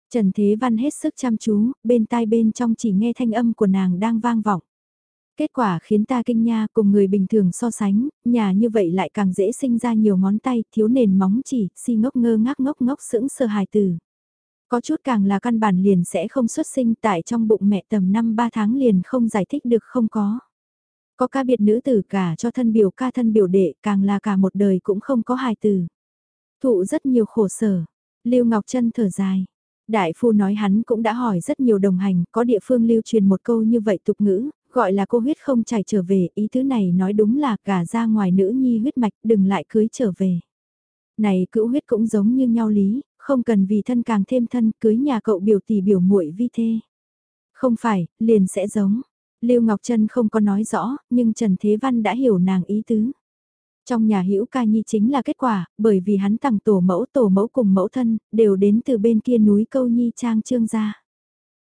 Trần Thế Văn hết sức chăm chú, bên tai bên trong chỉ nghe thanh âm của nàng đang vang vọng. Kết quả khiến ta kinh nha cùng người bình thường so sánh, nhà như vậy lại càng dễ sinh ra nhiều ngón tay, thiếu nền móng chỉ, si ngốc ngơ ngác ngốc ngốc sững sờ hài tử. Có chút càng là căn bản liền sẽ không xuất sinh tại trong bụng mẹ tầm năm ba tháng liền không giải thích được không có. Có ca biệt nữ tử cả cho thân biểu ca thân biểu đệ càng là cả một đời cũng không có hài tử. Thụ rất nhiều khổ sở. Lưu Ngọc Trân thở dài. Đại phu nói hắn cũng đã hỏi rất nhiều đồng hành, có địa phương lưu truyền một câu như vậy tục ngữ, gọi là cô huyết không chảy trở về, ý thứ này nói đúng là gả ra ngoài nữ nhi huyết mạch đừng lại cưới trở về. Này cữu huyết cũng giống như nhau lý, không cần vì thân càng thêm thân cưới nhà cậu biểu tỷ biểu muội vi thê. Không phải, liền sẽ giống. Lưu Ngọc Trân không có nói rõ, nhưng Trần Thế Văn đã hiểu nàng ý tứ. Trong nhà hữu ca nhi chính là kết quả, bởi vì hắn tặng tổ mẫu tổ mẫu cùng mẫu thân, đều đến từ bên kia núi câu nhi trang trương gia.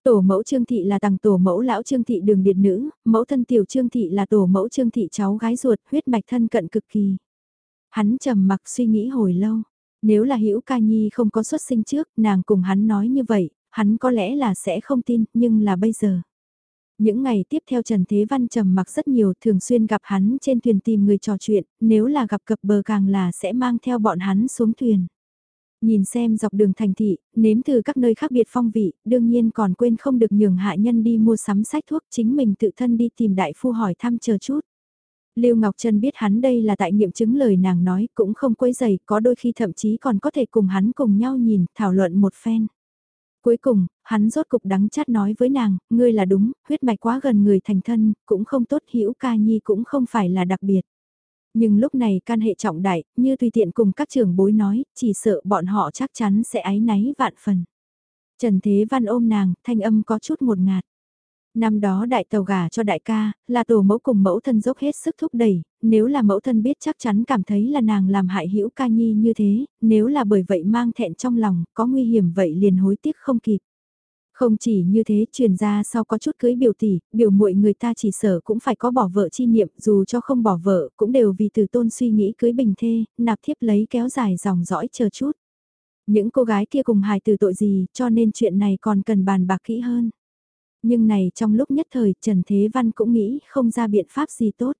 Tổ mẫu Trương Thị là tàng tổ mẫu lão Trương Thị đường điện nữ, mẫu thân tiểu Trương Thị là tổ mẫu Trương Thị cháu gái ruột, huyết mạch thân cận cực kỳ. Hắn trầm mặc suy nghĩ hồi lâu, nếu là hữu ca nhi không có xuất sinh trước, nàng cùng hắn nói như vậy, hắn có lẽ là sẽ không tin, nhưng là bây giờ. Những ngày tiếp theo Trần Thế Văn trầm mặc rất nhiều thường xuyên gặp hắn trên thuyền tìm người trò chuyện, nếu là gặp cập bờ càng là sẽ mang theo bọn hắn xuống thuyền. Nhìn xem dọc đường thành thị, nếm từ các nơi khác biệt phong vị, đương nhiên còn quên không được nhường hạ nhân đi mua sắm sách thuốc chính mình tự thân đi tìm đại phu hỏi thăm chờ chút. Lưu Ngọc Trân biết hắn đây là tại nghiệm chứng lời nàng nói, cũng không quấy giày, có đôi khi thậm chí còn có thể cùng hắn cùng nhau nhìn, thảo luận một phen. Cuối cùng, hắn rốt cục đắng chát nói với nàng, ngươi là đúng, huyết mạch quá gần người thành thân, cũng không tốt hữu ca nhi cũng không phải là đặc biệt. Nhưng lúc này can hệ trọng đại, như tùy tiện cùng các trưởng bối nói, chỉ sợ bọn họ chắc chắn sẽ ái náy vạn phần. Trần Thế Văn ôm nàng, thanh âm có chút một ngạt. Năm đó đại tàu gà cho đại ca, là tổ mẫu cùng mẫu thân dốc hết sức thúc đẩy, nếu là mẫu thân biết chắc chắn cảm thấy là nàng làm hại hữu ca nhi như thế, nếu là bởi vậy mang thẹn trong lòng, có nguy hiểm vậy liền hối tiếc không kịp. Không chỉ như thế, truyền ra sau có chút cưới biểu tỷ, biểu muội người ta chỉ sở cũng phải có bỏ vợ chi niệm, dù cho không bỏ vợ, cũng đều vì từ tôn suy nghĩ cưới bình thê, nạp thiếp lấy kéo dài dòng dõi chờ chút. Những cô gái kia cùng hài từ tội gì, cho nên chuyện này còn cần bàn bạc kỹ hơn. Nhưng này trong lúc nhất thời Trần Thế Văn cũng nghĩ không ra biện pháp gì tốt.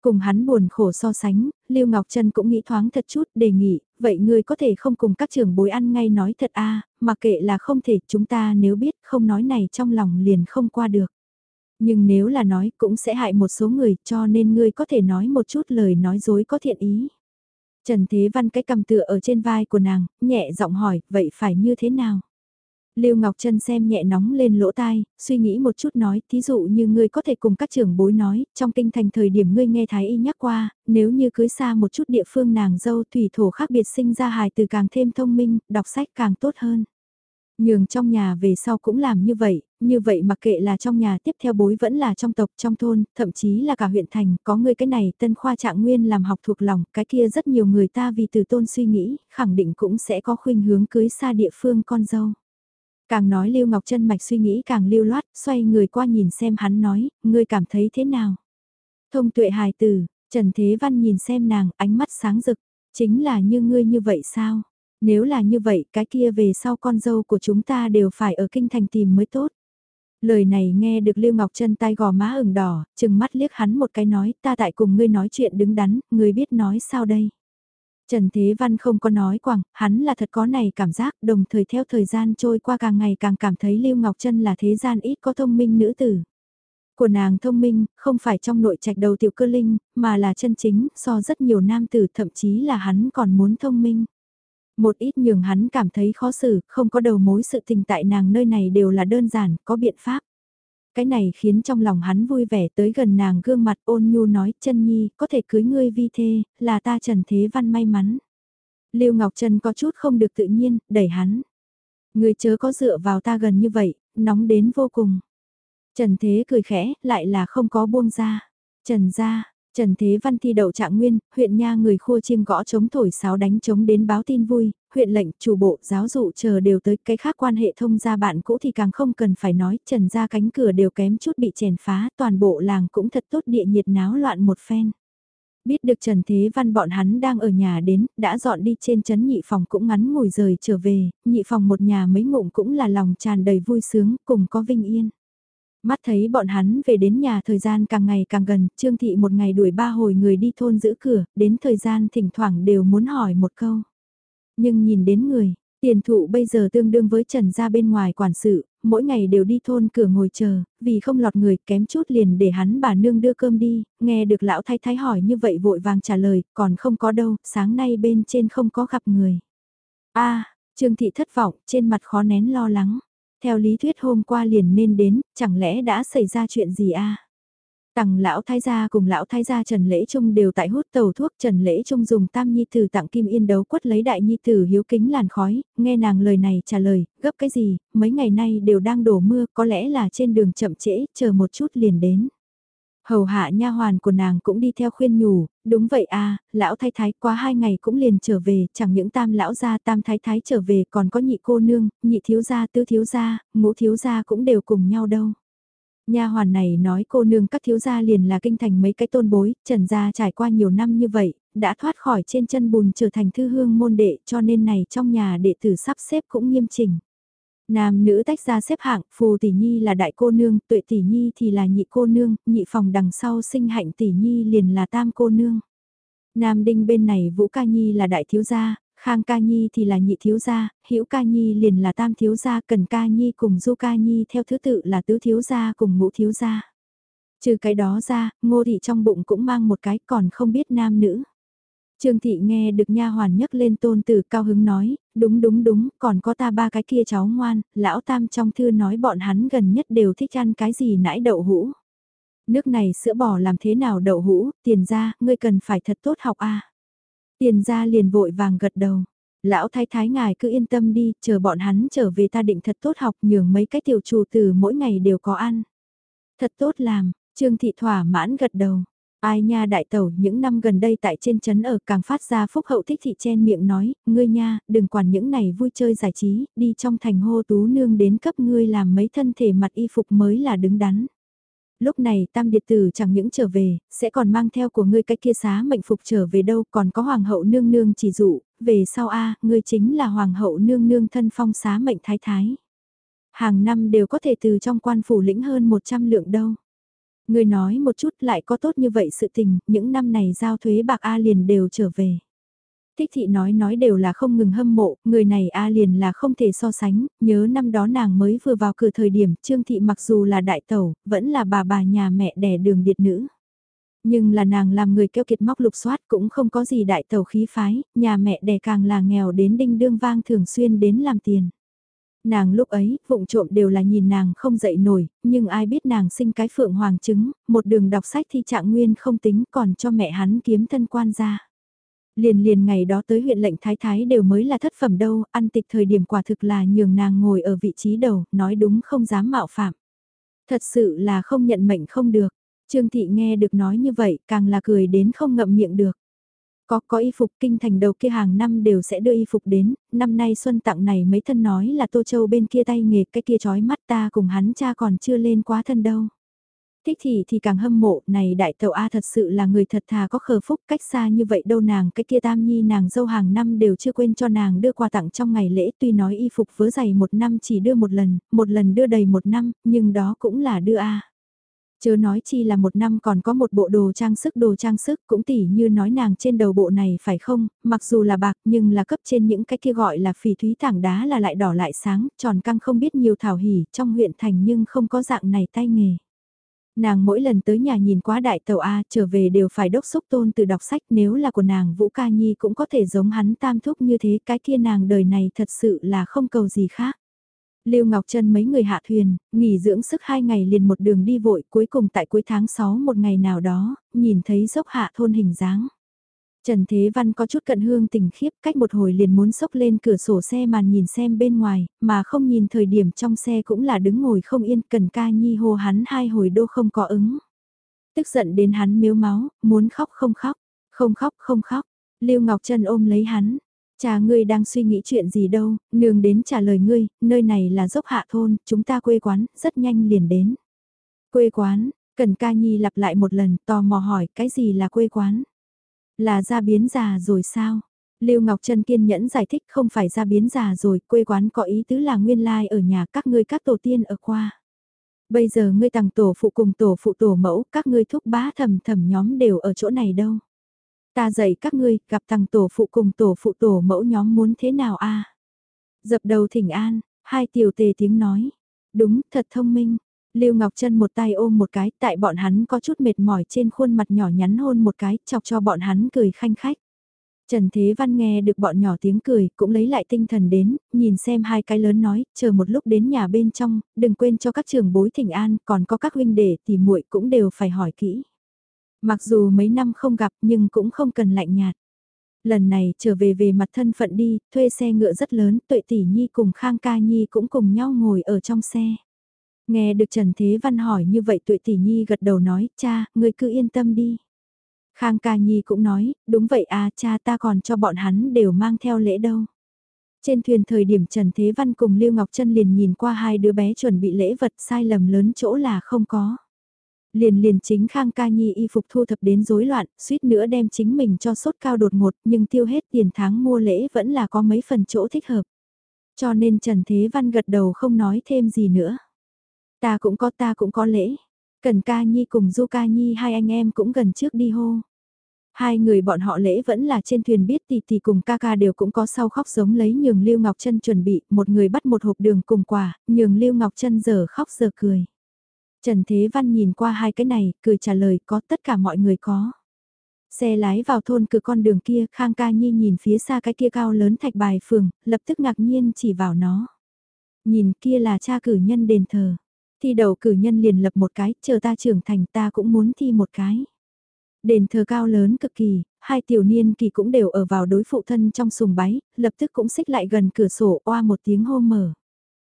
Cùng hắn buồn khổ so sánh, Lưu Ngọc Trân cũng nghĩ thoáng thật chút đề nghị, vậy ngươi có thể không cùng các trưởng bối ăn ngay nói thật a à, mà kệ là không thể chúng ta nếu biết không nói này trong lòng liền không qua được. Nhưng nếu là nói cũng sẽ hại một số người cho nên ngươi có thể nói một chút lời nói dối có thiện ý. Trần Thế Văn cái cầm tựa ở trên vai của nàng, nhẹ giọng hỏi, vậy phải như thế nào? Lưu Ngọc Trân xem nhẹ nóng lên lỗ tai, suy nghĩ một chút nói, thí dụ như ngươi có thể cùng các trưởng bối nói, trong kinh thành thời điểm ngươi nghe Thái Y nhắc qua, nếu như cưới xa một chút địa phương nàng dâu thủy thổ khác biệt sinh ra hài từ càng thêm thông minh, đọc sách càng tốt hơn. Nhường trong nhà về sau cũng làm như vậy, như vậy mặc kệ là trong nhà tiếp theo bối vẫn là trong tộc, trong thôn, thậm chí là cả huyện thành, có người cái này tân khoa trạng nguyên làm học thuộc lòng, cái kia rất nhiều người ta vì từ tôn suy nghĩ, khẳng định cũng sẽ có khuynh hướng cưới xa địa phương con dâu. Càng nói Lưu Ngọc Trân mạch suy nghĩ càng lưu loát, xoay người qua nhìn xem hắn nói, ngươi cảm thấy thế nào? Thông tuệ hài tử, Trần Thế Văn nhìn xem nàng, ánh mắt sáng rực, chính là như ngươi như vậy sao? Nếu là như vậy, cái kia về sau con dâu của chúng ta đều phải ở kinh thành tìm mới tốt. Lời này nghe được Lưu Ngọc Trân tay gò má ửng đỏ, chừng mắt liếc hắn một cái nói, ta tại cùng ngươi nói chuyện đứng đắn, ngươi biết nói sao đây? Trần Thế Văn không có nói quảng, hắn là thật có này cảm giác, đồng thời theo thời gian trôi qua càng ngày càng cảm thấy Lưu Ngọc Trân là thế gian ít có thông minh nữ tử. Của nàng thông minh, không phải trong nội trạch đầu tiểu cơ linh, mà là chân chính, so rất nhiều nam tử thậm chí là hắn còn muốn thông minh. Một ít nhường hắn cảm thấy khó xử, không có đầu mối sự tình tại nàng nơi này đều là đơn giản, có biện pháp. Cái này khiến trong lòng hắn vui vẻ tới gần nàng gương mặt ôn nhu nói chân nhi có thể cưới ngươi vi thê, là ta Trần Thế Văn may mắn. Lưu Ngọc trần có chút không được tự nhiên, đẩy hắn. Ngươi chớ có dựa vào ta gần như vậy, nóng đến vô cùng. Trần Thế cười khẽ, lại là không có buông ra. Trần ra, Trần Thế Văn thi đậu trạng nguyên, huyện nha người khua chiêng gõ chống thổi sáo đánh chống đến báo tin vui, huyện lệnh, chủ bộ, giáo dụ chờ đều tới cái khác quan hệ thông gia bạn cũ thì càng không cần phải nói, trần ra cánh cửa đều kém chút bị chèn phá, toàn bộ làng cũng thật tốt địa nhiệt náo loạn một phen. Biết được Trần Thế Văn bọn hắn đang ở nhà đến, đã dọn đi trên chấn nhị phòng cũng ngắn ngồi rời trở về, nhị phòng một nhà mấy ngụm cũng là lòng tràn đầy vui sướng, cùng có vinh yên. Mắt thấy bọn hắn về đến nhà thời gian càng ngày càng gần, Trương Thị một ngày đuổi ba hồi người đi thôn giữ cửa, đến thời gian thỉnh thoảng đều muốn hỏi một câu. Nhưng nhìn đến người, tiền thụ bây giờ tương đương với trần gia bên ngoài quản sự, mỗi ngày đều đi thôn cửa ngồi chờ, vì không lọt người kém chút liền để hắn bà nương đưa cơm đi, nghe được lão thái thái hỏi như vậy vội vàng trả lời, còn không có đâu, sáng nay bên trên không có gặp người. a Trương Thị thất vọng, trên mặt khó nén lo lắng. Theo lý thuyết hôm qua liền nên đến, chẳng lẽ đã xảy ra chuyện gì a? Tằng lão thái gia cùng lão thái gia Trần Lễ Trung đều tại hút tàu thuốc Trần Lễ Trung dùng tam nhi tử tặng kim yên đấu quất lấy đại nhi tử hiếu kính làn khói, nghe nàng lời này trả lời, gấp cái gì, mấy ngày nay đều đang đổ mưa, có lẽ là trên đường chậm trễ, chờ một chút liền đến. Hầu hạ nha hoàn của nàng cũng đi theo khuyên nhủ, đúng vậy à, lão thái thái qua hai ngày cũng liền trở về, chẳng những tam lão gia tam thái thái trở về còn có nhị cô nương, nhị thiếu gia tứ thiếu gia, ngũ thiếu gia cũng đều cùng nhau đâu. Nha hoàn này nói cô nương các thiếu gia liền là kinh thành mấy cái tôn bối, trần gia trải qua nhiều năm như vậy, đã thoát khỏi trên chân bùn trở thành thư hương môn đệ cho nên này trong nhà đệ tử sắp xếp cũng nghiêm chỉnh. Nam nữ tách ra xếp hạng, phù tỷ nhi là đại cô nương, tuệ tỷ nhi thì là nhị cô nương, nhị phòng đằng sau sinh hạnh tỷ nhi liền là tam cô nương. Nam đinh bên này Vũ Ca Nhi là đại thiếu gia, Khang Ca Nhi thì là nhị thiếu gia, Hữu Ca Nhi liền là tam thiếu gia, Cần Ca Nhi cùng Du Ca Nhi theo thứ tự là tứ thiếu gia cùng ngũ thiếu gia. Trừ cái đó ra, ngô thị trong bụng cũng mang một cái còn không biết nam nữ. Trương thị nghe được nha hoàn nhắc lên tôn tử cao hứng nói, đúng đúng đúng, còn có ta ba cái kia cháu ngoan, lão tam trong thư nói bọn hắn gần nhất đều thích ăn cái gì nãi đậu hũ. Nước này sữa bò làm thế nào đậu hũ, tiền ra, ngươi cần phải thật tốt học a. Tiền ra liền vội vàng gật đầu. Lão thái thái ngài cứ yên tâm đi, chờ bọn hắn trở về ta định thật tốt học nhường mấy cái tiểu chủ từ mỗi ngày đều có ăn. Thật tốt làm, Trương Thị thỏa mãn gật đầu. Ai nha đại tẩu những năm gần đây tại trên chấn ở càng phát ra phúc hậu thích thị chen miệng nói, ngươi nha, đừng quản những này vui chơi giải trí, đi trong thành hô tú nương đến cấp ngươi làm mấy thân thể mặt y phục mới là đứng đắn. Lúc này tam điệt tử chẳng những trở về, sẽ còn mang theo của ngươi cái kia xá mệnh phục trở về đâu còn có hoàng hậu nương nương chỉ dụ, về sau a ngươi chính là hoàng hậu nương nương thân phong xá mệnh thái thái. Hàng năm đều có thể từ trong quan phủ lĩnh hơn 100 lượng đâu. Người nói một chút lại có tốt như vậy sự tình, những năm này giao thuế bạc A liền đều trở về. Thích thị nói nói đều là không ngừng hâm mộ, người này A liền là không thể so sánh, nhớ năm đó nàng mới vừa vào cửa thời điểm, Trương thị mặc dù là đại tẩu, vẫn là bà bà nhà mẹ đẻ đường điệt nữ. Nhưng là nàng làm người keo kiệt móc lục soát cũng không có gì đại tẩu khí phái, nhà mẹ đẻ càng là nghèo đến đinh đương vang thường xuyên đến làm tiền. Nàng lúc ấy, vụng trộm đều là nhìn nàng không dậy nổi, nhưng ai biết nàng sinh cái phượng hoàng trứng, một đường đọc sách thi trạng nguyên không tính còn cho mẹ hắn kiếm thân quan ra. Liền liền ngày đó tới huyện lệnh thái thái đều mới là thất phẩm đâu, ăn tịch thời điểm quả thực là nhường nàng ngồi ở vị trí đầu, nói đúng không dám mạo phạm. Thật sự là không nhận mệnh không được. Trương Thị nghe được nói như vậy càng là cười đến không ngậm miệng được. Có, có y phục kinh thành đầu kia hàng năm đều sẽ đưa y phục đến, năm nay xuân tặng này mấy thân nói là Tô Châu bên kia tay nghề cái kia chói mắt ta cùng hắn cha còn chưa lên quá thân đâu. Thích thì thì càng hâm mộ, này đại tàu A thật sự là người thật thà có khờ phúc cách xa như vậy đâu nàng cái kia tam nhi nàng dâu hàng năm đều chưa quên cho nàng đưa quà tặng trong ngày lễ tuy nói y phục vớ giày một năm chỉ đưa một lần, một lần đưa đầy một năm, nhưng đó cũng là đưa A. Chớ nói chi là một năm còn có một bộ đồ trang sức đồ trang sức cũng tỉ như nói nàng trên đầu bộ này phải không, mặc dù là bạc nhưng là cấp trên những cái kia gọi là phỉ thúy tảng đá là lại đỏ lại sáng, tròn căng không biết nhiều thảo hỉ trong huyện thành nhưng không có dạng này tay nghề. Nàng mỗi lần tới nhà nhìn quá đại tàu A trở về đều phải đốc xúc tôn từ đọc sách nếu là của nàng Vũ Ca Nhi cũng có thể giống hắn tam thúc như thế cái kia nàng đời này thật sự là không cầu gì khác. Lưu Ngọc Trân mấy người hạ thuyền, nghỉ dưỡng sức hai ngày liền một đường đi vội cuối cùng tại cuối tháng 6 một ngày nào đó, nhìn thấy dốc hạ thôn hình dáng. Trần Thế Văn có chút cận hương tình khiếp cách một hồi liền muốn sốc lên cửa sổ xe màn nhìn xem bên ngoài, mà không nhìn thời điểm trong xe cũng là đứng ngồi không yên cần ca nhi hô hắn hai hồi đô không có ứng. Tức giận đến hắn miếu máu, muốn khóc không khóc, không khóc không khóc, Lưu Ngọc Trân ôm lấy hắn, Cha ngươi đang suy nghĩ chuyện gì đâu, nương đến trả lời ngươi, nơi này là dốc hạ thôn, chúng ta quê quán, rất nhanh liền đến. Quê quán, Cần Ca Nhi lặp lại một lần, tò mò hỏi, cái gì là quê quán? Là ra biến già rồi sao? Lưu Ngọc Trân kiên nhẫn giải thích không phải ra biến già rồi, quê quán có ý tứ là nguyên lai ở nhà các ngươi các tổ tiên ở qua. Bây giờ ngươi tàng tổ phụ cùng tổ phụ tổ mẫu, các ngươi thúc bá thầm thầm nhóm đều ở chỗ này đâu. Ta dạy các ngươi, gặp thằng tổ phụ cùng tổ phụ tổ mẫu nhóm muốn thế nào a Dập đầu thỉnh an, hai tiểu tề tiếng nói. Đúng, thật thông minh. Lưu Ngọc Trân một tay ôm một cái, tại bọn hắn có chút mệt mỏi trên khuôn mặt nhỏ nhắn hôn một cái, chọc cho bọn hắn cười khanh khách. Trần Thế Văn nghe được bọn nhỏ tiếng cười, cũng lấy lại tinh thần đến, nhìn xem hai cái lớn nói, chờ một lúc đến nhà bên trong, đừng quên cho các trường bối thỉnh an, còn có các huynh đệ thì muội cũng đều phải hỏi kỹ. Mặc dù mấy năm không gặp nhưng cũng không cần lạnh nhạt. Lần này trở về về mặt thân phận đi, thuê xe ngựa rất lớn, tuệ tỷ nhi cùng Khang ca nhi cũng cùng nhau ngồi ở trong xe. Nghe được Trần Thế Văn hỏi như vậy tuệ tỷ nhi gật đầu nói, cha, người cứ yên tâm đi. Khang ca nhi cũng nói, đúng vậy à cha ta còn cho bọn hắn đều mang theo lễ đâu. Trên thuyền thời điểm Trần Thế Văn cùng Lưu Ngọc Trân liền nhìn qua hai đứa bé chuẩn bị lễ vật sai lầm lớn chỗ là không có. Liền liền chính Khang Ca Nhi y phục thu thập đến rối loạn, suýt nữa đem chính mình cho sốt cao đột ngột nhưng tiêu hết tiền tháng mua lễ vẫn là có mấy phần chỗ thích hợp. Cho nên Trần Thế Văn gật đầu không nói thêm gì nữa. Ta cũng có ta cũng có lễ. Cần Ca Nhi cùng Du Ca Nhi hai anh em cũng gần trước đi hô. Hai người bọn họ lễ vẫn là trên thuyền biết tỷ tỷ cùng ca ca đều cũng có sau khóc giống lấy nhường Lưu Ngọc Trân chuẩn bị, một người bắt một hộp đường cùng quà, nhường Lưu Ngọc Trân giờ khóc giờ cười. Trần Thế Văn nhìn qua hai cái này, cười trả lời có tất cả mọi người có. Xe lái vào thôn cửa con đường kia, Khang Ca Nhi nhìn phía xa cái kia cao lớn thạch bài phường, lập tức ngạc nhiên chỉ vào nó. Nhìn kia là cha cử nhân đền thờ. Thi đầu cử nhân liền lập một cái, chờ ta trưởng thành ta cũng muốn thi một cái. Đền thờ cao lớn cực kỳ, hai tiểu niên kỳ cũng đều ở vào đối phụ thân trong sùng bái, lập tức cũng xích lại gần cửa sổ oa một tiếng hô mở.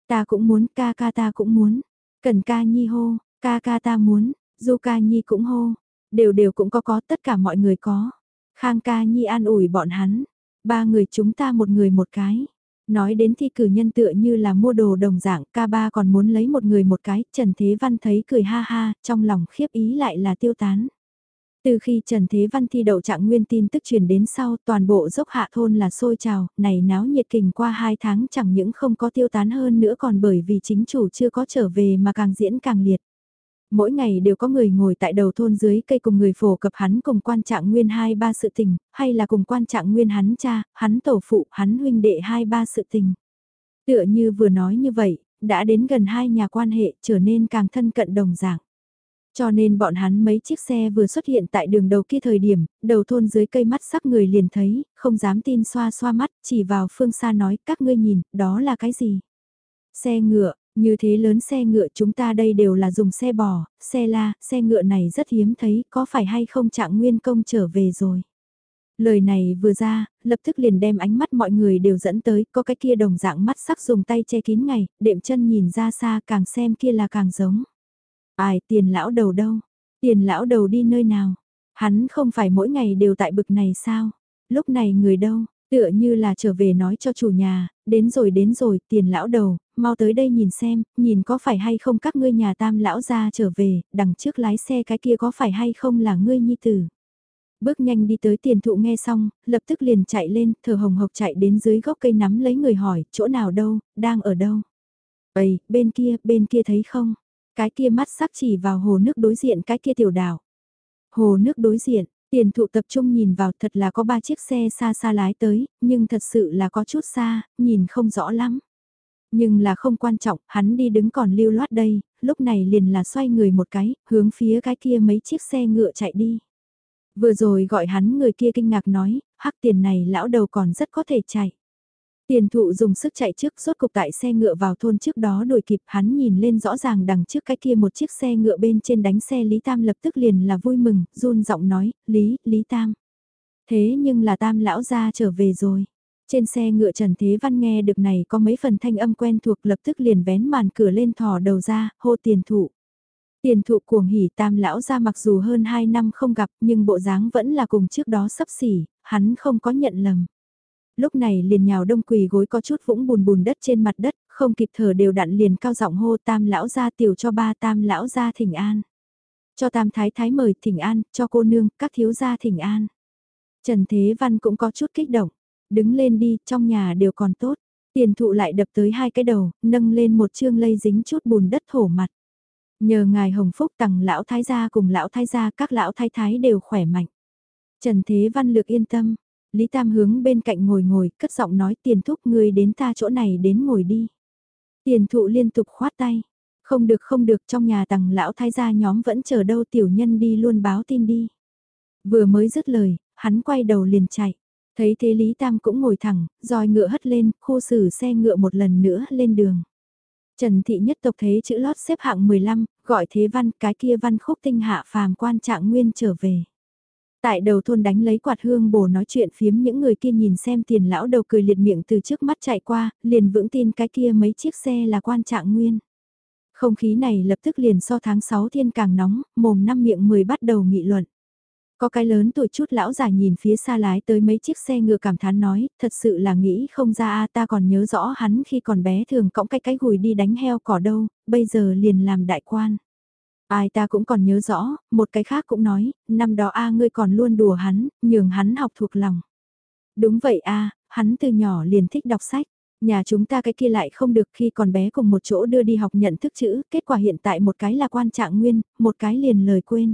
Ta cũng muốn, ca ca ta cũng muốn. Cần ca nhi hô, ca ca ta muốn, du ca nhi cũng hô, đều đều cũng có có tất cả mọi người có. Khang ca nhi an ủi bọn hắn, ba người chúng ta một người một cái. Nói đến thi cử nhân tựa như là mua đồ đồng dạng, ca ba còn muốn lấy một người một cái, Trần Thế Văn thấy cười ha ha, trong lòng khiếp ý lại là tiêu tán. Từ khi Trần Thế Văn thi đậu trạng nguyên tin tức truyền đến sau toàn bộ dốc hạ thôn là sôi trào, này náo nhiệt kình qua hai tháng chẳng những không có tiêu tán hơn nữa còn bởi vì chính chủ chưa có trở về mà càng diễn càng liệt. Mỗi ngày đều có người ngồi tại đầu thôn dưới cây cùng người phổ cập hắn cùng quan trạng nguyên hai ba sự tình, hay là cùng quan trạng nguyên hắn cha, hắn tổ phụ, hắn huynh đệ hai ba sự tình. Tựa như vừa nói như vậy, đã đến gần hai nhà quan hệ trở nên càng thân cận đồng dạng. Cho nên bọn hắn mấy chiếc xe vừa xuất hiện tại đường đầu kia thời điểm, đầu thôn dưới cây mắt sắc người liền thấy, không dám tin xoa xoa mắt, chỉ vào phương xa nói các ngươi nhìn, đó là cái gì? Xe ngựa, như thế lớn xe ngựa chúng ta đây đều là dùng xe bò, xe la, xe ngựa này rất hiếm thấy, có phải hay không trạng nguyên công trở về rồi? Lời này vừa ra, lập tức liền đem ánh mắt mọi người đều dẫn tới, có cái kia đồng dạng mắt sắc dùng tay che kín ngày, đệm chân nhìn ra xa càng xem kia là càng giống. Ai tiền lão đầu đâu? Tiền lão đầu đi nơi nào? Hắn không phải mỗi ngày đều tại bực này sao? Lúc này người đâu? Tựa như là trở về nói cho chủ nhà, đến rồi đến rồi, tiền lão đầu, mau tới đây nhìn xem, nhìn có phải hay không các ngươi nhà tam lão ra trở về, đằng trước lái xe cái kia có phải hay không là ngươi nhi tử. Bước nhanh đi tới tiền thụ nghe xong, lập tức liền chạy lên, thở hồng hộc chạy đến dưới gốc cây nắm lấy người hỏi, chỗ nào đâu, đang ở đâu. Ây, bên kia, bên kia thấy không? Cái kia mắt sắc chỉ vào hồ nước đối diện cái kia tiểu đảo. Hồ nước đối diện, tiền thụ tập trung nhìn vào thật là có ba chiếc xe xa xa lái tới, nhưng thật sự là có chút xa, nhìn không rõ lắm. Nhưng là không quan trọng, hắn đi đứng còn lưu loát đây, lúc này liền là xoay người một cái, hướng phía cái kia mấy chiếc xe ngựa chạy đi. Vừa rồi gọi hắn người kia kinh ngạc nói, hắc tiền này lão đầu còn rất có thể chạy. Tiền thụ dùng sức chạy trước rốt cục tại xe ngựa vào thôn trước đó đuổi kịp hắn nhìn lên rõ ràng đằng trước cái kia một chiếc xe ngựa bên trên đánh xe Lý Tam lập tức liền là vui mừng, run giọng nói, Lý, Lý Tam. Thế nhưng là Tam lão ra trở về rồi. Trên xe ngựa Trần Thế Văn nghe được này có mấy phần thanh âm quen thuộc lập tức liền vén màn cửa lên thò đầu ra, hô tiền thụ. Tiền thụ cuồng hỉ tam lão ra mặc dù hơn 2 năm không gặp nhưng bộ dáng vẫn là cùng trước đó sắp xỉ, hắn không có nhận lầm. Lúc này liền nhào đông quỳ gối có chút vũng bùn bùn đất trên mặt đất, không kịp thở đều đặn liền cao giọng hô tam lão ra tiểu cho ba tam lão ra thỉnh an. Cho tam thái thái mời thỉnh an, cho cô nương, các thiếu gia thỉnh an. Trần Thế Văn cũng có chút kích động, đứng lên đi, trong nhà đều còn tốt. Tiền thụ lại đập tới hai cái đầu, nâng lên một chương lây dính chút bùn đất thổ mặt. Nhờ ngài hồng phúc tặng lão thái gia cùng lão thái gia các lão thái thái đều khỏe mạnh. Trần Thế Văn lược yên tâm, Lý Tam hướng bên cạnh ngồi ngồi, cất giọng nói tiền thúc người đến ta chỗ này đến ngồi đi. Tiền thụ liên tục khoát tay. Không được không được trong nhà tầng lão thái gia nhóm vẫn chờ đâu tiểu nhân đi luôn báo tin đi. Vừa mới dứt lời, hắn quay đầu liền chạy. Thấy thế Lý Tam cũng ngồi thẳng, roi ngựa hất lên, khu xử xe ngựa một lần nữa lên đường. Trần Thị nhất tộc thế chữ lót xếp hạng 15, gọi thế văn, cái kia văn khúc tinh hạ phàm quan trạng nguyên trở về. Tại đầu thôn đánh lấy quạt hương bổ nói chuyện phiếm những người kia nhìn xem tiền lão đầu cười liệt miệng từ trước mắt chạy qua, liền vững tin cái kia mấy chiếc xe là quan trạng nguyên. Không khí này lập tức liền so tháng 6 thiên càng nóng, mồm năm miệng 10 bắt đầu nghị luận. Có cái lớn tuổi chút lão già nhìn phía xa lái tới mấy chiếc xe ngựa cảm thán nói, thật sự là nghĩ không ra a ta còn nhớ rõ hắn khi còn bé thường cõng cái cái gùi đi đánh heo cỏ đâu, bây giờ liền làm đại quan. Ai ta cũng còn nhớ rõ, một cái khác cũng nói, năm đó a ngươi còn luôn đùa hắn, nhường hắn học thuộc lòng. Đúng vậy a hắn từ nhỏ liền thích đọc sách. Nhà chúng ta cái kia lại không được khi còn bé cùng một chỗ đưa đi học nhận thức chữ, kết quả hiện tại một cái là quan trạng nguyên, một cái liền lời quên.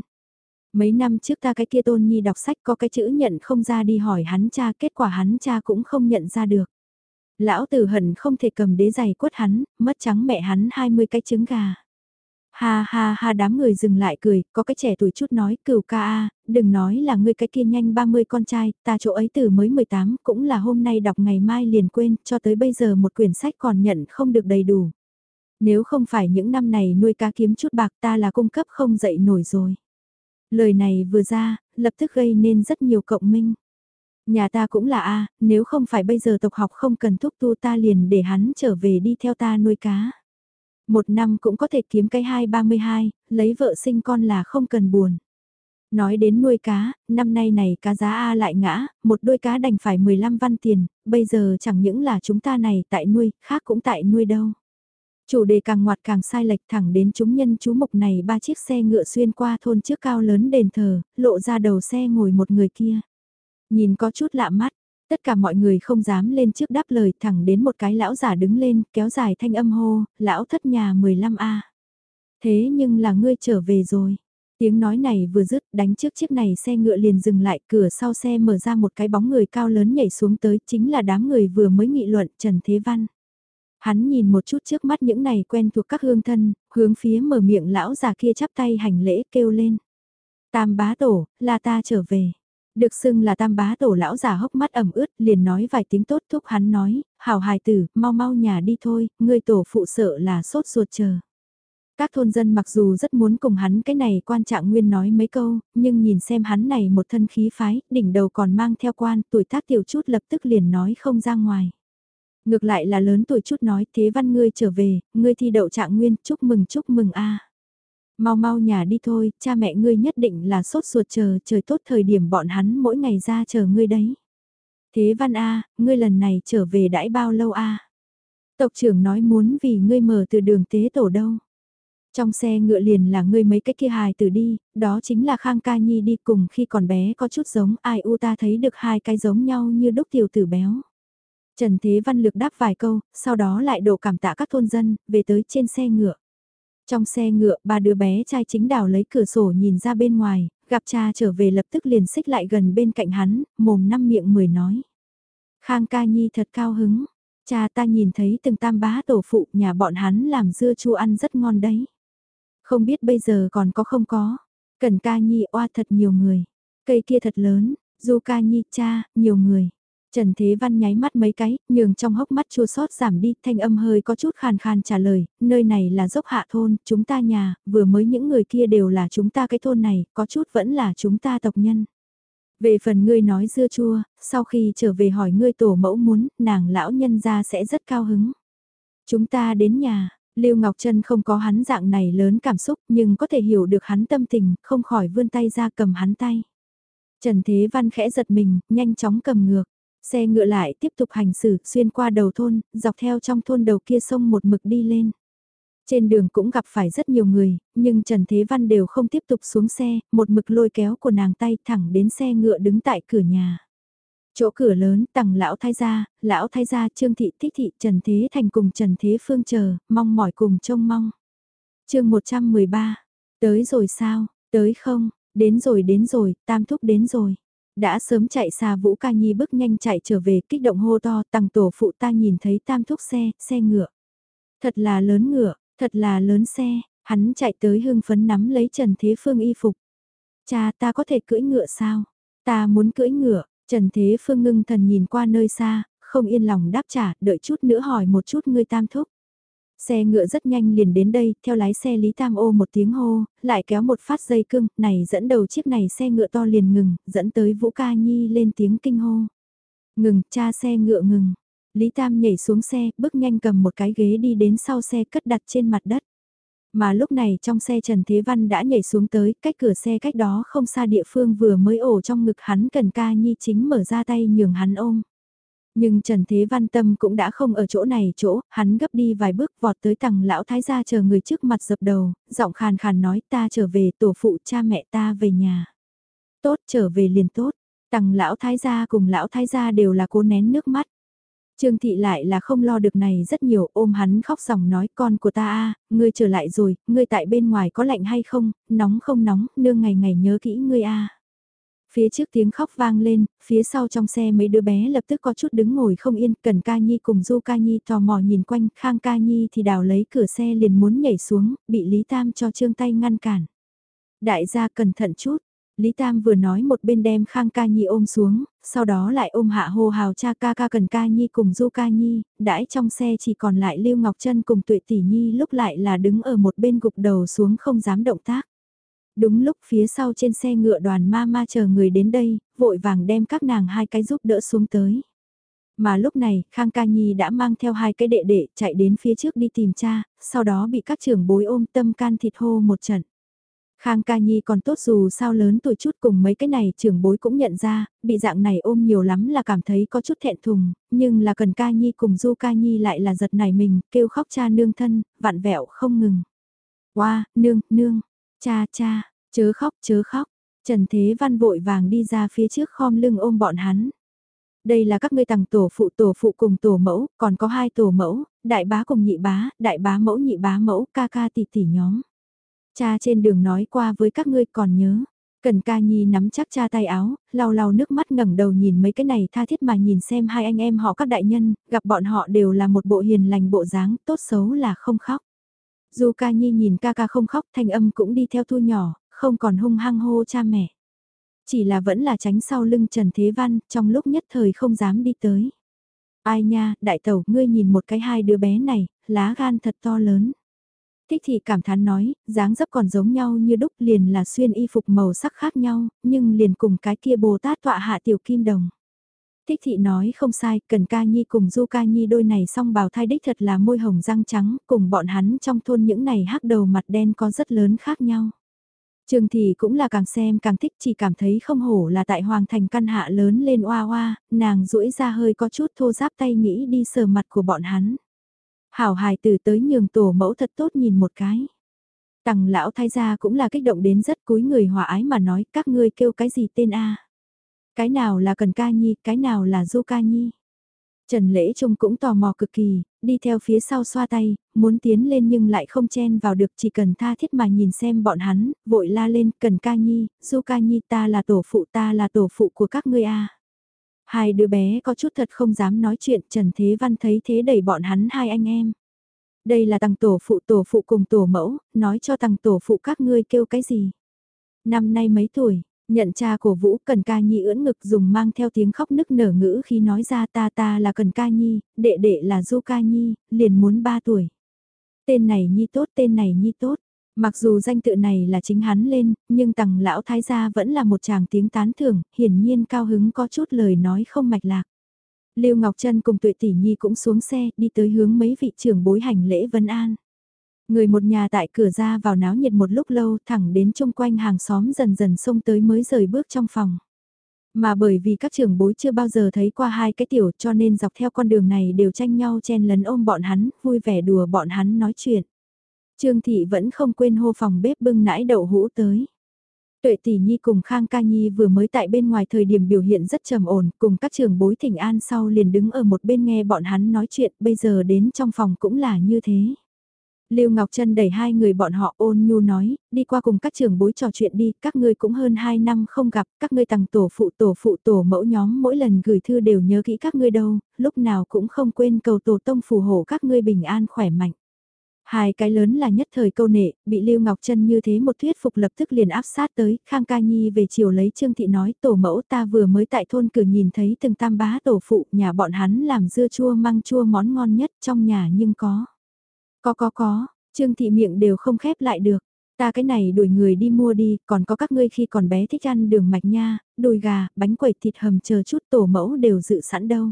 Mấy năm trước ta cái kia tôn nhi đọc sách có cái chữ nhận không ra đi hỏi hắn cha, kết quả hắn cha cũng không nhận ra được. Lão tử hận không thể cầm đế giày quất hắn, mất trắng mẹ hắn 20 cái trứng gà. Ha ha ha đám người dừng lại cười, có cái trẻ tuổi chút nói cửu ca a, đừng nói là ngươi cái kia nhanh 30 con trai, ta chỗ ấy từ mới 18, cũng là hôm nay đọc ngày mai liền quên, cho tới bây giờ một quyển sách còn nhận không được đầy đủ. Nếu không phải những năm này nuôi cá kiếm chút bạc ta là cung cấp không dậy nổi rồi. Lời này vừa ra, lập tức gây nên rất nhiều cộng minh. Nhà ta cũng là A, nếu không phải bây giờ tộc học không cần thúc tu ta liền để hắn trở về đi theo ta nuôi cá. Một năm cũng có thể kiếm cái hai ba mươi hai, lấy vợ sinh con là không cần buồn. Nói đến nuôi cá, năm nay này cá giá A lại ngã, một đôi cá đành phải 15 văn tiền, bây giờ chẳng những là chúng ta này tại nuôi, khác cũng tại nuôi đâu. Chủ đề càng ngoặt càng sai lệch thẳng đến chúng nhân chú mục này ba chiếc xe ngựa xuyên qua thôn trước cao lớn đền thờ, lộ ra đầu xe ngồi một người kia. Nhìn có chút lạ mắt, tất cả mọi người không dám lên trước đáp lời thẳng đến một cái lão giả đứng lên kéo dài thanh âm hô, lão thất nhà 15A. Thế nhưng là ngươi trở về rồi. Tiếng nói này vừa dứt đánh trước chiếc này xe ngựa liền dừng lại cửa sau xe mở ra một cái bóng người cao lớn nhảy xuống tới chính là đám người vừa mới nghị luận Trần Thế Văn. Hắn nhìn một chút trước mắt những này quen thuộc các hương thân, hướng phía mở miệng lão già kia chắp tay hành lễ kêu lên. Tam bá tổ, là ta trở về. Được xưng là tam bá tổ lão già hốc mắt ẩm ướt, liền nói vài tiếng tốt thúc hắn nói, hảo hài tử, mau mau nhà đi thôi, người tổ phụ sợ là sốt ruột chờ. Các thôn dân mặc dù rất muốn cùng hắn cái này quan trạng nguyên nói mấy câu, nhưng nhìn xem hắn này một thân khí phái, đỉnh đầu còn mang theo quan, tuổi tác tiểu chút lập tức liền nói không ra ngoài. Ngược lại là lớn tuổi chút nói thế văn ngươi trở về, ngươi thi đậu trạng nguyên, chúc mừng chúc mừng a Mau mau nhà đi thôi, cha mẹ ngươi nhất định là sốt ruột chờ, trời tốt thời điểm bọn hắn mỗi ngày ra chờ ngươi đấy. Thế văn a ngươi lần này trở về đãi bao lâu a Tộc trưởng nói muốn vì ngươi mở từ đường tế tổ đâu. Trong xe ngựa liền là ngươi mấy cái kia hài từ đi, đó chính là Khang Ca Nhi đi cùng khi còn bé có chút giống ai u ta thấy được hai cái giống nhau như đúc tiểu tử béo. Trần Thế Văn Lực đáp vài câu, sau đó lại độ cảm tạ các thôn dân, về tới trên xe ngựa. Trong xe ngựa, ba đứa bé trai chính đào lấy cửa sổ nhìn ra bên ngoài, gặp cha trở về lập tức liền xích lại gần bên cạnh hắn, mồm năm miệng mười nói. Khang ca nhi thật cao hứng, cha ta nhìn thấy từng tam bá tổ phụ nhà bọn hắn làm dưa chua ăn rất ngon đấy. Không biết bây giờ còn có không có, cần ca nhi oa thật nhiều người, cây kia thật lớn, du ca nhi cha, nhiều người. Trần Thế Văn nháy mắt mấy cái, nhường trong hốc mắt chua sót giảm đi, thanh âm hơi có chút khàn khàn trả lời, nơi này là dốc hạ thôn, chúng ta nhà, vừa mới những người kia đều là chúng ta cái thôn này, có chút vẫn là chúng ta tộc nhân. Về phần ngươi nói dưa chua, sau khi trở về hỏi ngươi tổ mẫu muốn, nàng lão nhân ra sẽ rất cao hứng. Chúng ta đến nhà, Lưu Ngọc Trân không có hắn dạng này lớn cảm xúc nhưng có thể hiểu được hắn tâm tình, không khỏi vươn tay ra cầm hắn tay. Trần Thế Văn khẽ giật mình, nhanh chóng cầm ngược. Xe ngựa lại tiếp tục hành xử xuyên qua đầu thôn, dọc theo trong thôn đầu kia sông một mực đi lên. Trên đường cũng gặp phải rất nhiều người, nhưng Trần Thế Văn đều không tiếp tục xuống xe, một mực lôi kéo của nàng tay thẳng đến xe ngựa đứng tại cửa nhà. Chỗ cửa lớn, tặng lão thái gia, lão thái gia Trương Thị Thích Thị Trần Thế Thành cùng Trần Thế Phương chờ, mong mỏi cùng trông mong. chương 113, tới rồi sao, tới không, đến rồi đến rồi, tam thúc đến rồi. Đã sớm chạy xa Vũ Ca Nhi bước nhanh chạy trở về kích động hô to tăng tổ phụ ta nhìn thấy tam thúc xe, xe ngựa. Thật là lớn ngựa, thật là lớn xe, hắn chạy tới hương phấn nắm lấy Trần Thế Phương y phục. Cha ta có thể cưỡi ngựa sao? Ta muốn cưỡi ngựa, Trần Thế Phương ngưng thần nhìn qua nơi xa, không yên lòng đáp trả, đợi chút nữa hỏi một chút ngươi tam thúc. Xe ngựa rất nhanh liền đến đây, theo lái xe Lý Tam ô một tiếng hô, lại kéo một phát dây cưng, này dẫn đầu chiếc này xe ngựa to liền ngừng, dẫn tới Vũ Ca Nhi lên tiếng kinh hô. Ngừng, cha xe ngựa ngừng. Lý Tam nhảy xuống xe, bước nhanh cầm một cái ghế đi đến sau xe cất đặt trên mặt đất. Mà lúc này trong xe Trần Thế Văn đã nhảy xuống tới, cách cửa xe cách đó không xa địa phương vừa mới ổ trong ngực hắn cần ca nhi chính mở ra tay nhường hắn ôm. Nhưng Trần Thế Văn Tâm cũng đã không ở chỗ này chỗ, hắn gấp đi vài bước vọt tới tầng lão thái gia chờ người trước mặt dập đầu, giọng khàn khàn nói ta trở về tổ phụ cha mẹ ta về nhà. Tốt trở về liền tốt, tầng lão thái gia cùng lão thái gia đều là cố nén nước mắt. Trương Thị lại là không lo được này rất nhiều ôm hắn khóc sòng nói con của ta a ngươi trở lại rồi, ngươi tại bên ngoài có lạnh hay không, nóng không nóng, nương ngày ngày nhớ kỹ ngươi a Phía trước tiếng khóc vang lên, phía sau trong xe mấy đứa bé lập tức có chút đứng ngồi không yên, Cần Ca Nhi cùng Du Ca Nhi tò mò nhìn quanh, Khang Ca Nhi thì đào lấy cửa xe liền muốn nhảy xuống, bị Lý Tam cho trương tay ngăn cản. Đại gia cẩn thận chút, Lý Tam vừa nói một bên đem Khang Ca Nhi ôm xuống, sau đó lại ôm hạ hô hào cha ca ca cần Ca Nhi cùng Du Ca Nhi, đãi trong xe chỉ còn lại Lưu Ngọc Trân cùng Tuệ Tỷ Nhi lúc lại là đứng ở một bên gục đầu xuống không dám động tác. Đúng lúc phía sau trên xe ngựa đoàn ma ma chờ người đến đây, vội vàng đem các nàng hai cái giúp đỡ xuống tới. Mà lúc này, Khang Ca Nhi đã mang theo hai cái đệ đệ chạy đến phía trước đi tìm cha, sau đó bị các trưởng bối ôm tâm can thịt hô một trận. Khang Ca Nhi còn tốt dù sao lớn tuổi chút cùng mấy cái này trưởng bối cũng nhận ra, bị dạng này ôm nhiều lắm là cảm thấy có chút thẹn thùng, nhưng là cần Ca Nhi cùng Du Ca Nhi lại là giật nảy mình, kêu khóc cha nương thân, vạn vẹo không ngừng. Wow, nương, nương, Cha cha, chớ khóc chớ khóc. Trần Thế Văn vội vàng đi ra phía trước khom lưng ôm bọn hắn. Đây là các ngươi tầng tổ phụ tổ phụ cùng tổ mẫu, còn có hai tổ mẫu, đại bá cùng nhị bá, đại bá mẫu nhị bá mẫu, ca ca tỷ tỷ nhóm. Cha trên đường nói qua với các ngươi còn nhớ. Cần ca nhi nắm chắc cha tay áo, lau lau nước mắt ngẩng đầu nhìn mấy cái này tha thiết mà nhìn xem hai anh em họ các đại nhân, gặp bọn họ đều là một bộ hiền lành bộ dáng, tốt xấu là không khóc. Du ca nhi nhìn ca ca không khóc thanh âm cũng đi theo thu nhỏ, không còn hung hăng hô cha mẹ. Chỉ là vẫn là tránh sau lưng Trần Thế Văn, trong lúc nhất thời không dám đi tới. Ai nha, đại tẩu, ngươi nhìn một cái hai đứa bé này, lá gan thật to lớn. Thích thị cảm thán nói, dáng dấp còn giống nhau như đúc liền là xuyên y phục màu sắc khác nhau, nhưng liền cùng cái kia Bồ Tát tọa hạ tiểu kim đồng. Thích thị nói không sai, cần ca nhi cùng du ca nhi đôi này song bào thai đích thật là môi hồng răng trắng, cùng bọn hắn trong thôn những này hắc đầu mặt đen có rất lớn khác nhau. Trường thì cũng là càng xem càng thích chỉ cảm thấy không hổ là tại hoàng thành căn hạ lớn lên oa oa, nàng duỗi ra hơi có chút thô giáp tay nghĩ đi sờ mặt của bọn hắn. Hảo hài từ tới nhường tổ mẫu thật tốt nhìn một cái. Tằng lão thái gia cũng là kích động đến rất cúi người hòa ái mà nói các ngươi kêu cái gì tên A. Cái nào là Cần Ca Nhi, cái nào là Du Ca Nhi. Trần Lễ Trung cũng tò mò cực kỳ, đi theo phía sau xoa tay, muốn tiến lên nhưng lại không chen vào được chỉ cần tha thiết mà nhìn xem bọn hắn, vội la lên, cần ca nhi, du ca nhi ta là tổ phụ ta là tổ phụ của các ngươi a Hai đứa bé có chút thật không dám nói chuyện, Trần Thế Văn thấy thế đẩy bọn hắn hai anh em. Đây là tầng tổ phụ tổ phụ cùng tổ mẫu, nói cho tầng tổ phụ các ngươi kêu cái gì. Năm nay mấy tuổi, nhận cha của Vũ Cần Ca Nhi ưỡn ngực dùng mang theo tiếng khóc nức nở ngữ khi nói ra ta ta là Cần Ca Nhi, đệ đệ là Du Ca Nhi, liền muốn ba tuổi. Tên này Nhi tốt, tên này Nhi tốt. Mặc dù danh tự này là chính hắn lên, nhưng tầng lão thái gia vẫn là một chàng tiếng tán thưởng, hiển nhiên cao hứng có chút lời nói không mạch lạc. Lưu Ngọc Trân cùng Tuệ Tỷ Nhi cũng xuống xe, đi tới hướng mấy vị trưởng bối hành lễ vân an. Người một nhà tại cửa ra vào náo nhiệt một lúc lâu thẳng đến chung quanh hàng xóm dần dần xông tới mới rời bước trong phòng. Mà bởi vì các trưởng bối chưa bao giờ thấy qua hai cái tiểu cho nên dọc theo con đường này đều tranh nhau chen lấn ôm bọn hắn, vui vẻ đùa bọn hắn nói chuyện. Trương Thị vẫn không quên hô phòng bếp bưng nãi đậu hũ tới. Tuệ Tỷ Nhi cùng Khang Ca Nhi vừa mới tại bên ngoài thời điểm biểu hiện rất trầm ổn, cùng các trường bối thỉnh an sau liền đứng ở một bên nghe bọn hắn nói chuyện, bây giờ đến trong phòng cũng là như thế. Lưu Ngọc Trân đẩy hai người bọn họ ôn nhu nói, đi qua cùng các trưởng bối trò chuyện đi, các ngươi cũng hơn hai năm không gặp, các ngươi tặng tổ phụ tổ phụ tổ mẫu nhóm mỗi lần gửi thư đều nhớ kỹ các ngươi đâu, lúc nào cũng không quên cầu tổ tông phù hộ các ngươi bình an khỏe mạnh. Hai cái lớn là nhất thời câu nệ, bị Lưu Ngọc Trân như thế một thuyết phục lập tức liền áp sát tới, Khang Ca Nhi về chiều lấy Trương Thị nói tổ mẫu ta vừa mới tại thôn cửa nhìn thấy từng tam bá tổ phụ, nhà bọn hắn làm dưa chua măng chua món ngon nhất trong nhà nhưng có. Có có có, Trương Thị miệng đều không khép lại được. Ta cái này đuổi người đi mua đi, còn có các ngươi khi còn bé thích ăn đường mạch nha, đùi gà, bánh quẩy thịt hầm chờ chút tổ mẫu đều dự sẵn đâu.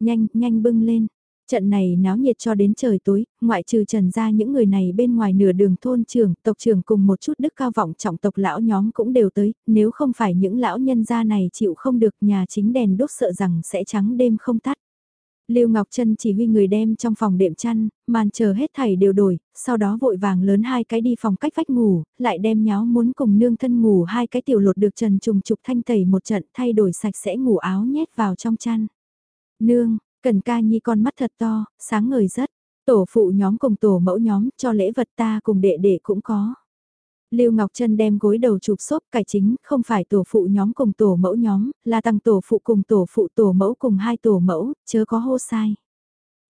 Nhanh, nhanh bưng lên. Trận này náo nhiệt cho đến trời tối, ngoại trừ trần ra những người này bên ngoài nửa đường thôn trường, tộc trưởng cùng một chút đức cao vọng trọng tộc lão nhóm cũng đều tới, nếu không phải những lão nhân gia này chịu không được nhà chính đèn đốt sợ rằng sẽ trắng đêm không tắt. Lưu Ngọc Trân chỉ huy người đem trong phòng đệm chăn, màn chờ hết thảy đều đổi, sau đó vội vàng lớn hai cái đi phòng cách vách ngủ, lại đem nháo muốn cùng nương thân ngủ hai cái tiểu lột được trần trùng trục thanh tẩy một trận thay đổi sạch sẽ ngủ áo nhét vào trong chăn. Nương, Cần ca nhi con mắt thật to, sáng ngời rất. Tổ phụ nhóm cùng tổ mẫu nhóm cho lễ vật ta cùng đệ đệ cũng có. Lưu Ngọc Trân đem gối đầu chụp xốp cải chính, không phải tổ phụ nhóm cùng tổ mẫu nhóm, là tăng tổ phụ cùng tổ phụ tổ mẫu cùng hai tổ mẫu, chớ có hô sai.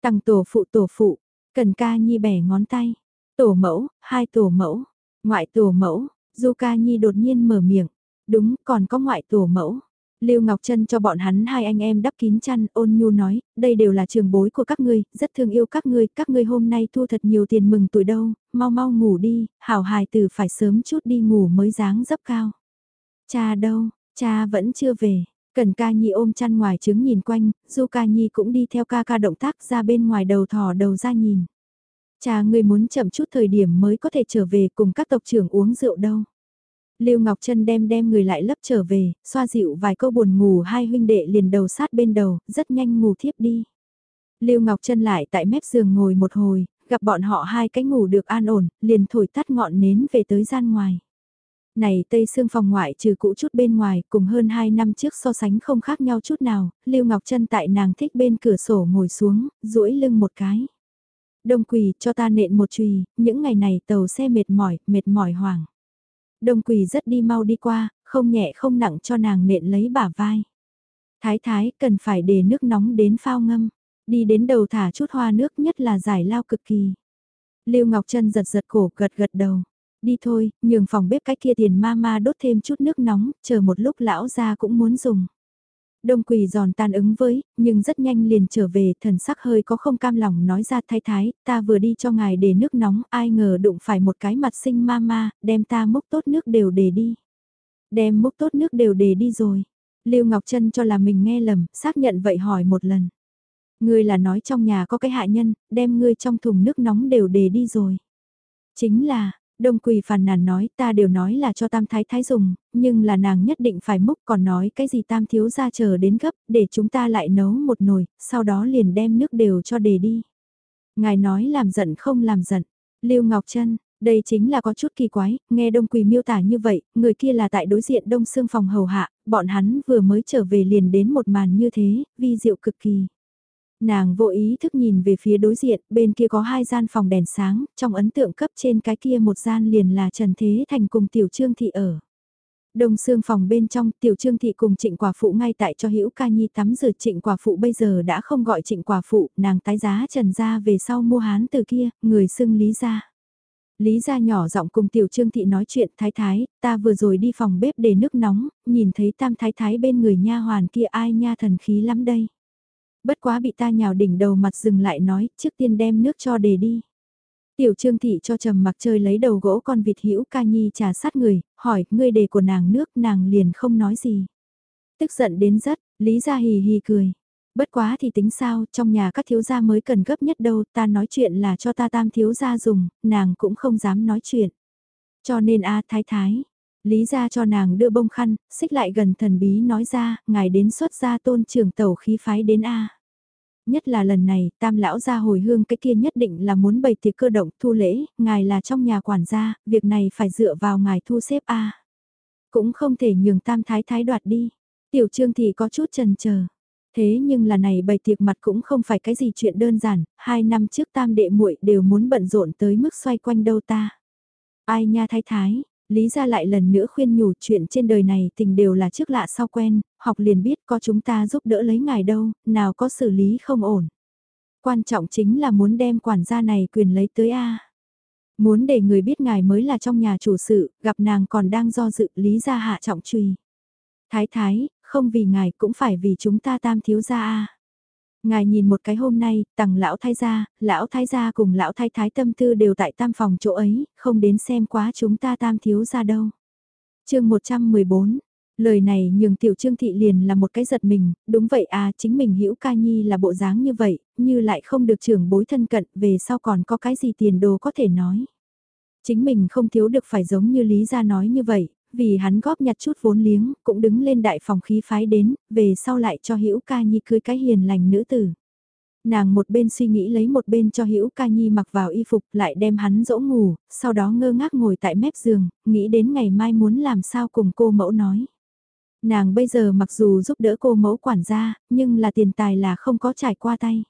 Tăng tổ phụ tổ phụ, cần ca nhi bẻ ngón tay. Tổ mẫu, hai tổ mẫu, ngoại tổ mẫu, du ca nhi đột nhiên mở miệng. Đúng, còn có ngoại tổ mẫu. Lưu Ngọc Trân cho bọn hắn hai anh em đắp kín chăn, ôn nhu nói, đây đều là trường bối của các ngươi, rất thương yêu các ngươi, các ngươi hôm nay thu thật nhiều tiền mừng tuổi đâu, mau mau ngủ đi, hảo hài tử phải sớm chút đi ngủ mới dáng dấp cao. Cha đâu, cha vẫn chưa về, Cần ca nhi ôm chăn ngoài trứng nhìn quanh, du ca nhi cũng đi theo ca ca động tác ra bên ngoài đầu thò đầu ra nhìn. Cha ngươi muốn chậm chút thời điểm mới có thể trở về cùng các tộc trưởng uống rượu đâu. Lưu Ngọc Trân đem đem người lại lấp trở về, xoa dịu vài câu buồn ngủ hai huynh đệ liền đầu sát bên đầu, rất nhanh ngủ thiếp đi. Lưu Ngọc Trân lại tại mép giường ngồi một hồi, gặp bọn họ hai cái ngủ được an ổn, liền thổi tắt ngọn nến về tới gian ngoài. Này Tây Sương phòng ngoại trừ cũ chút bên ngoài, cùng hơn 2 năm trước so sánh không khác nhau chút nào, Lưu Ngọc Trân tại nàng thích bên cửa sổ ngồi xuống, duỗi lưng một cái. Đông quỳ cho ta nện một chùy, những ngày này tàu xe mệt mỏi, mệt mỏi hoảng. Đông quỳ rất đi mau đi qua, không nhẹ không nặng cho nàng nện lấy bả vai. Thái thái cần phải để nước nóng đến phao ngâm, đi đến đầu thả chút hoa nước nhất là giải lao cực kỳ. Lưu Ngọc Trân giật giật cổ gật gật đầu. Đi thôi, nhường phòng bếp cái kia tiền ma ma đốt thêm chút nước nóng, chờ một lúc lão ra cũng muốn dùng. Đông quỳ giòn tan ứng với, nhưng rất nhanh liền trở về, thần sắc hơi có không cam lòng nói ra thái thái, ta vừa đi cho ngài để nước nóng, ai ngờ đụng phải một cái mặt sinh ma ma, đem ta múc tốt nước đều để đi. Đem múc tốt nước đều để đi rồi. Lưu Ngọc Trân cho là mình nghe lầm, xác nhận vậy hỏi một lần. Ngươi là nói trong nhà có cái hạ nhân, đem ngươi trong thùng nước nóng đều để đi rồi. Chính là, Đông quỳ phàn nàn nói ta đều nói là cho tam thái thái dùng, nhưng là nàng nhất định phải múc còn nói cái gì tam thiếu ra chờ đến gấp để chúng ta lại nấu một nồi, sau đó liền đem nước đều cho đề đi. Ngài nói làm giận không làm giận. Lưu Ngọc Trân, đây chính là có chút kỳ quái, nghe Đông Quỳ miêu tả như vậy, người kia là tại đối diện Đông Sương phòng hầu hạ, bọn hắn vừa mới trở về liền đến một màn như thế, vi diệu cực kỳ. Nàng vô ý thức nhìn về phía đối diện, bên kia có hai gian phòng đèn sáng, trong ấn tượng cấp trên cái kia một gian liền là Trần Thế Thành cùng Tiểu Trương Thị ở. Đông xương phòng bên trong, Tiểu Trương Thị cùng Trịnh Quả Phụ ngay tại cho Hữu Ca Nhi tắm rửa Trịnh Quả Phụ bây giờ đã không gọi Trịnh Quả Phụ, nàng tái giá Trần ra về sau mua hán từ kia, người xưng Lý ra. Lý gia nhỏ giọng cùng tiểu trương thị nói chuyện thái thái, ta vừa rồi đi phòng bếp để nước nóng, nhìn thấy tam thái thái bên người nha hoàn kia ai nha thần khí lắm đây. Bất quá bị ta nhào đỉnh đầu mặt dừng lại nói, trước tiên đem nước cho để đi. Tiểu trương thị cho trầm mặc chơi lấy đầu gỗ con vịt hữu ca nhi trà sát người, hỏi, ngươi đề của nàng nước nàng liền không nói gì. Tức giận đến rất, Lý gia hì hì cười. Bất quá thì tính sao, trong nhà các thiếu gia mới cần gấp nhất đâu, ta nói chuyện là cho ta tam thiếu gia dùng, nàng cũng không dám nói chuyện. Cho nên a thái thái, lý ra cho nàng đưa bông khăn, xích lại gần thần bí nói ra, ngài đến xuất gia tôn trưởng tàu khí phái đến a Nhất là lần này, tam lão gia hồi hương cái kia nhất định là muốn bày tiệc cơ động thu lễ, ngài là trong nhà quản gia, việc này phải dựa vào ngài thu xếp a Cũng không thể nhường tam thái thái đoạt đi. Tiểu trương thì có chút trần chờ Thế nhưng là này bày tiệc mặt cũng không phải cái gì chuyện đơn giản, hai năm trước tam đệ muội đều muốn bận rộn tới mức xoay quanh đâu ta. Ai nha thái thái, Lý ra lại lần nữa khuyên nhủ chuyện trên đời này tình đều là trước lạ sau quen, học liền biết có chúng ta giúp đỡ lấy ngài đâu, nào có xử lý không ổn. Quan trọng chính là muốn đem quản gia này quyền lấy tới A. Muốn để người biết ngài mới là trong nhà chủ sự, gặp nàng còn đang do dự lý ra hạ trọng truy. Thái thái, không vì ngài cũng phải vì chúng ta tam thiếu gia a. Ngài nhìn một cái hôm nay, tặng lão thái gia, lão thái gia cùng lão thái thái tâm tư đều tại tam phòng chỗ ấy, không đến xem quá chúng ta tam thiếu gia đâu. chương 114 Lời này nhường tiểu trương thị liền là một cái giật mình, đúng vậy à, chính mình hữu ca nhi là bộ dáng như vậy, như lại không được trưởng bối thân cận, về sau còn có cái gì tiền đồ có thể nói. Chính mình không thiếu được phải giống như Lý Gia nói như vậy, vì hắn góp nhặt chút vốn liếng, cũng đứng lên đại phòng khí phái đến, về sau lại cho Hữu Ca Nhi cưới cái hiền lành nữ tử. Nàng một bên suy nghĩ lấy một bên cho Hữu Ca Nhi mặc vào y phục, lại đem hắn dỗ ngủ, sau đó ngơ ngác ngồi tại mép giường, nghĩ đến ngày mai muốn làm sao cùng cô mẫu nói. Nàng bây giờ mặc dù giúp đỡ cô mẫu quản gia, nhưng là tiền tài là không có trải qua tay.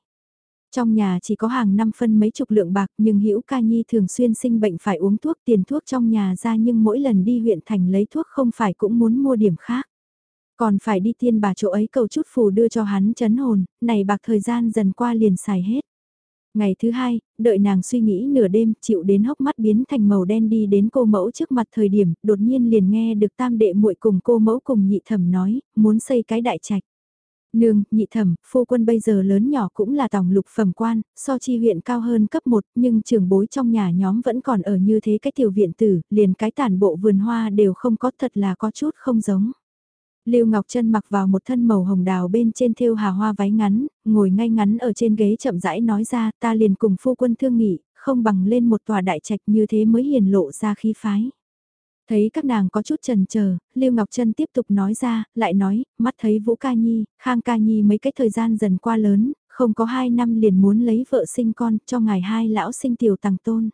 Trong nhà chỉ có hàng năm phân mấy chục lượng bạc nhưng Hữu Ca Nhi thường xuyên sinh bệnh phải uống thuốc tiền thuốc trong nhà ra nhưng mỗi lần đi huyện thành lấy thuốc không phải cũng muốn mua điểm khác. Còn phải đi tiên bà chỗ ấy cầu chút phù đưa cho hắn chấn hồn, này bạc thời gian dần qua liền xài hết. Ngày thứ hai, đợi nàng suy nghĩ nửa đêm, chịu đến hốc mắt biến thành màu đen đi đến cô mẫu trước mặt thời điểm, đột nhiên liền nghe được tam đệ muội cùng cô mẫu cùng nhị thẩm nói, muốn xây cái đại trạch. Nương, nhị thẩm, phu quân bây giờ lớn nhỏ cũng là tổng lục phẩm quan, so chi huyện cao hơn cấp 1, nhưng trường bối trong nhà nhóm vẫn còn ở như thế cái tiểu viện tử, liền cái tản bộ vườn hoa đều không có thật là có chút không giống. Lưu Ngọc Trân mặc vào một thân màu hồng đào bên trên thêu hà hoa váy ngắn, ngồi ngay ngắn ở trên ghế chậm rãi nói ra ta liền cùng phu quân thương nghị, không bằng lên một tòa đại trạch như thế mới hiền lộ ra khí phái. Thấy các nàng có chút trần chờ Lưu Ngọc Trân tiếp tục nói ra, lại nói, mắt thấy Vũ Ca Nhi, Khang Ca Nhi mấy cái thời gian dần qua lớn, không có hai năm liền muốn lấy vợ sinh con cho ngài hai lão sinh tiểu tàng tôn.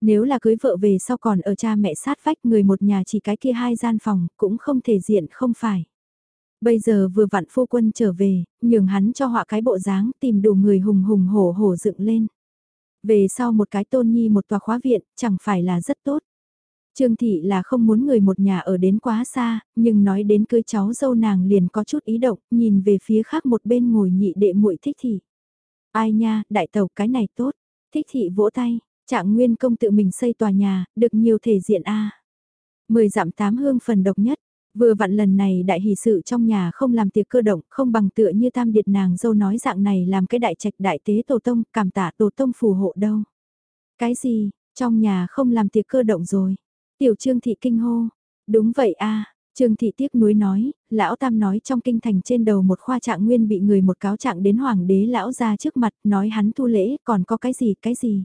Nếu là cưới vợ về sau còn ở cha mẹ sát vách người một nhà chỉ cái kia hai gian phòng, cũng không thể diện không phải. Bây giờ vừa vặn phu quân trở về, nhường hắn cho họa cái bộ dáng tìm đủ người hùng hùng hổ hổ dựng lên. Về sau một cái tôn nhi một tòa khóa viện, chẳng phải là rất tốt. Trương Thị là không muốn người một nhà ở đến quá xa, nhưng nói đến cưới cháu dâu nàng liền có chút ý động, nhìn về phía khác một bên ngồi nhị đệ muội thích thị. Ai nha, đại tàu cái này tốt. Thích thị vỗ tay, trạng nguyên công tự mình xây tòa nhà, được nhiều thể diện a Mười dặm tám hương phần độc nhất, vừa vặn lần này đại hỷ sự trong nhà không làm tiệc cơ động, không bằng tựa như tam điệt nàng dâu nói dạng này làm cái đại trạch đại tế tổ tông, cảm tạ tổ tông phù hộ đâu. Cái gì, trong nhà không làm tiệc cơ động rồi. Tiểu Trương Thị kinh hô, đúng vậy a Trương Thị tiếc nuối nói, lão tam nói trong kinh thành trên đầu một khoa trạng nguyên bị người một cáo trạng đến hoàng đế lão ra trước mặt nói hắn thu lễ còn có cái gì cái gì.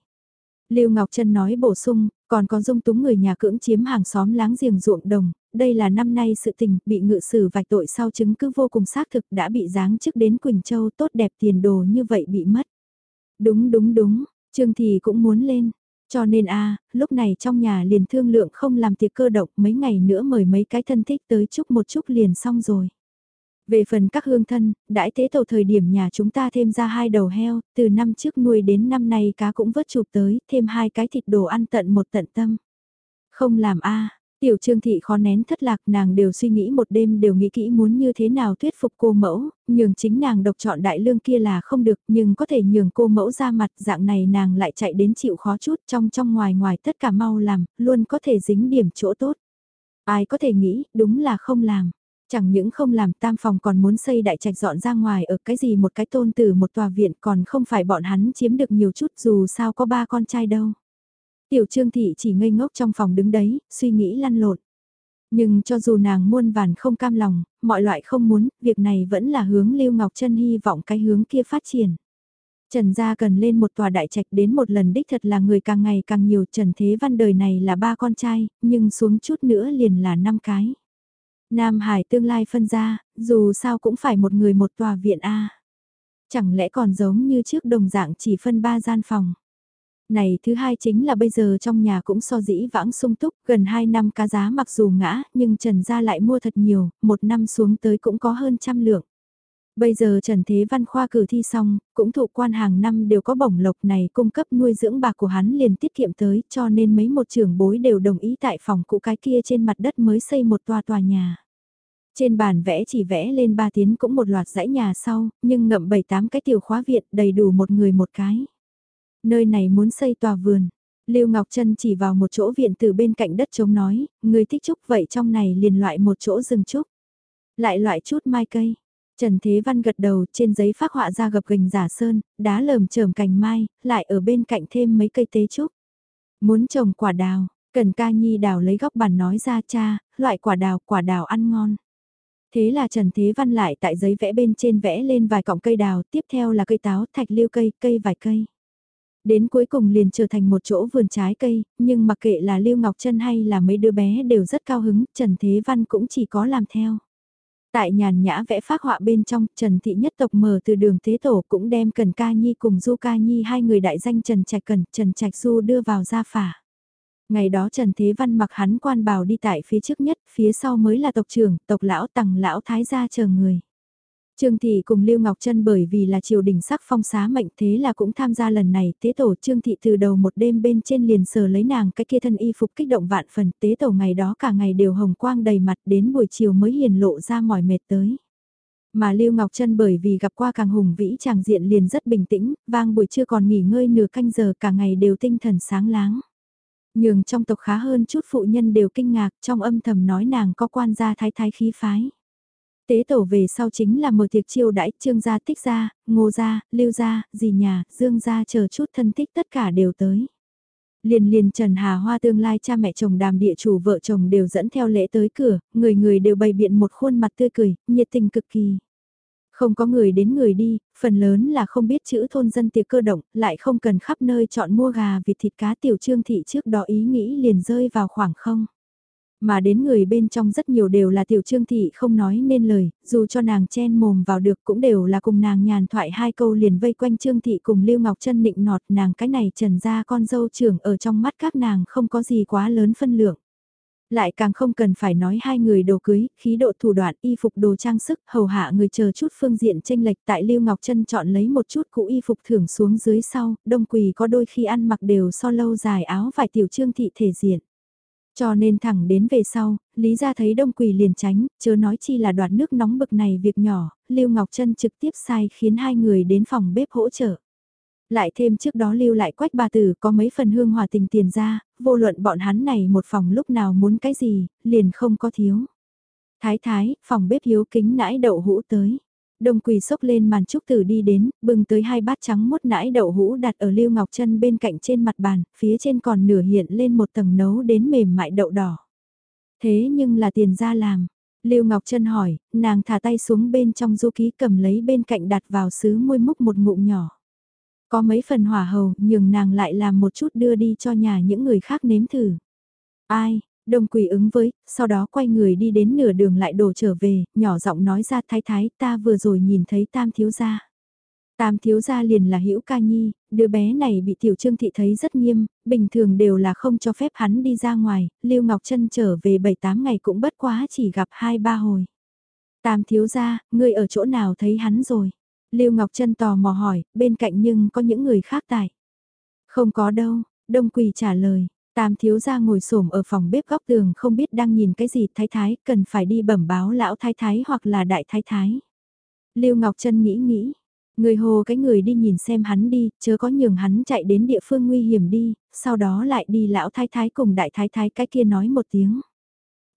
Lưu Ngọc Trân nói bổ sung, còn có dung túng người nhà cưỡng chiếm hàng xóm láng giềng ruộng đồng, đây là năm nay sự tình bị ngự xử vạch tội sau chứng cứ vô cùng xác thực đã bị giáng chức đến Quỳnh Châu tốt đẹp tiền đồ như vậy bị mất. Đúng đúng đúng, Trương Thị cũng muốn lên, cho nên a lúc này trong nhà liền thương lượng không làm tiệc cơ động mấy ngày nữa mời mấy cái thân thích tới chúc một chút liền xong rồi. Về phần các hương thân, đãi tế tổ thời điểm nhà chúng ta thêm ra hai đầu heo, từ năm trước nuôi đến năm nay cá cũng vớt chụp tới, thêm hai cái thịt đồ ăn tận một tận tâm. Không làm a Tiểu Trương Thị khó nén thất lạc nàng đều suy nghĩ một đêm đều nghĩ kỹ muốn như thế nào thuyết phục cô mẫu, nhường chính nàng độc chọn đại lương kia là không được nhưng có thể nhường cô mẫu ra mặt dạng này nàng lại chạy đến chịu khó chút trong trong ngoài ngoài tất cả mau làm, luôn có thể dính điểm chỗ tốt. Ai có thể nghĩ, đúng là không làm. Chẳng những không làm tam phòng còn muốn xây đại trạch dọn ra ngoài ở cái gì một cái tôn từ một tòa viện còn không phải bọn hắn chiếm được nhiều chút dù sao có ba con trai đâu. Tiểu Trương Thị chỉ ngây ngốc trong phòng đứng đấy, suy nghĩ lăn lộn. Nhưng cho dù nàng muôn vàn không cam lòng, mọi loại không muốn, việc này vẫn là hướng Lưu Ngọc Trân hy vọng cái hướng kia phát triển. Trần gia cần lên một tòa đại trạch đến một lần đích thật là người càng ngày càng nhiều Trần Thế Văn đời này là ba con trai, nhưng xuống chút nữa liền là năm cái. Nam Hải tương lai phân ra, dù sao cũng phải một người một tòa viện A. Chẳng lẽ còn giống như trước đồng dạng chỉ phân ba gian phòng. Này thứ hai chính là bây giờ trong nhà cũng so dĩ vãng sung túc, gần 2 năm cá giá mặc dù ngã, nhưng Trần Gia lại mua thật nhiều, một năm xuống tới cũng có hơn trăm lượng. Bây giờ Trần Thế Văn khoa cử thi xong, cũng thụ quan hàng năm đều có bổng lộc này cung cấp nuôi dưỡng bạc của hắn liền tiết kiệm tới cho nên mấy một trưởng bối đều đồng ý tại phòng cũ cái kia trên mặt đất mới xây một tòa tòa nhà. Trên bàn vẽ chỉ vẽ lên ba tiến cũng một loạt dãy nhà sau, nhưng ngậm bảy tám cái tiểu khóa viện đầy đủ một người một cái. Nơi này muốn xây tòa vườn. Lưu Ngọc Trân chỉ vào một chỗ viện từ bên cạnh đất trống nói, người thích trúc vậy trong này liền loại một chỗ rừng trúc. Lại loại chút mai cây. Trần Thế Văn gật đầu trên giấy phác họa ra gập gành giả sơn, đá lởm chởm cành mai, lại ở bên cạnh thêm mấy cây tế trúc. Muốn trồng quả đào, Cần ca nhi đào lấy góc bàn nói ra cha, loại quả đào, quả đào ăn ngon. Thế là Trần Thế Văn lại tại giấy vẽ bên trên vẽ lên vài cọng cây đào, tiếp theo là cây táo, thạch liêu cây, cây vài cây. Đến cuối cùng liền trở thành một chỗ vườn trái cây, nhưng mặc kệ là Lưu Ngọc Trân hay là mấy đứa bé đều rất cao hứng, Trần Thế Văn cũng chỉ có làm theo. Tại nhàn nhã vẽ phác họa bên trong, Trần Thị Nhất tộc mở từ đường Thế Tổ cũng đem Cần Ca Nhi cùng Du Ca Nhi hai người đại danh Trần Trạch Cần, Trần Trạch Du đưa vào gia phả. Ngày đó Trần Thế Văn mặc hắn quan bào đi tại phía trước nhất, phía sau mới là tộc trưởng, tộc lão tằng lão thái gia chờ người. Trương Thị cùng Lưu Ngọc Trân bởi vì là triều đình sắc phong xá mệnh thế là cũng tham gia lần này tế tổ Trương Thị từ đầu một đêm bên trên liền sờ lấy nàng cái kia thân y phục kích động vạn phần tế tổ ngày đó cả ngày đều hồng quang đầy mặt đến buổi chiều mới hiền lộ ra mỏi mệt tới. Mà Lưu Ngọc Trân bởi vì gặp qua càng hùng vĩ chàng diện liền rất bình tĩnh, vang buổi trưa còn nghỉ ngơi nửa canh giờ cả ngày đều tinh thần sáng láng. Nhường trong tộc khá hơn chút phụ nhân đều kinh ngạc trong âm thầm nói nàng có quan gia thái thái khí phái. Tế tổ về sau chính là mở tiệc chiêu đãi trương gia tích gia, ngô gia, lưu gia, dì nhà, dương gia chờ chút thân tích tất cả đều tới. Liền liền Trần Hà Hoa tương lai cha mẹ chồng đàm địa chủ vợ chồng đều dẫn theo lễ tới cửa, người người đều bày biện một khuôn mặt tươi cười, nhiệt tình cực kỳ. Không có người đến người đi, phần lớn là không biết chữ thôn dân tiệc cơ động, lại không cần khắp nơi chọn mua gà vịt thịt cá tiểu trương thị trước đó ý nghĩ liền rơi vào khoảng không. Mà đến người bên trong rất nhiều đều là tiểu trương thị không nói nên lời, dù cho nàng chen mồm vào được cũng đều là cùng nàng nhàn thoại hai câu liền vây quanh trương thị cùng Lưu Ngọc Trân nịnh nọt nàng cái này trần ra con dâu trưởng ở trong mắt các nàng không có gì quá lớn phân lượng. Lại càng không cần phải nói hai người đồ cưới, khí độ thủ đoạn, y phục đồ trang sức, hầu hạ người chờ chút phương diện tranh lệch tại Lưu Ngọc Trân chọn lấy một chút cũ y phục thưởng xuống dưới sau, đông quỳ có đôi khi ăn mặc đều so lâu dài áo vải tiểu trương thị thể diện. Cho nên thẳng đến về sau, Lý ra thấy đông quỳ liền tránh, chớ nói chi là đoạt nước nóng bực này việc nhỏ, Lưu Ngọc Trân trực tiếp sai khiến hai người đến phòng bếp hỗ trợ. Lại thêm trước đó lưu lại quách bà tử có mấy phần hương hòa tình tiền ra, vô luận bọn hắn này một phòng lúc nào muốn cái gì, liền không có thiếu. Thái thái, phòng bếp hiếu kính nãi đậu hũ tới. Đông quỳ sốc lên màn trúc tử đi đến, bưng tới hai bát trắng mốt nãi đậu hũ đặt ở Lưu Ngọc Trân bên cạnh trên mặt bàn, phía trên còn nửa hiện lên một tầng nấu đến mềm mại đậu đỏ. Thế nhưng là tiền ra làm. Lưu Ngọc Trân hỏi, nàng thả tay xuống bên trong du ký cầm lấy bên cạnh đặt vào sứ môi múc một ngụm nhỏ. Có mấy phần hỏa hầu, nhường nàng lại làm một chút đưa đi cho nhà những người khác nếm thử. Ai, Đông quỳ ứng với, sau đó quay người đi đến nửa đường lại đổ trở về, nhỏ giọng nói ra thái thái ta vừa rồi nhìn thấy tam thiếu gia. Tam thiếu gia liền là hữu ca nhi, đứa bé này bị tiểu trương thị thấy rất nghiêm, bình thường đều là không cho phép hắn đi ra ngoài, Lưu Ngọc Trân trở về 7-8 ngày cũng bất quá chỉ gặp hai ba hồi. Tam thiếu gia, ngươi ở chỗ nào thấy hắn rồi? Lưu Ngọc Trân tò mò hỏi, bên cạnh nhưng có những người khác tại. Không có đâu, Đông Quỳ trả lời, Tam thiếu gia ngồi xổm ở phòng bếp góc tường không biết đang nhìn cái gì thái thái, cần phải đi bẩm báo lão thái thái hoặc là đại thái thái. Lưu Ngọc Trân nghĩ nghĩ, người hồ cái người đi nhìn xem hắn đi, chớ có nhường hắn chạy đến địa phương nguy hiểm đi, sau đó lại đi lão thái thái cùng đại thái thái cái kia nói một tiếng.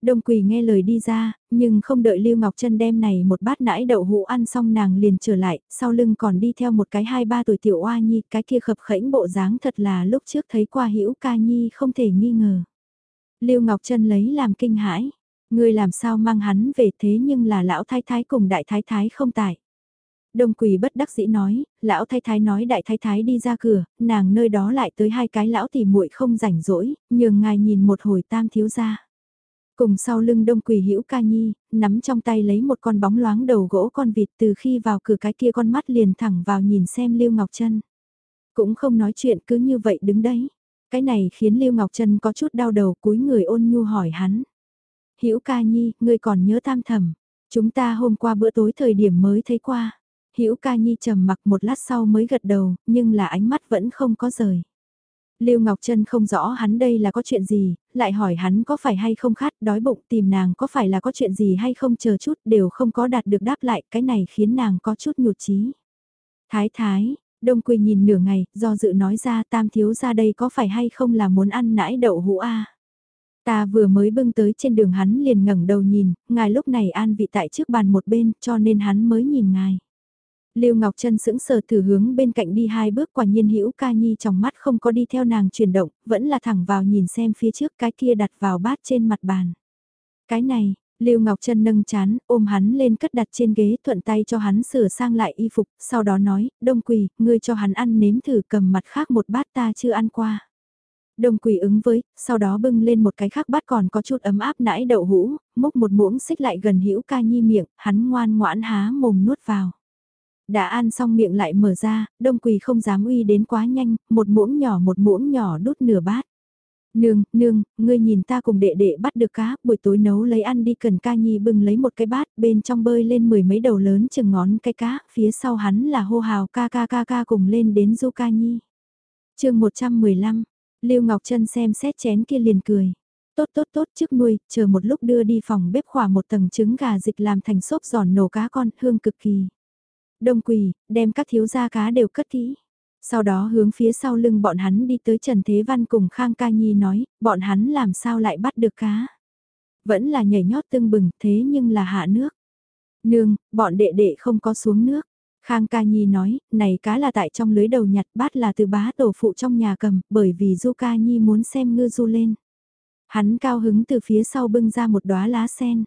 Đông Quỳ nghe lời đi ra, nhưng không đợi Lưu Ngọc Trân đem này một bát nãi đậu hũ ăn xong nàng liền trở lại, sau lưng còn đi theo một cái hai ba tuổi tiểu oa nhi, cái kia khập khẽnh bộ dáng thật là lúc trước thấy qua hữu ca nhi không thể nghi ngờ. Lưu Ngọc Trân lấy làm kinh hãi, người làm sao mang hắn về thế nhưng là lão thái thái cùng đại thái thái không tại. Đông Quỳ bất đắc dĩ nói, lão thái thái nói đại thái thái đi ra cửa, nàng nơi đó lại tới hai cái lão thì muội không rảnh rỗi, nhường ngài nhìn một hồi tam thiếu gia. Cùng sau lưng đông quỳ hữu ca nhi, nắm trong tay lấy một con bóng loáng đầu gỗ con vịt từ khi vào cửa cái kia con mắt liền thẳng vào nhìn xem Lưu Ngọc Trân. Cũng không nói chuyện cứ như vậy đứng đấy. Cái này khiến Lưu Ngọc Trân có chút đau đầu cúi người ôn nhu hỏi hắn. Hữu ca nhi, ngươi còn nhớ tam thầm. Chúng ta hôm qua bữa tối thời điểm mới thấy qua. Hữu ca nhi trầm mặc một lát sau mới gật đầu, nhưng là ánh mắt vẫn không có rời. Lưu Ngọc Trân không rõ hắn đây là có chuyện gì, lại hỏi hắn có phải hay không khát đói bụng tìm nàng có phải là có chuyện gì hay không chờ chút đều không có đạt được đáp lại cái này khiến nàng có chút nhụt chí. Thái thái, Đông Quỳ nhìn nửa ngày, do dự nói ra tam thiếu ra đây có phải hay không là muốn ăn nãi đậu hũ a Ta vừa mới bưng tới trên đường hắn liền ngẩng đầu nhìn, ngài lúc này an vị tại trước bàn một bên cho nên hắn mới nhìn ngài. Lưu Ngọc Trân sững sờ thử hướng bên cạnh đi hai bước quả nhiên hữu ca nhi trong mắt không có đi theo nàng chuyển động, vẫn là thẳng vào nhìn xem phía trước cái kia đặt vào bát trên mặt bàn. Cái này, Lưu Ngọc Trân nâng chán, ôm hắn lên cất đặt trên ghế thuận tay cho hắn sửa sang lại y phục, sau đó nói, Đông Quỳ, ngươi cho hắn ăn nếm thử cầm mặt khác một bát ta chưa ăn qua. Đông Quỳ ứng với, sau đó bưng lên một cái khác bát còn có chút ấm áp nãi đậu hũ, múc một muỗng xích lại gần hữu ca nhi miệng, hắn ngoan ngoãn há mồm nuốt vào. Đã ăn xong miệng lại mở ra, đông quỳ không dám uy đến quá nhanh, một muỗng nhỏ một muỗng nhỏ đút nửa bát. Nương, nương, ngươi nhìn ta cùng đệ đệ bắt được cá, buổi tối nấu lấy ăn đi cần ca nhi bưng lấy một cái bát, bên trong bơi lên mười mấy đầu lớn chừng ngón cái cá, phía sau hắn là hô hào ca ca ca ca cùng lên đến du ca nhi. chương 115, Lưu Ngọc Trân xem xét chén kia liền cười. Tốt tốt tốt trước nuôi, chờ một lúc đưa đi phòng bếp khỏa một tầng trứng gà dịch làm thành xốp giòn nổ cá con, hương cực kỳ. Đông quỳ, đem các thiếu gia cá đều cất kỹ. Sau đó hướng phía sau lưng bọn hắn đi tới Trần Thế Văn cùng Khang Ca Nhi nói, bọn hắn làm sao lại bắt được cá. Vẫn là nhảy nhót tưng bừng thế nhưng là hạ nước. Nương, bọn đệ đệ không có xuống nước. Khang Ca Nhi nói, này cá là tại trong lưới đầu nhặt bát là từ bá tổ phụ trong nhà cầm, bởi vì Du Ca Nhi muốn xem ngư du lên. Hắn cao hứng từ phía sau bưng ra một đóa lá sen.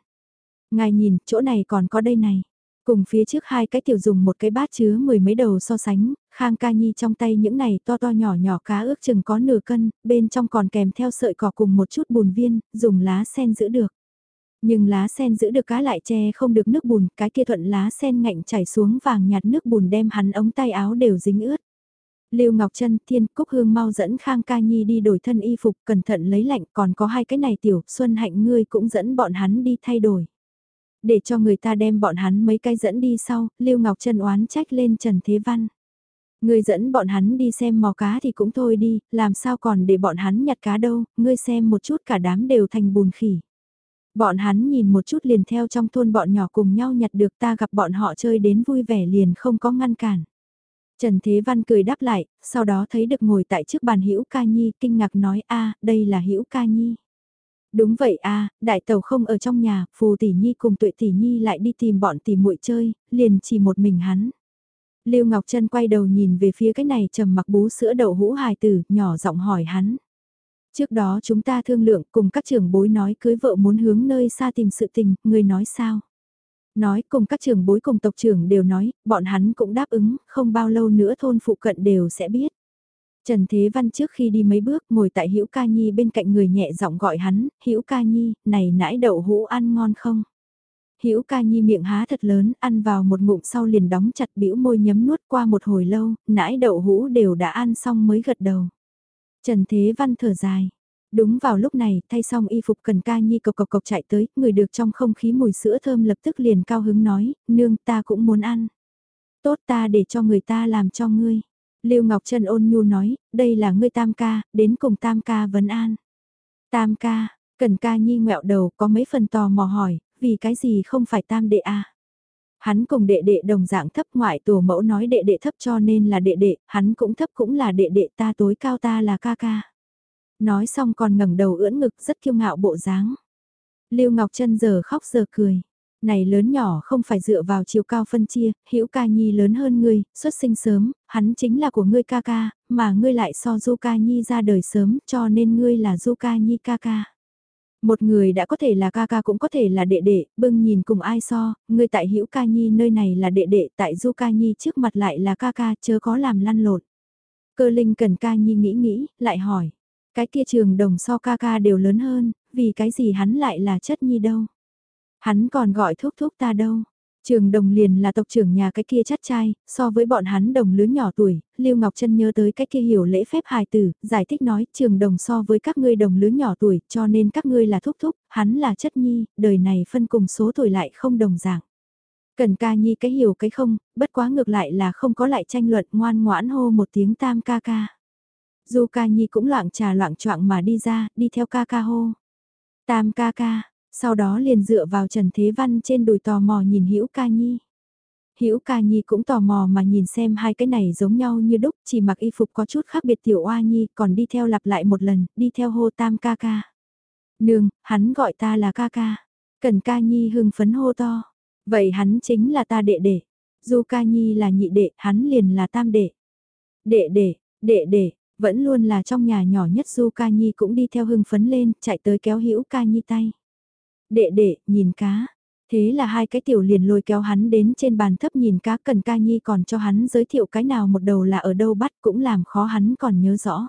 Ngài nhìn, chỗ này còn có đây này. Cùng phía trước hai cái tiểu dùng một cái bát chứa mười mấy đầu so sánh, Khang Ca Nhi trong tay những này to to nhỏ nhỏ cá ước chừng có nửa cân, bên trong còn kèm theo sợi cỏ cùng một chút bùn viên, dùng lá sen giữ được. Nhưng lá sen giữ được cá lại che không được nước bùn, cái kia thuận lá sen ngạnh chảy xuống vàng nhạt nước bùn đem hắn ống tay áo đều dính ướt. Lưu Ngọc Trân, Thiên Cúc Hương mau dẫn Khang Ca Nhi đi đổi thân y phục, cẩn thận lấy lạnh, còn có hai cái này tiểu, Xuân Hạnh ngươi cũng dẫn bọn hắn đi thay đổi. Để cho người ta đem bọn hắn mấy cái dẫn đi sau, Lưu Ngọc Trân oán trách lên Trần Thế Văn. Ngươi dẫn bọn hắn đi xem mò cá thì cũng thôi đi, làm sao còn để bọn hắn nhặt cá đâu, ngươi xem một chút cả đám đều thành bùn khỉ. Bọn hắn nhìn một chút liền theo trong thôn bọn nhỏ cùng nhau nhặt được ta gặp bọn họ chơi đến vui vẻ liền không có ngăn cản. Trần Thế Văn cười đáp lại, sau đó thấy được ngồi tại trước bàn Hữu Ca Nhi, kinh ngạc nói a, đây là Hữu Ca Nhi. Đúng vậy a, đại tàu không ở trong nhà, phù tỷ nhi cùng tuệ tỷ nhi lại đi tìm bọn tỷ muội chơi, liền chỉ một mình hắn. Lưu Ngọc Trân quay đầu nhìn về phía cái này trầm mặc bú sữa đậu hũ hài tử, nhỏ giọng hỏi hắn. Trước đó chúng ta thương lượng cùng các trưởng bối nói cưới vợ muốn hướng nơi xa tìm sự tình, người nói sao? Nói cùng các trưởng bối cùng tộc trưởng đều nói, bọn hắn cũng đáp ứng, không bao lâu nữa thôn phụ cận đều sẽ biết. Trần Thế Văn trước khi đi mấy bước ngồi tại Hữu Ca Nhi bên cạnh người nhẹ giọng gọi hắn, Hữu Ca Nhi, này nãi đậu hũ ăn ngon không? Hữu Ca Nhi miệng há thật lớn, ăn vào một ngụm sau liền đóng chặt bĩu môi nhấm nuốt qua một hồi lâu, nãi đậu hũ đều đã ăn xong mới gật đầu. Trần Thế Văn thở dài, Đúng vào lúc này, thay xong y phục cần ca nhi cộc cộc cộc chạy tới, người được trong không khí mùi sữa thơm lập tức liền cao hứng nói, nương ta cũng muốn ăn. Tốt ta để cho người ta làm cho ngươi. Lưu Ngọc Trân ôn nhu nói, đây là ngươi tam ca, đến cùng tam ca vấn an. Tam ca, cần ca nhi ngẹo đầu có mấy phần tò mò hỏi, vì cái gì không phải tam đệ à? Hắn cùng đệ đệ đồng dạng thấp ngoại tổ mẫu nói đệ đệ thấp cho nên là đệ đệ, hắn cũng thấp cũng là đệ đệ ta tối cao ta là ca ca. Nói xong còn ngẩng đầu ưỡn ngực rất kiêu ngạo bộ dáng. Lưu Ngọc Trân giờ khóc giờ cười. Này lớn nhỏ không phải dựa vào chiều cao phân chia, Hữu Ca Nhi lớn hơn ngươi, xuất sinh sớm, hắn chính là của ngươi ca ca, mà ngươi lại so Du Ca Nhi ra đời sớm, cho nên ngươi là Du Ca Nhi ca ca. Một người đã có thể là ca ca cũng có thể là đệ đệ, bưng nhìn cùng ai so, ngươi tại Hữu Ca Nhi nơi này là đệ đệ, tại Du Ca Nhi trước mặt lại là ca ca, chớ có làm lăn lộn. Cơ Linh cần Ca Nhi nghĩ nghĩ, lại hỏi, cái kia trường đồng so ca ca đều lớn hơn, vì cái gì hắn lại là chất nhi đâu. Hắn còn gọi thúc thúc ta đâu. Trường đồng liền là tộc trưởng nhà cái kia chắt trai, so với bọn hắn đồng lứa nhỏ tuổi, Lưu Ngọc Trân nhớ tới cái kia hiểu lễ phép hài tử, giải thích nói trường đồng so với các ngươi đồng lứa nhỏ tuổi, cho nên các ngươi là thúc thúc, hắn là chất nhi, đời này phân cùng số tuổi lại không đồng dạng. Cần ca nhi cái hiểu cái không, bất quá ngược lại là không có lại tranh luận ngoan ngoãn hô một tiếng tam ca ca. Du ca nhi cũng loạn trà loạn choạng mà đi ra, đi theo ca ca hô. Tam ca ca, sau đó liền dựa vào Trần Thế Văn trên đùi tò mò nhìn Hữu Ca Nhi. Hữu Ca Nhi cũng tò mò mà nhìn xem hai cái này giống nhau như đúc, chỉ mặc y phục có chút khác biệt tiểu oa nhi, còn đi theo lặp lại một lần, đi theo hô tam ca ca. Nương, hắn gọi ta là ca ca. Cần ca nhi hưng phấn hô to. Vậy hắn chính là ta đệ đệ. Du ca nhi là nhị đệ, hắn liền là tam đệ. Đệ đệ, đệ đệ, vẫn luôn là trong nhà nhỏ nhất Du ca nhi cũng đi theo hưng phấn lên, chạy tới kéo hữu ca nhi tay. Đệ đệ, nhìn cá. Thế là hai cái tiểu liền lôi kéo hắn đến trên bàn thấp nhìn cá cần ca nhi còn cho hắn giới thiệu cái nào một đầu là ở đâu bắt cũng làm khó hắn còn nhớ rõ.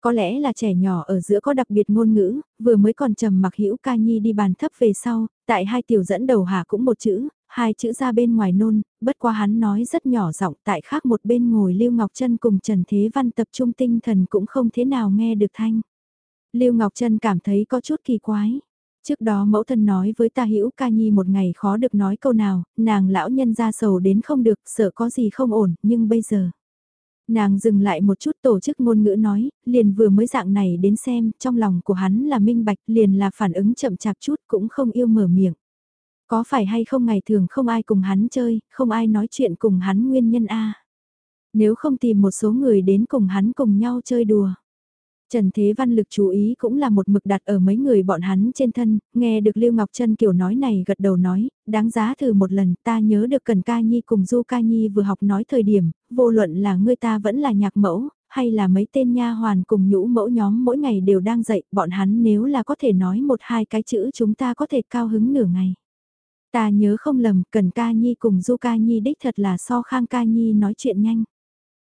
Có lẽ là trẻ nhỏ ở giữa có đặc biệt ngôn ngữ, vừa mới còn trầm mặc hữu ca nhi đi bàn thấp về sau, tại hai tiểu dẫn đầu hà cũng một chữ, hai chữ ra bên ngoài nôn, bất qua hắn nói rất nhỏ giọng tại khác một bên ngồi Lưu Ngọc Trân cùng Trần Thế Văn tập trung tinh thần cũng không thế nào nghe được thanh. Lưu Ngọc Trân cảm thấy có chút kỳ quái. Trước đó mẫu thân nói với ta hữu ca nhi một ngày khó được nói câu nào, nàng lão nhân ra sầu đến không được, sợ có gì không ổn, nhưng bây giờ. Nàng dừng lại một chút tổ chức ngôn ngữ nói, liền vừa mới dạng này đến xem, trong lòng của hắn là minh bạch, liền là phản ứng chậm chạp chút cũng không yêu mở miệng. Có phải hay không ngày thường không ai cùng hắn chơi, không ai nói chuyện cùng hắn nguyên nhân a Nếu không tìm một số người đến cùng hắn cùng nhau chơi đùa. Trần Thế Văn lực chú ý cũng là một mực đặt ở mấy người bọn hắn trên thân, nghe được Lưu Ngọc Trân kiểu nói này gật đầu nói, đáng giá thử một lần ta nhớ được Cần Ca Nhi cùng Du Ca Nhi vừa học nói thời điểm, vô luận là người ta vẫn là nhạc mẫu, hay là mấy tên nha hoàn cùng nhũ mẫu nhóm mỗi ngày đều đang dạy, bọn hắn nếu là có thể nói một hai cái chữ chúng ta có thể cao hứng nửa ngày. Ta nhớ không lầm, Cần Ca Nhi cùng Du Ca Nhi đích thật là so Khang Ca Nhi nói chuyện nhanh.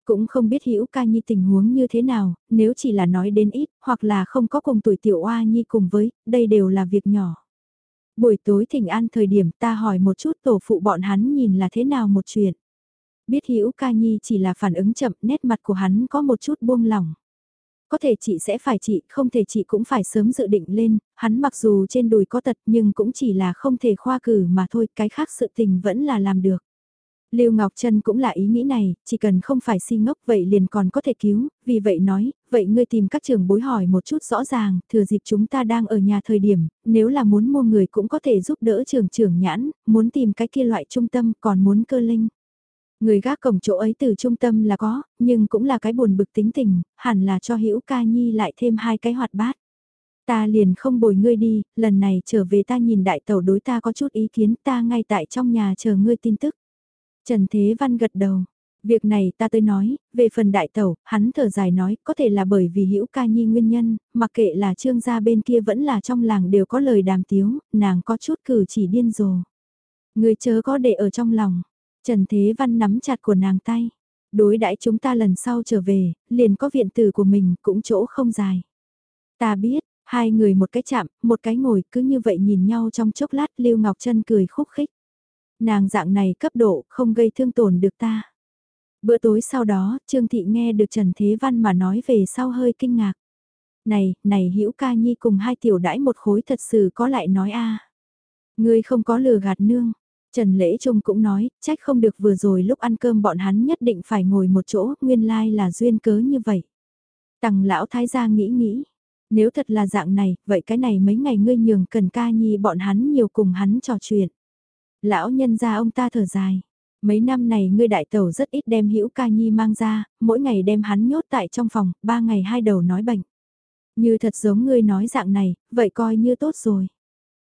Cũng không biết Hữu Ca Nhi tình huống như thế nào, nếu chỉ là nói đến ít, hoặc là không có cùng tuổi tiểu oa nhi cùng với, đây đều là việc nhỏ. Buổi tối thỉnh an thời điểm ta hỏi một chút tổ phụ bọn hắn nhìn là thế nào một chuyện. Biết Hữu Ca Nhi chỉ là phản ứng chậm, nét mặt của hắn có một chút buông lỏng. Có thể chị sẽ phải chị, không thể chị cũng phải sớm dự định lên, hắn mặc dù trên đùi có tật nhưng cũng chỉ là không thể khoa cử mà thôi, cái khác sự tình vẫn là làm được. Lưu Ngọc Trân cũng là ý nghĩ này, chỉ cần không phải si ngốc vậy liền còn có thể cứu, vì vậy nói, vậy ngươi tìm các trường bối hỏi một chút rõ ràng, thừa dịp chúng ta đang ở nhà thời điểm, nếu là muốn mua người cũng có thể giúp đỡ trường trưởng nhãn, muốn tìm cái kia loại trung tâm còn muốn cơ linh. Người gác cổng chỗ ấy từ trung tâm là có, nhưng cũng là cái buồn bực tính tình, hẳn là cho Hữu Ca Nhi lại thêm hai cái hoạt bát. Ta liền không bồi ngươi đi, lần này trở về ta nhìn đại tẩu đối ta có chút ý kiến ta ngay tại trong nhà chờ ngươi tin tức. Trần Thế Văn gật đầu. Việc này ta tới nói, về phần đại tẩu, hắn thở dài nói, có thể là bởi vì hữu ca nhi nguyên nhân, mặc kệ là trương gia bên kia vẫn là trong làng đều có lời đàm tiếu, nàng có chút cử chỉ điên rồ. Người chớ có để ở trong lòng. Trần Thế Văn nắm chặt của nàng tay. Đối đãi chúng ta lần sau trở về, liền có viện tử của mình, cũng chỗ không dài. Ta biết, hai người một cái chạm, một cái ngồi, cứ như vậy nhìn nhau trong chốc lát Lưu Ngọc Trân cười khúc khích. Nàng dạng này cấp độ không gây thương tổn được ta. Bữa tối sau đó, Trương Thị nghe được Trần Thế Văn mà nói về sau hơi kinh ngạc. Này, này Hữu Ca Nhi cùng hai tiểu đãi một khối thật sự có lại nói a. Ngươi không có lừa gạt nương. Trần Lễ Trung cũng nói, trách không được vừa rồi lúc ăn cơm bọn hắn nhất định phải ngồi một chỗ, nguyên lai là duyên cớ như vậy. Tằng lão thái gia nghĩ nghĩ, nếu thật là dạng này, vậy cái này mấy ngày ngươi nhường cần ca nhi bọn hắn nhiều cùng hắn trò chuyện. Lão nhân gia ông ta thở dài. Mấy năm này ngươi đại tẩu rất ít đem hữu ca nhi mang ra, mỗi ngày đem hắn nhốt tại trong phòng, ba ngày hai đầu nói bệnh. Như thật giống ngươi nói dạng này, vậy coi như tốt rồi.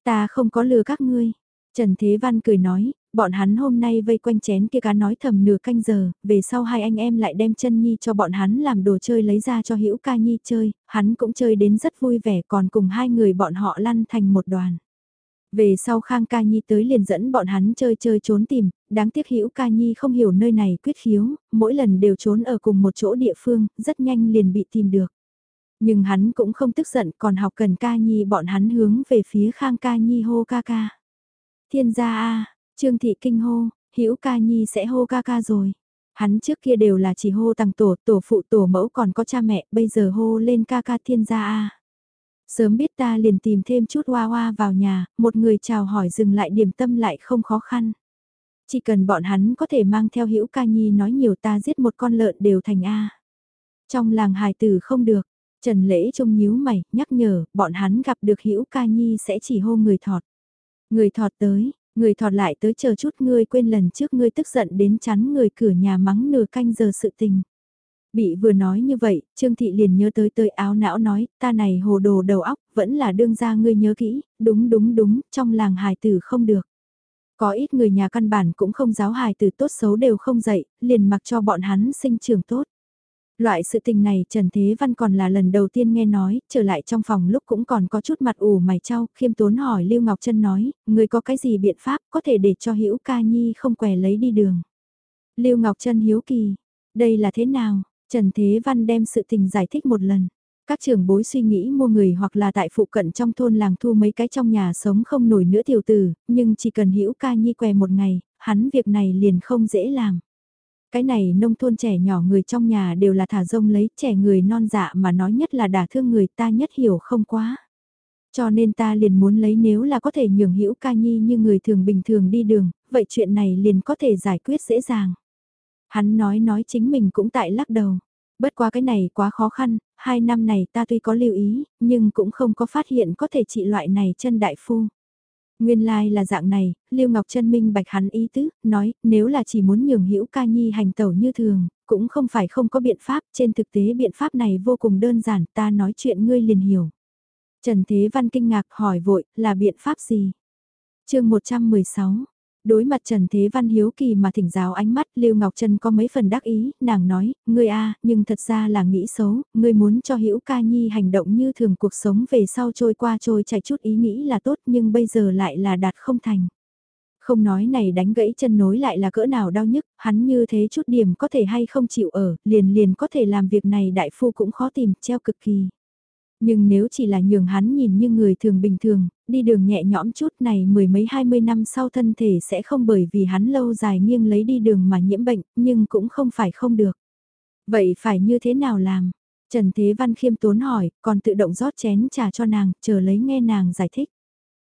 Ta không có lừa các ngươi. Trần Thế Văn cười nói, bọn hắn hôm nay vây quanh chén kia cá nói thầm nửa canh giờ, về sau hai anh em lại đem chân nhi cho bọn hắn làm đồ chơi lấy ra cho Hữu Ca Nhi chơi, hắn cũng chơi đến rất vui vẻ còn cùng hai người bọn họ lăn thành một đoàn. Về sau Khang Ca Nhi tới liền dẫn bọn hắn chơi chơi trốn tìm, đáng tiếc Hữu Ca Nhi không hiểu nơi này quyết khiếu, mỗi lần đều trốn ở cùng một chỗ địa phương, rất nhanh liền bị tìm được. Nhưng hắn cũng không tức giận còn học cần Ca Nhi bọn hắn hướng về phía Khang Ca Nhi hô ca ca. Thiên gia a Trương Thị Kinh hô, Hữu Ca Nhi sẽ hô ca ca rồi. Hắn trước kia đều là chỉ hô tăng tổ, tổ phụ tổ mẫu còn có cha mẹ, bây giờ hô lên ca ca thiên gia a. Sớm biết ta liền tìm thêm chút hoa hoa vào nhà, một người chào hỏi dừng lại điểm tâm lại không khó khăn. Chỉ cần bọn hắn có thể mang theo Hữu Ca Nhi nói nhiều ta giết một con lợn đều thành a. Trong làng hài tử không được, Trần Lễ trông nhíu mày, nhắc nhở, bọn hắn gặp được Hữu Ca Nhi sẽ chỉ hô người thọt. Người thọt tới, người thọt lại tới chờ chút ngươi quên lần trước ngươi tức giận đến chắn người cửa nhà mắng nửa canh giờ sự tình. Bị vừa nói như vậy, Trương Thị liền nhớ tới tới áo não nói, ta này hồ đồ đầu óc, vẫn là đương ra ngươi nhớ kỹ, đúng đúng đúng, trong làng hài tử không được. Có ít người nhà căn bản cũng không giáo hài tử tốt xấu đều không dạy, liền mặc cho bọn hắn sinh trường tốt. Loại sự tình này Trần Thế Văn còn là lần đầu tiên nghe nói, trở lại trong phòng lúc cũng còn có chút mặt ủ mày trao, khiêm tốn hỏi Lưu Ngọc Trân nói, người có cái gì biện pháp có thể để cho Hữu Ca Nhi không què lấy đi đường. Lưu Ngọc Trân hiếu kỳ, đây là thế nào? Trần Thế Văn đem sự tình giải thích một lần. Các trưởng bối suy nghĩ mua người hoặc là tại phụ cận trong thôn làng thu mấy cái trong nhà sống không nổi nữa tiểu tử, nhưng chỉ cần Hữu Ca Nhi què một ngày, hắn việc này liền không dễ làm. Cái này nông thôn trẻ nhỏ người trong nhà đều là thả rông lấy trẻ người non dạ mà nói nhất là đả thương người ta nhất hiểu không quá. Cho nên ta liền muốn lấy nếu là có thể nhường hữu ca nhi như người thường bình thường đi đường, vậy chuyện này liền có thể giải quyết dễ dàng. Hắn nói nói chính mình cũng tại lắc đầu. Bất quá cái này quá khó khăn, hai năm này ta tuy có lưu ý, nhưng cũng không có phát hiện có thể trị loại này chân đại phu. Nguyên lai like là dạng này, Lưu Ngọc Trân minh bạch hắn ý tứ, nói, nếu là chỉ muốn nhường hữu ca nhi hành tẩu như thường, cũng không phải không có biện pháp, trên thực tế biện pháp này vô cùng đơn giản, ta nói chuyện ngươi liền hiểu. Trần Thế Văn kinh ngạc hỏi vội, là biện pháp gì? chương 116, Đối mặt Trần Thế Văn hiếu kỳ mà thỉnh giáo ánh mắt Lưu Ngọc Trân có mấy phần đắc ý, nàng nói, ngươi a nhưng thật ra là nghĩ xấu, ngươi muốn cho Hữu Ca Nhi hành động như thường cuộc sống về sau trôi qua trôi chạy chút ý nghĩ là tốt nhưng bây giờ lại là đạt không thành. Không nói này đánh gãy chân nối lại là cỡ nào đau nhức, hắn như thế chút điểm có thể hay không chịu ở, liền liền có thể làm việc này đại phu cũng khó tìm, treo cực kỳ. Nhưng nếu chỉ là nhường hắn nhìn như người thường bình thường, đi đường nhẹ nhõm chút này mười mấy hai mươi năm sau thân thể sẽ không bởi vì hắn lâu dài nghiêng lấy đi đường mà nhiễm bệnh, nhưng cũng không phải không được. Vậy phải như thế nào làm? Trần Thế Văn khiêm tốn hỏi, còn tự động rót chén trà cho nàng, chờ lấy nghe nàng giải thích.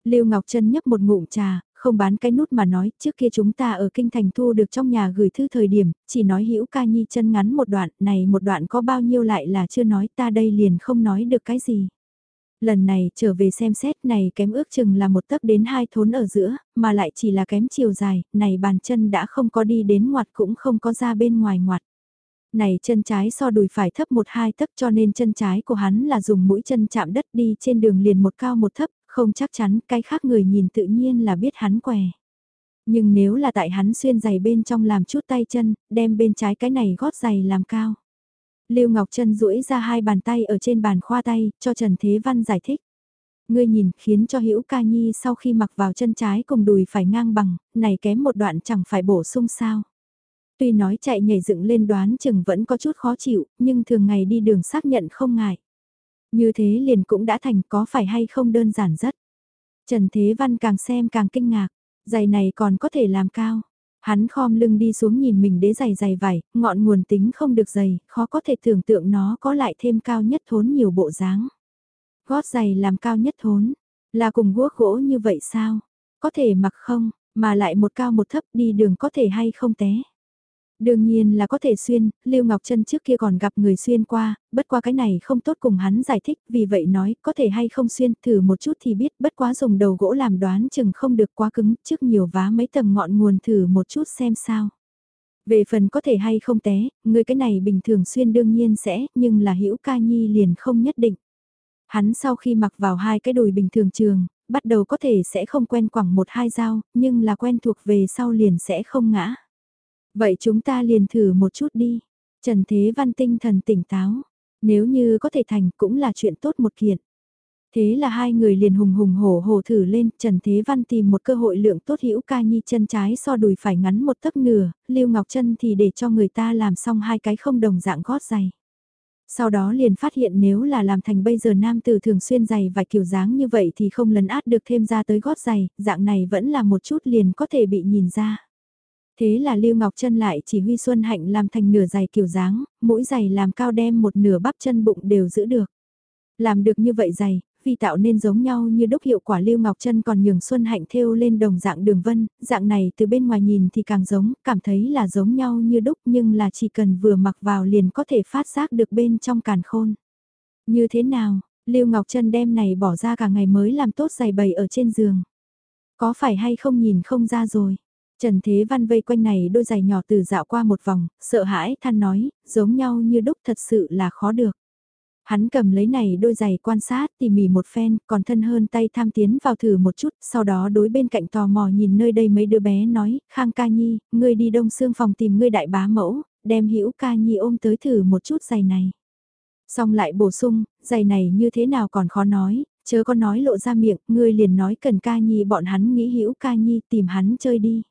Lưu Ngọc Trân nhấp một ngụm trà, không bán cái nút mà nói, trước kia chúng ta ở kinh thành thu được trong nhà gửi thư thời điểm, chỉ nói hữu ca nhi chân ngắn một đoạn, này một đoạn có bao nhiêu lại là chưa nói ta đây liền không nói được cái gì. Lần này trở về xem xét này kém ước chừng là một tấc đến hai thốn ở giữa, mà lại chỉ là kém chiều dài, này bàn chân đã không có đi đến ngoặt cũng không có ra bên ngoài ngoặt này chân trái so đùi phải thấp một hai tấc cho nên chân trái của hắn là dùng mũi chân chạm đất đi trên đường liền một cao một thấp, không chắc chắn cái khác người nhìn tự nhiên là biết hắn què. Nhưng nếu là tại hắn xuyên giày bên trong làm chút tay chân, đem bên trái cái này gót giày làm cao. Lưu Ngọc Trân duỗi ra hai bàn tay ở trên bàn khoa tay, cho Trần Thế Văn giải thích. Ngươi nhìn, khiến cho Hữu Ca Nhi sau khi mặc vào chân trái cùng đùi phải ngang bằng, này kém một đoạn chẳng phải bổ sung sao. Tuy nói chạy nhảy dựng lên đoán chừng vẫn có chút khó chịu, nhưng thường ngày đi đường xác nhận không ngại. Như thế liền cũng đã thành có phải hay không đơn giản rất. Trần Thế Văn càng xem càng kinh ngạc, giày này còn có thể làm cao. Hắn khom lưng đi xuống nhìn mình đế giày giày vải, ngọn nguồn tính không được dày, khó có thể tưởng tượng nó có lại thêm cao nhất thốn nhiều bộ dáng. Gót giày làm cao nhất thốn, là cùng guốc gỗ như vậy sao? Có thể mặc không, mà lại một cao một thấp đi đường có thể hay không té. Đương nhiên là có thể xuyên, Lưu Ngọc Trân trước kia còn gặp người xuyên qua, bất qua cái này không tốt cùng hắn giải thích, vì vậy nói, có thể hay không xuyên, thử một chút thì biết, bất quá dùng đầu gỗ làm đoán chừng không được quá cứng, trước nhiều vá mấy tầng ngọn nguồn thử một chút xem sao. Về phần có thể hay không té, người cái này bình thường xuyên đương nhiên sẽ, nhưng là hữu ca nhi liền không nhất định. Hắn sau khi mặc vào hai cái đùi bình thường trường, bắt đầu có thể sẽ không quen quẳng một hai dao, nhưng là quen thuộc về sau liền sẽ không ngã. Vậy chúng ta liền thử một chút đi. Trần Thế Văn tinh thần tỉnh táo. Nếu như có thể thành cũng là chuyện tốt một kiện. Thế là hai người liền hùng hùng hổ hổ thử lên, Trần Thế Văn tìm một cơ hội lượng tốt hữu ca nhi chân trái so đùi phải ngắn một tấc nửa, Lưu Ngọc Trân thì để cho người ta làm xong hai cái không đồng dạng gót giày. Sau đó liền phát hiện nếu là làm thành bây giờ nam tử thường xuyên giày vài kiểu dáng như vậy thì không lấn át được thêm ra tới gót giày, dạng này vẫn là một chút liền có thể bị nhìn ra. Thế là Lưu Ngọc Trân lại chỉ huy Xuân Hạnh làm thành nửa giày kiểu dáng, mỗi giày làm cao đem một nửa bắp chân bụng đều giữ được. Làm được như vậy giày, vì tạo nên giống nhau như đúc hiệu quả Lưu Ngọc Trân còn nhường Xuân Hạnh thêu lên đồng dạng đường vân, dạng này từ bên ngoài nhìn thì càng giống, cảm thấy là giống nhau như đúc nhưng là chỉ cần vừa mặc vào liền có thể phát giác được bên trong càn khôn. Như thế nào, Lưu Ngọc Trân đem này bỏ ra cả ngày mới làm tốt giày bày ở trên giường. Có phải hay không nhìn không ra rồi. Trần Thế Văn vây quanh này đôi giày nhỏ từ dạo qua một vòng, sợ hãi than nói, giống nhau như đúc thật sự là khó được. Hắn cầm lấy này đôi giày quan sát tỉ mỉ một phen, còn thân hơn tay tham tiến vào thử một chút, sau đó đối bên cạnh tò mò nhìn nơi đây mấy đứa bé nói, Khang ca nhi, ngươi đi đông xương phòng tìm ngươi đại bá mẫu, đem hữu ca nhi ôm tới thử một chút giày này. Xong lại bổ sung, giày này như thế nào còn khó nói, chớ có nói lộ ra miệng, ngươi liền nói cần ca nhi bọn hắn nghĩ hữu ca nhi tìm hắn chơi đi.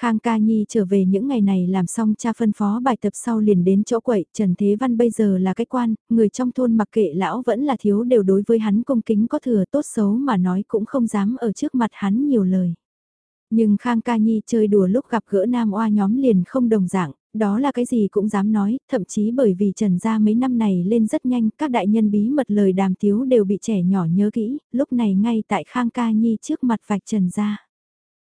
Khang Ca Nhi trở về những ngày này làm xong cha phân phó bài tập sau liền đến chỗ quậy, Trần Thế Văn bây giờ là cái quan, người trong thôn mặc kệ lão vẫn là thiếu đều đối với hắn cung kính có thừa tốt xấu mà nói cũng không dám ở trước mặt hắn nhiều lời. Nhưng Khang Ca Nhi chơi đùa lúc gặp gỡ nam oa nhóm liền không đồng dạng, đó là cái gì cũng dám nói, thậm chí bởi vì Trần gia mấy năm này lên rất nhanh, các đại nhân bí mật lời đàm tiếu đều bị trẻ nhỏ nhớ kỹ, lúc này ngay tại Khang Ca Nhi trước mặt vạch Trần gia.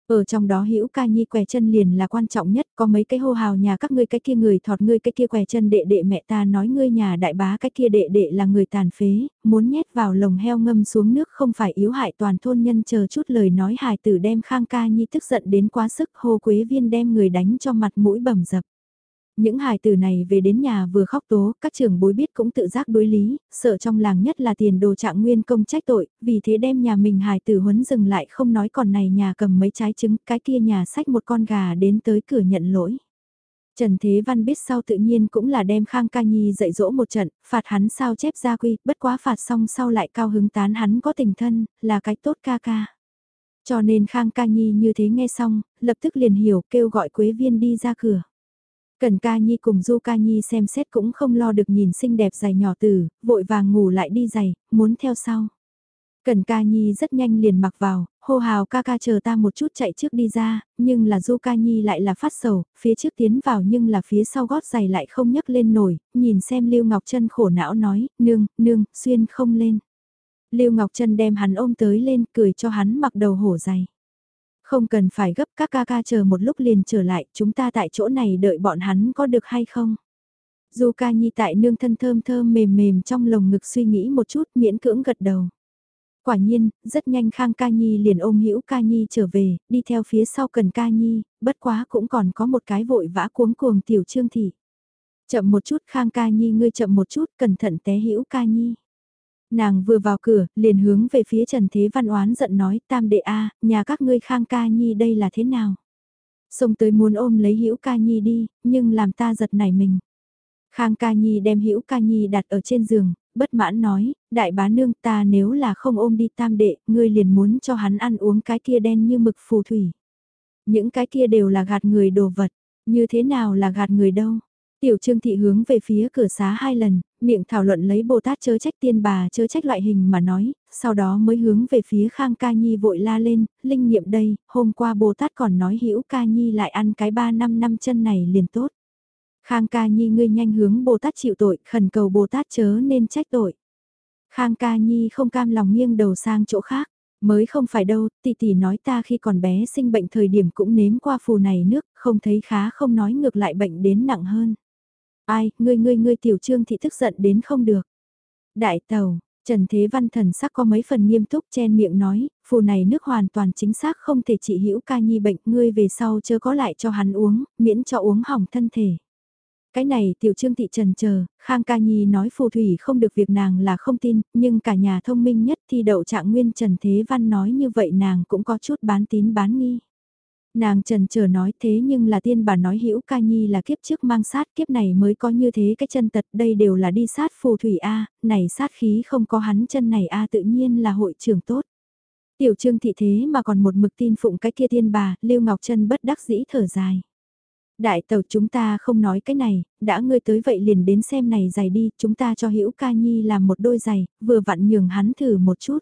Ở trong đó hữu ca nhi què chân liền là quan trọng nhất, có mấy cái hô hào nhà các ngươi cái kia người thọt ngươi cái kia què chân đệ đệ mẹ ta nói ngươi nhà đại bá cái kia đệ đệ là người tàn phế, muốn nhét vào lồng heo ngâm xuống nước không phải yếu hại toàn thôn nhân chờ chút lời nói hài tử đem khang ca nhi tức giận đến quá sức hô quế viên đem người đánh cho mặt mũi bầm dập. Những hài tử này về đến nhà vừa khóc tố, các trưởng bối biết cũng tự giác đối lý, sợ trong làng nhất là tiền đồ trạng nguyên công trách tội, vì thế đem nhà mình hài tử huấn dừng lại không nói còn này nhà cầm mấy trái trứng, cái kia nhà sách một con gà đến tới cửa nhận lỗi. Trần Thế Văn biết sau tự nhiên cũng là đem Khang Ca Nhi dạy dỗ một trận, phạt hắn sao chép gia quy, bất quá phạt xong sau lại cao hứng tán hắn có tình thân, là cái tốt ca ca. Cho nên Khang Ca Nhi như thế nghe xong, lập tức liền hiểu kêu gọi Quế Viên đi ra cửa. Cần ca nhi cùng du ca nhi xem xét cũng không lo được nhìn xinh đẹp dài nhỏ tử, vội vàng ngủ lại đi giày, muốn theo sau. Cần ca nhi rất nhanh liền mặc vào, hô hào ca ca chờ ta một chút chạy trước đi ra, nhưng là du ca nhi lại là phát sầu, phía trước tiến vào nhưng là phía sau gót giày lại không nhấc lên nổi, nhìn xem Lưu Ngọc Trân khổ não nói, nương, nương, xuyên không lên. Lưu Ngọc Trân đem hắn ôm tới lên cười cho hắn mặc đầu hổ giày. Không cần phải gấp các ca ca chờ một lúc liền trở lại, chúng ta tại chỗ này đợi bọn hắn có được hay không? Du ca nhi tại nương thân thơm thơm mềm mềm trong lồng ngực suy nghĩ một chút miễn cưỡng gật đầu. Quả nhiên, rất nhanh Khang Ca Nhi liền ôm hữu Ca Nhi trở về, đi theo phía sau cần Ca Nhi, bất quá cũng còn có một cái vội vã cuống cuồng tiểu trương thị. Chậm một chút Khang Ca Nhi ngươi chậm một chút, cẩn thận té hữu Ca Nhi. Nàng vừa vào cửa, liền hướng về phía Trần Thế Văn oán giận nói, tam đệ A, nhà các ngươi khang ca nhi đây là thế nào? Xông tới muốn ôm lấy hữu ca nhi đi, nhưng làm ta giật nảy mình. Khang ca nhi đem hữu ca nhi đặt ở trên giường, bất mãn nói, đại bá nương ta nếu là không ôm đi tam đệ, ngươi liền muốn cho hắn ăn uống cái kia đen như mực phù thủy. Những cái kia đều là gạt người đồ vật, như thế nào là gạt người đâu? Tiểu Trương Thị hướng về phía cửa xá hai lần, miệng thảo luận lấy Bồ Tát chớ trách tiên bà chớ trách loại hình mà nói, sau đó mới hướng về phía Khang Ca Nhi vội la lên, linh nghiệm đây, hôm qua Bồ Tát còn nói hữu Ca Nhi lại ăn cái ba năm năm chân này liền tốt. Khang Ca Nhi ngươi nhanh hướng Bồ Tát chịu tội, khẩn cầu Bồ Tát chớ nên trách tội. Khang Ca Nhi không cam lòng nghiêng đầu sang chỗ khác. Mới không phải đâu, tỷ tỷ nói ta khi còn bé sinh bệnh thời điểm cũng nếm qua phù này nước, không thấy khá không nói ngược lại bệnh đến nặng hơn. Ai, ngươi ngươi ngươi tiểu trương thị tức giận đến không được. Đại tàu, Trần Thế Văn thần sắc có mấy phần nghiêm túc chen miệng nói, phù này nước hoàn toàn chính xác không thể trị hữu ca nhi bệnh, ngươi về sau chớ có lại cho hắn uống, miễn cho uống hỏng thân thể. Cái này tiểu trương thị trần chờ, Khang Ca Nhi nói phù thủy không được việc nàng là không tin, nhưng cả nhà thông minh nhất thi đậu trạng nguyên Trần Thế Văn nói như vậy nàng cũng có chút bán tín bán nghi. Nàng trần chờ nói thế nhưng là tiên bà nói hữu ca nhi là kiếp trước mang sát kiếp này mới có như thế cái chân tật đây đều là đi sát phù thủy A, này sát khí không có hắn chân này A tự nhiên là hội trưởng tốt. Tiểu trương thị thế mà còn một mực tin phụng cái kia tiên bà, Lưu Ngọc Trân bất đắc dĩ thở dài. Đại tàu chúng ta không nói cái này, đã ngươi tới vậy liền đến xem này giày đi, chúng ta cho Hữu Ca Nhi làm một đôi giày, vừa vặn nhường hắn thử một chút.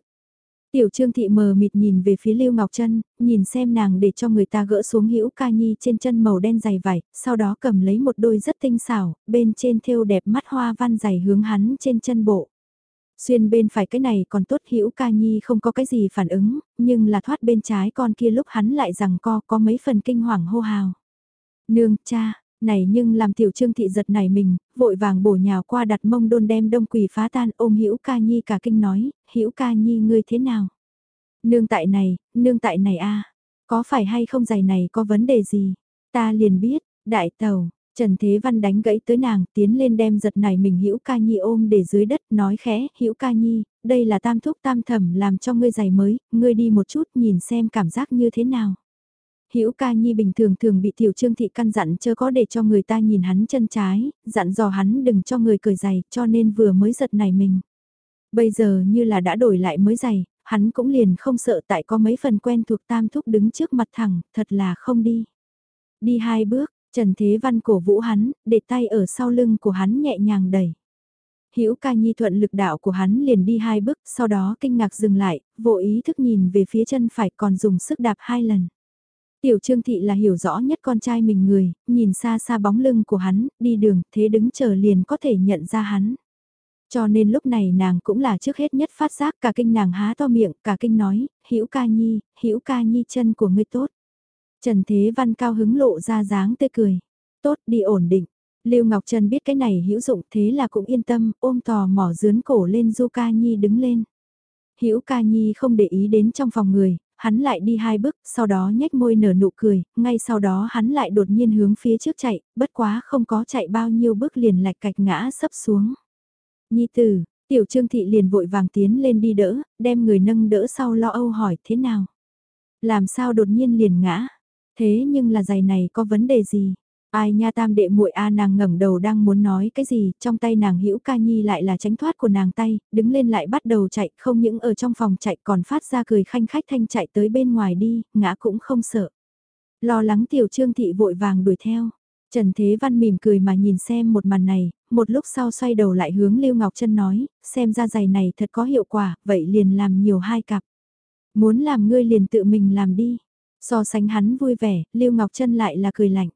Tiểu Trương Thị mờ mịt nhìn về phía Lưu Ngọc Trân, nhìn xem nàng để cho người ta gỡ xuống Hữu Ca Nhi trên chân màu đen dày vải, sau đó cầm lấy một đôi rất tinh xảo, bên trên thêu đẹp mắt hoa văn dày hướng hắn trên chân bộ. Xuyên bên phải cái này còn tốt Hữu Ca Nhi không có cái gì phản ứng, nhưng là thoát bên trái con kia lúc hắn lại rằng co có mấy phần kinh hoàng hô hào. Nương, cha, này nhưng làm tiểu trương thị giật này mình, vội vàng bổ nhào qua đặt mông đôn đem đông quỷ phá tan ôm hữu ca nhi cả kinh nói, hữu ca nhi ngươi thế nào? Nương tại này, nương tại này a có phải hay không giày này có vấn đề gì? Ta liền biết, đại tàu, Trần Thế Văn đánh gãy tới nàng, tiến lên đem giật này mình Hữu Ca Nhi ôm để dưới đất, nói khẽ, "Hữu Ca Nhi, đây là tam thúc tam thẩm làm cho ngươi giày mới, ngươi đi một chút nhìn xem cảm giác như thế nào." Hữu ca nhi bình thường thường bị tiểu trương thị căn dặn chớ có để cho người ta nhìn hắn chân trái, dặn dò hắn đừng cho người cười giày cho nên vừa mới giật này mình. Bây giờ như là đã đổi lại mới giày, hắn cũng liền không sợ tại có mấy phần quen thuộc tam thúc đứng trước mặt thẳng, thật là không đi. Đi hai bước, Trần Thế Văn cổ vũ hắn, để tay ở sau lưng của hắn nhẹ nhàng đẩy. Hữu ca nhi thuận lực đạo của hắn liền đi hai bước, sau đó kinh ngạc dừng lại, vô ý thức nhìn về phía chân phải còn dùng sức đạp hai lần. Tiểu Trương Thị là hiểu rõ nhất con trai mình người, nhìn xa xa bóng lưng của hắn, đi đường, thế đứng chờ liền có thể nhận ra hắn. Cho nên lúc này nàng cũng là trước hết nhất phát giác cả kinh nàng há to miệng, cả kinh nói, hữu ca nhi, hữu ca nhi chân của ngươi tốt. Trần Thế Văn cao hứng lộ ra dáng tươi cười. Tốt đi ổn định. Lưu Ngọc Trần biết cái này hữu dụng thế là cũng yên tâm, ôm tò mỏ dướn cổ lên Du Ca Nhi đứng lên. Hữu Ca Nhi không để ý đến trong phòng người, hắn lại đi hai bước, sau đó nhếch môi nở nụ cười, ngay sau đó hắn lại đột nhiên hướng phía trước chạy, bất quá không có chạy bao nhiêu bước liền lạch cạch ngã sấp xuống. Nhi tử, tiểu trương thị liền vội vàng tiến lên đi đỡ, đem người nâng đỡ sau lo âu hỏi thế nào. Làm sao đột nhiên liền ngã, thế nhưng là giày này có vấn đề gì? Ai nha tam đệ muội a nàng ngẩng đầu đang muốn nói cái gì, trong tay nàng hữu ca nhi lại là tránh thoát của nàng tay, đứng lên lại bắt đầu chạy, không những ở trong phòng chạy còn phát ra cười khanh khách thanh chạy tới bên ngoài đi, ngã cũng không sợ. Lo lắng tiểu trương thị vội vàng đuổi theo. Trần Thế Văn mỉm cười mà nhìn xem một màn này, một lúc sau xoay đầu lại hướng Lưu Ngọc Trân nói, xem ra giày này thật có hiệu quả, vậy liền làm nhiều hai cặp. Muốn làm ngươi liền tự mình làm đi. So sánh hắn vui vẻ, Lưu Ngọc Trân lại là cười lạnh.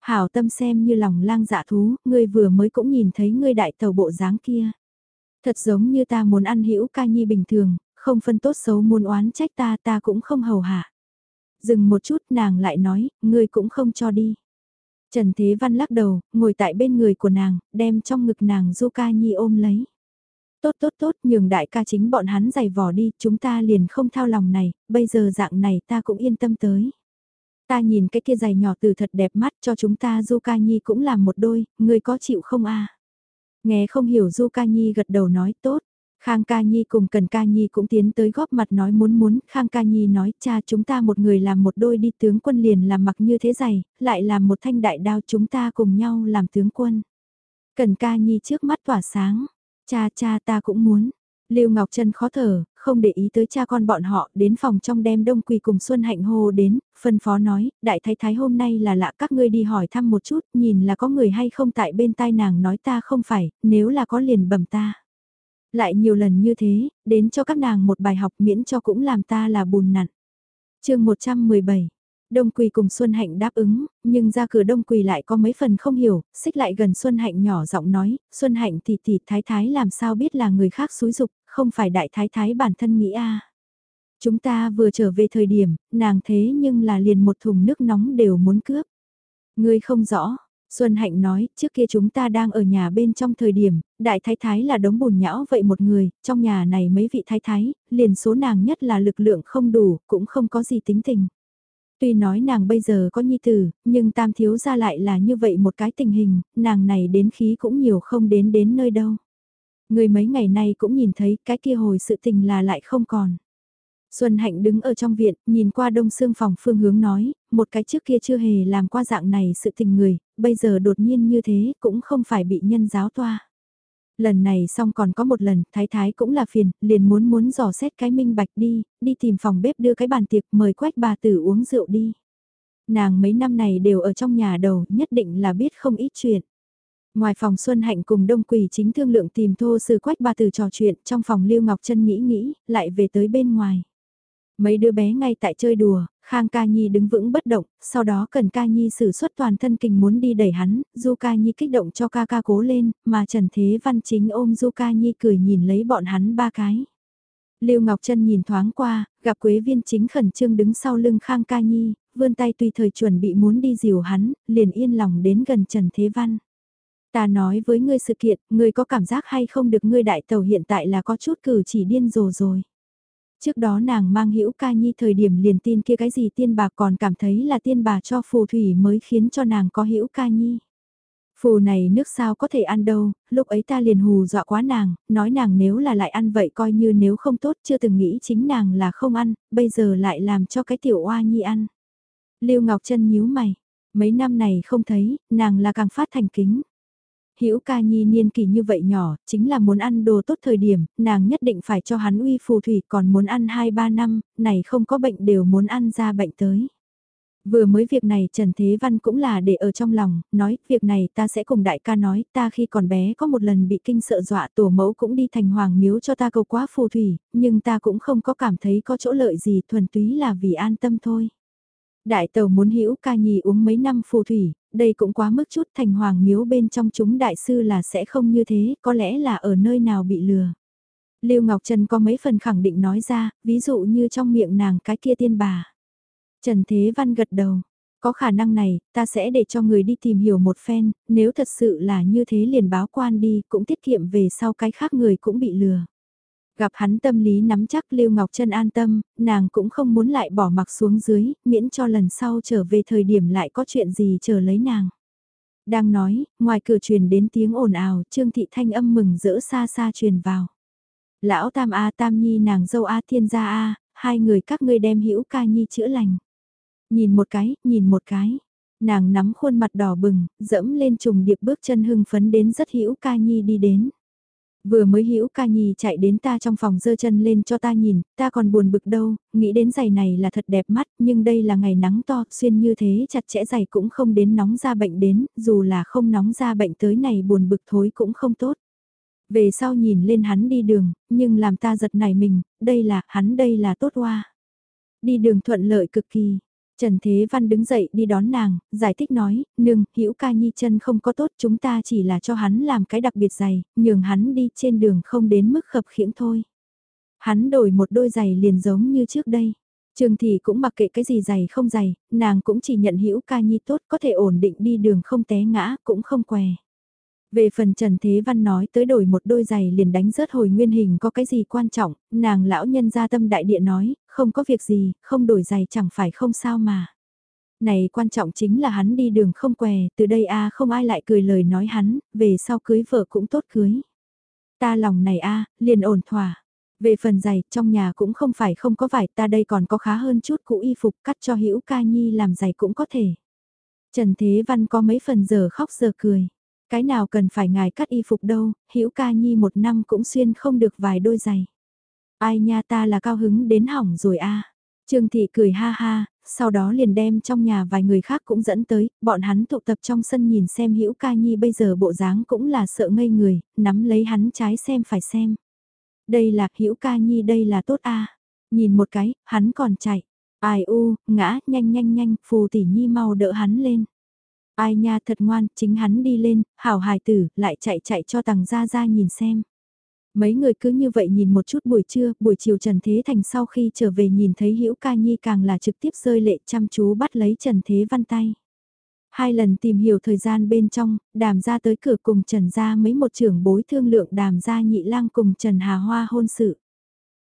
Hảo tâm xem như lòng lang dạ thú, ngươi vừa mới cũng nhìn thấy ngươi đại tàu bộ dáng kia. Thật giống như ta muốn ăn hữu ca nhi bình thường, không phân tốt xấu muốn oán trách ta ta cũng không hầu hạ. Dừng một chút nàng lại nói, ngươi cũng không cho đi. Trần Thế Văn lắc đầu, ngồi tại bên người của nàng, đem trong ngực nàng Du Ca Nhi ôm lấy. Tốt tốt tốt, nhường đại ca chính bọn hắn giày vò đi, chúng ta liền không thao lòng này, bây giờ dạng này ta cũng yên tâm tới. Ta nhìn cái kia giày nhỏ từ thật đẹp mắt cho chúng ta Du Ca Nhi cũng làm một đôi, người có chịu không a? Nghe không hiểu Du Ca Nhi gật đầu nói tốt. Khang Ca Nhi cùng Cần Ca Nhi cũng tiến tới góp mặt nói muốn muốn, Khang Ca Nhi nói cha chúng ta một người làm một đôi đi tướng quân liền làm mặc như thế giày, lại làm một thanh đại đao chúng ta cùng nhau làm tướng quân. Cần Ca Nhi trước mắt tỏa sáng, cha cha ta cũng muốn, Lưu Ngọc Trân khó thở, không để ý tới cha con bọn họ, đến phòng trong đem đông quỳ cùng Xuân Hạnh hô đến, phân phó nói, đại thái thái hôm nay là lạ các ngươi đi hỏi thăm một chút, nhìn là có người hay không tại bên tai nàng nói ta không phải, nếu là có liền bẩm ta. Lại nhiều lần như thế, đến cho các nàng một bài học miễn cho cũng làm ta là bùn nặn. chương 117 Đông Quỳ cùng Xuân Hạnh đáp ứng, nhưng ra cửa Đông Quỳ lại có mấy phần không hiểu, xích lại gần Xuân Hạnh nhỏ giọng nói, Xuân Hạnh thì thì thái thái làm sao biết là người khác xúi dục, không phải đại thái thái bản thân nghĩ a. Chúng ta vừa trở về thời điểm, nàng thế nhưng là liền một thùng nước nóng đều muốn cướp. Ngươi không rõ, Xuân Hạnh nói, trước kia chúng ta đang ở nhà bên trong thời điểm, đại thái thái là đống bùn nhão vậy một người, trong nhà này mấy vị thái thái, liền số nàng nhất là lực lượng không đủ, cũng không có gì tính tình. Tuy nói nàng bây giờ có nhi tử, nhưng tam thiếu ra lại là như vậy một cái tình hình, nàng này đến khí cũng nhiều không đến đến nơi đâu. Người mấy ngày nay cũng nhìn thấy cái kia hồi sự tình là lại không còn. Xuân Hạnh đứng ở trong viện, nhìn qua đông xương phòng phương hướng nói, một cái trước kia chưa hề làm qua dạng này sự tình người, bây giờ đột nhiên như thế cũng không phải bị nhân giáo toa. Lần này xong còn có một lần, thái thái cũng là phiền, liền muốn muốn dò xét cái minh bạch đi, đi tìm phòng bếp đưa cái bàn tiệc mời quách bà tử uống rượu đi. Nàng mấy năm này đều ở trong nhà đầu, nhất định là biết không ít chuyện. Ngoài phòng Xuân Hạnh cùng Đông Quỳ chính thương lượng tìm thô sư quách bà tử trò chuyện, trong phòng Lưu Ngọc Trân nghĩ nghĩ, lại về tới bên ngoài. Mấy đứa bé ngay tại chơi đùa, Khang Ca Nhi đứng vững bất động, sau đó cần Ca Nhi sử xuất toàn thân kình muốn đi đẩy hắn, Du Ca Nhi kích động cho ca ca cố lên, mà Trần Thế Văn chính ôm Du Ca Nhi cười nhìn lấy bọn hắn ba cái. Lưu Ngọc Trân nhìn thoáng qua, gặp Quế Viên chính khẩn trương đứng sau lưng Khang Ca Nhi, vươn tay tùy thời chuẩn bị muốn đi dìu hắn, liền yên lòng đến gần Trần Thế Văn. Ta nói với ngươi sự kiện, ngươi có cảm giác hay không được ngươi đại tàu hiện tại là có chút cử chỉ điên rồ rồi. Trước đó nàng mang hữu ca nhi thời điểm liền tin kia cái gì tiên bà còn cảm thấy là tiên bà cho phù thủy mới khiến cho nàng có hữu ca nhi. Phù này nước sao có thể ăn đâu, lúc ấy ta liền hù dọa quá nàng, nói nàng nếu là lại ăn vậy coi như nếu không tốt chưa từng nghĩ chính nàng là không ăn, bây giờ lại làm cho cái tiểu oa nhi ăn. Lưu Ngọc Trân nhíu mày, mấy năm này không thấy, nàng là càng phát thành kính. Hữu ca nhi niên kỳ như vậy nhỏ, chính là muốn ăn đồ tốt thời điểm, nàng nhất định phải cho hắn uy phù thủy còn muốn ăn 2-3 năm, này không có bệnh đều muốn ăn ra bệnh tới. Vừa mới việc này Trần Thế Văn cũng là để ở trong lòng, nói, việc này ta sẽ cùng đại ca nói, ta khi còn bé có một lần bị kinh sợ dọa tổ mẫu cũng đi thành hoàng miếu cho ta cầu quá phù thủy, nhưng ta cũng không có cảm thấy có chỗ lợi gì thuần túy là vì an tâm thôi. Đại tàu muốn hữu ca nhì uống mấy năm phù thủy, đây cũng quá mức chút thành hoàng miếu bên trong chúng đại sư là sẽ không như thế, có lẽ là ở nơi nào bị lừa. Lưu Ngọc Trần có mấy phần khẳng định nói ra, ví dụ như trong miệng nàng cái kia tiên bà. Trần Thế Văn gật đầu, có khả năng này, ta sẽ để cho người đi tìm hiểu một phen, nếu thật sự là như thế liền báo quan đi, cũng tiết kiệm về sau cái khác người cũng bị lừa. Gặp hắn tâm lý nắm chắc Lưu Ngọc Trân an tâm, nàng cũng không muốn lại bỏ mặc xuống dưới, miễn cho lần sau trở về thời điểm lại có chuyện gì chờ lấy nàng. Đang nói, ngoài cửa truyền đến tiếng ồn ào, Trương Thị Thanh âm mừng rỡ xa xa truyền vào. Lão Tam A Tam Nhi nàng dâu A Thiên Gia A, hai người các ngươi đem hữu ca Nhi chữa lành. Nhìn một cái, nhìn một cái. Nàng nắm khuôn mặt đỏ bừng, dẫm lên trùng điệp bước chân hưng phấn đến rất hữu ca Nhi đi đến. Vừa mới hữu ca nhì chạy đến ta trong phòng dơ chân lên cho ta nhìn, ta còn buồn bực đâu, nghĩ đến giày này là thật đẹp mắt, nhưng đây là ngày nắng to, xuyên như thế chặt chẽ giày cũng không đến nóng ra bệnh đến, dù là không nóng ra bệnh tới này buồn bực thối cũng không tốt. Về sau nhìn lên hắn đi đường, nhưng làm ta giật nảy mình, đây là, hắn đây là tốt hoa. Đi đường thuận lợi cực kỳ, Trần Thế Văn đứng dậy đi đón nàng, giải thích nói, nương, hữu ca nhi chân không có tốt chúng ta chỉ là cho hắn làm cái đặc biệt giày, nhường hắn đi trên đường không đến mức khập khiễng thôi. Hắn đổi một đôi giày liền giống như trước đây. Trường thì cũng mặc kệ cái gì giày không giày, nàng cũng chỉ nhận hữu ca nhi tốt có thể ổn định đi đường không té ngã, cũng không què. Về phần Trần Thế Văn nói tới đổi một đôi giày liền đánh rớt hồi nguyên hình có cái gì quan trọng, nàng lão nhân gia tâm đại địa nói, không có việc gì, không đổi giày chẳng phải không sao mà. Này quan trọng chính là hắn đi đường không què, từ đây a à không ai lại cười lời nói hắn, về sau cưới vợ cũng tốt cưới. Ta lòng này a liền ổn thỏa. Về phần giày, trong nhà cũng không phải không có vải, ta đây còn có khá hơn chút cũ y phục cắt cho Hữu Ca Nhi làm giày cũng có thể. Trần Thế Văn có mấy phần giờ khóc giờ cười. Cái nào cần phải ngài cắt y phục đâu, Hữu Ca Nhi một năm cũng xuyên không được vài đôi giày. Ai nha ta là cao hứng đến hỏng rồi a. Trương Thị cười ha ha, sau đó liền đem trong nhà vài người khác cũng dẫn tới, bọn hắn tụ tập trong sân nhìn xem Hữu Ca Nhi bây giờ bộ dáng cũng là sợ ngây người, nắm lấy hắn trái xem phải xem. Đây là Hữu Ca Nhi đây là tốt a. Nhìn một cái, hắn còn chạy. Ai u, ngã, nhanh nhanh nhanh, phù tỷ nhi mau đỡ hắn lên. Ai nha thật ngoan, chính hắn đi lên, hảo hài tử, lại chạy chạy cho tàng ra ra nhìn xem. Mấy người cứ như vậy nhìn một chút buổi trưa, buổi chiều Trần Thế Thành sau khi trở về nhìn thấy Hữu Ca Nhi càng là trực tiếp rơi lệ chăm chú bắt lấy Trần Thế Văn tay. Hai lần tìm hiểu thời gian bên trong, đàm ra tới cửa cùng Trần ra mấy một trưởng bối thương lượng đàm ra nhị lang cùng Trần Hà Hoa hôn sự.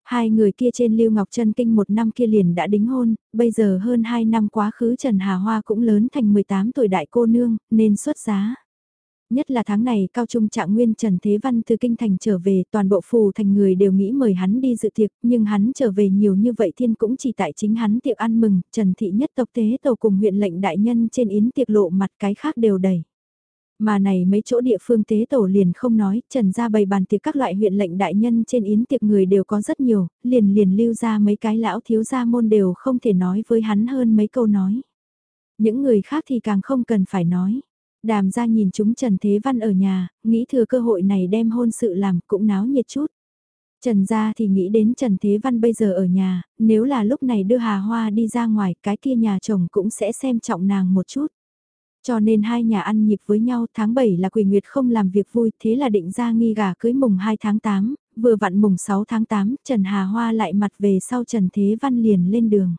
Hai người kia trên Lưu Ngọc Trân Kinh một năm kia liền đã đính hôn, bây giờ hơn hai năm quá khứ Trần Hà Hoa cũng lớn thành 18 tuổi đại cô nương, nên xuất giá. Nhất là tháng này cao trung trạng nguyên Trần Thế Văn từ kinh thành trở về toàn bộ phù thành người đều nghĩ mời hắn đi dự tiệc nhưng hắn trở về nhiều như vậy thiên cũng chỉ tại chính hắn tiệc ăn mừng Trần Thị nhất tộc thế tổ cùng huyện lệnh đại nhân trên yến tiệc lộ mặt cái khác đều đầy. Mà này mấy chỗ địa phương tế tổ liền không nói, trần ra bày bàn tiệc các loại huyện lệnh đại nhân trên yến tiệc người đều có rất nhiều, liền liền lưu ra mấy cái lão thiếu gia môn đều không thể nói với hắn hơn mấy câu nói. Những người khác thì càng không cần phải nói. Đàm ra nhìn chúng Trần Thế Văn ở nhà, nghĩ thừa cơ hội này đem hôn sự làm cũng náo nhiệt chút. Trần gia thì nghĩ đến Trần Thế Văn bây giờ ở nhà, nếu là lúc này đưa Hà Hoa đi ra ngoài cái kia nhà chồng cũng sẽ xem trọng nàng một chút. Cho nên hai nhà ăn nhịp với nhau tháng 7 là Quỳ Nguyệt không làm việc vui thế là định ra nghi gà cưới mùng 2 tháng 8, vừa vặn mùng 6 tháng 8 Trần Hà Hoa lại mặt về sau Trần Thế Văn liền lên đường.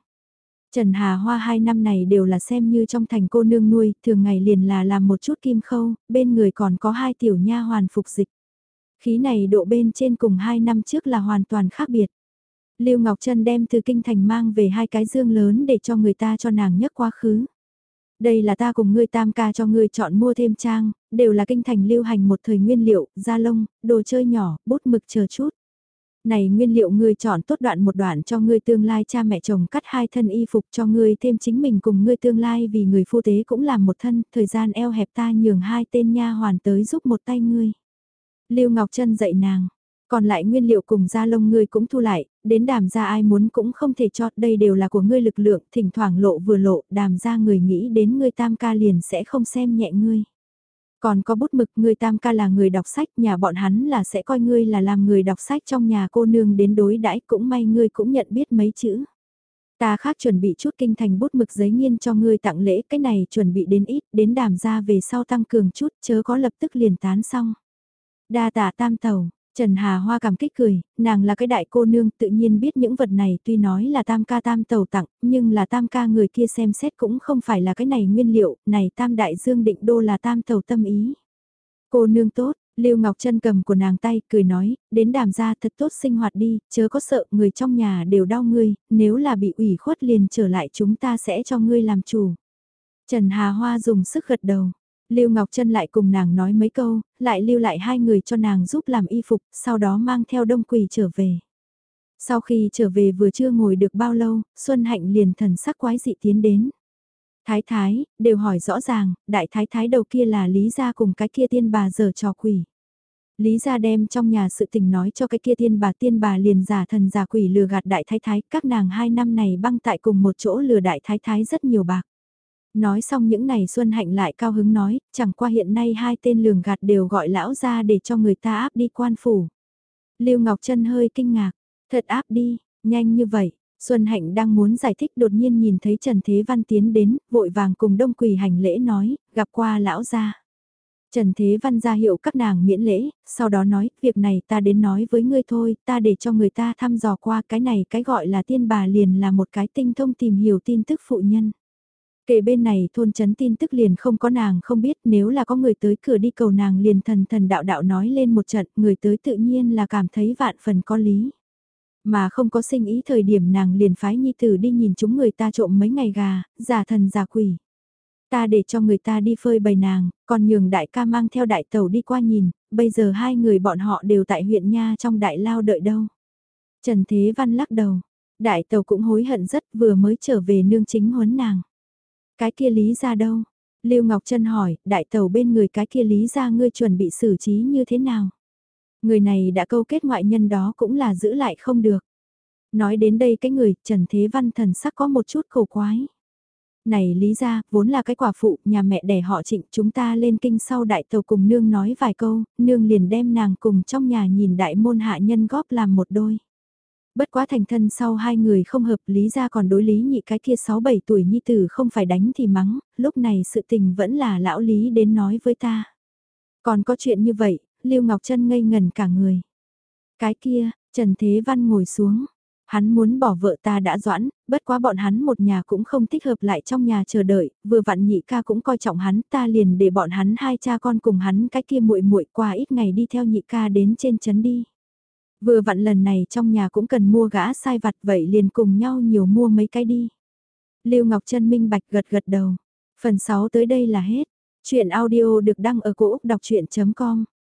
Trần Hà Hoa hai năm này đều là xem như trong thành cô nương nuôi, thường ngày liền là làm một chút kim khâu, bên người còn có hai tiểu nha hoàn phục dịch. Khí này độ bên trên cùng hai năm trước là hoàn toàn khác biệt. Lưu Ngọc Trân đem từ kinh thành mang về hai cái dương lớn để cho người ta cho nàng nhất quá khứ. Đây là ta cùng ngươi tam ca cho ngươi chọn mua thêm trang, đều là kinh thành lưu hành một thời nguyên liệu, da lông, đồ chơi nhỏ, bút mực chờ chút. Này nguyên liệu ngươi chọn tốt đoạn một đoạn cho ngươi tương lai cha mẹ chồng cắt hai thân y phục cho ngươi thêm chính mình cùng ngươi tương lai vì người phu tế cũng làm một thân, thời gian eo hẹp ta nhường hai tên nha hoàn tới giúp một tay ngươi. Lưu Ngọc Trân dạy nàng, còn lại nguyên liệu cùng da lông ngươi cũng thu lại, đến đàm ra ai muốn cũng không thể cho, đây đều là của ngươi lực lượng, thỉnh thoảng lộ vừa lộ, đàm ra người nghĩ đến ngươi tam ca liền sẽ không xem nhẹ ngươi. Còn có bút mực, ngươi tam ca là người đọc sách, nhà bọn hắn là sẽ coi ngươi là làm người đọc sách trong nhà cô nương đến đối đãi cũng may ngươi cũng nhận biết mấy chữ. Ta khác chuẩn bị chút kinh thành bút mực giấy nghiên cho ngươi tặng lễ, cái này chuẩn bị đến ít, đến đàm ra về sau tăng cường chút, chớ có lập tức liền tán xong. Đa tạ tam tàu, Trần Hà Hoa cảm kích cười, nàng là cái đại cô nương tự nhiên biết những vật này tuy nói là tam ca tam tàu tặng, nhưng là tam ca người kia xem xét cũng không phải là cái này nguyên liệu, này tam đại dương định đô là tam tàu tâm ý. Cô nương tốt, Lưu Ngọc Trân cầm của nàng tay, cười nói, đến đàm gia thật tốt sinh hoạt đi, chớ có sợ, người trong nhà đều đau ngươi, nếu là bị ủy khuất liền trở lại chúng ta sẽ cho ngươi làm chủ. Trần Hà Hoa dùng sức gật đầu, Lưu Ngọc Trân lại cùng nàng nói mấy câu, lại lưu lại hai người cho nàng giúp làm y phục, sau đó mang theo đông quỳ trở về. Sau khi trở về vừa chưa ngồi được bao lâu, Xuân Hạnh liền thần sắc quái dị tiến đến. Thái thái, đều hỏi rõ ràng, đại thái thái đầu kia là Lý gia cùng cái kia tiên bà giờ trò quỷ. Lý gia đem trong nhà sự tình nói cho cái kia tiên bà tiên bà liền giả thần giả quỷ lừa gạt đại thái thái, các nàng hai năm này băng tại cùng một chỗ lừa đại thái thái rất nhiều bạc. Nói xong những này Xuân Hạnh lại cao hứng nói, chẳng qua hiện nay hai tên lường gạt đều gọi lão ra để cho người ta áp đi quan phủ. Lưu Ngọc Trân hơi kinh ngạc, thật áp đi, nhanh như vậy. Xuân Hạnh đang muốn giải thích đột nhiên nhìn thấy Trần Thế Văn tiến đến, vội vàng cùng đông quỳ hành lễ nói, gặp qua lão gia. Trần Thế Văn ra hiệu các nàng miễn lễ, sau đó nói, việc này ta đến nói với ngươi thôi, ta để cho người ta thăm dò qua cái này cái gọi là tiên bà liền là một cái tinh thông tìm hiểu tin tức phụ nhân. Kể bên này thôn chấn tin tức liền không có nàng không biết nếu là có người tới cửa đi cầu nàng liền thần thần đạo đạo nói lên một trận người tới tự nhiên là cảm thấy vạn phần có lý. Mà không có sinh ý thời điểm nàng liền phái nhi tử đi nhìn chúng người ta trộm mấy ngày gà, giả thần giả quỷ. Ta để cho người ta đi phơi bày nàng, còn nhường đại ca mang theo đại tàu đi qua nhìn, bây giờ hai người bọn họ đều tại huyện Nha trong đại lao đợi đâu. Trần Thế Văn lắc đầu, đại tàu cũng hối hận rất vừa mới trở về nương chính huấn nàng. Cái kia lý ra đâu? Lưu Ngọc Trân hỏi, đại tàu bên người cái kia lý ra ngươi chuẩn bị xử trí như thế nào? Người này đã câu kết ngoại nhân đó cũng là giữ lại không được. Nói đến đây cái người, Trần Thế Văn thần sắc có một chút khổ quái. Này lý ra, vốn là cái quả phụ, nhà mẹ đẻ họ trịnh chúng ta lên kinh sau đại tàu cùng nương nói vài câu, nương liền đem nàng cùng trong nhà nhìn đại môn hạ nhân góp làm một đôi. Bất quá thành thân sau hai người không hợp lý ra còn đối lý nhị cái kia 6-7 tuổi nhi tử không phải đánh thì mắng, lúc này sự tình vẫn là lão lý đến nói với ta. Còn có chuyện như vậy, Lưu Ngọc Trân ngây ngần cả người. Cái kia, Trần Thế Văn ngồi xuống. Hắn muốn bỏ vợ ta đã doãn, bất quá bọn hắn một nhà cũng không thích hợp lại trong nhà chờ đợi, vừa vặn nhị ca cũng coi trọng hắn, ta liền để bọn hắn hai cha con cùng hắn cái kia muội muội qua ít ngày đi theo nhị ca đến trên chấn đi. Vừa vặn lần này trong nhà cũng cần mua gã sai vặt, vậy liền cùng nhau nhiều mua mấy cái đi. Lưu Ngọc Trân minh bạch gật gật đầu. Phần 6 tới đây là hết. Chuyện audio được đăng ở cổ Úc đọc chuyện.com